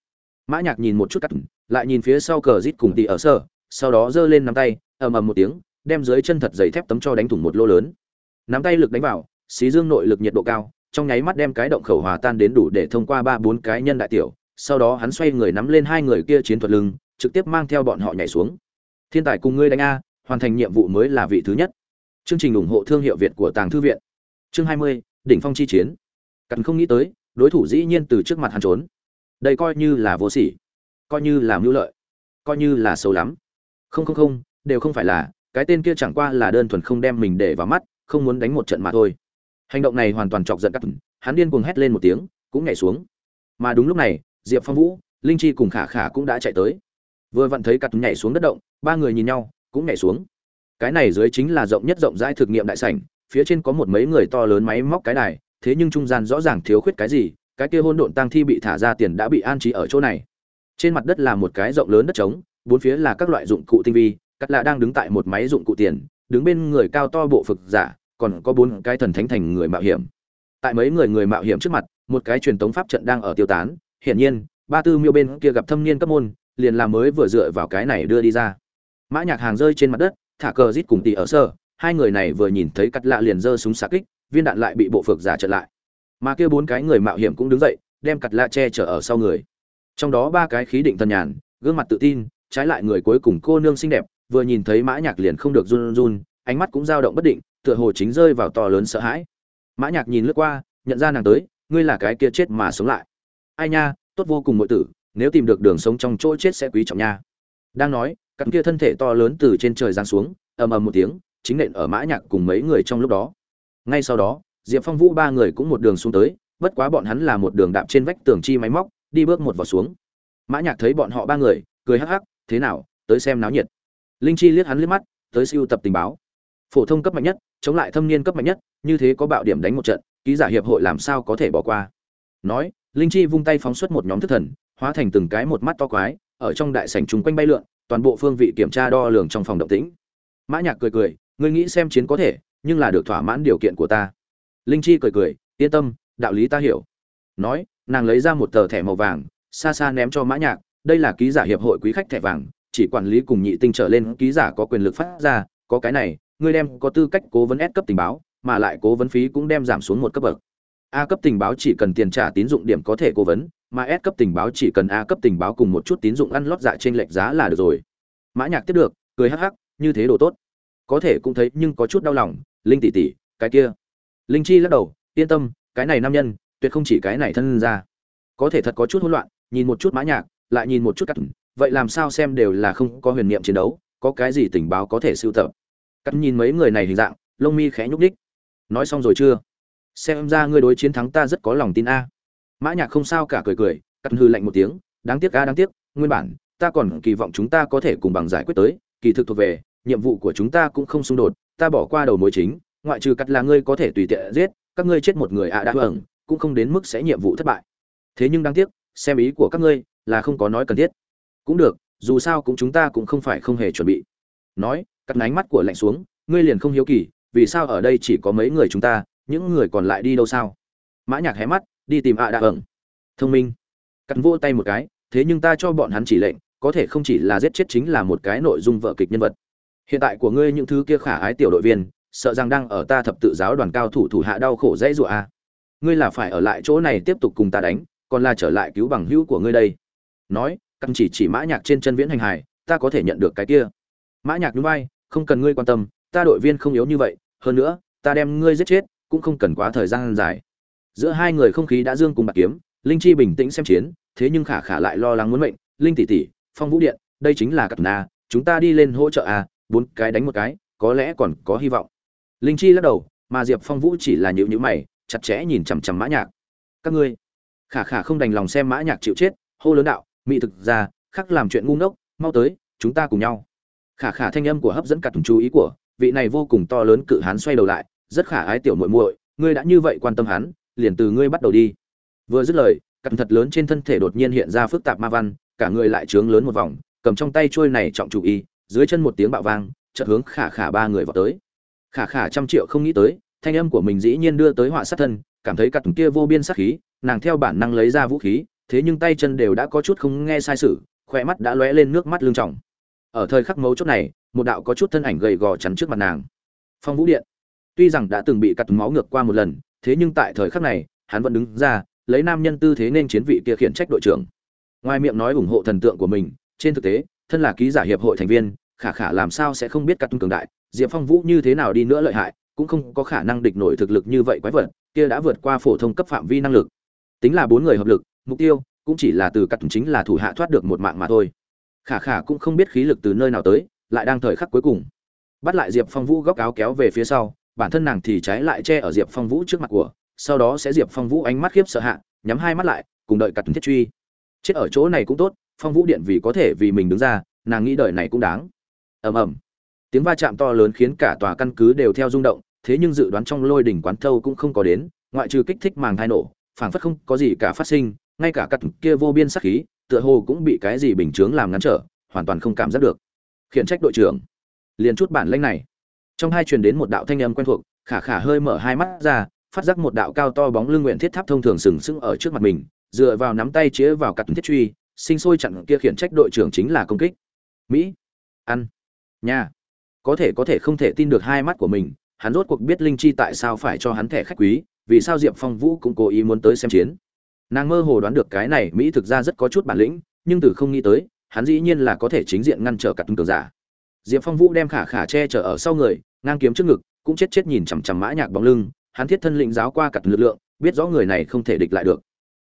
Mã nhạc nhìn một chút cắt lại nhìn phía sau cờ rít cùng tỷ ở sở sau đó giơ lên nắm tay, ầm ầm một tiếng, đem dưới chân thật dày thép tấm cho đánh thủng một lô lớn. Nắm tay lực đánh vào, xí dương nội lực nhiệt độ cao trong nháy mắt đem cái động khẩu hòa tan đến đủ để thông qua ba bốn cái nhân đại tiểu. Sau đó hắn xoay người nắm lên hai người kia chiến thuật lưng, trực tiếp mang theo bọn họ nhảy xuống. Thiên tài cùng ngươi đánh a, hoàn thành nhiệm vụ mới là vị thứ nhất. Chương trình ủng hộ thương hiệu việt của tàng thư viện. Chương hai mươi, đỉnh phong chi chiến. Cần không nghĩ tới, đối thủ dĩ nhiên từ trước mặt hắn trốn. Đây coi như là vô sỉ, coi như là mưu lợi, coi như là xấu lắm. Không không không, đều không phải là, cái tên kia chẳng qua là đơn thuần không đem mình để vào mắt, không muốn đánh một trận mà thôi hành động này hoàn toàn chọc giận các hắn điên cuồng hét lên một tiếng, cũng nhảy xuống. Mà đúng lúc này, diệp phong vũ, linh chi cùng khả khả cũng đã chạy tới. Vừa vặn thấy cắt nhảy xuống đất động, ba người nhìn nhau, cũng nhảy xuống. Cái này dưới chính là rộng nhất rộng rãi thực nghiệm đại sảnh, phía trên có một mấy người to lớn máy móc cái đài, thế nhưng trung gian rõ ràng thiếu khuyết cái gì, cái kia hôn độn tăng thi bị thả ra tiền đã bị an trí ở chỗ này. Trên mặt đất là một cái rộng lớn đất trống, bốn phía là các loại dụng cụ tinh vi cắt lạ đang đứng tại một máy dụng cụ tiền, đứng bên người cao to bộ phực giả còn có bốn cái thần thánh thành người mạo hiểm. Tại mấy người người mạo hiểm trước mặt, một cái truyền tống pháp trận đang ở tiêu tán, hiển nhiên, ba tư miêu bên kia gặp thâm niên cấp môn, liền làm mới vừa dựa vào cái này đưa đi ra. Mã nhạc hàng rơi trên mặt đất, thả cờ rít cùng tỷ ở sơ, hai người này vừa nhìn thấy cắt lạ liền giơ súng xạ kích, viên đạn lại bị bộ phược giả chặn lại. Mà kia bốn cái người mạo hiểm cũng đứng dậy, đem cắt lạ che chở ở sau người. Trong đó ba cái khí định thần nhàn, gương mặt tự tin, trái lại người cuối cùng cô nương xinh đẹp, vừa nhìn thấy mã nhạc liền không được run run, ánh mắt cũng dao động bất định tựa hồ chính rơi vào to lớn sợ hãi. Mã nhạc nhìn lướt qua, nhận ra nàng tới, ngươi là cái kia chết mà sống lại. Ai nha, tốt vô cùng muội tử, nếu tìm được đường sống trong chỗ chết sẽ quý trọng nha. Đang nói cặn kia thân thể to lớn từ trên trời giáng xuống, ầm ầm một tiếng, chính nện ở mã nhạc cùng mấy người trong lúc đó. Ngay sau đó, diệp phong vũ ba người cũng một đường xuống tới, bất quá bọn hắn là một đường đạp trên vách tường chi máy móc, đi bước một vào xuống. Mã nhạc thấy bọn họ ba người, cười hắc hắc, thế nào, tới xem náo nhiệt. Linh chi liếc hắn liếc mắt, tới siêu tập tình báo phổ thông cấp mạnh nhất, chống lại thâm niên cấp mạnh nhất, như thế có bạo điểm đánh một trận, ký giả hiệp hội làm sao có thể bỏ qua? Nói, linh chi vung tay phóng xuất một nhóm thức thần, hóa thành từng cái một mắt to quái, ở trong đại sảnh chung quanh bay lượn, toàn bộ phương vị kiểm tra đo lường trong phòng động tĩnh. Mã nhạc cười cười, ngươi nghĩ xem chiến có thể, nhưng là được thỏa mãn điều kiện của ta. Linh chi cười cười, yên tâm, đạo lý ta hiểu. Nói, nàng lấy ra một tờ thẻ màu vàng, xa xa ném cho mã nhạc, đây là ký giả hiệp hội quý khách thẻ vàng, chỉ quản lý cùng nhị tinh trở lên, ký giả có quyền lực phát ra, có cái này ngươi đem có tư cách cố vấn S cấp tình báo mà lại cố vấn phí cũng đem giảm xuống một cấp bậc A cấp tình báo chỉ cần tiền trả tín dụng điểm có thể cố vấn, mà S cấp tình báo chỉ cần A cấp tình báo cùng một chút tín dụng ăn lót dạ trên lệch giá là được rồi. Mã Nhạc tiếp được, cười hắc hắc, như thế đồ tốt. Có thể cũng thấy nhưng có chút đau lòng, Linh tỷ tỷ, cái kia. Linh Chi lắc đầu, yên tâm, cái này nam nhân, tuyệt không chỉ cái này thân ra. Có thể thật có chút hỗn loạn, nhìn một chút Mã Nhạc, lại nhìn một chút cắt vậy làm sao xem đều là không có huyền niệm chiến đấu, có cái gì tình báo có thể sưu tập. Cắt nhìn mấy người này hình dạng, lông mi khẽ nhúc nhích. Nói xong rồi chưa? xem ra ngươi đối chiến thắng ta rất có lòng tin a mã nhạc không sao cả cười cười cắt hư lạnh một tiếng đáng tiếc a đáng tiếc nguyên bản ta còn kỳ vọng chúng ta có thể cùng bằng giải quyết tới kỳ thực thuộc về nhiệm vụ của chúng ta cũng không xung đột ta bỏ qua đầu mối chính ngoại trừ cắt là ngươi có thể tùy tiện giết các ngươi chết một người a đã hưởng cũng không đến mức sẽ nhiệm vụ thất bại thế nhưng đáng tiếc xem ý của các ngươi là không có nói cần thiết cũng được dù sao cũng chúng ta cũng không phải không hề chuẩn bị nói cắt ánh mắt của lạnh xuống, ngươi liền không hiếu kỳ, vì sao ở đây chỉ có mấy người chúng ta, những người còn lại đi đâu sao? Mã nhạc hé mắt, đi tìm ạ à đạ ẩn. Thông minh. Cắt vỗ tay một cái, thế nhưng ta cho bọn hắn chỉ lệnh, có thể không chỉ là giết chết chính là một cái nội dung vở kịch nhân vật. Hiện tại của ngươi những thứ kia khả ái tiểu đội viên, sợ rằng đang ở ta thập tự giáo đoàn cao thủ thủ hạ đau khổ dễ dụa a. Ngươi là phải ở lại chỗ này tiếp tục cùng ta đánh, còn là trở lại cứu bằng hữu của ngươi đây. Nói căn chỉ chỉ mã nhạc trên chân viễn hành hải ta có thể nhận được cái kia. Mã nhạc núi bay không cần ngươi quan tâm, ta đội viên không yếu như vậy, hơn nữa, ta đem ngươi giết chết, cũng không cần quá thời gian dài. Giữa hai người không khí đã dương cùng bạc kiếm, linh chi bình tĩnh xem chiến, thế nhưng khả khả lại lo lắng muốn mệnh, linh tỷ tỷ, phong vũ điện, đây chính là cặp na, chúng ta đi lên hỗ trợ à bốn cái đánh một cái, có lẽ còn có hy vọng. Linh chi lắc đầu, mà diệp phong vũ chỉ là nhịu nhữ mày, chặt chẽ nhìn chằm chằm mã nhạc. Các ngươi? Khả khả không đành lòng xem mã nhạc chịu chết, hô lớn đạo mỹ thực ra, khắc làm chuyện ngu ngốc, mau tới, chúng ta cùng nhau khả khả thanh âm của hấp dẫn cả chú ý của, vị này vô cùng to lớn cự hán xoay đầu lại, rất khả ái tiểu muội muội, ngươi đã như vậy quan tâm hắn, liền từ ngươi bắt đầu đi. Vừa dứt lời, cặp thật lớn trên thân thể đột nhiên hiện ra phức tạp ma văn, cả người lại trướng lớn một vòng, cầm trong tay trôi này trọng chủ y dưới chân một tiếng bạo vang, chợt hướng khả khả ba người vào tới. Khả khả trăm triệu không nghĩ tới, thanh âm của mình dĩ nhiên đưa tới họa sát thân, cảm thấy cặp kia vô biên sát khí, nàng theo bản năng lấy ra vũ khí, thế nhưng tay chân đều đã có chút không nghe sai sự khoe mắt đã lóe lên nước mắt lưng trọng ở thời khắc mấu chốt này, một đạo có chút thân ảnh gầy gò chắn trước mặt nàng. Phong vũ điện. Tuy rằng đã từng bị cắt máu ngược qua một lần, thế nhưng tại thời khắc này, hắn vẫn đứng ra, lấy nam nhân tư thế nên chiến vị kia khiển trách đội trưởng. Ngoài miệng nói ủng hộ thần tượng của mình, trên thực tế, thân là ký giả hiệp hội thành viên, khả khả làm sao sẽ không biết cắt cường đại, diệp phong vũ như thế nào đi nữa lợi hại, cũng không có khả năng địch nổi thực lực như vậy quái vật, kia đã vượt qua phổ thông cấp phạm vi năng lực. Tính là bốn người hợp lực, mục tiêu cũng chỉ là từ cắt chính là thủ hạ thoát được một mạng mà thôi khả khả cũng không biết khí lực từ nơi nào tới, lại đang thời khắc cuối cùng. Bắt lại diệp phong vũ góc áo kéo về phía sau, bản thân nàng thì trái lại che ở diệp phong vũ trước mặt của, sau đó sẽ diệp phong vũ ánh mắt khiếp sợ hạ, nhắm hai mắt lại, cùng đợi cặt thiết truy. Chết ở chỗ này cũng tốt, phong vũ điện vì có thể vì mình đứng ra, nàng nghĩ đời này cũng đáng. Ầm ầm. Tiếng va chạm to lớn khiến cả tòa căn cứ đều theo rung động, thế nhưng dự đoán trong lôi đỉnh quán thâu cũng không có đến, ngoại trừ kích thích màng thai nổ, phảng phất không có gì cả phát sinh, ngay cả cắt kia vô biên sắc khí tựa hồ cũng bị cái gì bình chướng làm ngăn trở, hoàn toàn không cảm giác được. Khiển trách đội trưởng. Liền chút bản lĩnh này. Trong hai truyền đến một đạo thanh âm quen thuộc, khả khả hơi mở hai mắt ra, phát giác một đạo cao to bóng lưng nguyện thiết tháp thông thường sừng sững ở trước mặt mình, dựa vào nắm tay chĩa vào cặp thiết truy, sinh sôi chặn kia khiển trách đội trưởng chính là công kích. Mỹ. Ăn. Nha có thể có thể không thể tin được hai mắt của mình, hắn rốt cuộc biết linh chi tại sao phải cho hắn thẻ khách quý, vì sao diệp phong vũ cũng cố ý muốn tới xem chiến nàng mơ hồ đoán được cái này mỹ thực ra rất có chút bản lĩnh, nhưng từ không nghĩ tới, hắn dĩ nhiên là có thể chính diện ngăn trở cả tung cường giả. Diệp phong vũ đem khả khả che chở ở sau người, ngang kiếm trước ngực, cũng chết chết nhìn chằm chằm mã nhạc bóng lưng, hắn thiết thân lĩnh giáo qua cặt lực lượng, biết rõ người này không thể địch lại được.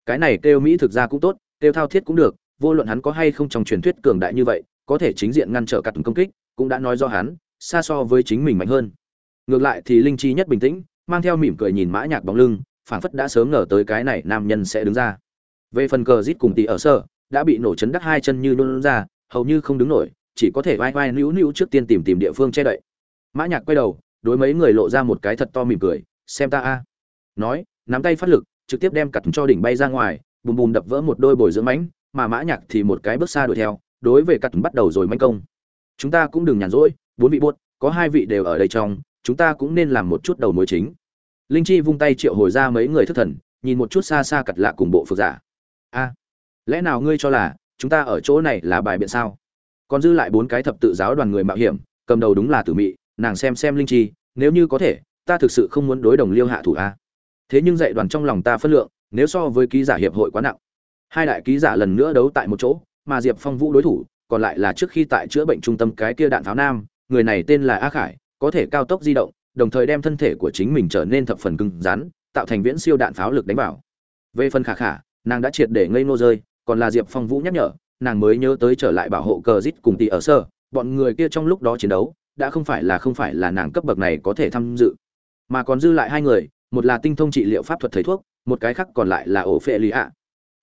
Cái này kêu mỹ thực ra cũng tốt, kêu thao thiết cũng được, vô luận hắn có hay không trong truyền thuyết cường đại như vậy, có thể chính diện ngăn trở cặt công kích, cũng đã nói do hắn, xa so với chính mình mạnh hơn. Ngược lại thì linh chi nhất bình tĩnh, mang theo mỉm cười nhìn mã nhạc bóng lưng phảng phất đã sớm ngờ tới cái này nam nhân sẽ đứng ra. Về phần cờ rít cùng tỷ ở sở, đã bị nổ chấn đắc hai chân như luôn ra, hầu như không đứng nổi, chỉ có thể vai vai nữu nữu trước tiên tìm tìm địa phương che đậy. Mã nhạc quay đầu, đối mấy người lộ ra một cái thật to mỉm cười, xem ta a. Nói, nắm tay phát lực, trực tiếp đem cặt cho đỉnh bay ra ngoài, bùm bùm đập vỡ một đôi bồi dưỡng mãnh, mà mã nhạc thì một cái bước xa đuổi theo, đối với cặt bắt đầu rồi manh công. Chúng ta cũng đừng nhàn rỗi, bốn vị buốt, có hai vị đều ở đây trong, chúng ta cũng nên làm một chút đầu mối chính linh chi vung tay triệu hồi ra mấy người thất thần, nhìn một chút xa xa cặt lạ cùng bộ phược giả. A, lẽ nào ngươi cho là chúng ta ở chỗ này là bài biện sao? Còn dư lại bốn cái thập tự giáo đoàn người mạo hiểm, cầm đầu đúng là tử mị, nàng xem xem linh chi, nếu như có thể, ta thực sự không muốn đối đồng liêu hạ thủ a. Thế nhưng dạy đoàn trong lòng ta phân lượng, nếu so với ký giả hiệp hội quá nặng. Hai đại ký giả lần nữa đấu tại một chỗ, mà diệp phong vũ đối thủ, còn lại là trước khi tại chữa bệnh trung tâm cái kia đạn pháo nam, người này tên là a khải, có thể cao tốc di động đồng thời đem thân thể của chính mình trở nên thập phần cứng rắn, tạo thành viễn siêu đạn pháo lực đánh vào. Về phần khả khả, nàng đã triệt để ngây nô rơi, còn là diệp phong vũ nhắc nhở, nàng mới nhớ tới trở lại bảo hộ cờ rít cùng tỷ ở sơ, bọn người kia trong lúc đó chiến đấu, đã không phải là không phải là nàng cấp bậc này có thể tham dự. Mà còn dư lại hai người, một là tinh thông trị liệu pháp thuật thầy thuốc, một cái khác còn lại là ổ phệ lý ạ.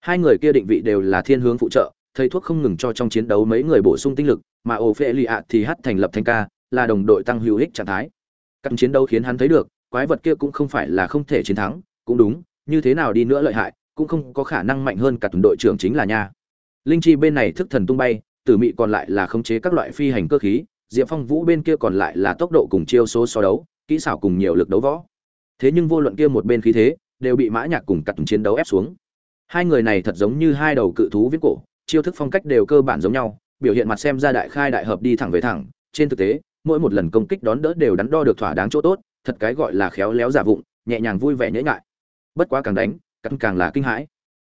Hai người kia định vị đều là thiên hướng phụ trợ, thầy thuốc không ngừng cho trong chiến đấu mấy người bổ sung tinh lực, mà ổ phệ lý ạ thì hát thành lập thanh ca, là đồng đội tăng hữu ích trạng thái các chiến đấu khiến hắn thấy được, quái vật kia cũng không phải là không thể chiến thắng, cũng đúng, như thế nào đi nữa lợi hại, cũng không có khả năng mạnh hơn cả tuần đội trưởng chính là nha. Linh chi bên này thức thần tung bay, tử mị còn lại là khống chế các loại phi hành cơ khí, diệp phong vũ bên kia còn lại là tốc độ cùng chiêu số so đấu, kỹ xảo cùng nhiều lực đấu võ. Thế nhưng vô luận kia một bên khí thế, đều bị mã nhạc cùng cặt chiến đấu ép xuống. Hai người này thật giống như hai đầu cự thú viết cổ, chiêu thức phong cách đều cơ bản giống nhau, biểu hiện mặt xem ra đại khai đại hợp đi thẳng về thẳng, trên thực tế mỗi một lần công kích đón đỡ đều đắn đo được thỏa đáng chỗ tốt thật cái gọi là khéo léo giả vụng nhẹ nhàng vui vẻ nhễ ngại. Bất quá càng đánh càng càng là kinh hãi.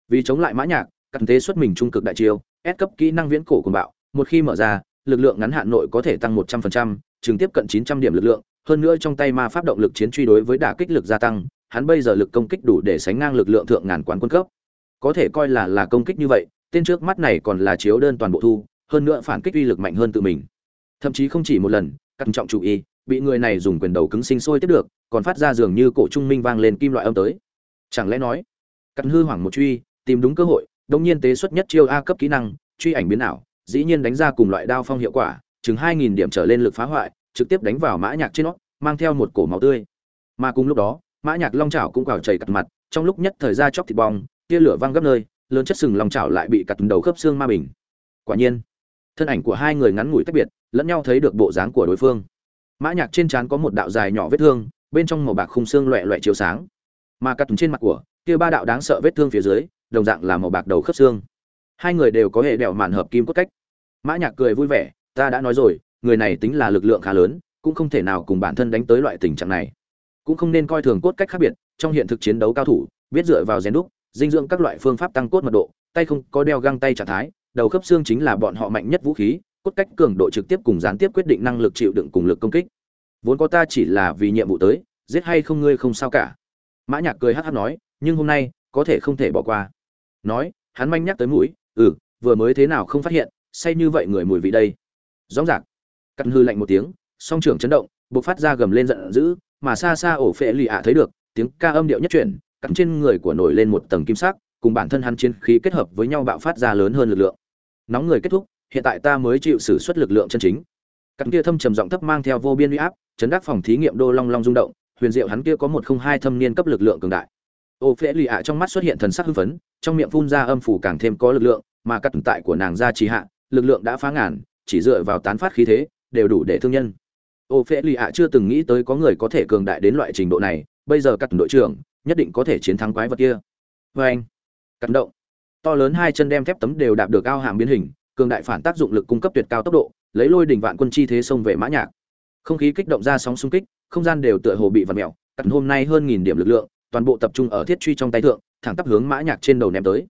Vì chống lại mã nhạc cắt thế xuất mình trung cực đại chiêu ép cấp kỹ năng viễn cổ cùng bạo một khi mở ra lực lượng ngắn hạn nội có thể tăng một trăm phần trăm, trường tiếp cận chín trăm điểm lực lượng hơn nữa trong tay ma pháp động lực chiến truy đối với đả kích lực gia tăng hắn bây giờ lực công kích đủ để sánh ngang lực lượng thượng ngàn quán quân cấp. Có thể coi là là công kích như vậy tên trước mắt này còn là chiếu đơn toàn bộ thu hơn nữa phản kích uy lực mạnh hơn tự mình thậm chí không chỉ một lần cẩn trọng chủ y bị người này dùng quyền đầu cứng sinh sôi tiếp được, còn phát ra dường như cổ trung minh vang lên kim loại âm tới. Chẳng lẽ nói cẩn hư hoảng một truy, tìm đúng cơ hội, đông nhiên tế xuất nhất chiêu a cấp kỹ năng, truy ảnh biến ảo, dĩ nhiên đánh ra cùng loại đao phong hiệu quả, chừng hai nghìn điểm trở lên lực phá hoại, trực tiếp đánh vào mã nhạc trên nó, mang theo một cổ máu tươi. Mà cùng lúc đó, mã nhạc long chảo cũng quào chảy cắt mặt, trong lúc nhất thời ra chóc thịt bong, tia lửa văng gấp nơi, lớn chất sừng long chảo lại bị cắt đầu khớp xương ma bình. Quả nhiên, thân ảnh của hai người ngắn ngủi tách biệt lẫn nhau thấy được bộ dáng của đối phương. Mã nhạc trên trán có một đạo dài nhỏ vết thương, bên trong màu bạc khung xương loẹt loẹt chiếu sáng. Mà cắt trên mặt của, kia ba đạo đáng sợ vết thương phía dưới, đồng dạng là màu bạc đầu khớp xương. Hai người đều có hệ đèo màn hợp kim cốt cách. Mã nhạc cười vui vẻ, ta đã nói rồi, người này tính là lực lượng khá lớn, cũng không thể nào cùng bản thân đánh tới loại tình trạng này. Cũng không nên coi thường cốt cách khác biệt, trong hiện thực chiến đấu cao thủ, biết dựa vào rèn đúc, dinh dưỡng các loại phương pháp tăng cốt mật độ, tay không có đeo găng tay trạng thái, đầu khớp xương chính là bọn họ mạnh nhất vũ khí cốt cách cường độ trực tiếp cùng gián tiếp quyết định năng lực chịu đựng cùng lực công kích. Vốn có ta chỉ là vì nhiệm vụ tới, giết hay không ngươi không sao cả. Mã nhạc cười hắt hắt nói, nhưng hôm nay, có thể không thể bỏ qua. Nói, hắn manh nhắc tới mũi ừ vừa mới thế nào không phát hiện, say như vậy người mùi vị đây. Rõ ràng. Cặn hư lạnh một tiếng, song trưởng chấn động, bộc phát ra gầm lên giận dữ, mà xa xa ổ phệ lì ạ thấy được, tiếng ca âm điệu nhất chuyển cắn trên người của nổi lên một tầng kim sắc, cùng bản thân hắn chiến khí kết hợp với nhau bạo phát ra lớn hơn lực lượng. Nóng người kết thúc hiện tại ta mới chịu sử xuất lực lượng chân chính. Cặn kia thâm trầm giọng thấp mang theo vô biên uy áp, chấn đắc phòng thí nghiệm đô long long rung động, huyền diệu hắn kia có một không hai thâm niên cấp lực lượng cường đại. Ô phễ lì ạ trong mắt xuất hiện thần sắc hưng phấn, trong miệng phun ra âm phủ càng thêm có lực lượng, mà các tồn tại của nàng ra trì hạ, lực lượng đã phá ngàn, chỉ dựa vào tán phát khí thế, đều đủ để thương nhân. Ô phễ lì ạ chưa từng nghĩ tới có người có thể cường đại đến loại trình độ này, bây giờ các đội trưởng nhất định có thể chiến thắng quái vật kia. Vê anh cắt động. To lớn hai chân đem thép tấm đều đạp được ao hàm biến hình cường đại phản tác dụng lực cung cấp tuyệt cao tốc độ, lấy lôi đỉnh vạn quân chi thế xông về mã nhạc. Không khí kích động ra sóng xung kích, không gian đều tựa hồ bị vặn mèo, cắt hôm nay hơn nghìn điểm lực lượng, toàn bộ tập trung ở thiết truy trong tay thượng, thẳng tắp hướng mã nhạc trên đầu ném tới.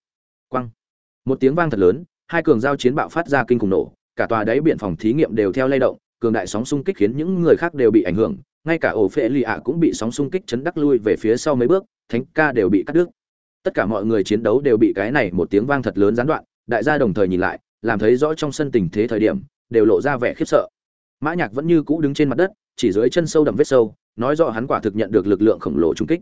Quăng một tiếng vang thật lớn, hai cường giao chiến bạo phát ra kinh khủng nổ, cả tòa đáy biển phòng thí nghiệm đều theo lay động, cường đại sóng xung kích khiến những người khác đều bị ảnh hưởng, ngay cả ổ phệ lì ạ cũng bị sóng xung kích chấn đắc lui về phía sau mấy bước, thánh ca đều bị cắt đứt. Tất cả mọi người chiến đấu đều bị cái này một tiếng vang thật lớn gián đoạn, đại gia đồng thời nhìn lại làm thấy rõ trong sân tình thế thời điểm, đều lộ ra vẻ khiếp sợ. Mã nhạc vẫn như cũ đứng trên mặt đất, chỉ dưới chân sâu đậm vết sâu, nói rõ hắn quả thực nhận được lực lượng khổng lồ trúng kích.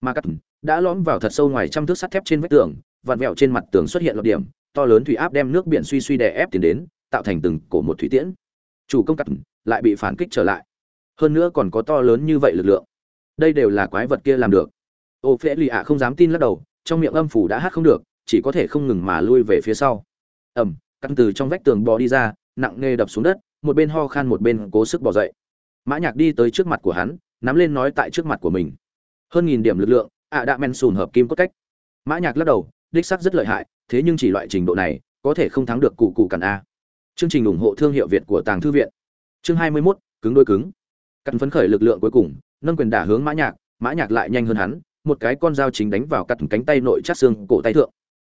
Mà cắt đã lõm vào thật sâu ngoài trăm thước sắt thép trên vách tường, vặn vẹo trên mặt tường xuất hiện lọt điểm, to lớn thủy áp đem nước biển suy suy đè ép tiến đến, tạo thành từng cổ một thủy tiễn. Chủ công cắt lại bị phản kích trở lại. Hơn nữa còn có to lớn như vậy lực lượng. Đây đều là quái vật kia làm được. Ô phễ lì ạ không dám tin lắc đầu, trong miệng âm phủ đã hát không được, chỉ có thể không ngừng mà lui về phía sau. Ẩm căn từ trong vách tường bò đi ra nặng nề đập xuống đất một bên ho khan một bên cố sức bỏ dậy. Mã nhạc đi tới trước mặt của hắn nắm lên nói tại trước mặt của mình. Hơn nghìn điểm lực lượng ạ đã men sùn hợp kim cốt cách. Mã nhạc lắc đầu đích xác rất lợi hại thế nhưng chỉ loại trình độ này có thể không thắng được cụ cụ cản a. Chương trình ủng hộ thương hiệu việt của tàng thư viện. Chương hai mươi 21, cứng đôi cứng. Cắt phấn khởi lực lượng cuối cùng nâng quyền đả hướng mã nhạc mã nhạc lại nhanh hơn hắn một cái con dao chính đánh vào cắt cánh tay nội chát xương cổ tay thượng.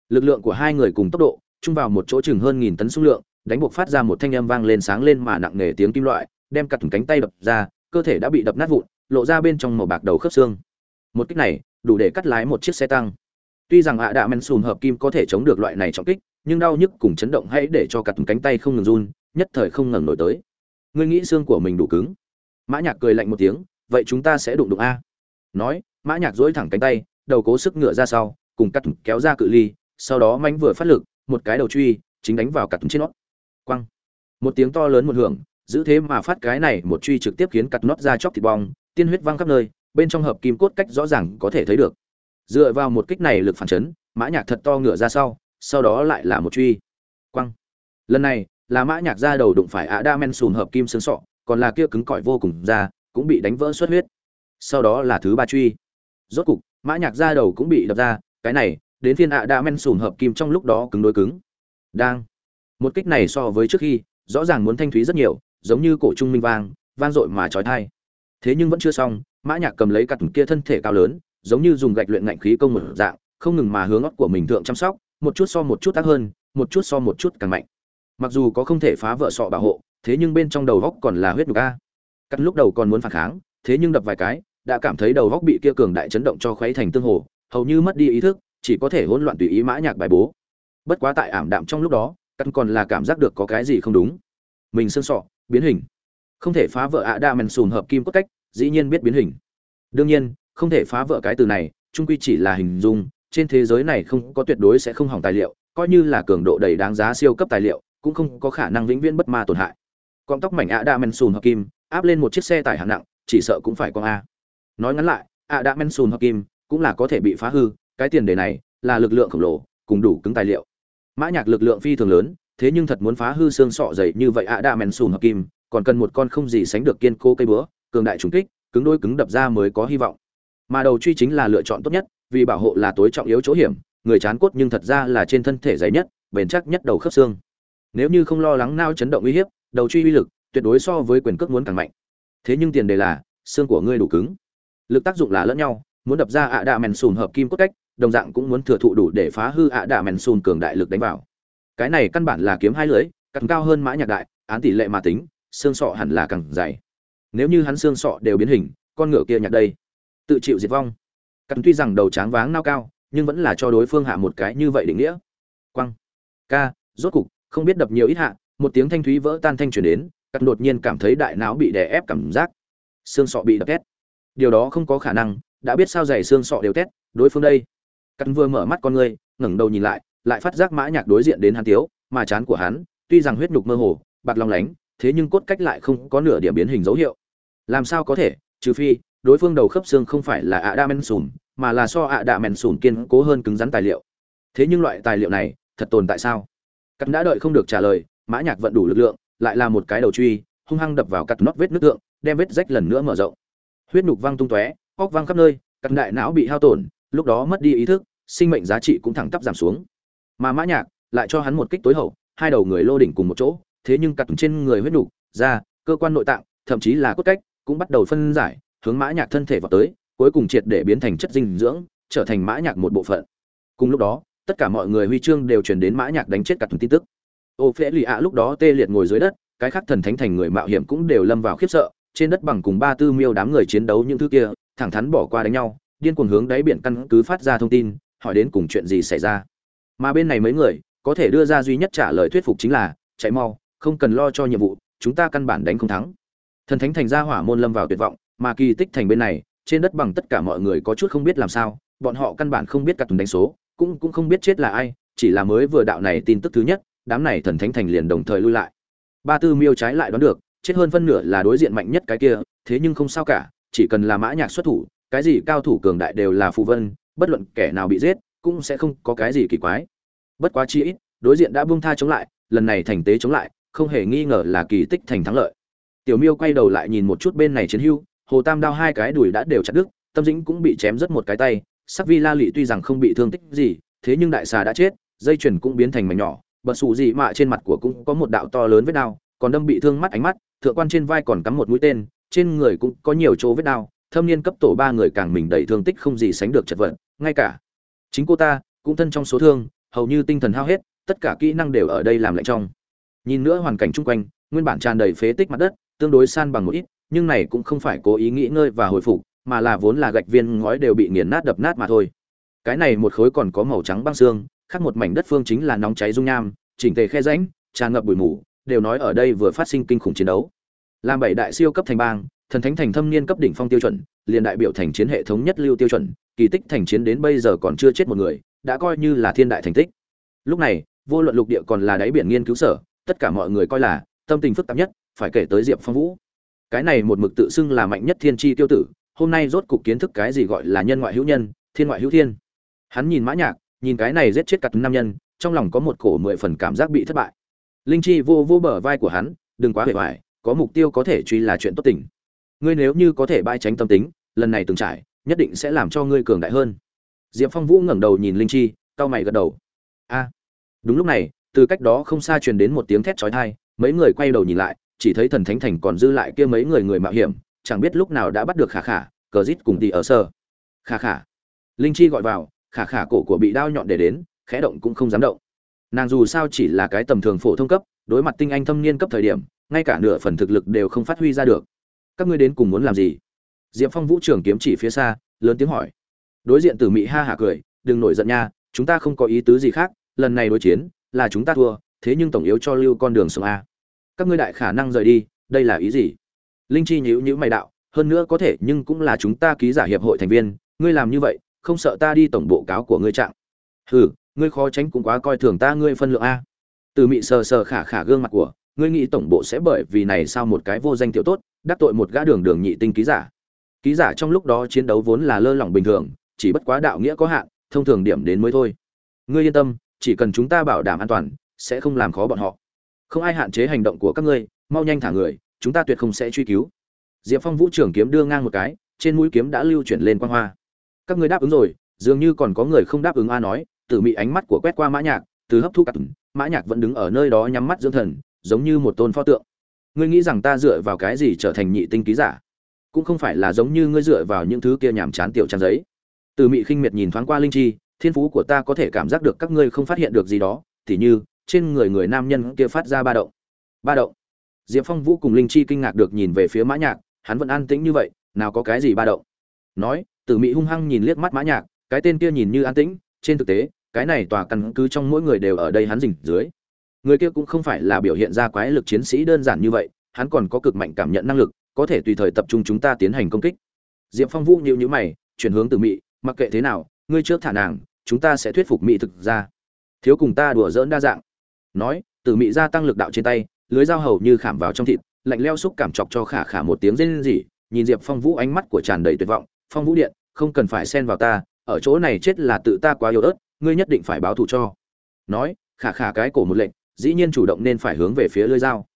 Lực lượng của hai người cùng tốc độ chung vào một chỗ chừng hơn nghìn tấn xung lượng, đánh buộc phát ra một thanh âm vang lên sáng lên mà nặng nề tiếng kim loại, đem cắt cánh tay đập ra, cơ thể đã bị đập nát vụn, lộ ra bên trong màu bạc đầu khớp xương. Một kích này, đủ để cắt lái một chiếc xe tăng. Tuy rằng ạ đạ men sùn hợp kim có thể chống được loại này trọng kích, nhưng đau nhức cùng chấn động hãy để cho cặt cánh tay không ngừng run, nhất thời không ngẩng nổi tới. Ngươi nghĩ xương của mình đủ cứng? Mã nhạc cười lạnh một tiếng, vậy chúng ta sẽ đụng đụng a. Nói, mã nhạc duỗi thẳng cánh tay, đầu cố sức ngựa ra sau, cùng cắt kéo ra cự ly, sau đó mánh vừa phát lực một cái đầu truy, chính đánh vào cặt trên nót quăng. Một tiếng to lớn một hưởng, giữ thế mà phát cái này, một truy trực tiếp khiến cặt nót ra chóc thịt bong, tiên huyết văng khắp nơi, bên trong hợp kim cốt cách rõ ràng có thể thấy được. Dựa vào một kích này lực phản chấn, mã nhạc thật to ngửa ra sau sau đó lại là một truy. Quăng. Lần này, là mã nhạc ra đầu đụng phải ạ đa men sùn hợp kim xương sọ, còn là kia cứng cỏi vô cùng ra, cũng bị đánh vỡ xuất huyết. Sau đó là thứ ba truy. Rốt cục, mã nhạc ra đầu cũng bị đập ra, cái này đến phiên ạ đa men sùn hợp kim trong lúc đó cứng đối cứng. Đang. Một kích này so với trước khi, rõ ràng muốn thanh thúy rất nhiều, giống như cổ trung minh vang vang dội mà trói thai. Thế nhưng vẫn chưa xong, mã nhạc cầm lấy cặt kia thân thể cao lớn, giống như dùng gạch luyện ngạnh khí công một dạng, không ngừng mà hướng óc của mình thượng chăm sóc, một chút so một chút tác hơn, một chút so một chút càng mạnh. Mặc dù có không thể phá vỡ sọ bảo hộ, thế nhưng bên trong đầu góc còn là huyết nhục a. Cắt lúc đầu còn muốn phản kháng, thế nhưng đập vài cái, đã cảm thấy đầu góc bị kia cường đại chấn động cho khuấy thành tương hồ, hầu như mất đi ý thức chỉ có thể hỗn loạn tùy ý mã nhạc bài bố. Bất quá tại ảm đạm trong lúc đó căn còn là cảm giác được có cái gì không đúng. Mình sơn sọ, biến hình. Không thể phá vỡ ạ đa men sùn hợp kim cốt cách, dĩ nhiên biết biến hình. Đương nhiên, không thể phá vỡ cái từ này trung quy chỉ là hình dung, trên thế giới này không có tuyệt đối sẽ không hỏng tài liệu, coi như là cường độ đầy đáng giá siêu cấp tài liệu, cũng không có khả năng vĩnh viễn bất ma tổn hại. Con tóc mảnh ạ đa men sùn hợp kim, áp lên một chiếc xe tải hạng nặng, chỉ sợ cũng phải con a. Nói ngắn lại ạ đa men sùn hợp kim cũng là có thể bị phá hư cái tiền đề này là lực lượng khổng lồ, cùng đủ cứng tài liệu. Mã nhạc lực lượng phi thường lớn, thế nhưng thật muốn phá hư xương sọ dày như vậy ạ đa men sùn hợp kim, còn cần một con không gì sánh được kiên cố cây búa, cường đại trùng kích, cứng đôi cứng đập ra mới có hy vọng. Mà đầu truy chính là lựa chọn tốt nhất, vì bảo hộ là tối trọng yếu chỗ hiểm, người chán cốt nhưng thật ra là trên thân thể dày nhất, bền chắc nhất đầu khớp xương. Nếu như không lo lắng nao chấn động uy hiếp, đầu truy uy lực tuyệt đối so với quyền cước muốn càng mạnh. Thế nhưng tiền đề là, xương của ngươi đủ cứng. Lực tác dụng là lẫn nhau, muốn đập ra ạ đạ mèn sùn hợp kim cốt cách đồng dạng cũng muốn thừa thụ đủ để phá hư ạ đạ mèn sùn cường đại lực đánh vào. Cái này căn bản là kiếm hai lưới, càng cao hơn mã nhạc đại án tỷ lệ mà tính xương sọ hẳn là càng dày. Nếu như hắn xương sọ đều biến hình con ngựa kia nhặt đây tự chịu diệt vong. Cắn tuy rằng đầu tráng váng nao cao nhưng vẫn là cho đối phương hạ một cái như vậy định nghĩa. Quăng. Ca rốt cục không biết đập nhiều ít hạ một tiếng thanh thúy vỡ tan thanh truyền đến cắt đột nhiên cảm thấy đại não bị đè ép cảm giác. Xương sọ bị đập tét điều đó không có khả năng đã biết sao dày xương sọ đều tét đối phương đây cắt vừa mở mắt con ngươi, ngẩng đầu nhìn lại lại phát giác mã nhạc đối diện đến hắn tiếu mà chán của hắn, tuy rằng huyết nhục mơ hồ, bạc long lánh, thế nhưng cốt cách lại không có nửa điểm biến hình dấu hiệu. Làm sao có thể, trừ phi, đối phương đầu khớp xương không phải là ạ đa men sùn mà là so ạ đa men sùn kiên cố hơn cứng rắn tài liệu. Thế nhưng loại tài liệu này, thật tồn tại sao? Cắt đã đợi không được trả lời, mã nhạc vận đủ lực lượng, lại là một cái đầu truy, hung hăng đập vào cắt nốt vết nước tượng, đem vết rách lần nữa mở rộng. Huyết nhục văng tung tóe, óc văng khắp nơi cắt đại não bị hao tổn, lúc đó mất đi ý thức sinh mệnh giá trị cũng thẳng tắp giảm xuống. Mà mã nhạc lại cho hắn một kích tối hậu, hai đầu người lô đỉnh cùng một chỗ, thế nhưng cắt trên người huyết đủ da, cơ quan nội tạng, thậm chí là cốt cách, cũng bắt đầu phân giải, hướng mã nhạc thân thể vào tới, cuối cùng triệt để biến thành chất dinh dưỡng, trở thành mã nhạc một bộ phận. Cùng lúc đó, tất cả mọi người huy chương đều truyền đến mã nhạc đánh chết cả tin tức. Ô phễ lì ạ lúc đó tê liệt ngồi dưới đất, cái khác thần thánh thành người mạo hiểm cũng đều lâm vào khiếp sợ, trên đất bằng cùng ba tư miêu đám người chiến đấu những thứ kia, thẳng thắn bỏ qua đánh nhau, điên cuồng hướng đáy biển căn cứ phát ra thông tin hỏi đến cùng chuyện gì xảy ra. Mà bên này mấy người, có thể đưa ra duy nhất trả lời thuyết phục chính là, chạy mau, không cần lo cho nhiệm vụ, chúng ta căn bản đánh không thắng. Thần thánh thành ra hỏa môn lâm vào tuyệt vọng, mà kỳ tích thành bên này, trên đất bằng tất cả mọi người có chút không biết làm sao, bọn họ căn bản không biết cả tùng đánh số, cũng cũng không biết chết là ai, chỉ là mới vừa đạo này tin tức thứ nhất, đám này thần thánh thành liền đồng thời lui lại. Ba tư miêu trái lại đoán được, chết hơn phân nửa là đối diện mạnh nhất cái kia, thế nhưng không sao cả, chỉ cần là mã nhạc xuất thủ, cái gì cao thủ cường đại đều là phù vân bất luận kẻ nào bị giết, cũng sẽ không có cái gì kỳ quái. Bất quá chi ít, đối diện đã buông tha chống lại, lần này thành tế chống lại, không hề nghi ngờ là kỳ tích thành thắng lợi. Tiểu miêu quay đầu lại nhìn một chút bên này chiến hưu, hồ tam đao hai cái đùi đã đều chặt đứt, tâm dĩnh cũng bị chém rất một cái tay, sắc vi la lị tuy rằng không bị thương tích gì, thế nhưng đại xà đã chết, dây chuyền cũng biến thành mảnh nhỏ, bật xù gì mạ trên mặt của cũng có một đạo to lớn vết đao, còn đâm bị thương mắt ánh mắt, thượng quan trên vai còn cắm một mũi tên, trên người cũng có nhiều chỗ vết đao, thâm niên cấp tổ ba người càng mình đầy thương tích không gì sánh được chật vật ngay cả chính cô ta cũng thân trong số thương, hầu như tinh thần hao hết, tất cả kỹ năng đều ở đây làm lạnh trong. Nhìn nữa hoàn cảnh chung quanh, nguyên bản tràn đầy phế tích mặt đất, tương đối san bằng một ít, nhưng này cũng không phải cố ý nghĩ ngơi và hồi phục, mà là vốn là gạch viên ngói đều bị nghiền nát đập nát mà thôi. Cái này một khối còn có màu trắng băng xương, khác một mảnh đất phương chính là nóng cháy dung nham, chỉnh tề khe rãnh, tràn ngập bụi mù, đều nói ở đây vừa phát sinh kinh khủng chiến đấu. Làm bảy đại siêu cấp thành bang thần thánh thành thâm niên cấp đỉnh phong tiêu chuẩn liền đại biểu thành chiến hệ thống nhất lưu tiêu chuẩn kỳ tích thành chiến đến bây giờ còn chưa chết một người đã coi như là thiên đại thành tích. Lúc này vô luận lục địa còn là đáy biển nghiên cứu sở tất cả mọi người coi là tâm tình phức tạp nhất phải kể tới diệp phong vũ. Cái này một mực tự xưng là mạnh nhất thiên chi tiêu tử hôm nay rốt cục kiến thức cái gì gọi là nhân ngoại hữu nhân thiên ngoại hữu thiên. Hắn nhìn mã nhạc nhìn cái này giết chết cả năm nhân trong lòng có một cổ mười phần cảm giác bị thất bại. Linh chi vô vô bờ vai của hắn đừng quá hề bại, có mục tiêu có thể truy là chuyện tốt tình ngươi nếu như có thể bãi tránh tâm tính, lần này từng trải, nhất định sẽ làm cho ngươi cường đại hơn. Diệp phong vũ ngẩng đầu nhìn linh chi, cau mày gật đầu. A. Đúng lúc này, từ cách đó không xa truyền đến một tiếng thét chói tai, mấy người quay đầu nhìn lại, chỉ thấy thần thánh thành còn dư lại kia mấy người người mạo hiểm, chẳng biết lúc nào đã bắt được khả khả, cờ rít cùng tỉ ở sơ khả khả. Linh chi gọi vào, khả khả cổ của bị đao nhọn để đến, khẽ động cũng không dám động. Nàng dù sao chỉ là cái tầm thường phổ thông cấp, đối mặt tinh anh thâm niên cấp thời điểm, ngay cả nửa phần thực lực đều không phát huy ra được các ngươi đến cùng muốn làm gì? Diệp phong vũ trưởng kiếm chỉ phía xa, lớn tiếng hỏi. Đối diện tử mị ha hả cười, đừng nổi giận nha, chúng ta không có ý tứ gì khác, lần này đối chiến là chúng ta thua, thế nhưng tổng yếu cho lưu con đường sống a. Các ngươi đại khả năng rời đi, đây là ý gì? Linh chi nhữ nhữ mày đạo, hơn nữa có thể, nhưng cũng là chúng ta ký giả hiệp hội thành viên, ngươi làm như vậy, không sợ ta đi tổng bộ cáo của ngươi trạng hừ, ngươi khó tránh cũng quá coi thường ta ngươi phân lượng a. Từ mị sờ sờ khả khả gương mặt của, ngươi nghĩ tổng bộ sẽ bởi vì này sao một cái vô danh tiểu tốt đắc tội một gã đường đường nhị tinh ký giả. Ký giả trong lúc đó chiến đấu vốn là lơ lỏng bình thường, chỉ bất quá đạo nghĩa có hạn, thông thường điểm đến mới thôi. Ngươi yên tâm, chỉ cần chúng ta bảo đảm an toàn, sẽ không làm khó bọn họ. Không ai hạn chế hành động của các ngươi, mau nhanh thả người, chúng ta tuyệt không sẽ truy cứu. Diệp phong vũ trưởng kiếm đưa ngang một cái, trên mũi kiếm đã lưu chuyển lên quan hoa. Các ngươi đáp ứng rồi, dường như còn có người không đáp ứng a nói từ mị ánh mắt của quét qua mã nhạc, từ hấp thu cắt mã nhạc vẫn đứng ở nơi đó nhắm mắt dưỡng thần, giống như một tôn pho tượng ngươi nghĩ rằng ta dựa vào cái gì trở thành nhị tinh ký giả? Cũng không phải là giống như ngươi dựa vào những thứ kia nhảm chán tiểu trang giấy. Từ mị khinh miệt nhìn thoáng qua linh chi, thiên phú của ta có thể cảm giác được các ngươi không phát hiện được gì đó, tỉ như, trên người người nam nhân kia phát ra ba động. Ba động. Diệp phong vũ cùng linh chi kinh ngạc được nhìn về phía mã nhạc, hắn vẫn an tĩnh như vậy, nào có cái gì ba động. Nói tử mỹ hung hăng nhìn liếc mắt mã nhạc, cái tên kia nhìn như an tĩnh, trên thực tế, cái này tòa căn cứ trong mỗi người đều ở đây hắn rình dưới người kia cũng không phải là biểu hiện ra quái lực chiến sĩ đơn giản như vậy, hắn còn có cực mạnh cảm nhận năng lực, có thể tùy thời tập trung chúng ta tiến hành công kích. Diệp phong vũ nhíu nhíu mày, chuyển hướng từ mỹ, mặc kệ thế nào, ngươi trước thả nàng, chúng ta sẽ thuyết phục mỹ thực ra. Thiếu cùng ta đùa dỡn đa dạng. Nói, từ mỹ gia tăng lực đạo trên tay, lưới dao hầu như khảm vào trong thịt, lạnh leo xúc cảm chọc cho khả khả một tiếng rên rỉ, nhìn diệp phong vũ ánh mắt của tràn đầy tuyệt vọng, phong vũ điện, không cần phải xen vào ta, ở chỗ này chết là tự ta quá yếu ớt, ngươi nhất định phải báo thù cho. Nói, khả khả cái cổ một lệnh dĩ nhiên chủ động nên phải hướng về phía lưới dao.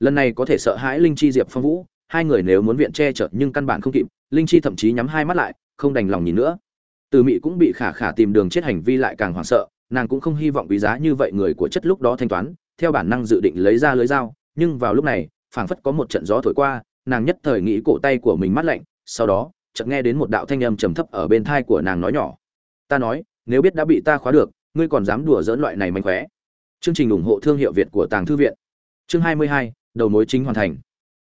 Lần này có thể sợ hãi linh chi diệp phong vũ, hai người nếu muốn viện che chở nhưng căn bản không kịp, linh chi thậm chí nhắm hai mắt lại, không đành lòng nhìn nữa. Từ mị cũng bị khả khả tìm đường chết hành vi lại càng hoảng sợ, nàng cũng không hy vọng quý giá như vậy người của chất lúc đó thanh toán, theo bản năng dự định lấy ra lưới dao, nhưng vào lúc này, phảng phất có một trận gió thổi qua, nàng nhất thời nghĩ cổ tay của mình mát lạnh, sau đó, chợt nghe đến một đạo thanh âm trầm thấp ở bên thai của nàng nói nhỏ. Ta nói, nếu biết đã bị ta khóa được, ngươi còn dám đùa dỡn loại này manh khóe chương trình ủng hộ thương hiệu việt của tàng thư viện. Chương 22, đầu mối chính hoàn thành.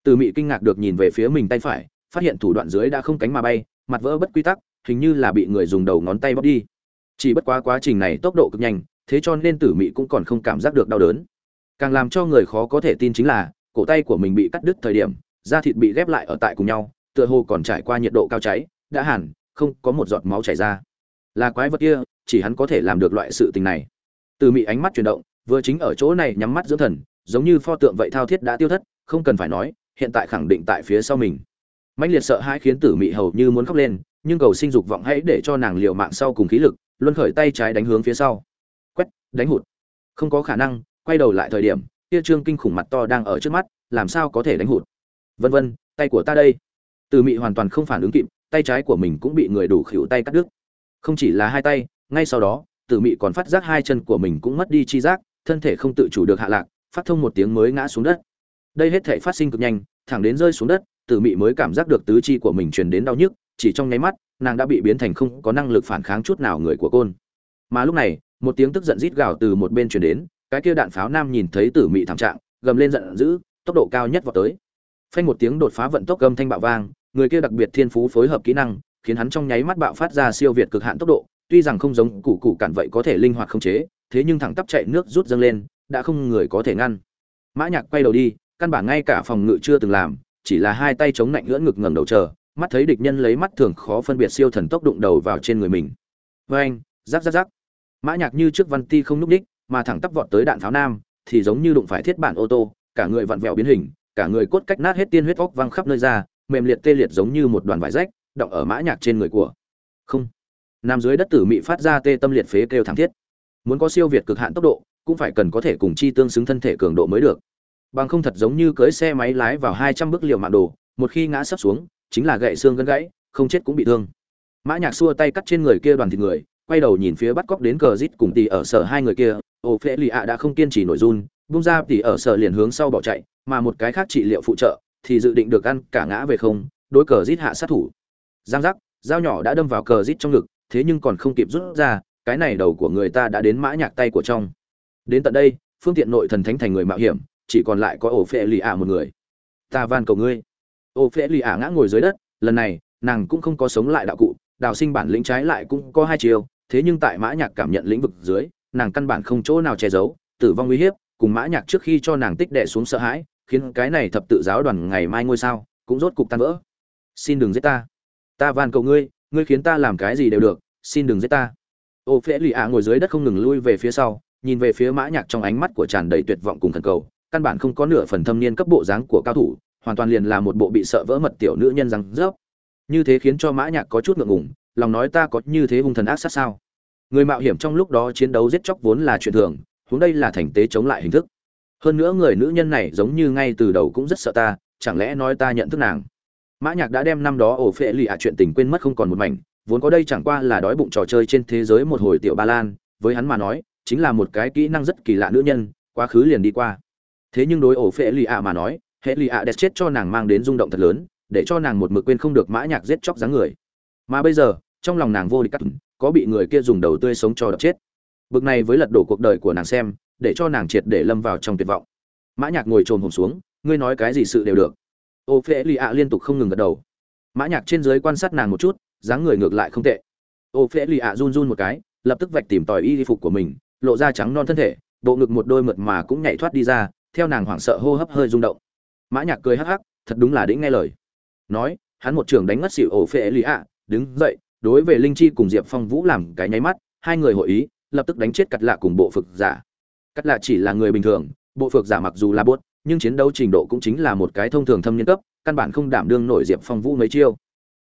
Từ mị kinh ngạc được nhìn về phía mình tay phải phát hiện thủ đoạn dưới đã không cánh mà bay mặt vỡ bất quy tắc hình như là bị người dùng đầu ngón tay bóp đi. Chỉ bất quá quá trình này tốc độ cực nhanh thế cho nên tử mị cũng còn không cảm giác được đau đớn. Càng làm cho người khó có thể tin chính là cổ tay của mình bị cắt đứt thời điểm da thịt bị ghép lại ở tại cùng nhau tựa hồ còn trải qua nhiệt độ cao cháy đã hẳn không có một giọt máu chảy ra. Là quái vật kia chỉ hắn có thể làm được loại sự tình này. Từ mị ánh mắt chuyển động vừa chính ở chỗ này nhắm mắt dưỡng thần, giống như pho tượng vậy thao thiết đã tiêu thất, không cần phải nói, hiện tại khẳng định tại phía sau mình. Mãnh liệt sợ hãi khiến tử mị hầu như muốn khóc lên, nhưng cầu sinh dục vọng hãy để cho nàng liệu mạng sau cùng khí lực, luân khởi tay trái đánh hướng phía sau. Quét, đánh hụt. Không có khả năng, quay đầu lại thời điểm, kia trương kinh khủng mặt to đang ở trước mắt, làm sao có thể đánh hụt? Vân vân, tay của ta đây. Từ mị hoàn toàn không phản ứng kịp, tay trái của mình cũng bị người đủ khỉu tay cắt đứt. Không chỉ là hai tay, ngay sau đó từ mị còn phát giác hai chân của mình cũng mất đi chi giác thân thể không tự chủ được hạ lạc, phát thông một tiếng mới ngã xuống đất. Đây hết thể phát sinh cực nhanh, thẳng đến rơi xuống đất, tử mị mới cảm giác được tứ chi của mình truyền đến đau nhức, chỉ trong nháy mắt, nàng đã bị biến thành không có năng lực phản kháng chút nào người của côn. Mà lúc này, một tiếng tức giận rít gào từ một bên truyền đến, cái kia đạn pháo nam nhìn thấy tử mị thảm trạng, gầm lên giận dữ, tốc độ cao nhất vào tới. Phanh một tiếng đột phá vận tốc gầm thanh bạo vang, người kia đặc biệt thiên phú phối hợp kỹ năng, khiến hắn trong nháy mắt bạo phát ra siêu việt cực hạn tốc độ, tuy rằng không giống cụ cụ cản vậy có thể linh hoạt khống chế thế nhưng thẳng tắp chạy nước rút dâng lên, đã không người có thể ngăn. Mã nhạc quay đầu đi, căn bản ngay cả phòng ngự chưa từng làm, chỉ là hai tay chống nạnh ngưỡng ngực ngẩng đầu chờ, mắt thấy địch nhân lấy mắt thường khó phân biệt siêu thần tốc đụng đầu vào trên người mình. Với anh, rắc rắc rắc. Mã nhạc như trước văn ti không núp đích, mà thẳng tắp vọt tới đạn pháo nam, thì giống như đụng phải thiết bản ô tô, cả người vặn vẹo biến hình, cả người cốt cách nát hết tiên huyết óc văng khắp nơi ra, mềm liệt tê liệt giống như một đoàn vải rách, đọng ở mã nhạc trên người của. Không. Nằm dưới đất tử mị phát ra tê tâm liệt phế kêu thảm thiết muốn có siêu việt cực hạn tốc độ, cũng phải cần có thể cùng chi tương xứng thân thể cường độ mới được. Bằng không thật giống như cưỡi xe máy lái vào hai trăm bước liều mạng đồ, một khi ngã sấp xuống, chính là gãy xương gân gãy, không chết cũng bị thương. Mã nhạc xua tay cắt trên người kia đoàn thịt người, quay đầu nhìn phía bắt cóc đến cờ rít cùng tỷ ở sở hai người kia, ô phê lì ạ đã không kiên trì nổi run, bung ra tỷ ở sở liền hướng sau bỏ chạy, mà một cái khác trị liệu phụ trợ thì dự định được ăn cả ngã về không, đối cờ rít hạ sát thủ. Giang giác, dao nhỏ đã đâm vào cờ rít trong ngực, thế nhưng còn không kịp rút ra cái này đầu của người ta đã đến mã nhạc tay của trong. Đến tận đây, phương tiện nội thần thánh thành người mạo hiểm, chỉ còn lại có ổ phệ lì ạ một người. Ta van cầu ngươi. Ổ phệ lì ạ ngã ngồi dưới đất, lần này, nàng cũng không có sống lại đạo cụ, đào sinh bản lĩnh trái lại cũng có hai chiều, thế nhưng tại mã nhạc cảm nhận lĩnh vực dưới, nàng căn bản không chỗ nào che giấu, tử vong nguy hiểm cùng mã nhạc trước khi cho nàng tích đệ xuống sợ hãi, khiến cái này thập tự giáo đoàn ngày mai ngôi sao, cũng rốt cục tan vỡ. Xin đừng giết ta. Ta van cầu ngươi ngươi khiến ta làm cái gì đều được, xin đừng giết ta ô phễ lì ạ ngồi dưới đất không ngừng lui về phía sau, nhìn về phía mã nhạc trong ánh mắt của tràn đầy tuyệt vọng cùng thần cầu, căn bản không có nửa phần thâm niên cấp bộ dáng của cao thủ, hoàn toàn liền là một bộ bị sợ vỡ mật tiểu nữ nhân răng rớp. Như thế khiến cho mã nhạc có chút ngượng ngùng, lòng nói ta có như thế hung thần ác sát sao? Người mạo hiểm trong lúc đó chiến đấu giết chóc vốn là chuyện thường, huống đây là thành tế chống lại hình thức. Hơn nữa người nữ nhân này giống như ngay từ đầu cũng rất sợ ta, chẳng lẽ nói ta nhận thức nàng? Mã nhạc đã đem năm đó ổ phệ lì ạ chuyện tình quên mất không còn một mảnh vốn có đây chẳng qua là đói bụng trò chơi trên thế giới một hồi tiểu ba lan, với hắn mà nói, chính là một cái kỹ năng rất kỳ lạ nữ nhân, quá khứ liền đi qua. Thế nhưng đối ổ phệ lì ạ mà nói, hệ lì ạ đẹp chết cho nàng mang đến rung động thật lớn, để cho nàng một mực quên không được mã nhạc giết chóc dáng người. Mà bây giờ, trong lòng nàng vô địch cắt có bị người kia dùng đầu tươi sống cho đập chết. Bực này với lật đổ cuộc đời của nàng xem, để cho nàng triệt để lâm vào trong tuyệt vọng. Mã nhạc ngồi trồn hồn xuống, ngươi nói cái gì sự đều được. Ô phê lì ạ liên tục không ngừng gật đầu. Mã nhạc trên dưới quan sát nàng một chút dáng người ngược lại không tệ. Ô phễ lì ạ run run một cái, lập tức vạch tìm tòi y phục của mình, lộ ra trắng non thân thể, bộ ngực một đôi mượt mà cũng nhảy thoát đi ra, theo nàng hoảng sợ hô hấp hơi rung động. Mã nhạc cười hắc hắc, thật đúng là đĩnh nghe lời. Nói, hắn một trường đánh ngất xỉu ổ phệ lì ạ đứng dậy, đối về linh chi cùng diệp phong vũ làm cái nháy mắt, hai người hội ý, lập tức đánh chết cắt lạ cùng bộ phực giả. Cắt lạ chỉ là người bình thường, bộ phược giả mặc dù là buốt, nhưng chiến đấu trình độ cũng chính là một cái thông thường thâm niên cấp, căn bản không đảm đương nổi diệp phong vũ mấy chiêu.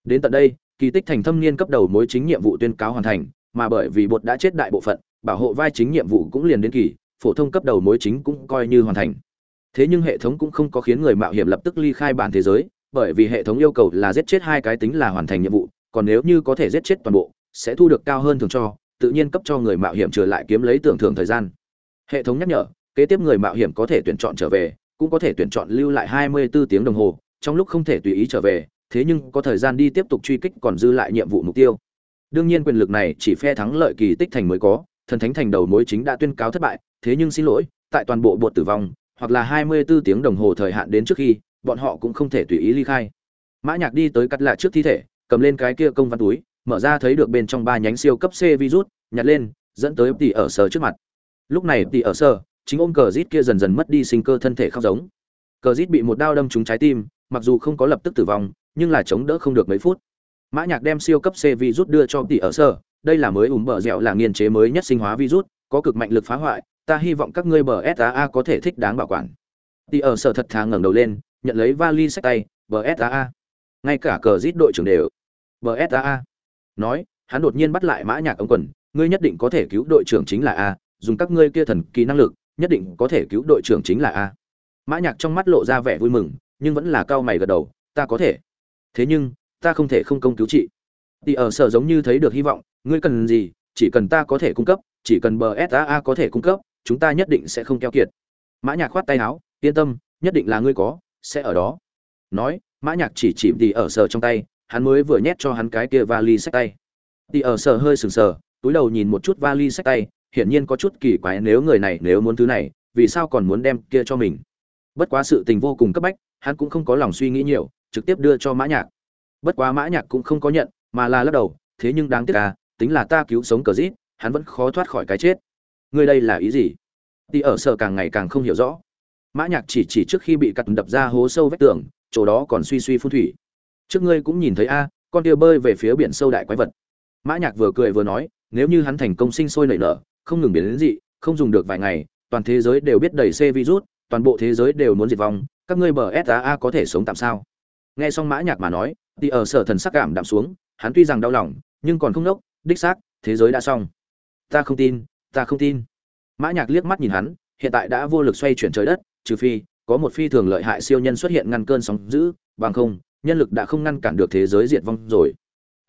Đến tận đây kỳ tích thành thâm niên cấp đầu mối chính nhiệm vụ tuyên cáo hoàn thành, mà bởi vì bột đã chết đại bộ phận, bảo hộ vai chính nhiệm vụ cũng liền đến kỳ, phổ thông cấp đầu mối chính cũng coi như hoàn thành. Thế nhưng hệ thống cũng không có khiến người mạo hiểm lập tức ly khai bản thế giới, bởi vì hệ thống yêu cầu là giết chết hai cái tính là hoàn thành nhiệm vụ, còn nếu như có thể giết chết toàn bộ, sẽ thu được cao hơn thường cho, tự nhiên cấp cho người mạo hiểm trở lại kiếm lấy tưởng thưởng thời gian. Hệ thống nhắc nhở, kế tiếp người mạo hiểm có thể tuyển chọn trở về, cũng có thể tuyển chọn lưu lại 24 tiếng đồng hồ, trong lúc không thể tùy ý trở về thế nhưng có thời gian đi tiếp tục truy kích còn dư lại nhiệm vụ mục tiêu. Đương nhiên quyền lực này chỉ phe thắng lợi kỳ tích thành mới có, thần thánh thành đầu mối chính đã tuyên cáo thất bại, thế nhưng xin lỗi, tại toàn bộ bột tử vong, hoặc là 24 tiếng đồng hồ thời hạn đến trước khi, bọn họ cũng không thể tùy ý ly khai. Mã nhạc đi tới cắt lạ trước thi thể, cầm lên cái kia công văn túi, mở ra thấy được bên trong ba nhánh siêu cấp c virus, nhặt lên, dẫn tới tỷ ở sở trước mặt. Lúc này tỷ ở sở chính ôm cờ rít kia dần dần mất đi sinh cơ thân thể khóc giống. Cờ rít bị một đao đâm trúng trái tim, mặc dù không có lập tức tử vong nhưng là chống đỡ không được mấy phút. Mã nhạc đem siêu cấp c virus đưa cho tỷ ở sở, đây là mới ủm bờ dẻo là nghiên chế mới nhất sinh hóa virus, có cực mạnh lực phá hoại, ta hy vọng các ngươi bờ saa có thể thích đáng bảo quản. Tỷ ở sở thật thà ngẩng đầu lên, nhận lấy vali sách tay, bờ saa ngay cả cờ rít đội trưởng đều, bờ saa nói, hắn đột nhiên bắt lại mã nhạc ông quần, ngươi nhất định có thể cứu đội trưởng chính là a, dùng các ngươi kia thần kỳ năng lực, nhất định có thể cứu đội trưởng chính là a. Mã nhạc trong mắt lộ ra vẻ vui mừng, nhưng vẫn là cao mày gật đầu, ta có thể thế nhưng ta không thể không công cứu chị. Thì ở sở giống như thấy được hy vọng ngươi cần gì chỉ cần ta có thể cung cấp chỉ cần bờ saa có thể cung cấp chúng ta nhất định sẽ không keo kiệt. Mã nhạc khoát tay áo yên tâm nhất định là ngươi có sẽ ở đó. Nói mã nhạc chỉ chỉ thì ở sở trong tay hắn mới vừa nhét cho hắn cái kia vali sách tay. Thì ở sở hơi sừng sờ túi đầu nhìn một chút vali sách tay hiển nhiên có chút kỳ quái nếu người này nếu muốn thứ này, vì sao còn muốn đem kia cho mình. Bất quá sự tình vô cùng cấp bách, hắn cũng không có lòng suy nghĩ nhiều, trực tiếp đưa cho Mã Nhạc. Bất quá Mã Nhạc cũng không có nhận, mà là lắc đầu, thế nhưng đáng tiếc à, tính là ta cứu sống cờ dít hắn vẫn khó thoát khỏi cái chết. Ngươi đây là ý gì? Đi ở sở càng ngày càng không hiểu rõ. Mã Nhạc chỉ chỉ trước khi bị cắt đập ra hố sâu vách tường, chỗ đó còn suy suy phun thủy. Trước ngươi cũng nhìn thấy a, con kia bơi về phía biển sâu đại quái vật. Mã Nhạc vừa cười vừa nói, nếu như hắn thành công sinh sôi nảy nở, không ngừng biến đến dị, không dùng được vài ngày, toàn thế giới đều biết đầy C virus, toàn bộ thế giới đều muốn diệt vong, các ngươi bờ SAA có thể sống tạm sao? Nghe xong Mã Nhạc mà nói, thì ở sở thần sắc cảm đạm xuống, hắn tuy rằng đau lòng, nhưng còn không nốc, đích xác, thế giới đã xong. Ta không tin, ta không tin. Mã Nhạc liếc mắt nhìn hắn, hiện tại đã vô lực xoay chuyển trời đất, trừ phi có một phi thường lợi hại siêu nhân xuất hiện ngăn cơn sóng dữ, bằng không, nhân lực đã không ngăn cản được thế giới diệt vong rồi.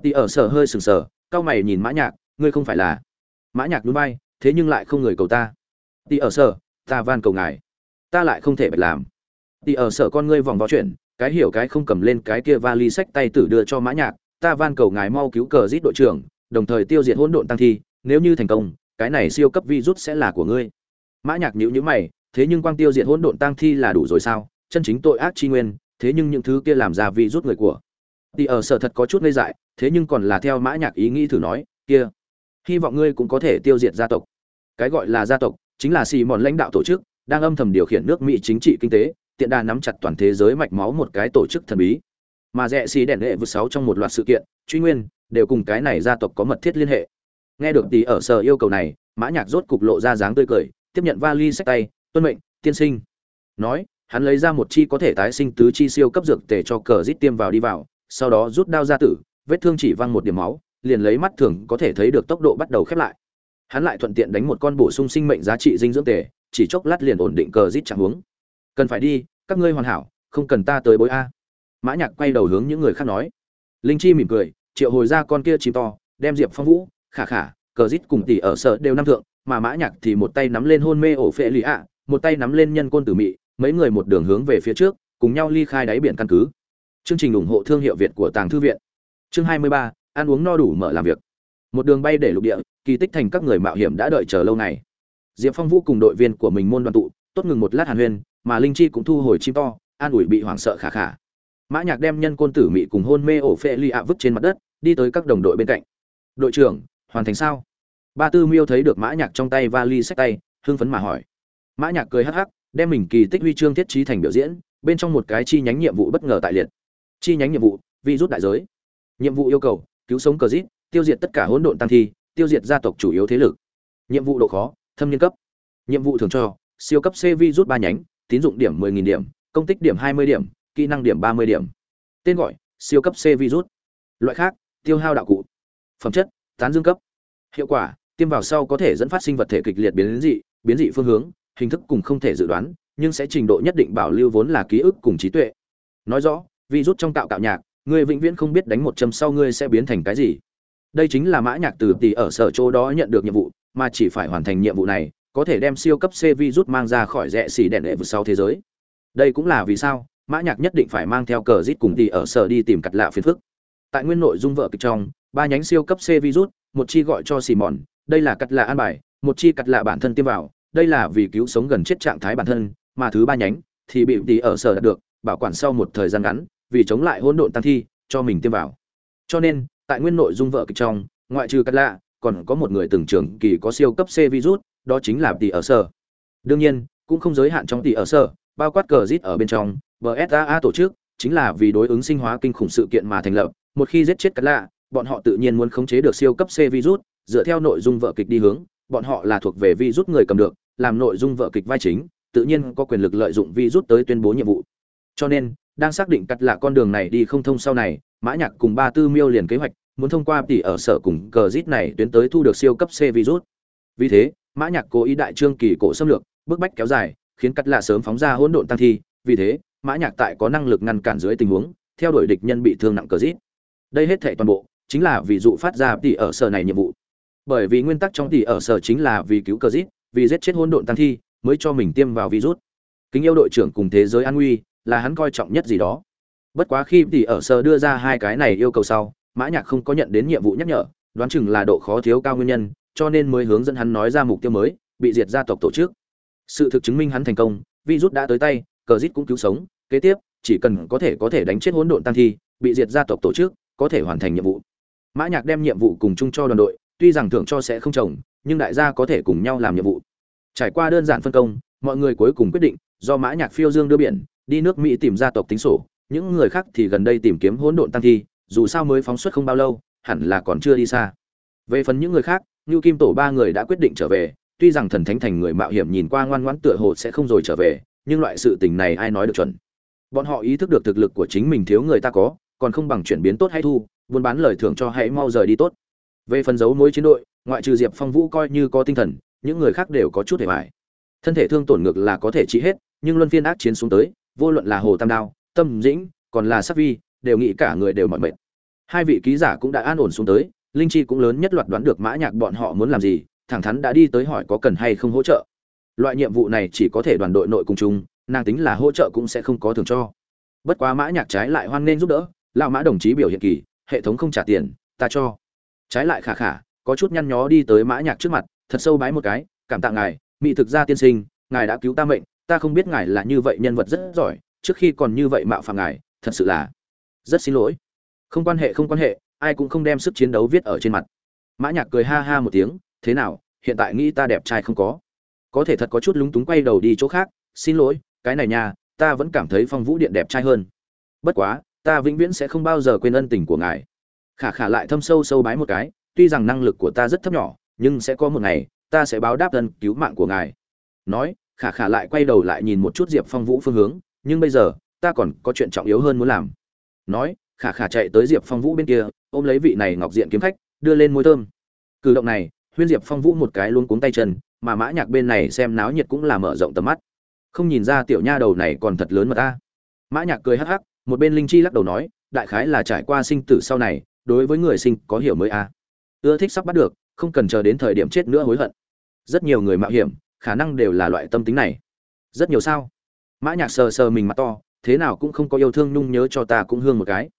Thì ở sở hơi sừng sờ, cao mày nhìn Mã Nhạc, ngươi không phải là? Mã Nhạc núi bay, thế nhưng lại không người cầu ta thì ở sở ta van cầu ngài ta lại không thể bạch làm thì ở sở con ngươi vòng vo chuyện cái hiểu cái không cầm lên cái kia vali sách tay tử đưa cho mã nhạc, ta van cầu ngài mau cứu cờ giết đội trưởng, đồng thời tiêu diệt hỗn độn tăng thi, nếu như thành công, cái này siêu cấp virus sẽ là của ngươi. Mã nhạc nhíu nhíu mày, thế nhưng quang tiêu diệt hỗn độn tăng thi là đủ rồi sao? Chân chính tội ác chi nguyên, thế nhưng những thứ kia làm ra virus người của thì ở sở thật có chút ngây dại, thế nhưng còn là theo mã nhạc ý nghĩ thử nói, kia, hy vọng ngươi cũng có thể tiêu diệt gia tộc. Cái gọi là gia tộc chính là xì mòn lãnh đạo tổ chức đang âm thầm điều khiển nước mỹ chính trị kinh tế, tiện đà nắm chặt toàn thế giới mạch máu một cái tổ chức thần bí. Mà rẽ xì đèn hệ vượt sáu trong một loạt sự kiện, truy nguyên, đều cùng cái này gia tộc có mật thiết liên hệ. Nghe được tí ở sở yêu cầu này, mã nhạc rốt cục lộ ra dáng tươi cười, tiếp nhận vali sách tay, tuân mệnh, tiên sinh. Nói, hắn lấy ra một chi có thể tái sinh tứ chi siêu cấp dược tề cho cờ rít tiêm vào đi vào, sau đó rút đao ra tử, vết thương chỉ văng một điểm máu, liền lấy mắt thường có thể thấy được tốc độ bắt đầu khép lại. Hắn lại thuận tiện đánh một con bổ sung sinh mệnh giá trị dinh dưỡng tề chỉ chốc lát liền ổn định cờ rít chẳng hướng cần phải đi các ngươi hoàn hảo không cần ta tới bối a. Mã nhạc quay đầu hướng những người khác nói. Linh chi mỉm cười triệu hồi ra con kia chim to đem diệp phong vũ khả khả cờ rít cùng tỷ ở sở đều năm thượng mà mã nhạc thì một tay nắm lên hôn mê ổ phệ lì ạ một tay nắm lên nhân côn tử mị mấy người một đường hướng về phía trước cùng nhau ly khai đáy biển căn cứ. Chương trình ủng hộ thương hiệu việt của tàng thư viện. Chương 23, ăn uống no đủ mở làm việc. Một đường bay để lục địa kỳ tích thành các người mạo hiểm đã đợi chờ lâu này diệp phong vũ cùng đội viên của mình môn đoàn tụ, tốt ngừng một lát hàn huyên, mà linh chi cũng thu hồi chim to, an ủi bị hoảng sợ khả khả. Mã nhạc đem nhân côn tử mị cùng hôn mê ổ phệ ly ạ vứt trên mặt đất, đi tới các đồng đội bên cạnh. Đội trưởng, hoàn thành sao? Ba tư miêu thấy được mã nhạc trong tay vali sách tay, hưng phấn mà hỏi. Mã nhạc cười hắc hắc, đem mình kỳ tích huy chương thiết trí thành biểu diễn, bên trong một cái chi nhánh nhiệm vụ bất ngờ tại liệt. Chi nhánh nhiệm vụ, vi rút đại giới. Nhiệm vụ yêu cầu, cứu sống cờ dít tiêu diệt tất cả hỗn độn tăng thi, tiêu diệt gia tộc chủ yếu thế lực. Nhiệm vụ độ khó thâm niên cấp. Nhiệm vụ thường cho, siêu cấp c vi rút ba nhánh, tín dụng điểm 10.000 điểm, công tích điểm 20 điểm, kỹ năng điểm 30 điểm. Tên gọi, siêu cấp c virus loại khác, tiêu hao đạo cụ. Phẩm chất, tán dương cấp. Hiệu quả, tiêm vào sau có thể dẫn phát sinh vật thể kịch liệt biến dị biến dị phương hướng, hình thức cùng không thể dự đoán, nhưng sẽ trình độ nhất định bảo lưu vốn là ký ức cùng trí tuệ. Nói rõ virus trong tạo tạo nhạc, người vĩnh viễn không biết đánh một châm sau ngươi sẽ biến thành cái gì đây chính là mã nhạc từ tỷ ở sở chỗ đó nhận được nhiệm vụ, mà chỉ phải hoàn thành nhiệm vụ này, có thể đem siêu cấp C virus mang ra khỏi rẽ xỉ đèn đệ vượt sau thế giới. Đây cũng là vì sao, mã nhạc nhất định phải mang theo cờ rít cùng tỷ ở sở đi tìm cật lạ phiền phức. Tại nguyên nội dung vợ kịch trong, ba nhánh siêu cấp C virus một chi gọi cho xì mòn đây là cật lạ an bài, một chi cật lạ bản thân tiêm vào, đây là vì cứu sống gần chết trạng thái bản thân, mà thứ ba nhánh thì bị tỷ ở sở đạt được, bảo quản sau một thời gian ngắn, vì chống lại hỗn độn tăng thi, cho mình tiêm vào. Cho nên tại nguyên nội dung vợ kịch trong, ngoại trừ cắt lạ, còn có một người từng trưởng kỳ có siêu cấp C virus, đó chính là tỷ ở sở. Đương nhiên, cũng không giới hạn trong tỷ ở sở, bao quát cờ rít ở bên trong bsaa tổ chức, chính là vì đối ứng sinh hóa kinh khủng sự kiện mà thành lập. Một khi giết chết cắt lạ, bọn họ tự nhiên muốn khống chế được siêu cấp c virus, dựa theo nội dung vợ kịch đi hướng, bọn họ là thuộc về virus người cầm được, làm nội dung vợ kịch vai chính, tự nhiên có quyền lực lợi dụng virus tới tuyên bố nhiệm vụ. Cho nên, đang xác định cắt lạ con đường này đi không thông sau này mã nhạc cùng ba tư miêu liền kế hoạch, muốn thông qua tỷ ở sở cùng cờ rít này tuyến tới thu được siêu cấp c virus. Vì thế, mã nhạc cố ý đại trương kỳ cổ xâm lược, bức bách kéo dài, khiến cắt lạ sớm phóng ra hỗn độn tăng thi. Vì thế, mã nhạc tại có năng lực ngăn cản dưới tình huống, theo đuổi địch nhân bị thương nặng cờ rít. Đây hết thảy toàn bộ, chính là vì dụ phát ra tỷ ở sở này nhiệm vụ. Bởi vì nguyên tắc trong tỷ ở sở chính là vì cứu cờ rít, vì giết chết hỗn độn tăng thi, mới cho mình tiêm vào virus. Kính yêu đội trưởng cùng thế giới an nguy, là hắn coi trọng nhất gì đó bất quá khi tỷ ở sở đưa ra hai cái này yêu cầu sau, mã nhạc không có nhận đến nhiệm vụ nhắc nhở, đoán chừng là độ khó thiếu cao nguyên nhân, cho nên mới hướng dẫn hắn nói ra mục tiêu mới, bị diệt gia tộc tổ chức. Sự thực chứng minh hắn thành công, virus đã tới tay, cờ rít cũng cứu sống, kế tiếp, chỉ cần có thể có thể đánh chết hỗn độn tăng thi, bị diệt gia tộc tổ chức, có thể hoàn thành nhiệm vụ. Mã nhạc đem nhiệm vụ cùng chung cho đoàn đội, tuy rằng thưởng cho sẽ không trồng nhưng đại gia có thể cùng nhau làm nhiệm vụ. Trải qua đơn giản phân công, mọi người cuối cùng quyết định, do mã nhạc phiêu dương đưa biển, đi nước mỹ tìm gia tộc tính sổ những người khác thì gần đây tìm kiếm hỗn độn tăng thi, dù sao mới phóng xuất không bao lâu, hẳn là còn chưa đi xa. Về phần những người khác như kim tổ ba người đã quyết định trở về, tuy rằng thần thánh thành người mạo hiểm nhìn qua ngoan ngoãn tựa hồ sẽ không rồi trở về, nhưng loại sự tình này ai nói được chuẩn. Bọn họ ý thức được thực lực của chính mình thiếu người ta có, còn không bằng chuyển biến tốt hay thu, buôn bán lời thưởng cho hãy mau rời đi tốt. Về phần dấu mối chiến đội, ngoại trừ diệp phong vũ coi như có tinh thần, những người khác đều có chút hề mại thân thể thương tổn ngược là có thể trị hết, nhưng luân phiên ác chiến xuống tới, vô luận là hồ tam đao tâm dĩnh, còn là sắc vi, đều nghĩ cả người đều mỏi mệt. Hai vị ký giả cũng đã an ổn xuống tới, linh chi cũng lớn nhất loạt đoán được mã nhạc bọn họ muốn làm gì, thẳng thắn đã đi tới hỏi có cần hay không hỗ trợ. Loại nhiệm vụ này chỉ có thể đoàn đội nội cùng chung, nàng tính là hỗ trợ cũng sẽ không có thường cho. Bất quá mã nhạc trái lại hoan nên giúp đỡ, lão mã đồng chí biểu hiện kỳ, hệ thống không trả tiền, ta cho. Trái lại khả khả, có chút nhăn nhó đi tới mã nhạc trước mặt, thật sâu bái một cái, cảm tạ ngài, mỹ thực gia tiên sinh, ngài đã cứu ta mệnh, ta không biết ngài là như vậy nhân vật rất giỏi trước khi còn như vậy mạo phạm ngài, thật sự là rất xin lỗi. Không quan hệ, không quan hệ, ai cũng không đem sức chiến đấu viết ở trên mặt. Mã nhạc cười ha ha một tiếng, thế nào, hiện tại nghĩ ta đẹp trai không có. Có thể thật có chút lúng túng quay đầu đi chỗ khác, xin lỗi, cái này nha, ta vẫn cảm thấy phong vũ điện đẹp trai hơn. Bất quá, ta vĩnh viễn sẽ không bao giờ quên ân tình của ngài. Khả khả lại thâm sâu sâu bái một cái, tuy rằng năng lực của ta rất thấp nhỏ, nhưng sẽ có một ngày, ta sẽ báo đáp ơn cứu mạng của ngài. Nói, khả khả lại quay đầu lại nhìn một chút diệp phong vũ phương hướng nhưng bây giờ, ta còn có chuyện trọng yếu hơn muốn làm. Nói, khả khả chạy tới diệp phong vũ bên kia, ôm lấy vị này ngọc diện kiếm khách, đưa lên môi thơm. Cử động này, huyên diệp phong vũ một cái luôn cuống tay chân, mà mã nhạc bên này xem náo nhiệt cũng là mở rộng tầm mắt. Không nhìn ra tiểu nha đầu này còn thật lớn mà ta. Mã nhạc cười hắc hắc, một bên linh chi lắc đầu nói, đại khái là trải qua sinh tử sau này, đối với người sinh có hiểu mới a. Ưa thích sắp bắt được, không cần chờ đến thời điểm chết nữa hối hận. Rất nhiều người mạo hiểm, khả năng đều là loại tâm tính này. Rất nhiều sao? Mã nhạc sờ sờ mình mặt to, thế nào cũng không có yêu thương nhung nhớ cho ta cũng hương một cái.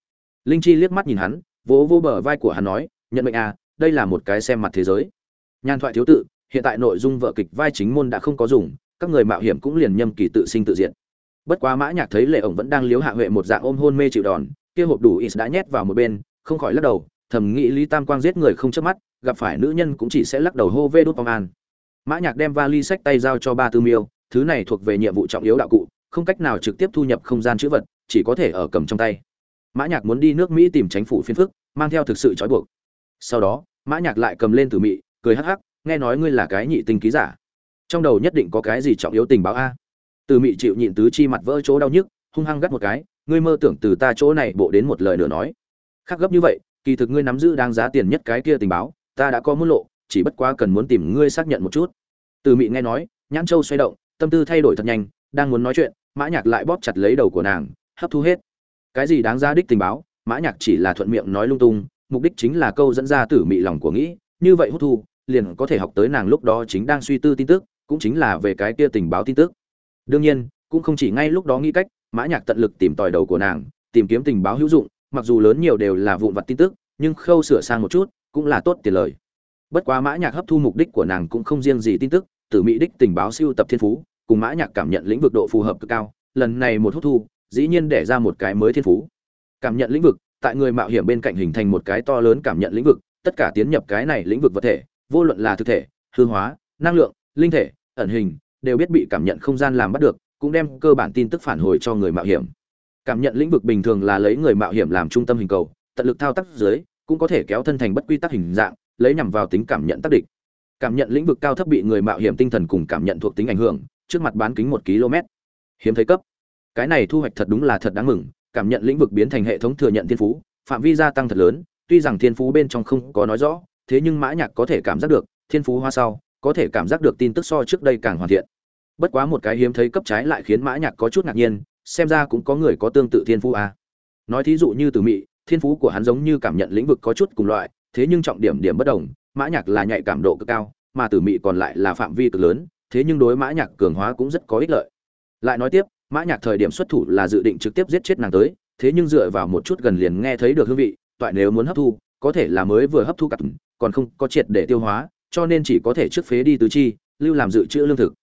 Linh chi liếc mắt nhìn hắn, vỗ vỗ bờ vai của hắn nói, nhận mệnh à đây là một cái xem mặt thế giới. Nhan thoại thiếu tự, hiện tại nội dung vở kịch vai chính môn đã không có dùng, các người mạo hiểm cũng liền nhâm kỳ tự sinh tự diện bất quá mã nhạc thấy lệ ổng vẫn đang liếu hạ huệ một dạng ôm hôn mê chịu đòn, kia hộp đủ ít đã nhét vào một bên, không khỏi lắc đầu, thầm nghĩ lý tam quang giết người không chớp mắt, gặp phải nữ nhân cũng chỉ sẽ lắc đầu hô vê đốt bom an. Mã nhạc đem vali sách tay giao cho ba tư miêu, thứ này thuộc về nhiệm vụ trọng yếu đạo cụ không cách nào trực tiếp thu nhập không gian chữ vật, chỉ có thể ở cầm trong tay. Mã nhạc muốn đi nước mỹ tìm chính phủ phiên phức, mang theo thực sự trói buộc. Sau đó, mã nhạc lại cầm lên từ mị, cười hắc hắc, nghe nói ngươi là cái nhị tinh ký giả. Trong đầu nhất định có cái gì trọng yếu tình báo a? Từ mị chịu nhịn tứ chi mặt vỡ chỗ đau nhức, hung hăng gắt một cái, ngươi mơ tưởng từ ta chỗ này bộ đến một lời nửa nói. Khác gấp như vậy, kỳ thực ngươi nắm giữ đáng giá tiền nhất cái kia tình báo, ta đã có muốn lộ, chỉ bất quá cần muốn tìm ngươi xác nhận một chút. Từ mị nghe nói, nhãn châu xoay động, tâm tư thay đổi thật nhanh, đang muốn nói chuyện mã nhạc lại bóp chặt lấy đầu của nàng, hấp thu hết. Cái gì đáng giá đích tình báo? Mã nhạc chỉ là thuận miệng nói lung tung, mục đích chính là câu dẫn ra tử mị lòng của nghĩ, như vậy hút thu, liền có thể học tới nàng lúc đó chính đang suy tư tin tức, cũng chính là về cái kia tình báo tin tức. Đương nhiên, cũng không chỉ ngay lúc đó nghĩ cách, mã nhạc tận lực tìm tòi đầu của nàng, tìm kiếm tình báo hữu dụng, mặc dù lớn nhiều đều là vụn vặt tin tức, nhưng khâu sửa sang một chút, cũng là tốt tiền lời. Bất quá mã nhạc hấp thu mục đích của nàng cũng không riêng gì tin tức, tử mỹ đích tình báo siêu tập thiên phú cùng mã nhạc cảm nhận lĩnh vực độ phù hợp cực cao, lần này một hút thu, dĩ nhiên để ra một cái mới thiên phú cảm nhận lĩnh vực, tại người mạo hiểm bên cạnh hình thành một cái to lớn cảm nhận lĩnh vực, tất cả tiến nhập cái này lĩnh vực vật thể, vô luận là thực thể, hư hóa, năng lượng, linh thể, ẩn hình, đều biết bị cảm nhận không gian làm bắt được, cũng đem cơ bản tin tức phản hồi cho người mạo hiểm cảm nhận lĩnh vực bình thường là lấy người mạo hiểm làm trung tâm hình cầu, tận lực thao tác dưới, cũng có thể kéo thân thành bất quy tắc hình dạng, lấy nhằm vào tính cảm nhận tác định. cảm nhận lĩnh vực cao thấp bị người mạo hiểm tinh thần cùng cảm nhận thuộc tính ảnh hưởng trước mặt bán kính một km. Hiếm thấy cấp. Cái này thu hoạch thật đúng là thật đáng mừng, cảm nhận lĩnh vực biến thành hệ thống thừa nhận thiên phú, phạm vi gia tăng thật lớn, tuy rằng thiên phú bên trong không có nói rõ, thế nhưng mã nhạc có thể cảm giác được, thiên phú hoa sau, có thể cảm giác được tin tức so trước đây càng hoàn thiện. Bất quá một cái hiếm thấy cấp trái lại khiến mã nhạc có chút ngạc nhiên, xem ra cũng có người có tương tự thiên phú a à. nói thí dụ như từ mị thiên phú của hắn giống như cảm nhận lĩnh vực có chút cùng loại, thế nhưng trọng điểm điểm bất đồng, mã nhạc là nhạy cảm độ cực cao, mà tử mị còn lại là phạm vi cực lớn thế nhưng đối mã nhạc cường hóa cũng rất có ích lợi. Lại nói tiếp mã nhạc thời điểm xuất thủ là dự định trực tiếp giết chết nàng tới thế nhưng dựa vào một chút gần liền nghe thấy được hương vị toại nếu muốn hấp thu có thể là mới vừa hấp thu cặn, còn không có triệt để tiêu hóa cho nên chỉ có thể trước phế đi tứ chi lưu làm dự trữ lương thực.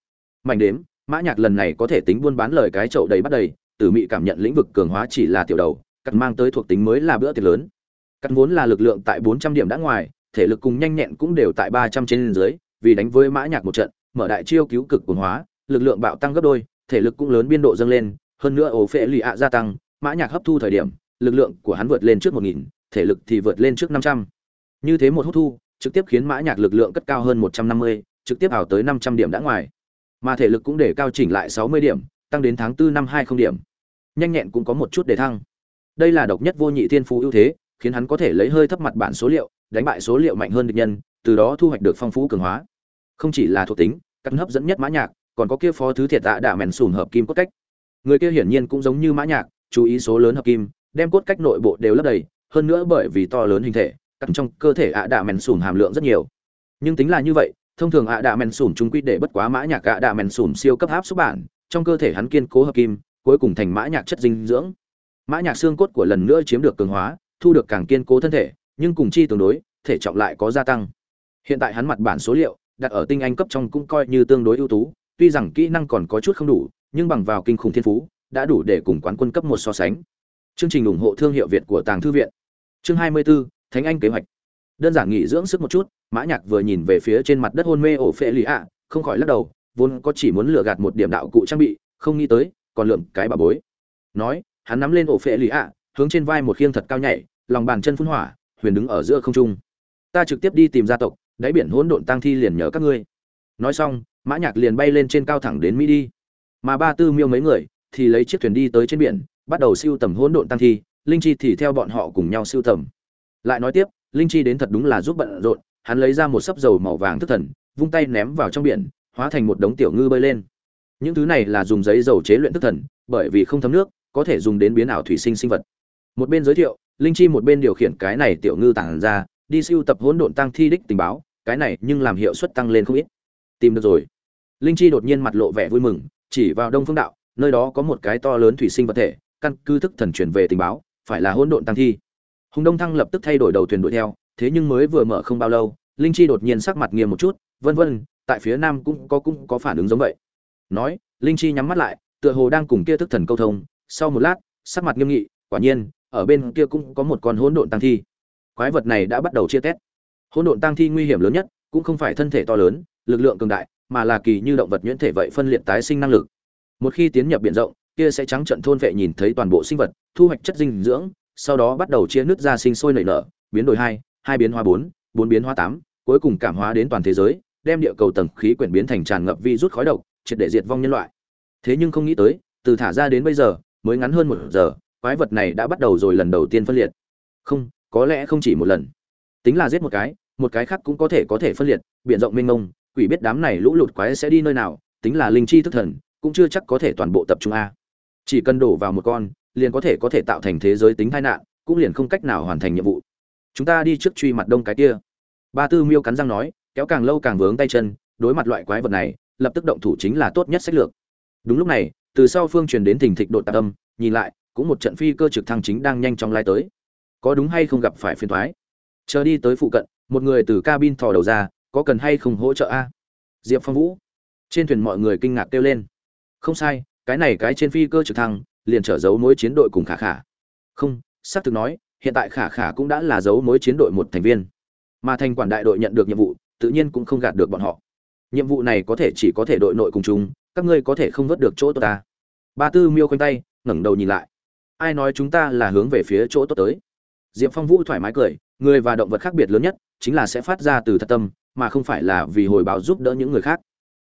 Mạnh đếm mã nhạc lần này có thể tính buôn bán lời cái chậu đầy bắt đầy tử mị cảm nhận lĩnh vực cường hóa chỉ là tiểu đầu cặn mang tới thuộc tính mới là bữa tiệc lớn. Cặn vốn là lực lượng tại 400 điểm đã ngoài thể lực cùng nhanh nhẹn cũng đều tại 300 trên dưới vì đánh với mã nhạc một trận mở đại chiêu cứu cực cường hóa lực lượng bạo tăng gấp đôi thể lực cũng lớn biên độ dâng lên hơn nữa ổ phệ lì ạ gia tăng mã nhạc hấp thu thời điểm lực lượng của hắn vượt lên trước 1000, thể lực thì vượt lên trước 500. như thế một hút thu trực tiếp khiến mã nhạc lực lượng cất cao hơn 150, trực tiếp ảo tới 500 điểm đã ngoài. Mà thể lực cũng để cao chỉnh lại 60 điểm tăng đến tháng 4 năm 20 điểm. Nhanh nhẹn cũng có một chút để thăng. Đây là độc nhất vô nhị thiên phú ưu thế khiến hắn có thể lấy hơi thấp mặt bản số liệu đánh bại số liệu mạnh hơn địch nhân từ đó thu hoạch được phong phú cường hóa. Không chỉ là thuộc tính cắt hấp dẫn nhất mã nhạc, còn có kia phó thứ thiệt tạ đạ mèn sùn hợp kim cốt cách. Người kia hiển nhiên cũng giống như mã nhạc, chú ý số lớn hợp kim, đem cốt cách nội bộ đều lấp đầy, hơn nữa bởi vì to lớn hình thể, cắt trong cơ thể ạ đạ mèn sùn hàm lượng rất nhiều. Nhưng tính là như vậy, thông thường ạ đạ mèn sùn trung quy để bất quá mã nhạc ạ đạ mèn sùn siêu cấp áp xúc bản, trong cơ thể hắn kiên cố hợp kim, cuối cùng thành mã nhạc chất dinh dưỡng. Mã nhạc xương cốt của lần nữa chiếm được cường hóa, thu được càng kiên cố thân thể, nhưng cùng chi tương đối, thể trọng lại có gia tăng. Hiện tại hắn mặt bản số liệu đặt ở tinh anh cấp trong cũng coi như tương đối ưu tú tuy rằng kỹ năng còn có chút không đủ nhưng bằng vào kinh khủng thiên phú đã đủ để cùng quán quân cấp một so sánh. Chương trình ủng hộ thương hiệu việt của tàng thư viện. Chương 24, thánh anh kế hoạch. Đơn giản nghỉ dưỡng sức một chút mã nhạc vừa nhìn về phía trên mặt đất hôn mê ổ phệ lì ạ không khỏi lắc đầu vốn có chỉ muốn lừa gạt một điểm đạo cụ trang bị không nghĩ tới còn lượm cái bà bối. Nói hắn nắm lên ổ phệ lì ạ hướng trên vai một khiêng thật cao nhảy lòng bàn chân phun hỏa huyền đứng ở giữa không trung. Ta trực tiếp đi tìm gia tộc đáy biển hỗn độn tang thi liền nhớ các ngươi. Nói xong, mã nhạc liền bay lên trên cao thẳng đến mỹ đi. Mà ba tư miêu mấy người thì lấy chiếc thuyền đi tới trên biển, bắt đầu siêu tầm hỗn độn tang thi, linh chi thì theo bọn họ cùng nhau siêu tầm. Lại nói tiếp, linh chi đến thật đúng là giúp bận rộn, hắn lấy ra một sấp dầu màu vàng thức thần, vung tay ném vào trong biển, hóa thành một đống tiểu ngư bơi lên. Những thứ này là dùng giấy dầu chế luyện thức thần, bởi vì không thấm nước, có thể dùng đến biến ảo thủy sinh sinh vật. Một bên giới thiệu, linh chi một bên điều khiển cái này tiểu ngư tản ra đi siêu tập hỗn độn tăng thi đích tình báo, cái này nhưng làm hiệu suất tăng lên không ít. Tìm được rồi. Linh chi đột nhiên mặt lộ vẻ vui mừng, chỉ vào đông phương đạo, nơi đó có một cái to lớn thủy sinh vật thể, căn cứ thức thần truyền về tình báo, phải là hỗn độn tăng thi. Hùng đông thăng lập tức thay đổi đầu thuyền đuổi theo, thế nhưng mới vừa mở không bao lâu, linh chi đột nhiên sắc mặt nghiêm một chút, vân vân, tại phía nam cũng có cũng có phản ứng giống vậy. Nói, linh chi nhắm mắt lại, tựa hồ đang cùng kia thức thần câu thông, sau một lát, sắc mặt nghiêm nghị, quả nhiên, ở bên kia cũng có một con hỗn độn tăng thi quái vật này đã bắt đầu chia tét. Hỗn độn tăng thi nguy hiểm lớn nhất, cũng không phải thân thể to lớn, lực lượng cường đại, mà là kỳ như động vật nhuyễn thể vậy phân liệt tái sinh năng lực. Một khi tiến nhập biển rộng, kia sẽ trắng trận thôn vệ nhìn thấy toàn bộ sinh vật, thu hoạch chất dinh dưỡng, sau đó bắt đầu chia nước ra sinh sôi nảy nở, biến đổi hai hai biến hóa bốn bốn biến hóa tám, cuối cùng cảm hóa đến toàn thế giới, đem địa cầu tầng khí quyển biến thành tràn ngập vi rút khói độc, triệt để diệt vong nhân loại. Thế nhưng không nghĩ tới, từ thả ra đến bây giờ, mới ngắn hơn một giờ, quái vật này đã bắt đầu rồi lần đầu tiên phân liệt. Không có lẽ không chỉ một lần. Tính là giết một cái một cái khác cũng có thể có thể phân liệt biện rộng mênh mông, quỷ biết đám này lũ lụt quái sẽ đi nơi nào, tính là linh chi thức thần, cũng chưa chắc có thể toàn bộ tập trung a. Chỉ cần đổ vào một con, liền có thể có thể tạo thành thế giới tính tai nạn, cũng liền không cách nào hoàn thành nhiệm vụ. Chúng ta đi trước truy mặt đông cái kia. Ba tư miêu cắn răng nói, kéo càng lâu càng vướng tay chân, đối mặt loại quái vật này, lập tức động thủ chính là tốt nhất sách lược. Đúng lúc này, từ sau phương truyền đến thình thịch đột tạc âm, nhìn lại, cũng một trận phi cơ trực thăng chính đang nhanh chóng lai tới có đúng hay không gặp phải phiền thoái. Chờ đi tới phụ cận, một người từ cabin thò đầu ra, có cần hay không hỗ trợ a? Diệp phong vũ. Trên thuyền mọi người kinh ngạc kêu lên. Không sai, cái này cái trên phi cơ trực thăng, liền trở giấu mối chiến đội cùng khả khả. Không, xác thực nói, hiện tại khả khả cũng đã là giấu mối chiến đội một thành viên. Mà thành quản đại đội nhận được nhiệm vụ, tự nhiên cũng không gạt được bọn họ. Nhiệm vụ này có thể chỉ có thể đội nội cùng chúng, các ngươi có thể không vớt được chỗ tốt ta. Ba tư miêu quanh tay, ngẩng đầu nhìn lại. Ai nói chúng ta là hướng về phía chỗ tốt tới? Diệp phong vũ thoải mái cười, người và động vật khác biệt lớn nhất chính là sẽ phát ra từ thật tâm, mà không phải là vì hồi báo giúp đỡ những người khác.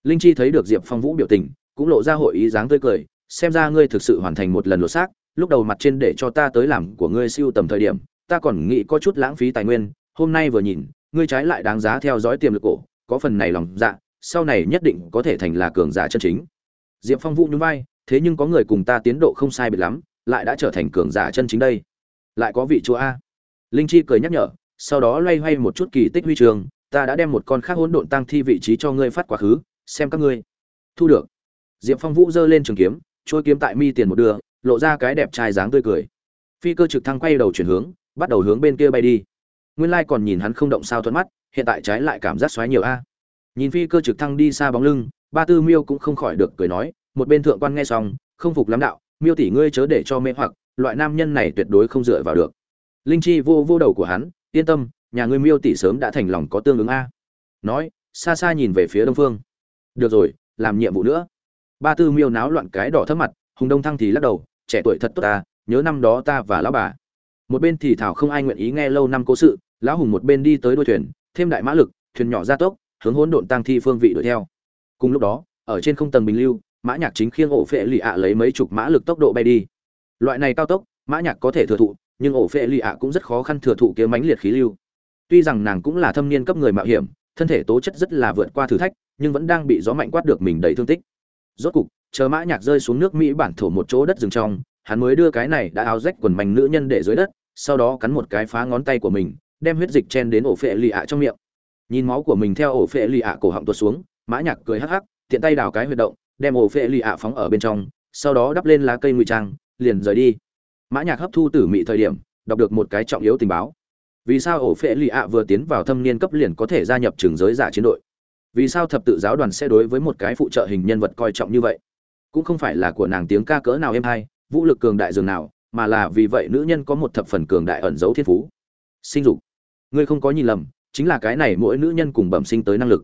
Linh chi thấy được diệp phong vũ biểu tình, cũng lộ ra hội ý dáng tươi cười, xem ra ngươi thực sự hoàn thành một lần lột xác, lúc đầu mặt trên để cho ta tới làm của ngươi siêu tầm thời điểm, ta còn nghĩ có chút lãng phí tài nguyên, hôm nay vừa nhìn, ngươi trái lại đáng giá theo dõi tiềm lực cổ, có phần này lòng dạ sau này nhất định có thể thành là cường giả chân chính. Diệp phong vũ nhún vai, thế nhưng có người cùng ta tiến độ không sai biệt lắm, lại đã trở thành cường giả chân chính đây lại có vị chúa a. Linh chi cười nhắc nhở, sau đó loay hoay một chút kỳ tích huy trường, ta đã đem một con khác hỗn độn tăng thi vị trí cho ngươi phát quá khứ, xem các ngươi. Thu được. Diệp phong vũ giơ lên trường kiếm trôi kiếm tại mi tiền một đường, lộ ra cái đẹp trai dáng tươi cười. Phi cơ trực thăng quay đầu chuyển hướng, bắt đầu hướng bên kia bay đi. Nguyên lai còn nhìn hắn không động sao thuận mắt, hiện tại trái lại cảm giác xoáy nhiều a. Nhìn phi cơ trực thăng đi xa bóng lưng, ba tư miêu cũng không khỏi được cười nói, một bên thượng quan nghe xong, không phục lắm đạo, miêu tỷ ngươi chớ để cho mê hoặc loại nam nhân này tuyệt đối không dựa vào được. Linh chi vô vô đầu của hắn, yên tâm, nhà ngươi miêu tỷ sớm đã thành lòng có tương ứng a. Nói, xa xa nhìn về phía đông phương. Được rồi, làm nhiệm vụ nữa. Ba tư miêu náo loạn cái đỏ thấp mặt, hùng đông thăng thì lắc đầu, trẻ tuổi thật tốt ta, nhớ năm đó ta và lão bà. Một bên thì thảo không ai nguyện ý nghe lâu năm cố sự, lão hùng một bên đi tới đuôi thuyền, thêm đại mã lực, thuyền nhỏ ra tốc, hướng hỗn độn tăng thi phương vị đuổi theo. Cùng lúc đó, ở trên không tầng bình lưu, mã nhạc chính khiêng ổ phệ lì ạ lấy mấy chục mã lực tốc độ bay đi loại này cao tốc, mã nhạc có thể thừa thụ, nhưng ổ phệ lì ạ cũng rất khó khăn thừa thụ kia mãnh liệt khí lưu. Tuy rằng nàng cũng là thâm niên cấp người mạo hiểm, thân thể tố chất rất là vượt qua thử thách, nhưng vẫn đang bị gió mạnh quát được mình đầy thương tích. Rốt cục, chờ mã nhạc rơi xuống nước mỹ bản thổ một chỗ đất rừng trong, hắn mới đưa cái này đã áo rách quần mảnh nữ nhân để dưới đất, sau đó cắn một cái phá ngón tay của mình, đem huyết dịch chen đến ổ phệ lì ạ trong miệng. Nhìn máu của mình theo ổ phệ lì ạ cổ họng tuột xuống, mã nhạc cười hắc hắc, tiện tay đào cái huyệt động, đem ổ phệ lì ạ phóng ở bên trong, sau đó đắp lên lá cây ngụy trang liền rời đi. Mã nhạc hấp thu tử mị thời điểm, đọc được một cái trọng yếu tình báo. Vì sao ổ phệ lì ạ vừa tiến vào thâm niên cấp liền có thể gia nhập trường giới giả chiến đội? Vì sao thập tự giáo đoàn sẽ đối với một cái phụ trợ hình nhân vật coi trọng như vậy? Cũng không phải là của nàng tiếng ca cỡ nào êm hay, vũ lực cường đại dường nào, mà là vì vậy nữ nhân có một thập phần cường đại ẩn giấu thiên phú. Sinh dục. Ngươi không có nhìn lầm, chính là cái này mỗi nữ nhân cùng bẩm sinh tới năng lực.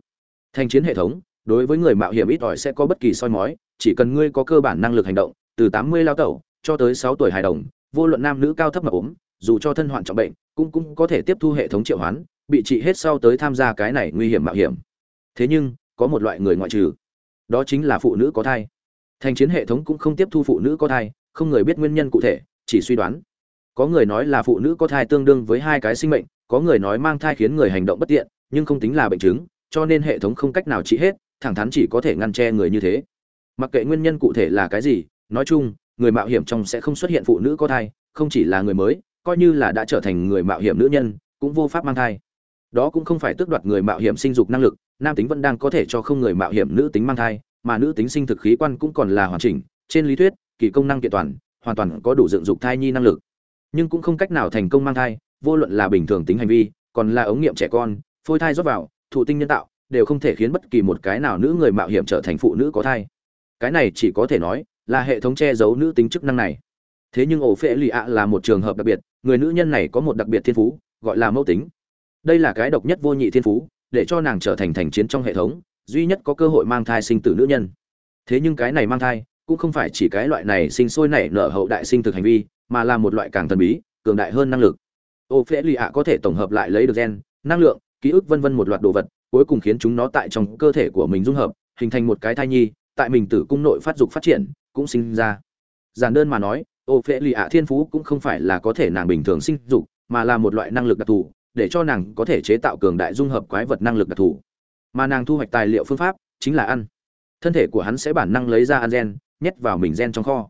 Thành chiến hệ thống, đối với người mạo hiểm ít ỏi sẽ có bất kỳ soi mói, chỉ cần ngươi có cơ bản năng lực hành động, từ tám mươi lao tẩu cho tới sáu tuổi hài đồng, vô luận nam nữ cao thấp mà ốm, dù cho thân hoạn trọng bệnh, cũng cũng có thể tiếp thu hệ thống triệu hoán, bị trị hết sau tới tham gia cái này nguy hiểm mạo hiểm. Thế nhưng, có một loại người ngoại trừ. Đó chính là phụ nữ có thai. Thành chiến hệ thống cũng không tiếp thu phụ nữ có thai, không người biết nguyên nhân cụ thể, chỉ suy đoán. Có người nói là phụ nữ có thai tương đương với hai cái sinh mệnh, có người nói mang thai khiến người hành động bất tiện, nhưng không tính là bệnh chứng, cho nên hệ thống không cách nào trị hết, thẳng thắn chỉ có thể ngăn che người như thế. Mặc kệ nguyên nhân cụ thể là cái gì, nói chung người mạo hiểm trong sẽ không xuất hiện phụ nữ có thai, không chỉ là người mới, coi như là đã trở thành người mạo hiểm nữ nhân, cũng vô pháp mang thai. Đó cũng không phải tước đoạt người mạo hiểm sinh dục năng lực, nam tính vẫn đang có thể cho không người mạo hiểm nữ tính mang thai, mà nữ tính sinh thực khí quan cũng còn là hoàn chỉnh, trên lý thuyết, kỳ công năng kiện toàn, hoàn toàn có đủ dựng dục thai nhi năng lực. Nhưng cũng không cách nào thành công mang thai, vô luận là bình thường tính hành vi, còn là ống nghiệm trẻ con, phôi thai rót vào, thụ tinh nhân tạo, đều không thể khiến bất kỳ một cái nào nữ người mạo hiểm trở thành phụ nữ có thai. Cái này chỉ có thể nói là hệ thống che giấu nữ tính chức năng này. Thế nhưng ổ phệ lì ạ là một trường hợp đặc biệt, người nữ nhân này có một đặc biệt thiên phú, gọi là mẫu tính. Đây là cái độc nhất vô nhị thiên phú, để cho nàng trở thành thành chiến trong hệ thống, duy nhất có cơ hội mang thai sinh tử nữ nhân. Thế nhưng cái này mang thai, cũng không phải chỉ cái loại này sinh sôi nảy nở hậu đại sinh thực hành vi, mà là một loại càng thần bí, cường đại hơn năng lực. Ô phễ lì ạ có thể tổng hợp lại lấy được gen, năng lượng, ký ức vân vân một loạt đồ vật, cuối cùng khiến chúng nó tại trong cơ thể của mình dung hợp, hình thành một cái thai nhi, tại mình tử cung nội phát dục phát triển cũng sinh ra. Giản đơn mà nói ô phễ lì ạ thiên phú cũng không phải là có thể nàng bình thường sinh dục, mà là một loại năng lực đặc thù, để cho nàng có thể chế tạo cường đại dung hợp quái vật năng lực đặc thù. Mà nàng thu hoạch tài liệu phương pháp chính là ăn. Thân thể của hắn sẽ bản năng lấy ra ăn gen, nhét vào mình gen trong kho.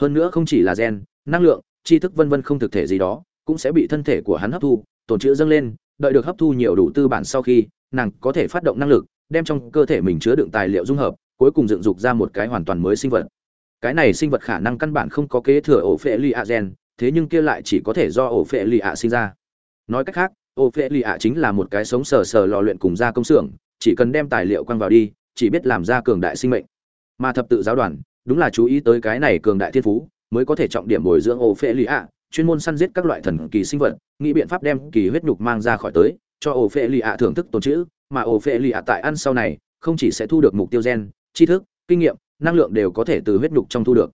Hơn nữa không chỉ là gen, năng lượng, tri thức vân vân không thực thể gì đó, cũng sẽ bị thân thể của hắn hấp thu tồn trữ dâng lên, đợi được hấp thu nhiều đủ tư bản sau khi, nàng có thể phát động năng lực, đem trong cơ thể mình chứa đựng tài liệu dung hợp, cuối cùng dựng dục ra một cái hoàn toàn mới sinh vật cái này sinh vật khả năng căn bản không có kế thừa ổ phệ lì ạ gen, thế nhưng kia lại chỉ có thể do ổ phệ lì ạ sinh ra. Nói cách khác ổ phệ lì ạ chính là một cái sống sờ sờ lò luyện cùng gia công xưởng, chỉ cần đem tài liệu quăng vào đi, chỉ biết làm ra cường đại sinh mệnh. Mà thập tự giáo đoàn, đúng là chú ý tới cái này cường đại thiên phú, mới có thể trọng điểm bồi dưỡng ổ phệ lì ạ chuyên môn săn giết các loại thần kỳ sinh vật, nghĩ biện pháp đem kỳ huyết nhục mang ra khỏi tới, cho ổ phệ lì ạ thưởng thức tồn chữ mà ổ phệ lì ạ tại ăn sau này, không chỉ sẽ thu được mục tiêu gen, tri thức, kinh nghiệm năng lượng đều có thể từ huyết nhục trong thu được.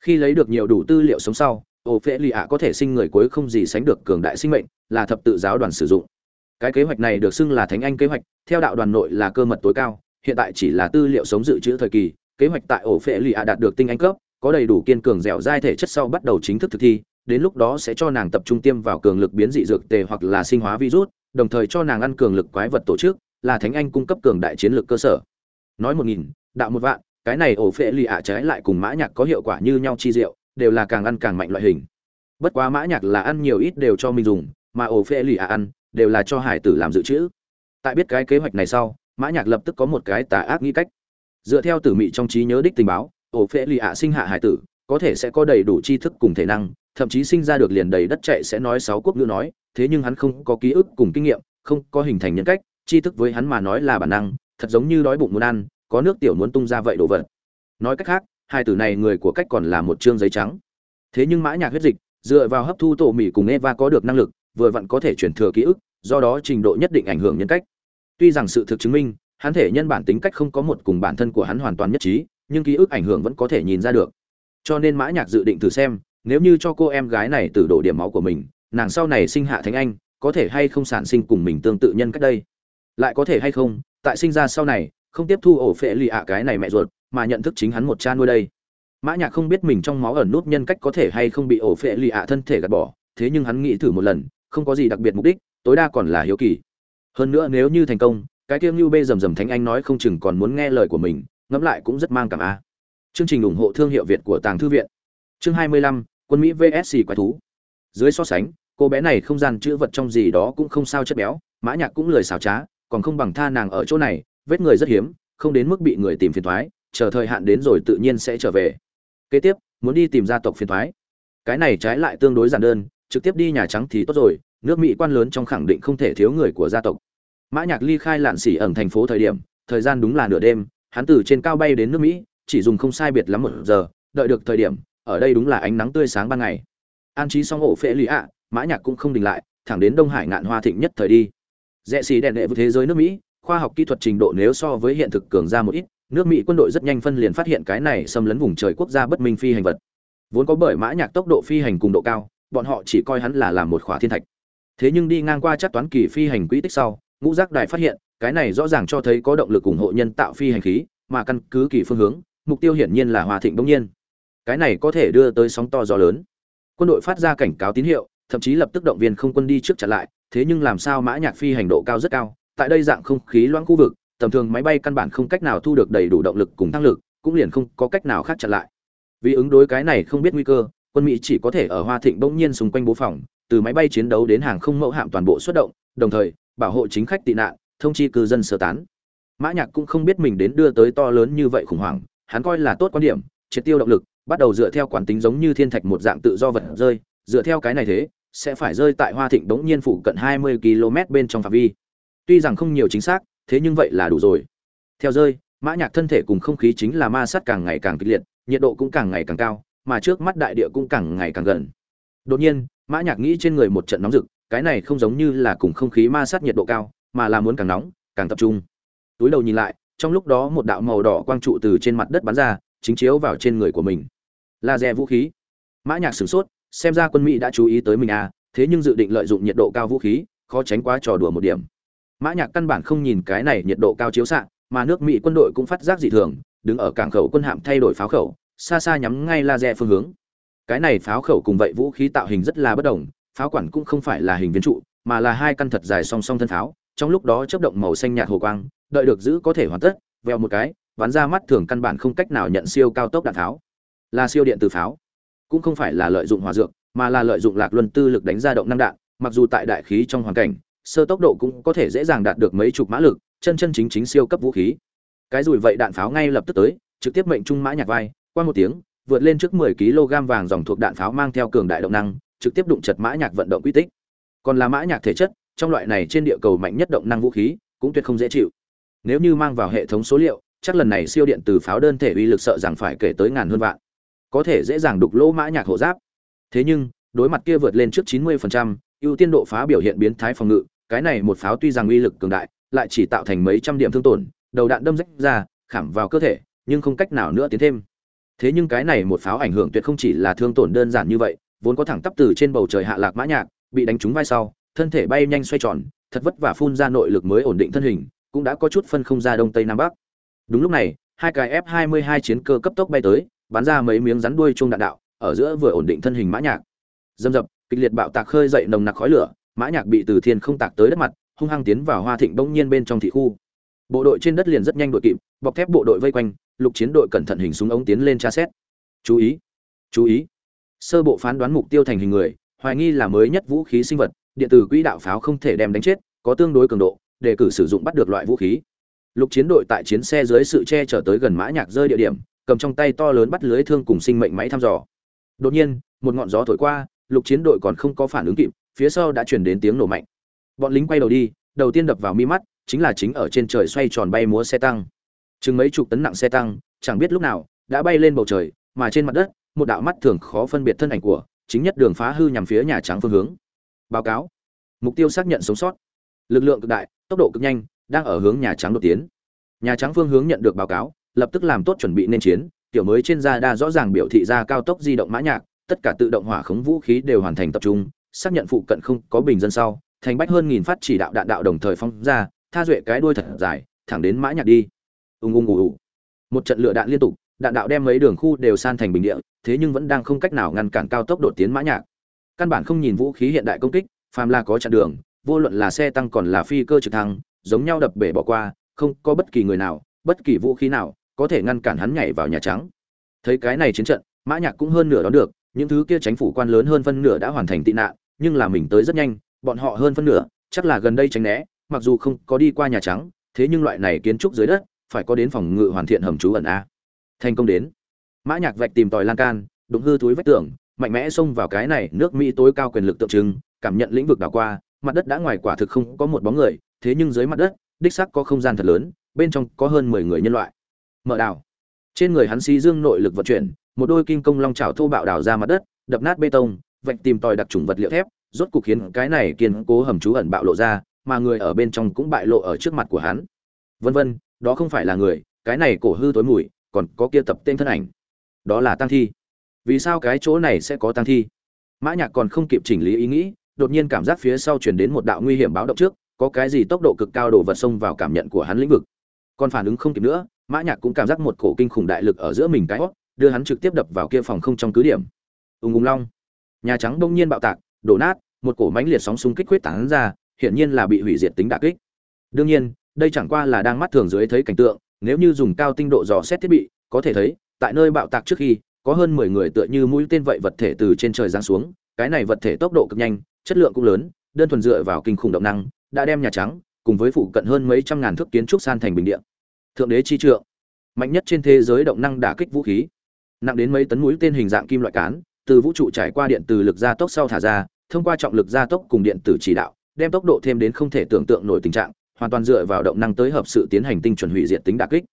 Khi lấy được nhiều đủ tư liệu sống sau ổ phệ lì ạ có thể sinh người cuối không gì sánh được cường đại sinh mệnh, là thập tự giáo đoàn sử dụng. Cái kế hoạch này được xưng là thánh anh kế hoạch, theo đạo đoàn nội là cơ mật tối cao, hiện tại chỉ là tư liệu sống dự trữ thời kỳ, kế hoạch tại ổ phệ lì ạ đạt được tinh anh cấp, có đầy đủ kiên cường dẻo dai thể chất sau bắt đầu chính thức thực thi, đến lúc đó sẽ cho nàng tập trung tiêm vào cường lực biến dị dược tề hoặc là sinh hóa virus, đồng thời cho nàng ăn cường lực quái vật tổ chức, là thánh anh cung cấp cường đại chiến lược cơ sở. Nói một nghìn, đạo một vạn cái này ổ phệ lì ạ trái lại cùng mã nhạc có hiệu quả như nhau chi diệu, đều là càng ăn càng mạnh loại hình. Bất quá mã nhạc là ăn nhiều ít đều cho mình dùng, mà ổ phệ lì ạ ăn, đều là cho hải tử làm dự trữ. Tại biết cái kế hoạch này sau, mã nhạc lập tức có một cái tà ác nghĩ cách. Dựa theo tử mị trong trí nhớ đích tình báo, ổ phệ lì ạ sinh hạ hải tử, có thể sẽ có đầy đủ tri thức cùng thể năng, thậm chí sinh ra được liền đầy đất chạy sẽ nói sáu quốc ngữ nói, thế nhưng hắn không có ký ức cùng kinh nghiệm, không có hình thành nhân cách, tri thức với hắn mà nói là bản năng, thật giống như đói bụng muốn ăn có nước tiểu muốn tung ra vậy đồ vật. Nói cách khác, hai tử này người của cách còn là một trương giấy trắng. Thế nhưng mã nhạc huyết dịch, dựa vào hấp thu tổ mì cùng eva có được năng lực, vừa vặn có thể chuyển thừa ký ức, do đó trình độ nhất định ảnh hưởng nhân cách. Tuy rằng sự thực chứng minh, hắn thể nhân bản tính cách không có một cùng bản thân của hắn hoàn toàn nhất trí, nhưng ký ức ảnh hưởng vẫn có thể nhìn ra được. Cho nên mã nhạc dự định thử xem, nếu như cho cô em gái này từ đổ điểm máu của mình, nàng sau này sinh hạ thánh anh, có thể hay không sản sinh cùng mình tương tự nhân cách đây? Lại có thể hay không, tại sinh ra sau này không tiếp thu ổ phệ lì ạ cái này mẹ ruột mà nhận thức chính hắn một cha nuôi đây. Mã nhạc không biết mình trong máu ẩn nút nhân cách có thể hay không bị ổ phệ lì ạ thân thể gạt bỏ thế nhưng hắn nghĩ thử một lần không có gì đặc biệt mục đích tối đa còn là hiếu kỳ. Hơn nữa nếu như thành công cái tiêm lưu bê rầm rầm thánh anh nói không chừng còn muốn nghe lời của mình ngẫm lại cũng rất mang cảm a. Chương trình ủng hộ thương hiệu việt của tàng thư viện. Chương 25, quân mỹ vsc quái thú. Dưới so sánh cô bé này không gian chữ vật trong gì đó cũng không sao chất béo mã nhạc cũng lười xào trá còn không bằng tha nàng ở chỗ này vết người rất hiếm, không đến mức bị người tìm phiền toái chờ thời hạn đến rồi tự nhiên sẽ trở về. Kế tiếp, muốn đi tìm gia tộc phiền toái cái này trái lại tương đối giản đơn, trực tiếp đi nhà trắng thì tốt rồi, nước mỹ quan lớn trong khẳng định không thể thiếu người của gia tộc. Mã nhạc ly khai lạn xỉ ẩn thành phố thời điểm, thời gian đúng là nửa đêm, hắn từ trên cao bay đến nước mỹ, chỉ dùng không sai biệt lắm một giờ, đợi được thời điểm, ở đây đúng là ánh nắng tươi sáng ban ngày. An trí xong ổ phệ lì ạ, mã nhạc cũng không đình lại, thẳng đến đông hải ngạn hoa thịnh nhất thời đi. Rẽ xì đèn đệ với thế giới nước mỹ khoa học kỹ thuật trình độ nếu so với hiện thực cường ra một ít, nước mỹ quân đội rất nhanh phân liền phát hiện cái này xâm lấn vùng trời quốc gia bất minh phi hành vật. Vốn có bởi mã nhạc tốc độ phi hành cùng độ cao, bọn họ chỉ coi hắn là làm một khỏa thiên thạch. Thế nhưng đi ngang qua chắc toán kỳ phi hành quỹ tích sau, ngũ giác đài phát hiện, cái này rõ ràng cho thấy có động lực ủng hộ nhân tạo phi hành khí, mà căn cứ kỳ phương hướng, mục tiêu hiển nhiên là hòa thịnh đông nhiên. Cái này có thể đưa tới sóng to gió lớn. Quân đội phát ra cảnh cáo tín hiệu, thậm chí lập tức động viên không quân đi trước chặn lại, thế nhưng làm sao mã nhạc phi hành độ cao rất cao tại đây dạng không khí loãng khu vực, tầm thường máy bay căn bản không cách nào thu được đầy đủ động lực cùng tăng lực, cũng liền không có cách nào khác chặn lại. Vì ứng đối cái này không biết nguy cơ, quân mỹ chỉ có thể ở hoa thịnh bỗng nhiên xung quanh bố phòng, từ máy bay chiến đấu đến hàng không mẫu hạm toàn bộ xuất động, đồng thời, bảo hộ chính khách tị nạn, thông chi cư dân sơ tán. Mã nhạc cũng không biết mình đến đưa tới to lớn như vậy khủng hoảng, hắn coi là tốt quan điểm, triệt tiêu động lực, bắt đầu dựa theo quán tính giống như thiên thạch một dạng tự do vật rơi, dựa theo cái này thế, sẽ phải rơi tại hoa thịnh bỗng nhiên phụ cận 20 km bên trong phạm vi tuy rằng không nhiều chính xác, thế nhưng vậy là đủ rồi. Theo rơi, mã nhạc thân thể cùng không khí chính là ma sát càng ngày càng kịch liệt, nhiệt độ cũng càng ngày càng cao, mà trước mắt đại địa cũng càng ngày càng gần. Đột nhiên, mã nhạc nghĩ trên người một trận nóng rực, cái này không giống như là cùng không khí ma sát nhiệt độ cao, mà là muốn càng nóng, càng tập trung. Túi đầu nhìn lại, trong lúc đó một đạo màu đỏ quang trụ từ trên mặt đất bắn ra, chính chiếu vào trên người của mình. Là vũ khí. Mã nhạc sửng sốt, xem ra quân mỹ đã chú ý tới mình à thế nhưng dự định lợi dụng nhiệt độ cao vũ khí, khó tránh quá trò đùa một điểm mã nhạc căn bản không nhìn cái này nhiệt độ cao chiếu xạ, mà nước mỹ quân đội cũng phát giác dị thường, đứng ở cảng khẩu quân hạm thay đổi pháo khẩu, xa xa nhắm ngay laser phương hướng. Cái này pháo khẩu cùng vậy vũ khí tạo hình rất là bất đồng, pháo quản cũng không phải là hình viên trụ, mà là hai căn thật dài song song thân pháo, trong lúc đó chớp động màu xanh nhạt hồ quang, đợi được giữ có thể hoàn tất vèo một cái, bắn ra mắt thường căn bản không cách nào nhận siêu cao tốc đạn pháo. Là siêu điện từ pháo. Cũng không phải là lợi dụng hỏa dược, mà là lợi dụng lạc luân tư lực đánh ra động năng đạn, mặc dù tại đại khí trong hoàn cảnh sơ tốc độ cũng có thể dễ dàng đạt được mấy chục mã lực chân chân chính chính siêu cấp vũ khí. Cái rủi vậy đạn pháo ngay lập tức tới trực tiếp mệnh trung mã nhạc vai qua một tiếng vượt lên trước 10 kg vàng dòng thuộc đạn pháo mang theo cường đại động năng trực tiếp đụng chật mã nhạc vận động quy tích. Còn là mã nhạc thể chất trong loại này trên địa cầu mạnh nhất động năng vũ khí cũng tuyệt không dễ chịu. Nếu như mang vào hệ thống số liệu chắc lần này siêu điện từ pháo đơn thể uy lực sợ rằng phải kể tới ngàn hơn vạn. Có thể dễ dàng đục lỗ mã nhạc hộ giáp. Thế nhưng đối mặt kia vượt lên trước 90%, ưu tiên độ phá biểu hiện biến thái phòng ngự cái này một pháo tuy rằng uy lực cường đại, lại chỉ tạo thành mấy trăm điểm thương tổn, đầu đạn đâm rách ra, khảm vào cơ thể, nhưng không cách nào nữa tiến thêm. Thế nhưng cái này một pháo ảnh hưởng tuyệt không chỉ là thương tổn đơn giản như vậy, vốn có thẳng tắp từ trên bầu trời hạ lạc mã nhạc, bị đánh trúng vai sau, thân thể bay nhanh xoay tròn, thật vất vả phun ra nội lực mới ổn định thân hình, cũng đã có chút phân không ra đông tây nam bắc. Đúng lúc này, hai cái f 22 chiến cơ cấp tốc bay tới, bắn ra mấy miếng rắn đuôi chung đạn đạo, ở giữa vừa ổn định thân hình mã nhạc. Dâm dập, kịch liệt bạo tạc khơi dậy nồng nặc khói lửa mã nhạc bị từ thiên không tạc tới đất mặt, hung hăng tiến vào hoa thịnh bỗng nhiên bên trong thị khu. Bộ đội trên đất liền rất nhanh đội kịp, bọc thép bộ đội vây quanh, lục chiến đội cẩn thận hình súng ống tiến lên tra xét. Chú ý chú ý. Sơ bộ phán đoán mục tiêu thành hình người, hoài nghi là mới nhất vũ khí sinh vật, điện tử quỹ đạo pháo không thể đem đánh chết, có tương đối cường độ để cử sử dụng bắt được loại vũ khí. Lục chiến đội tại chiến xe dưới sự che chở tới gần mã nhạc rơi địa điểm, cầm trong tay to lớn bắt lưới thương cùng sinh mệnh máy thăm dò. Đột nhiên, một ngọn gió thổi qua, lục chiến đội còn không có phản ứng kịp phía sau đã chuyển đến tiếng nổ mạnh. Bọn lính quay đầu đi, đầu tiên đập vào mi mắt, chính là chính ở trên trời xoay tròn bay múa xe tăng. Chừng mấy chục tấn nặng xe tăng, chẳng biết lúc nào, đã bay lên bầu trời, mà trên mặt đất, một đạo mắt thường khó phân biệt thân ảnh của chính nhất đường phá hư nhằm phía nhà trắng phương hướng. Báo cáo. Mục tiêu xác nhận sống sót. Lực lượng cực đại, tốc độ cực nhanh, đang ở hướng nhà trắng đột tiến. Nhà trắng phương hướng nhận được báo cáo, lập tức làm tốt chuẩn bị nên chiến, tiểu mới trên da đa rõ ràng biểu thị ra cao tốc di động mã nhạc, tất cả tự động hỏa khống vũ khí đều hoàn thành tập trung xác nhận phụ cận không có bình dân sau, thành bách hơn nghìn phát chỉ đạo đạn đạo đồng thời phóng ra, tha duệ cái đuôi thật dài, thẳng đến mã nhạc đi. Ung ung ngủ ù. Một trận lửa đạn liên tục, đạn đạo đem mấy đường khu đều san thành bình địa, thế nhưng vẫn đang không cách nào ngăn cản cao tốc đột tiến mã nhạc. Căn bản không nhìn vũ khí hiện đại công kích, phàm là có chặn đường, vô luận là xe tăng còn là phi cơ trực thăng, giống nhau đập bể bỏ qua, không có bất kỳ người nào, bất kỳ vũ khí nào có thể ngăn cản hắn nhảy vào nhà trắng. Thấy cái này chiến trận, mã nhạc cũng hơn nửa đón được, những thứ kia chính phủ quan lớn hơn phân nửa đã hoàn thành tị nạn nhưng là mình tới rất nhanh, bọn họ hơn phân nửa, chắc là gần đây tránh né, mặc dù không có đi qua nhà trắng, thế nhưng loại này kiến trúc dưới đất, phải có đến phòng ngự hoàn thiện hầm trú ẩn a. Thành công đến. Mã nhạc vạch tìm tòi lan can, đụng hư túi vách tường, mạnh mẽ xông vào cái này nước mỹ tối cao quyền lực tượng trưng, cảm nhận lĩnh vực đảo qua, mặt đất đã ngoài quả thực không có một bóng người, thế nhưng dưới mặt đất, đích xác có không gian thật lớn, bên trong có hơn mười người nhân loại. Mở đào trên người hắn xí dương nội lực vận chuyển, một đôi kim công long chảo thô bạo đào ra mặt đất, đập nát bê tông vạch tìm tòi đặc trùng vật liệu thép, rốt cục khiến cái này kiên cố hầm trú ẩn bạo lộ ra, mà người ở bên trong cũng bại lộ ở trước mặt của hắn. Vân vân, đó không phải là người, cái này cổ hư tối mùi, còn có kia tập tên thân ảnh. Đó là tăng thi. Vì sao cái chỗ này sẽ có tăng thi? Mã nhạc còn không kịp chỉnh lý ý nghĩ, đột nhiên cảm giác phía sau truyền đến một đạo nguy hiểm báo động trước, có cái gì tốc độ cực cao đổ vật xông vào cảm nhận của hắn lĩnh vực. Còn phản ứng không kịp nữa, mã nhạc cũng cảm giác một cổ kinh khủng đại lực ở giữa mình cái hót đưa hắn trực tiếp đập vào kia phòng không trong cứ điểm. Ùng ùng long nhà trắng đông nhiên bạo tạc, đổ nát, một cổ mãnh liệt sóng xung kích huyết tán ra hiện nhiên là bị hủy diệt tính đả kích. Đương nhiên, đây chẳng qua là đang mắt thường dưới thấy cảnh tượng, nếu như dùng cao tinh độ dò xét thiết bị, có thể thấy, tại nơi bạo tạc trước khi, có hơn mười người tựa như mũi tên vậy vật thể từ trên trời giáng xuống, cái này vật thể tốc độ cực nhanh, chất lượng cũng lớn, đơn thuần dựa vào kinh khủng động năng, đã đem nhà trắng cùng với phụ cận hơn mấy trăm ngàn thước kiến trúc san thành bình địa. Thượng đế chi trượng, mạnh nhất trên thế giới động năng đả kích vũ khí, nặng đến mấy tấn mũi tên hình dạng kim loại cán từ vũ trụ trải qua điện từ lực gia tốc sau thả ra, thông qua trọng lực gia tốc cùng điện tử chỉ đạo, đem tốc độ thêm đến không thể tưởng tượng nổi tình trạng, hoàn toàn dựa vào động năng tới hợp sự tiến hành tinh chuẩn hủy diệt tính đả kích.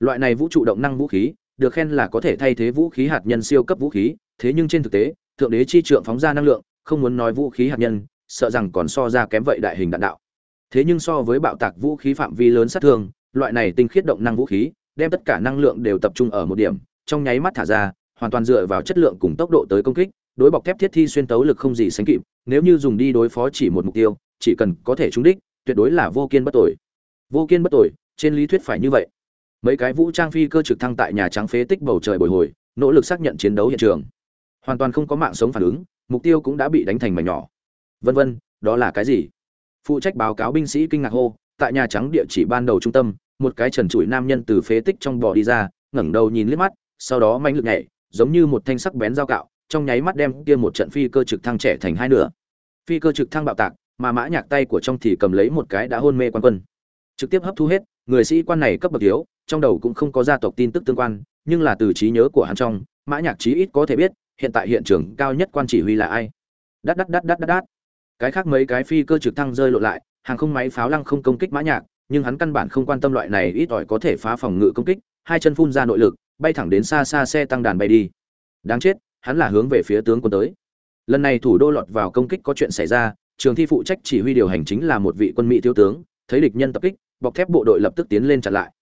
Loại này vũ trụ động năng vũ khí, được khen là có thể thay thế vũ khí hạt nhân siêu cấp vũ khí, thế nhưng trên thực tế, thượng đế chi trượng phóng ra năng lượng, không muốn nói vũ khí hạt nhân, sợ rằng còn so ra kém vậy đại hình đạn đạo. Thế nhưng so với bạo tạc vũ khí phạm vi lớn sát thương, loại này tinh khiết động năng vũ khí, đem tất cả năng lượng đều tập trung ở một điểm, trong nháy mắt thả ra hoàn toàn dựa vào chất lượng cùng tốc độ tới công kích, đối bọc thép thiết thi xuyên tấu lực không gì sánh kịp, nếu như dùng đi đối phó chỉ một mục tiêu, chỉ cần có thể trúng đích, tuyệt đối là vô kiên bất tội vô kiên bất tội trên lý thuyết phải như vậy. Mấy cái vũ trang phi cơ trực thăng tại nhà trắng phế tích bầu trời bồi hồi, nỗ lực xác nhận chiến đấu hiện trường. Hoàn toàn không có mạng sống phản ứng, mục tiêu cũng đã bị đánh thành mảnh nhỏ. Vân vân, đó là cái gì? Phụ trách báo cáo binh sĩ kinh ngạc hô, tại nhà trắng địa chỉ ban đầu trung tâm, một cái trần trụi nam nhân từ phế tích trong bò đi ra, ngẩng đầu nhìn liếc mắt, sau đó manh lực nhảy giống như một thanh sắc bén dao cạo, trong nháy mắt đem kia một trận phi cơ trực thăng trẻ thành hai nửa. Phi cơ trực thăng bạo tạc, mà mã nhạc tay của trong thì cầm lấy một cái đã hôn mê quan quân. Trực tiếp hấp thu hết, người sĩ quan này cấp bậc thiếu trong đầu cũng không có gia tộc tin tức tương quan, nhưng là từ trí nhớ của hắn trong, mã nhạc chí ít có thể biết, hiện tại hiện trường cao nhất quan chỉ huy là ai. Đắt đắt đắt đắt đắt đắt. Cái khác mấy cái phi cơ trực thăng rơi lộ lại, hàng không máy pháo lăng không công kích mã nhạc, nhưng hắn căn bản không quan tâm loại này, ít ỏi có thể phá phòng ngự công kích, hai chân phun ra nội lực bay thẳng đến xa xa xe tăng đàn bay đi. Đáng chết, hắn là hướng về phía tướng quân tới. Lần này thủ đô lọt vào công kích có chuyện xảy ra, trường thi phụ trách chỉ huy điều hành chính là một vị quân mỹ thiếu tướng, thấy địch nhân tập kích, bọc thép bộ đội lập tức tiến lên chặn lại.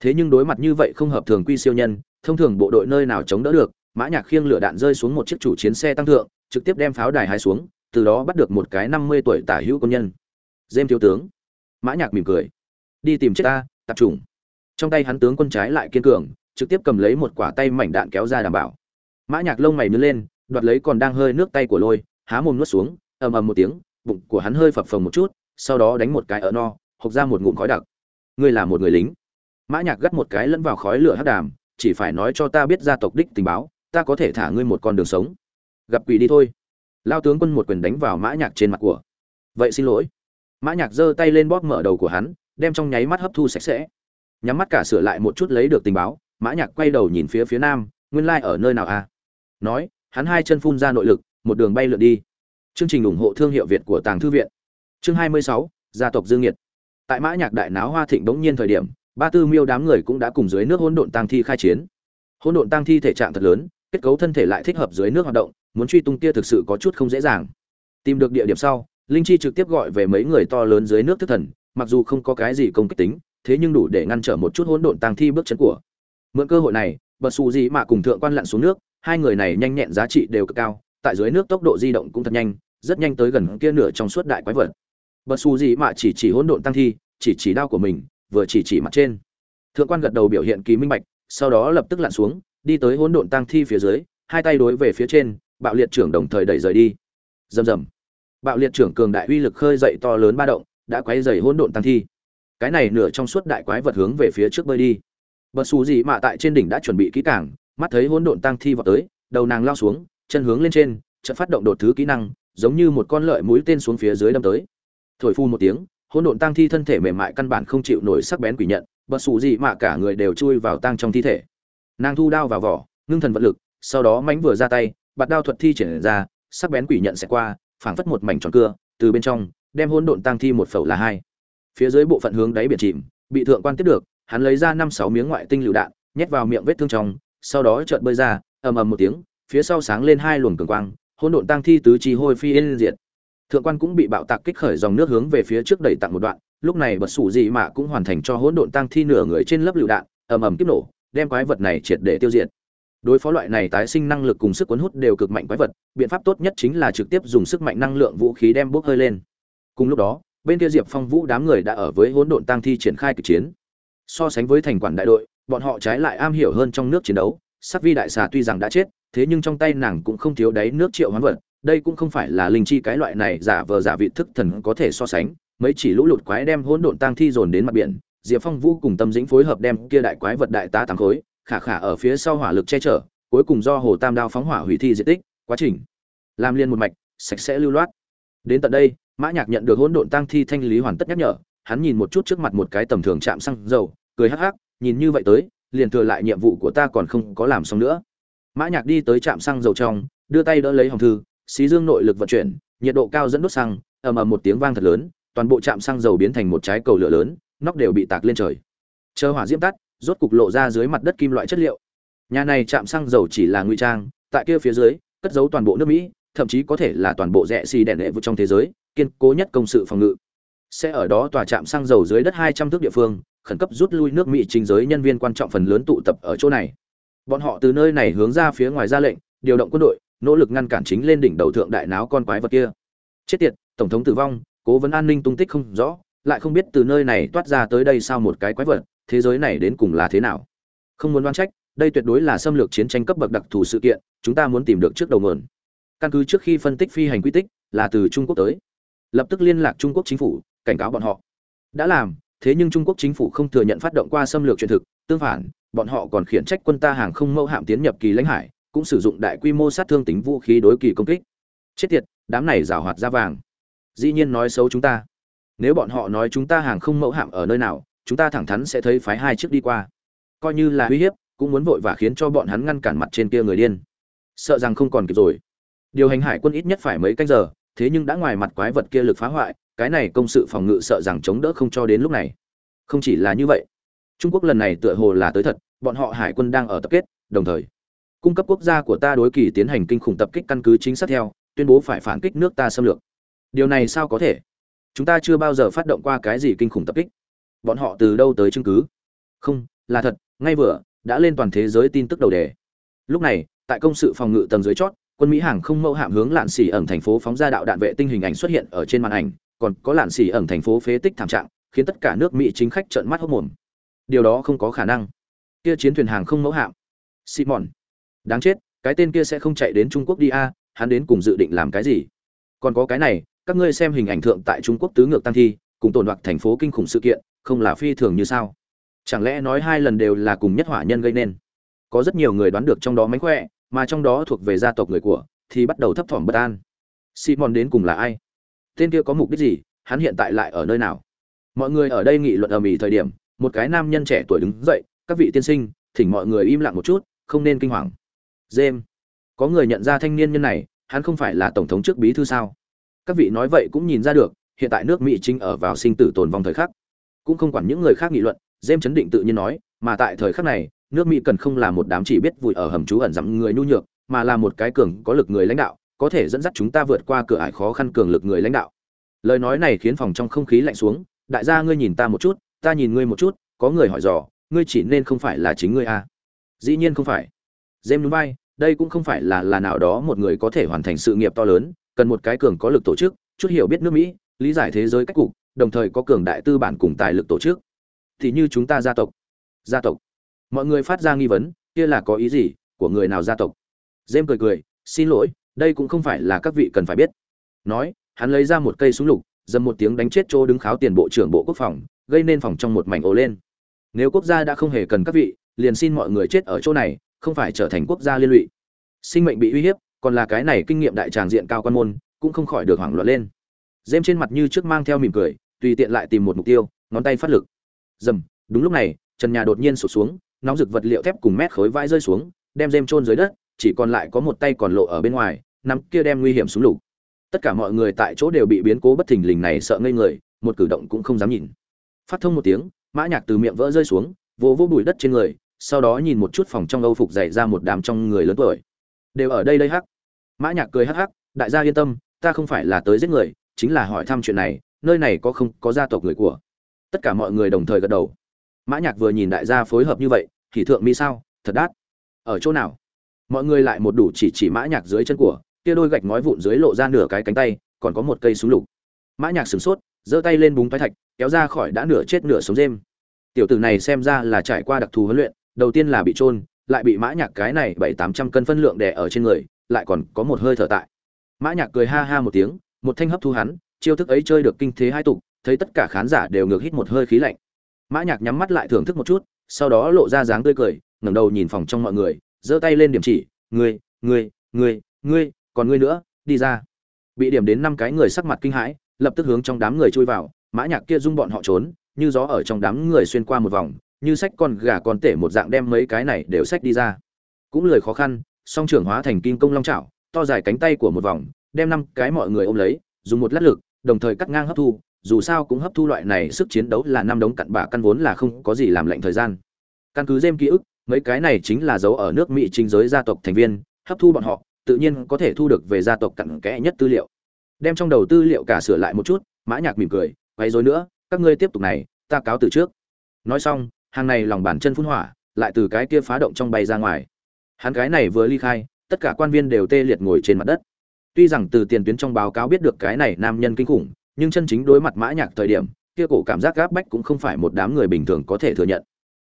Thế nhưng đối mặt như vậy không hợp thường quy siêu nhân, thông thường bộ đội nơi nào chống đỡ được, mã nhạc khiêng lửa đạn rơi xuống một chiếc chủ chiến xe tăng thượng, trực tiếp đem pháo đài hai xuống, từ đó bắt được một cái năm mươi tuổi tả hữu quân nhân. Dêm thiếu tướng. Mã nhạc mỉm cười. Đi tìm chết ta, tập trung trong tay hắn tướng quân trái lại kiên cường trực tiếp cầm lấy một quả tay mảnh đạn kéo ra đảm bảo. Mã nhạc lông mày nhướng lên, đoạt lấy còn đang hơi nước tay của lôi, há mồm nuốt xuống, ầm ầm một tiếng, bụng của hắn hơi phập phồng một chút, sau đó đánh một cái ở no, hộc ra một ngụm khói đặc. Ngươi là một người lính. Mã nhạc gắt một cái lẫn vào khói lửa hắc đàm, chỉ phải nói cho ta biết gia tộc đích tình báo, ta có thể thả ngươi một con đường sống. Gặp quỷ đi thôi. Lao tướng quân một quyền đánh vào mã nhạc trên mặt của. Vậy xin lỗi. Mã nhạc giơ tay lên bóp mở đầu của hắn, đem trong nháy mắt hấp thu sạch sẽ. Nhắm mắt cả sửa lại một chút lấy được tình báo mã nhạc quay đầu nhìn phía phía nam nguyên lai like ở nơi nào a à? nói hắn hai chân phun ra nội lực một đường bay lượn đi. Chương trình ủng hộ thương hiệu việt của tàng thư viện. Chương 26, gia tộc dương nhiệt. Tại mã nhạc đại náo hoa thịnh đống nhiên thời điểm ba tư miêu đám người cũng đã cùng dưới nước hỗn độn tăng thi khai chiến. Hỗn độn tăng thi thể trạng thật lớn kết cấu thân thể lại thích hợp dưới nước hoạt động muốn truy tung tia thực sự có chút không dễ dàng. Tìm được địa điểm sau linh chi trực tiếp gọi về mấy người to lớn dưới nước thức thần mặc dù không có cái gì công kích tính thế nhưng đủ để ngăn trở một chút hỗn độn tăng thi bước chân của mượn cơ hội này, bật xù gì mà cùng thượng quan lặn xuống nước, hai người này nhanh nhẹn giá trị đều cực cao, tại dưới nước tốc độ di động cũng thật nhanh, rất nhanh tới gần kia nửa trong suốt đại quái vật. Bật xù gì mà chỉ chỉ hỗn độn tăng thi, chỉ chỉ đao của mình, vừa chỉ chỉ mặt trên. Thượng quan gật đầu biểu hiện kỳ minh bạch, sau đó lập tức lặn xuống, đi tới hỗn độn tăng thi phía dưới, hai tay đối về phía trên, bạo liệt trưởng đồng thời đẩy rời đi. Rầm rầm. Bạo liệt trưởng cường đại uy lực khơi dậy to lớn ba động, đã quấy dày hỗn độn tăng thi. Cái này nửa trong suốt đại quái vật hướng về phía trước bơi đi bật xù gì mà tại trên đỉnh đã chuẩn bị kỹ càng, mắt thấy hỗn độn tăng thi vào tới đầu nàng lao xuống chân hướng lên trên chợt phát động đột thứ kỹ năng giống như một con lợi mũi tên xuống phía dưới đâm tới. Thổi phu một tiếng hỗn độn tăng thi thân thể mềm mại căn bản không chịu nổi sắc bén quỷ nhận bật xù gì mà cả người đều chui vào tăng trong thi thể. Nàng thu đao vào vỏ ngưng thần vận lực sau đó mánh vừa ra tay bạt đao thuật thi triển ra sắc bén quỷ nhận sẽ qua phảng phất một mảnh tròn cưa từ bên trong đem hỗn độn tăng thi một phẩu là hai. Phía dưới bộ phận hướng đáy biển chìm bị thượng quan tiếp được hắn lấy ra năm sáu miếng ngoại tinh lựu đạn, nhét vào miệng vết thương trong, sau đó chợt bơi ra, ầm ầm một tiếng, phía sau sáng lên hai luồng cường quang, hỗn độn tăng thi tứ chi hôi phi yên diệt. Thượng quan cũng bị bạo tạc kích khởi dòng nước hướng về phía trước đẩy tặng một đoạn, lúc này bật sủ gì mà cũng hoàn thành cho hỗn độn tăng thi nửa người trên lớp lựu đạn, ầm ầm kiếp nổ, đem quái vật này triệt để tiêu diệt. Đối phó loại này tái sinh năng lực cùng sức cuốn hút đều cực mạnh quái vật, biện pháp tốt nhất chính là trực tiếp dùng sức mạnh năng lượng vũ khí đem bốc hơi lên. Cùng lúc đó, bên kia diệp phong vũ đám người đã ở với hỗn độn tăng thi triển khai kịch chiến so sánh với thành quản đại đội, bọn họ trái lại am hiểu hơn trong nước chiến đấu. Sắc vi đại xà tuy rằng đã chết, thế nhưng trong tay nàng cũng không thiếu đáy nước triệu hoán vật. Đây cũng không phải là linh chi cái loại này giả vờ giả vị thức thần có thể so sánh. Mấy chỉ lũ lụt quái đem hỗn độn tang thi dồn đến mặt biển, diệp phong vũ cùng tâm dĩnh phối hợp đem kia đại quái vật đại tá tám khối, khả khả ở phía sau hỏa lực che chở, cuối cùng do hồ tam đao phóng hỏa hủy thi diện tích, quá trình. Làm liên một mạch, sạch sẽ lưu loát. Đến tận đây, mã nhạc nhận được hỗn độn tang thi thanh lý hoàn tất nhắc nhở hắn nhìn một chút trước mặt một cái tầm thường chạm xăng dầu, cười hắc hắc, nhìn như vậy tới, liền thừa lại nhiệm vụ của ta còn không có làm xong nữa. Mã nhạc đi tới trạm xăng dầu trong, đưa tay đỡ lấy hồng thư, xí dương nội lực vận chuyển, nhiệt độ cao dẫn đốt xăng, ầm ầm một tiếng vang thật lớn, toàn bộ trạm xăng dầu biến thành một trái cầu lửa lớn, nóc đều bị tạc lên trời. Chờ hỏa diễm tắt, rốt cục lộ ra dưới mặt đất kim loại chất liệu. Nhà này trạm xăng dầu chỉ là ngụy trang, tại kia phía dưới, cất giấu toàn bộ nước mỹ, thậm chí có thể là toàn bộ rẽ xì đèn lệ vực trong thế giới, kiên cố nhất công sự phòng ngự sẽ ở đó tòa trạm xăng dầu dưới đất hai trăm thước địa phương, khẩn cấp rút lui nước mỹ chính giới nhân viên quan trọng phần lớn tụ tập ở chỗ này. Bọn họ từ nơi này hướng ra phía ngoài ra lệnh, điều động quân đội, nỗ lực ngăn cản chính lên đỉnh đầu thượng đại náo con quái vật kia. Chết tiệt, tổng thống tử vong, cố vấn an ninh tung tích không rõ, lại không biết từ nơi này toát ra tới đây sao một cái quái vật, thế giới này đến cùng là thế nào. Không muốn đoán trách, đây tuyệt đối là xâm lược chiến tranh cấp bậc đặc thù sự kiện, chúng ta muốn tìm được trước đầu nguồn. Căn cứ trước khi phân tích phi hành quy tích, là từ trung quốc tới. Lập tức liên lạc trung quốc chính phủ cảnh cáo bọn họ. Đã làm, thế nhưng trung quốc chính phủ không thừa nhận phát động qua xâm lược truyền thực, tương phản, bọn họ còn khiển trách quân ta hàng không mẫu hạm tiến nhập kỳ lãnh hải, cũng sử dụng đại quy mô sát thương tính vũ khí đối kỳ công kích. Chết tiệt, đám này rào hoạt ra vàng. Dĩ nhiên nói xấu chúng ta. Nếu bọn họ nói chúng ta hàng không mẫu hạm ở nơi nào, chúng ta thẳng thắn sẽ thấy phái hai chiếc đi qua. Coi như là uy hiếp, cũng muốn vội và khiến cho bọn hắn ngăn cản mặt trên kia người điên. Sợ rằng không còn kịp rồi. Điều hành hải quân ít nhất phải mấy canh giờ, thế nhưng đã ngoài mặt quái vật kia lực phá hoại cái này công sự phòng ngự sợ rằng chống đỡ không cho đến lúc này. Không chỉ là như vậy, trung quốc lần này tựa hồ là tới thật, bọn họ hải quân đang ở tập kết, đồng thời, cung cấp quốc gia của ta đối kỳ tiến hành kinh khủng tập kích căn cứ chính xác theo, tuyên bố phải phản kích nước ta xâm lược. Điều này sao có thể? Chúng ta chưa bao giờ phát động qua cái gì kinh khủng tập kích. Bọn họ từ đâu tới chứng cứ? Không, là thật, ngay vừa, đã lên toàn thế giới tin tức đầu đề. Lúc này, tại công sự phòng ngự tầng dưới chót, quân mỹ hàng không mẫu hạm hướng lạn xỉ ẩn thành phố phóng ra đạo đạn vệ tinh hình ảnh xuất hiện ở trên màn ảnh còn có lạn xỉ ẩn thành phố phế tích thảm trạng, khiến tất cả nước mỹ chính khách trợn mắt hốc mồm. Điều đó không có khả năng. Kia chiến thuyền hàng không mẫu hạm. Simon. Đáng chết, cái tên kia sẽ không chạy đến trung quốc đi a, hắn đến cùng dự định làm cái gì? Còn có cái này, các ngươi xem hình ảnh thượng tại trung quốc tứ ngược tăng thi, cùng tổn đoạt thành phố kinh khủng sự kiện, không là phi thường như sao? Chẳng lẽ nói hai lần đều là cùng nhất hỏa nhân gây nên? Có rất nhiều người đoán được trong đó mánh khỏe, mà trong đó thuộc về gia tộc người của, thì bắt đầu thấp thỏm bất an. Simon đến cùng là ai? Tên kia có mục đích gì hắn hiện tại lại ở nơi nào? Mọi người ở đây nghị luận ầm ĩ thời điểm một cái nam nhân trẻ tuổi đứng dậy các vị tiên sinh thỉnh mọi người im lặng một chút không nên kinh hoàng. James, có người nhận ra thanh niên nhân này hắn không phải là tổng thống trước bí thư sao? Các vị nói vậy cũng nhìn ra được hiện tại nước mỹ chính ở vào sinh tử tồn vong thời khắc. Cũng không quản những người khác nghị luận James chấn định tự nhiên nói mà tại thời khắc này nước mỹ cần không là một đám chỉ biết vùi ở hầm trú ẩn dặm người nhu nhược mà là một cái cường có lực người lãnh đạo có thể dẫn dắt chúng ta vượt qua cửa ải khó khăn cường lực người lãnh đạo. Lời nói này khiến phòng trong không khí lạnh xuống. Đại gia ngươi nhìn ta một chút, ta nhìn ngươi một chút, có người hỏi dò, ngươi chỉ nên không phải là chính ngươi à. dĩ nhiên không phải. Jem núi bay đây cũng không phải là là nào đó một người có thể hoàn thành sự nghiệp to lớn, cần một cái cường có lực tổ chức, chút hiểu biết nước mỹ, lý giải thế giới cách cục, đồng thời có cường đại tư bản cùng tài lực tổ chức. Thì như chúng ta gia tộc. Gia tộc. Mọi người phát ra nghi vấn, kia là có ý gì của người nào gia tộc? Jem cười cười, xin lỗi đây cũng không phải là các vị cần phải biết. Nói, hắn lấy ra một cây súng lục, dầm một tiếng đánh chết chỗ đứng kháo tiền bộ trưởng bộ quốc phòng, gây nên phòng trong một mảnh ồ lên. Nếu quốc gia đã không hề cần các vị, liền xin mọi người chết ở chỗ này, không phải trở thành quốc gia liên lụy. Sinh mệnh bị uy hiếp, còn là cái này kinh nghiệm đại tràng diện cao quan môn, cũng không khỏi được hoảng loạn lên. Dêm trên mặt như trước mang theo mỉm cười, tùy tiện lại tìm một mục tiêu, ngón tay phát lực. Dầm, đúng lúc này, trần nhà đột nhiên sụt xuống, nóng rực vật liệu thép cùng mét khối vãi rơi xuống, đem dêm trôn dưới đất, chỉ còn lại có một tay còn lộ ở bên ngoài nắm kia đem nguy hiểm xuống lục. Tất cả mọi người tại chỗ đều bị biến cố bất thình lình này sợ ngây người, một cử động cũng không dám nhìn. Phát thông một tiếng, mã nhạc từ miệng vỡ rơi xuống, vỗ vỗ bụi đất trên người, sau đó nhìn một chút phòng trong âu phục dày ra một đám trong người lớn tuổi. Đều ở đây đây hắc. Mã nhạc cười hắc hắc, đại gia yên tâm, ta không phải là tới giết người, chính là hỏi thăm chuyện này, nơi này có không có gia tộc người của. Tất cả mọi người đồng thời gật đầu. Mã nhạc vừa nhìn đại gia phối hợp như vậy thì thượng mi sao? Thật đắt ở chỗ nào? Mọi người lại một đủ chỉ chỉ mã nhạc dưới chân của kia đôi gạch ngói vụn dưới lộ ra nửa cái cánh tay, còn có một cây súng lục. Mã nhạc sửng sốt, giơ tay lên búng toái thạch, kéo ra khỏi đã nửa chết nửa sống dêm tiểu tử này xem ra là trải qua đặc thù huấn luyện, đầu tiên là bị trôn, lại bị mã nhạc cái này bảy tám trăm cân phân lượng đè ở trên người, lại còn có một hơi thở tại. Mã nhạc cười ha ha một tiếng, một thanh hấp thu hắn, chiêu thức ấy chơi được kinh thế hai tục, thấy tất cả khán giả đều ngược hít một hơi khí lạnh. Mã nhạc nhắm mắt lại thưởng thức một chút, sau đó lộ ra dáng tươi cười, ngẩng đầu nhìn phòng trong mọi người, giơ tay lên điểm chỉ, ngươi ngươi ngươi ngươi còn ngươi nữa, đi ra. Bị điểm đến năm cái người sắc mặt kinh hãi, lập tức hướng trong đám người chui vào, mã nhạc kia dung bọn họ trốn, như gió ở trong đám người xuyên qua một vòng, như sách con gà con tể một dạng đem mấy cái này đều sách đi ra. Cũng lời khó khăn, song trưởng hóa thành kim công long chảo, to dài cánh tay của một vòng, đem năm cái mọi người ôm lấy, dùng một lát lực, đồng thời cắt ngang hấp thu, dù sao cũng hấp thu loại này sức chiến đấu là năm đống cặn bã căn vốn là không có gì làm lệnh thời gian. Căn cứ dêm ký ức, mấy cái này chính là dấu ở nước mỹ chính giới gia tộc thành viên, hấp thu bọn họ tự nhiên có thể thu được về gia tộc cặn kẽ nhất tư liệu. Đem trong đầu tư liệu cả sửa lại một chút, mã nhạc mỉm cười vậy rối nữa, các ngươi tiếp tục này, ta cáo từ trước. Nói xong, hàng này lòng bàn chân phun hỏa, lại từ cái kia phá động trong bay ra ngoài. Hắn cái này vừa ly khai, tất cả quan viên đều tê liệt ngồi trên mặt đất. Tuy rằng từ tiền tuyến trong báo cáo biết được cái này nam nhân kinh khủng, nhưng chân chính đối mặt mã nhạc thời điểm, kia cổ cảm giác gáp bách cũng không phải một đám người bình thường có thể thừa nhận.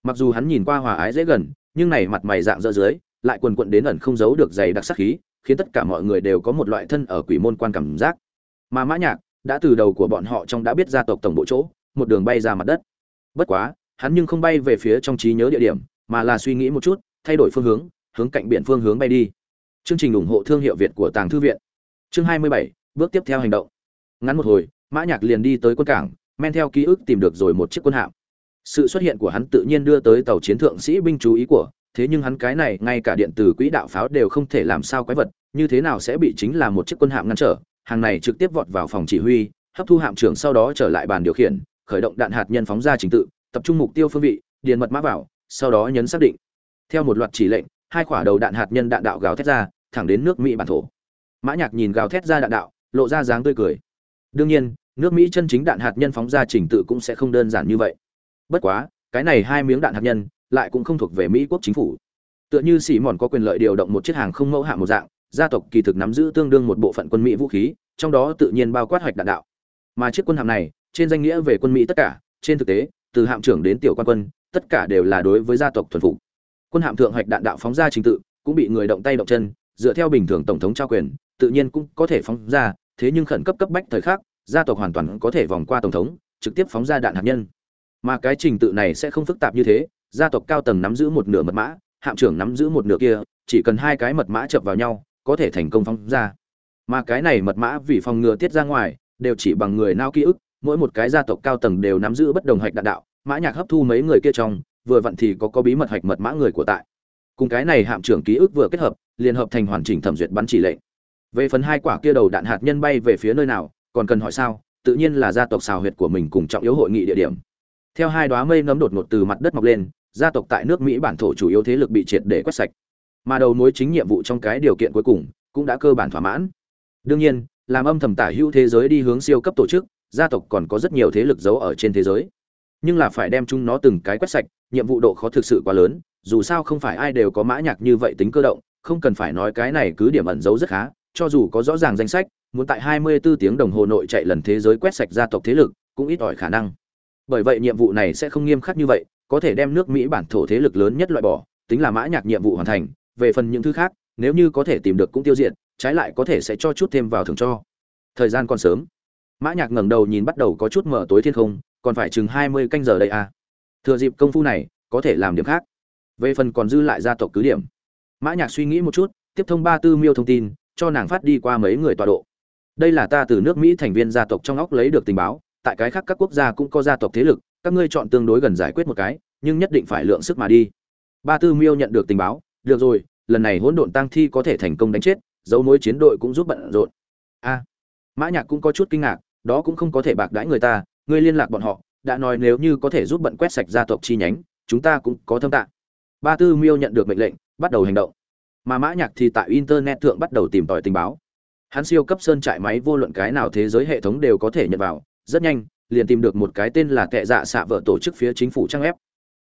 Mặc dù hắn nhìn qua hòa ái dễ gần, nhưng này mặt mày dạng dỡ dưới lại quần quận đến ẩn không giấu được dày đặc sắc khí khiến tất cả mọi người đều có một loại thân ở quỷ môn quan cảm giác. Mà mã nhạc đã từ đầu của bọn họ trong đã biết gia tộc tổng bộ chỗ một đường bay ra mặt đất. Bất quá hắn nhưng không bay về phía trong trí nhớ địa điểm mà là suy nghĩ một chút thay đổi phương hướng hướng cạnh biển phương hướng bay đi. Chương trình ủng hộ thương hiệu việt của tàng thư viện. Chương 27, bước tiếp theo hành động. Ngắn một hồi mã nhạc liền đi tới quân cảng men theo ký ức tìm được rồi một chiếc quân hạm. Sự xuất hiện của hắn tự nhiên đưa tới tàu chiến thượng sĩ binh chú ý của thế nhưng hắn cái này ngay cả điện tử quỹ đạo pháo đều không thể làm sao quái vật, như thế nào sẽ bị chính là một chiếc quân hạm ngăn trở? Hàng này trực tiếp vọt vào phòng chỉ huy, hấp thu hạm trưởng sau đó trở lại bàn điều khiển, khởi động đạn hạt nhân phóng ra trình tự, tập trung mục tiêu phương vị, điền mật mã vào, sau đó nhấn xác định. Theo một loạt chỉ lệnh, hai quả đầu đạn hạt nhân đạn đạo gào thét ra, thẳng đến nước mỹ bản thổ. Mã nhạc nhìn gào thét ra đạn đạo, lộ ra dáng tươi cười. Đương nhiên, nước mỹ chân chính đạn hạt nhân phóng ra trình tự cũng sẽ không đơn giản như vậy. Bất quá, cái này hai miếng đạn hạt nhân lại cũng không thuộc về mỹ quốc chính phủ. Tựa như sĩ mòn có quyền lợi điều động một chiếc hàng không mẫu hạm một dạng, gia tộc kỳ thực nắm giữ tương đương một bộ phận quân mỹ vũ khí, trong đó tự nhiên bao quát hoạch đạn đạo. Mà chiếc quân hạm này, trên danh nghĩa về quân mỹ tất cả, trên thực tế, từ hạm trưởng đến tiểu quan quân, tất cả đều là đối với gia tộc thuần phục. Quân hạm thượng hoạch đạn đạo phóng ra trình tự, cũng bị người động tay động chân, dựa theo bình thường tổng thống trao quyền, tự nhiên cũng có thể phóng ra, thế nhưng khẩn cấp cấp bách thời khắc, gia tộc hoàn toàn có thể vòng qua tổng thống, trực tiếp phóng ra đạn hạt nhân. Mà cái trình tự này sẽ không phức tạp như thế gia tộc cao tầng nắm giữ một nửa mật mã, hạm trưởng nắm giữ một nửa kia, chỉ cần hai cái mật mã chập vào nhau, có thể thành công phóng ra. Mà cái này mật mã vì phòng ngừa tiết ra ngoài, đều chỉ bằng người nao ký ức, mỗi một cái gia tộc cao tầng đều nắm giữ bất đồng hạch đạn đạo, mã nhạc hấp thu mấy người kia trong, vừa vặn thì có có bí mật hạch mật mã người của tại. Cùng cái này hạm trưởng ký ức vừa kết hợp liên hợp thành hoàn chỉnh thẩm duyệt bắn chỉ lệnh. Về phần hai quả kia đầu đạn hạt nhân bay về phía nơi nào, còn cần hỏi sao, tự nhiên là gia tộc xào huyệt của mình cùng trọng yếu hội nghị địa điểm. Theo hai đóa mây nấm đột ngột từ mặt đất mọc lên gia tộc tại nước mỹ bản thổ chủ yếu thế lực bị triệt để quét sạch. Mà đầu mối chính nhiệm vụ trong cái điều kiện cuối cùng cũng đã cơ bản thỏa mãn. Đương nhiên, làm âm thầm tả hữu thế giới đi hướng siêu cấp tổ chức, gia tộc còn có rất nhiều thế lực giấu ở trên thế giới. Nhưng là phải đem chúng nó từng cái quét sạch, nhiệm vụ độ khó thực sự quá lớn, dù sao không phải ai đều có mã nhạc như vậy tính cơ động, không cần phải nói cái này cứ điểm ẩn giấu rất khá, cho dù có rõ ràng danh sách, muốn tại 24 tiếng đồng hồ nội chạy lần thế giới quét sạch gia tộc thế lực, cũng ít ỏi khả năng. Bởi vậy nhiệm vụ này sẽ không nghiêm khắc như vậy có thể đem nước mỹ bản thổ thế lực lớn nhất loại bỏ, tính là mã nhạc nhiệm vụ hoàn thành, về phần những thứ khác, nếu như có thể tìm được cũng tiêu diệt, trái lại có thể sẽ cho chút thêm vào thưởng cho. Thời gian còn sớm. Mã nhạc ngẩng đầu nhìn bắt đầu có chút mở tối thiên không, còn phải chừng 20 canh giờ đây à. Thừa dịp công phu này, có thể làm điểm khác. Về phần còn dư lại gia tộc cứ điểm. Mã nhạc suy nghĩ một chút, tiếp thông ba tư miêu thông tin, cho nàng phát đi qua mấy người tọa độ. Đây là ta từ nước mỹ thành viên gia tộc trong óc lấy được tình báo, tại cái khác các quốc gia cũng có gia tộc thế lực các ngươi chọn tương đối gần giải quyết một cái, nhưng nhất định phải lượng sức mà đi. Ba tư miêu nhận được tình báo, được rồi, lần này hỗn độn tăng thi có thể thành công đánh chết, dấu mối chiến đội cũng giúp bận rộn. A. Mã nhạc cũng có chút kinh ngạc, đó cũng không có thể bạc đãi người ta, ngươi liên lạc bọn họ, đã nói nếu như có thể giúp bận quét sạch gia tộc chi nhánh, chúng ta cũng có thâm tạng. Ba tư miêu nhận được mệnh lệnh, bắt đầu hành động. Mà mã nhạc thì tại internet thượng bắt đầu tìm tòi tình báo. Hắn siêu cấp sơn trại máy vô luận cái nào thế giới hệ thống đều có thể nhận vào, rất nhanh liền tìm được một cái tên là Tệ dạ xạ vợ tổ chức phía chính phủ trang ép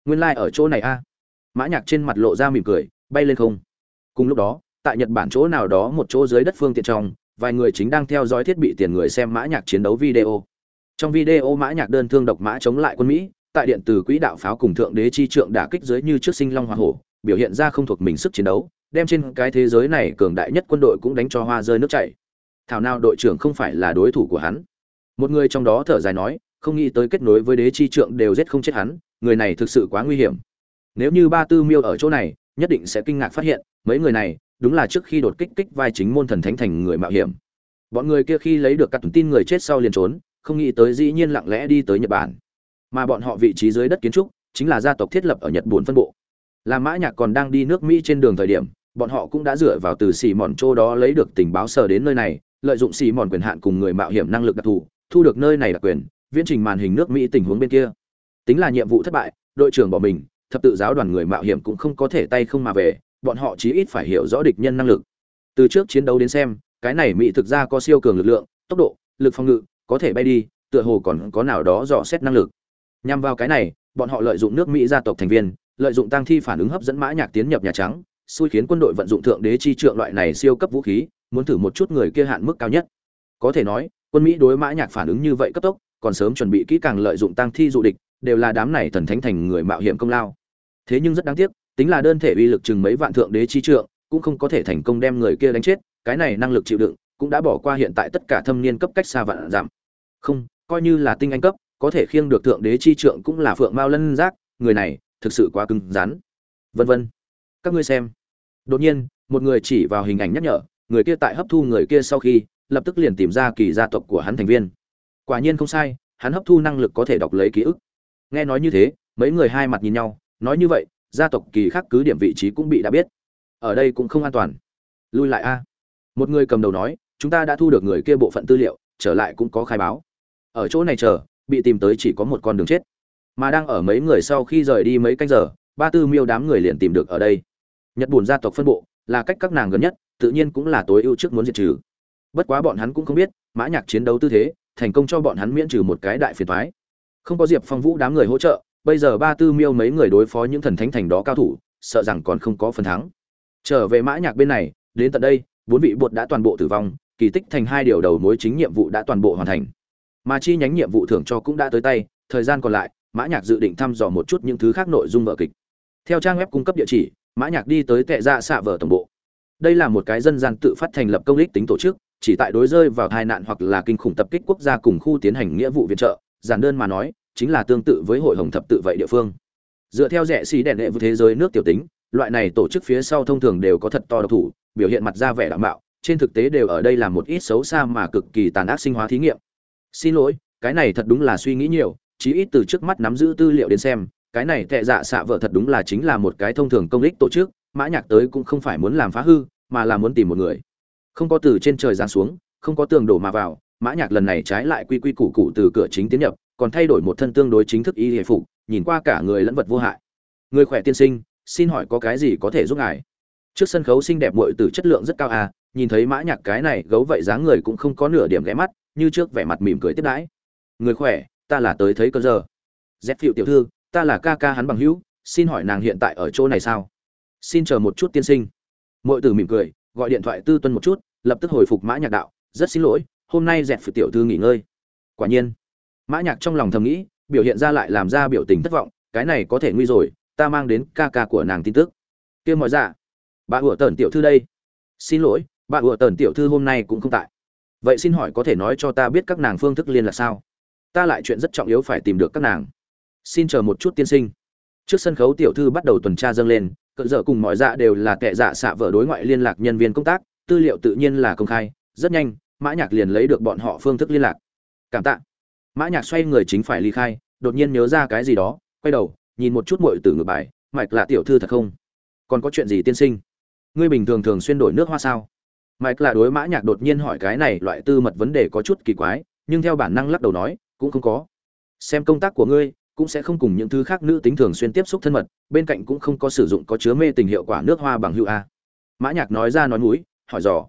nguyên lai、like、ở ở chỗ này a. Mã nhạc trên mặt lộ ra mỉm cười, bay lên không. Cùng lúc đó, tại nhật bản chỗ nào đó một chỗ dưới đất phương tiện trong, vài người chính đang theo dõi thiết bị tiền người xem mã nhạc chiến đấu video. Trong video mã nhạc đơn thương độc mã chống lại quân mỹ, tại điện từ quỹ đạo pháo cùng thượng đế chi trượng đả kích dưới như trước sinh long hoa hổ, biểu hiện ra không thuộc mình sức chiến đấu, đem trên cái thế giới này cường đại nhất quân đội cũng đánh cho hoa rơi nước chảy. Thảo nào đội trưởng không phải là đối thủ của hắn một người trong đó thở dài nói, không nghĩ tới kết nối với đế chi trượng đều giết không chết hắn, người này thực sự quá nguy hiểm. Nếu như ba tư miêu ở chỗ này, nhất định sẽ kinh ngạc phát hiện, mấy người này, đúng là trước khi đột kích kích vai chính môn thần thánh thành người mạo hiểm. Bọn người kia khi lấy được các tin người chết sau liền trốn, không nghĩ tới dĩ nhiên lặng lẽ đi tới nhật bản. Mà bọn họ vị trí dưới đất kiến trúc, chính là gia tộc thiết lập ở nhật bốn phân bộ. Là mã nhạc còn đang đi nước mỹ trên đường thời điểm, bọn họ cũng đã dựa vào từ xì mòn châu đó lấy được tình báo sở đến nơi này, lợi dụng xì mòn quyền hạn cùng người mạo hiểm năng lực đặc thù thu được nơi này là quyền, viễn trình màn hình nước mỹ tình huống bên kia. Tính là nhiệm vụ thất bại, đội trưởng bỏ mình, thập tự giáo đoàn người mạo hiểm cũng không có thể tay không mà về, bọn họ chí ít phải hiểu rõ địch nhân năng lực. Từ trước chiến đấu đến xem, cái này mỹ thực ra có siêu cường lực lượng, tốc độ, lực phòng ngự, có thể bay đi, tựa hồ còn có nào đó dò xét năng lực. Nhằm vào cái này, bọn họ lợi dụng nước mỹ gia tộc thành viên, lợi dụng tăng thi phản ứng hấp dẫn mã nhạc tiến nhập nhà trắng, xui khiến quân đội vận dụng thượng đế chi trượng loại này siêu cấp vũ khí, muốn thử một chút người kia hạn mức cao nhất. Có thể nói quân mỹ đối mã nhạc phản ứng như vậy cấp tốc, còn sớm chuẩn bị kỹ càng lợi dụng tăng thi dụ địch, đều là đám này thần thánh thành người mạo hiểm công lao. Thế nhưng rất đáng tiếc, tính là đơn thể uy lực chừng mấy vạn thượng đế chi trượng, cũng không có thể thành công đem người kia đánh chết, cái này năng lực chịu đựng, cũng đã bỏ qua hiện tại tất cả thâm niên cấp cách xa vạn giảm. Không, coi như là tinh anh cấp, có thể khiêng được thượng đế chi trượng cũng là phượng mao lân giác, người này thực sự quá cứng rắn. Vân vân. Các ngươi xem. Đột nhiên, một người chỉ vào hình ảnh nhắc nhở, người kia tại hấp thu người kia sau khi lập tức liền tìm ra kỳ gia tộc của hắn thành viên. Quả nhiên không sai, hắn hấp thu năng lực có thể đọc lấy ký ức. Nghe nói như thế, mấy người hai mặt nhìn nhau, nói như vậy, gia tộc kỳ khác cứ điểm vị trí cũng bị đã biết. Ở đây cũng không an toàn. Lui lại a. Một người cầm đầu nói, chúng ta đã thu được người kia bộ phận tư liệu, trở lại cũng có khai báo. Ở chỗ này chờ, bị tìm tới chỉ có một con đường chết. Mà đang ở mấy người sau khi rời đi mấy canh giờ, ba tư miêu đám người liền tìm được ở đây. Nhật bùn gia tộc phân bộ là cách các nàng gần nhất, tự nhiên cũng là tối ưu trước muốn diệt trừ bất quá bọn hắn cũng không biết, mã nhạc chiến đấu tư thế, thành công cho bọn hắn miễn trừ một cái đại phiền toái. Không có diệp phong vũ đám người hỗ trợ, bây giờ ba tư miêu mấy người đối phó những thần thánh thành đó cao thủ, sợ rằng còn không có phần thắng. Trở về mã nhạc bên này, đến tận đây, bốn vị bột đã toàn bộ tử vong, kỳ tích thành hai điều đầu mối chính nhiệm vụ đã toàn bộ hoàn thành. Mà chi nhánh nhiệm vụ thưởng cho cũng đã tới tay, thời gian còn lại, mã nhạc dự định thăm dò một chút những thứ khác nội dung vở kịch. Theo trang web cung cấp địa chỉ, mã nhạc đi tới tệ dạ xạ vở tổng bộ. Đây là một cái dân gian tự phát thành lập công lý tính tổ chức chỉ tại đối rơi vào tai nạn hoặc là kinh khủng tập kích quốc gia cùng khu tiến hành nghĩa vụ viện trợ, giản đơn mà nói, chính là tương tự với hội hồng thập tự vậy địa phương. Dựa theo rẻ xì đèn đệ với thế giới nước tiểu tính, loại này tổ chức phía sau thông thường đều có thật to độc thủ, biểu hiện mặt ra vẻ đảm bảo trên thực tế đều ở đây là một ít xấu xa mà cực kỳ tàn ác sinh hóa thí nghiệm. Xin lỗi, cái này thật đúng là suy nghĩ nhiều, chí ít từ trước mắt nắm giữ tư liệu đến xem, cái này tệ dạ xạ vợ thật đúng là chính là một cái thông thường công ích tổ chức, mã nhạc tới cũng không phải muốn làm phá hư, mà là muốn tìm một người không có từ trên trời giáng xuống, không có tường đổ mà vào, mã nhạc lần này trái lại quy quy củ củ từ cửa chính tiến nhập, còn thay đổi một thân tương đối chính thức y hề phục, nhìn qua cả người lẫn vật vô hại. Người khỏe tiên sinh, xin hỏi có cái gì có thể giúp ngài? Trước sân khấu xinh đẹp muội từ chất lượng rất cao à nhìn thấy mã nhạc cái này gấu vậy dáng người cũng không có nửa điểm ghé mắt, như trước vẻ mặt mỉm cười tiếp đãi. Người khỏe, ta là tới thấy cơn giờ. Dép phiệu tiểu thư, ta là ca ca hắn bằng hữu, xin hỏi nàng hiện tại ở chỗ này sao? Xin chờ một chút tiên sinh. Muội tử mỉm cười gọi điện thoại tư tuân một chút, lập tức hồi phục mã nhạc đạo, rất xin lỗi, hôm nay dẹp phụ tiểu thư nghỉ ngơi. Quả nhiên, mã nhạc trong lòng thầm nghĩ, biểu hiện ra lại làm ra biểu tình thất vọng, cái này có thể nguy rồi, ta mang đến ca ca của nàng tin tức. Kia mọi dạ bà ủa tần tiểu thư đây. Xin lỗi, bà ủa tần tiểu thư hôm nay cũng không tại. Vậy xin hỏi có thể nói cho ta biết các nàng phương thức liên là sao? Ta lại chuyện rất trọng yếu phải tìm được các nàng. Xin chờ một chút tiên sinh. Trước sân khấu tiểu thư bắt đầu tuần tra dâng lên cỡ dở cùng mọi dạ đều là kẻ dạ xạ vợ đối ngoại liên lạc nhân viên công tác, tư liệu tự nhiên là công khai, rất nhanh, mã nhạc liền lấy được bọn họ phương thức liên lạc. Cảm tạ. Mã nhạc xoay người chính phải ly khai, đột nhiên nhớ ra cái gì đó, quay đầu, nhìn một chút muội tử ngược bài mạch là tiểu thư thật không? Còn có chuyện gì tiên sinh? Ngươi bình thường thường xuyên đổi nước hoa sao? Mạch là đối mã nhạc đột nhiên hỏi cái này loại tư mật vấn đề có chút kỳ quái, nhưng theo bản năng lắc đầu nói, cũng không có. Xem công tác của ngươi cũng sẽ không cùng những thứ khác nữ tính thường xuyên tiếp xúc thân mật, bên cạnh cũng không có sử dụng có chứa mê tình hiệu quả nước hoa bằng hữu a. Mã nhạc nói ra nói mũi, hỏi dò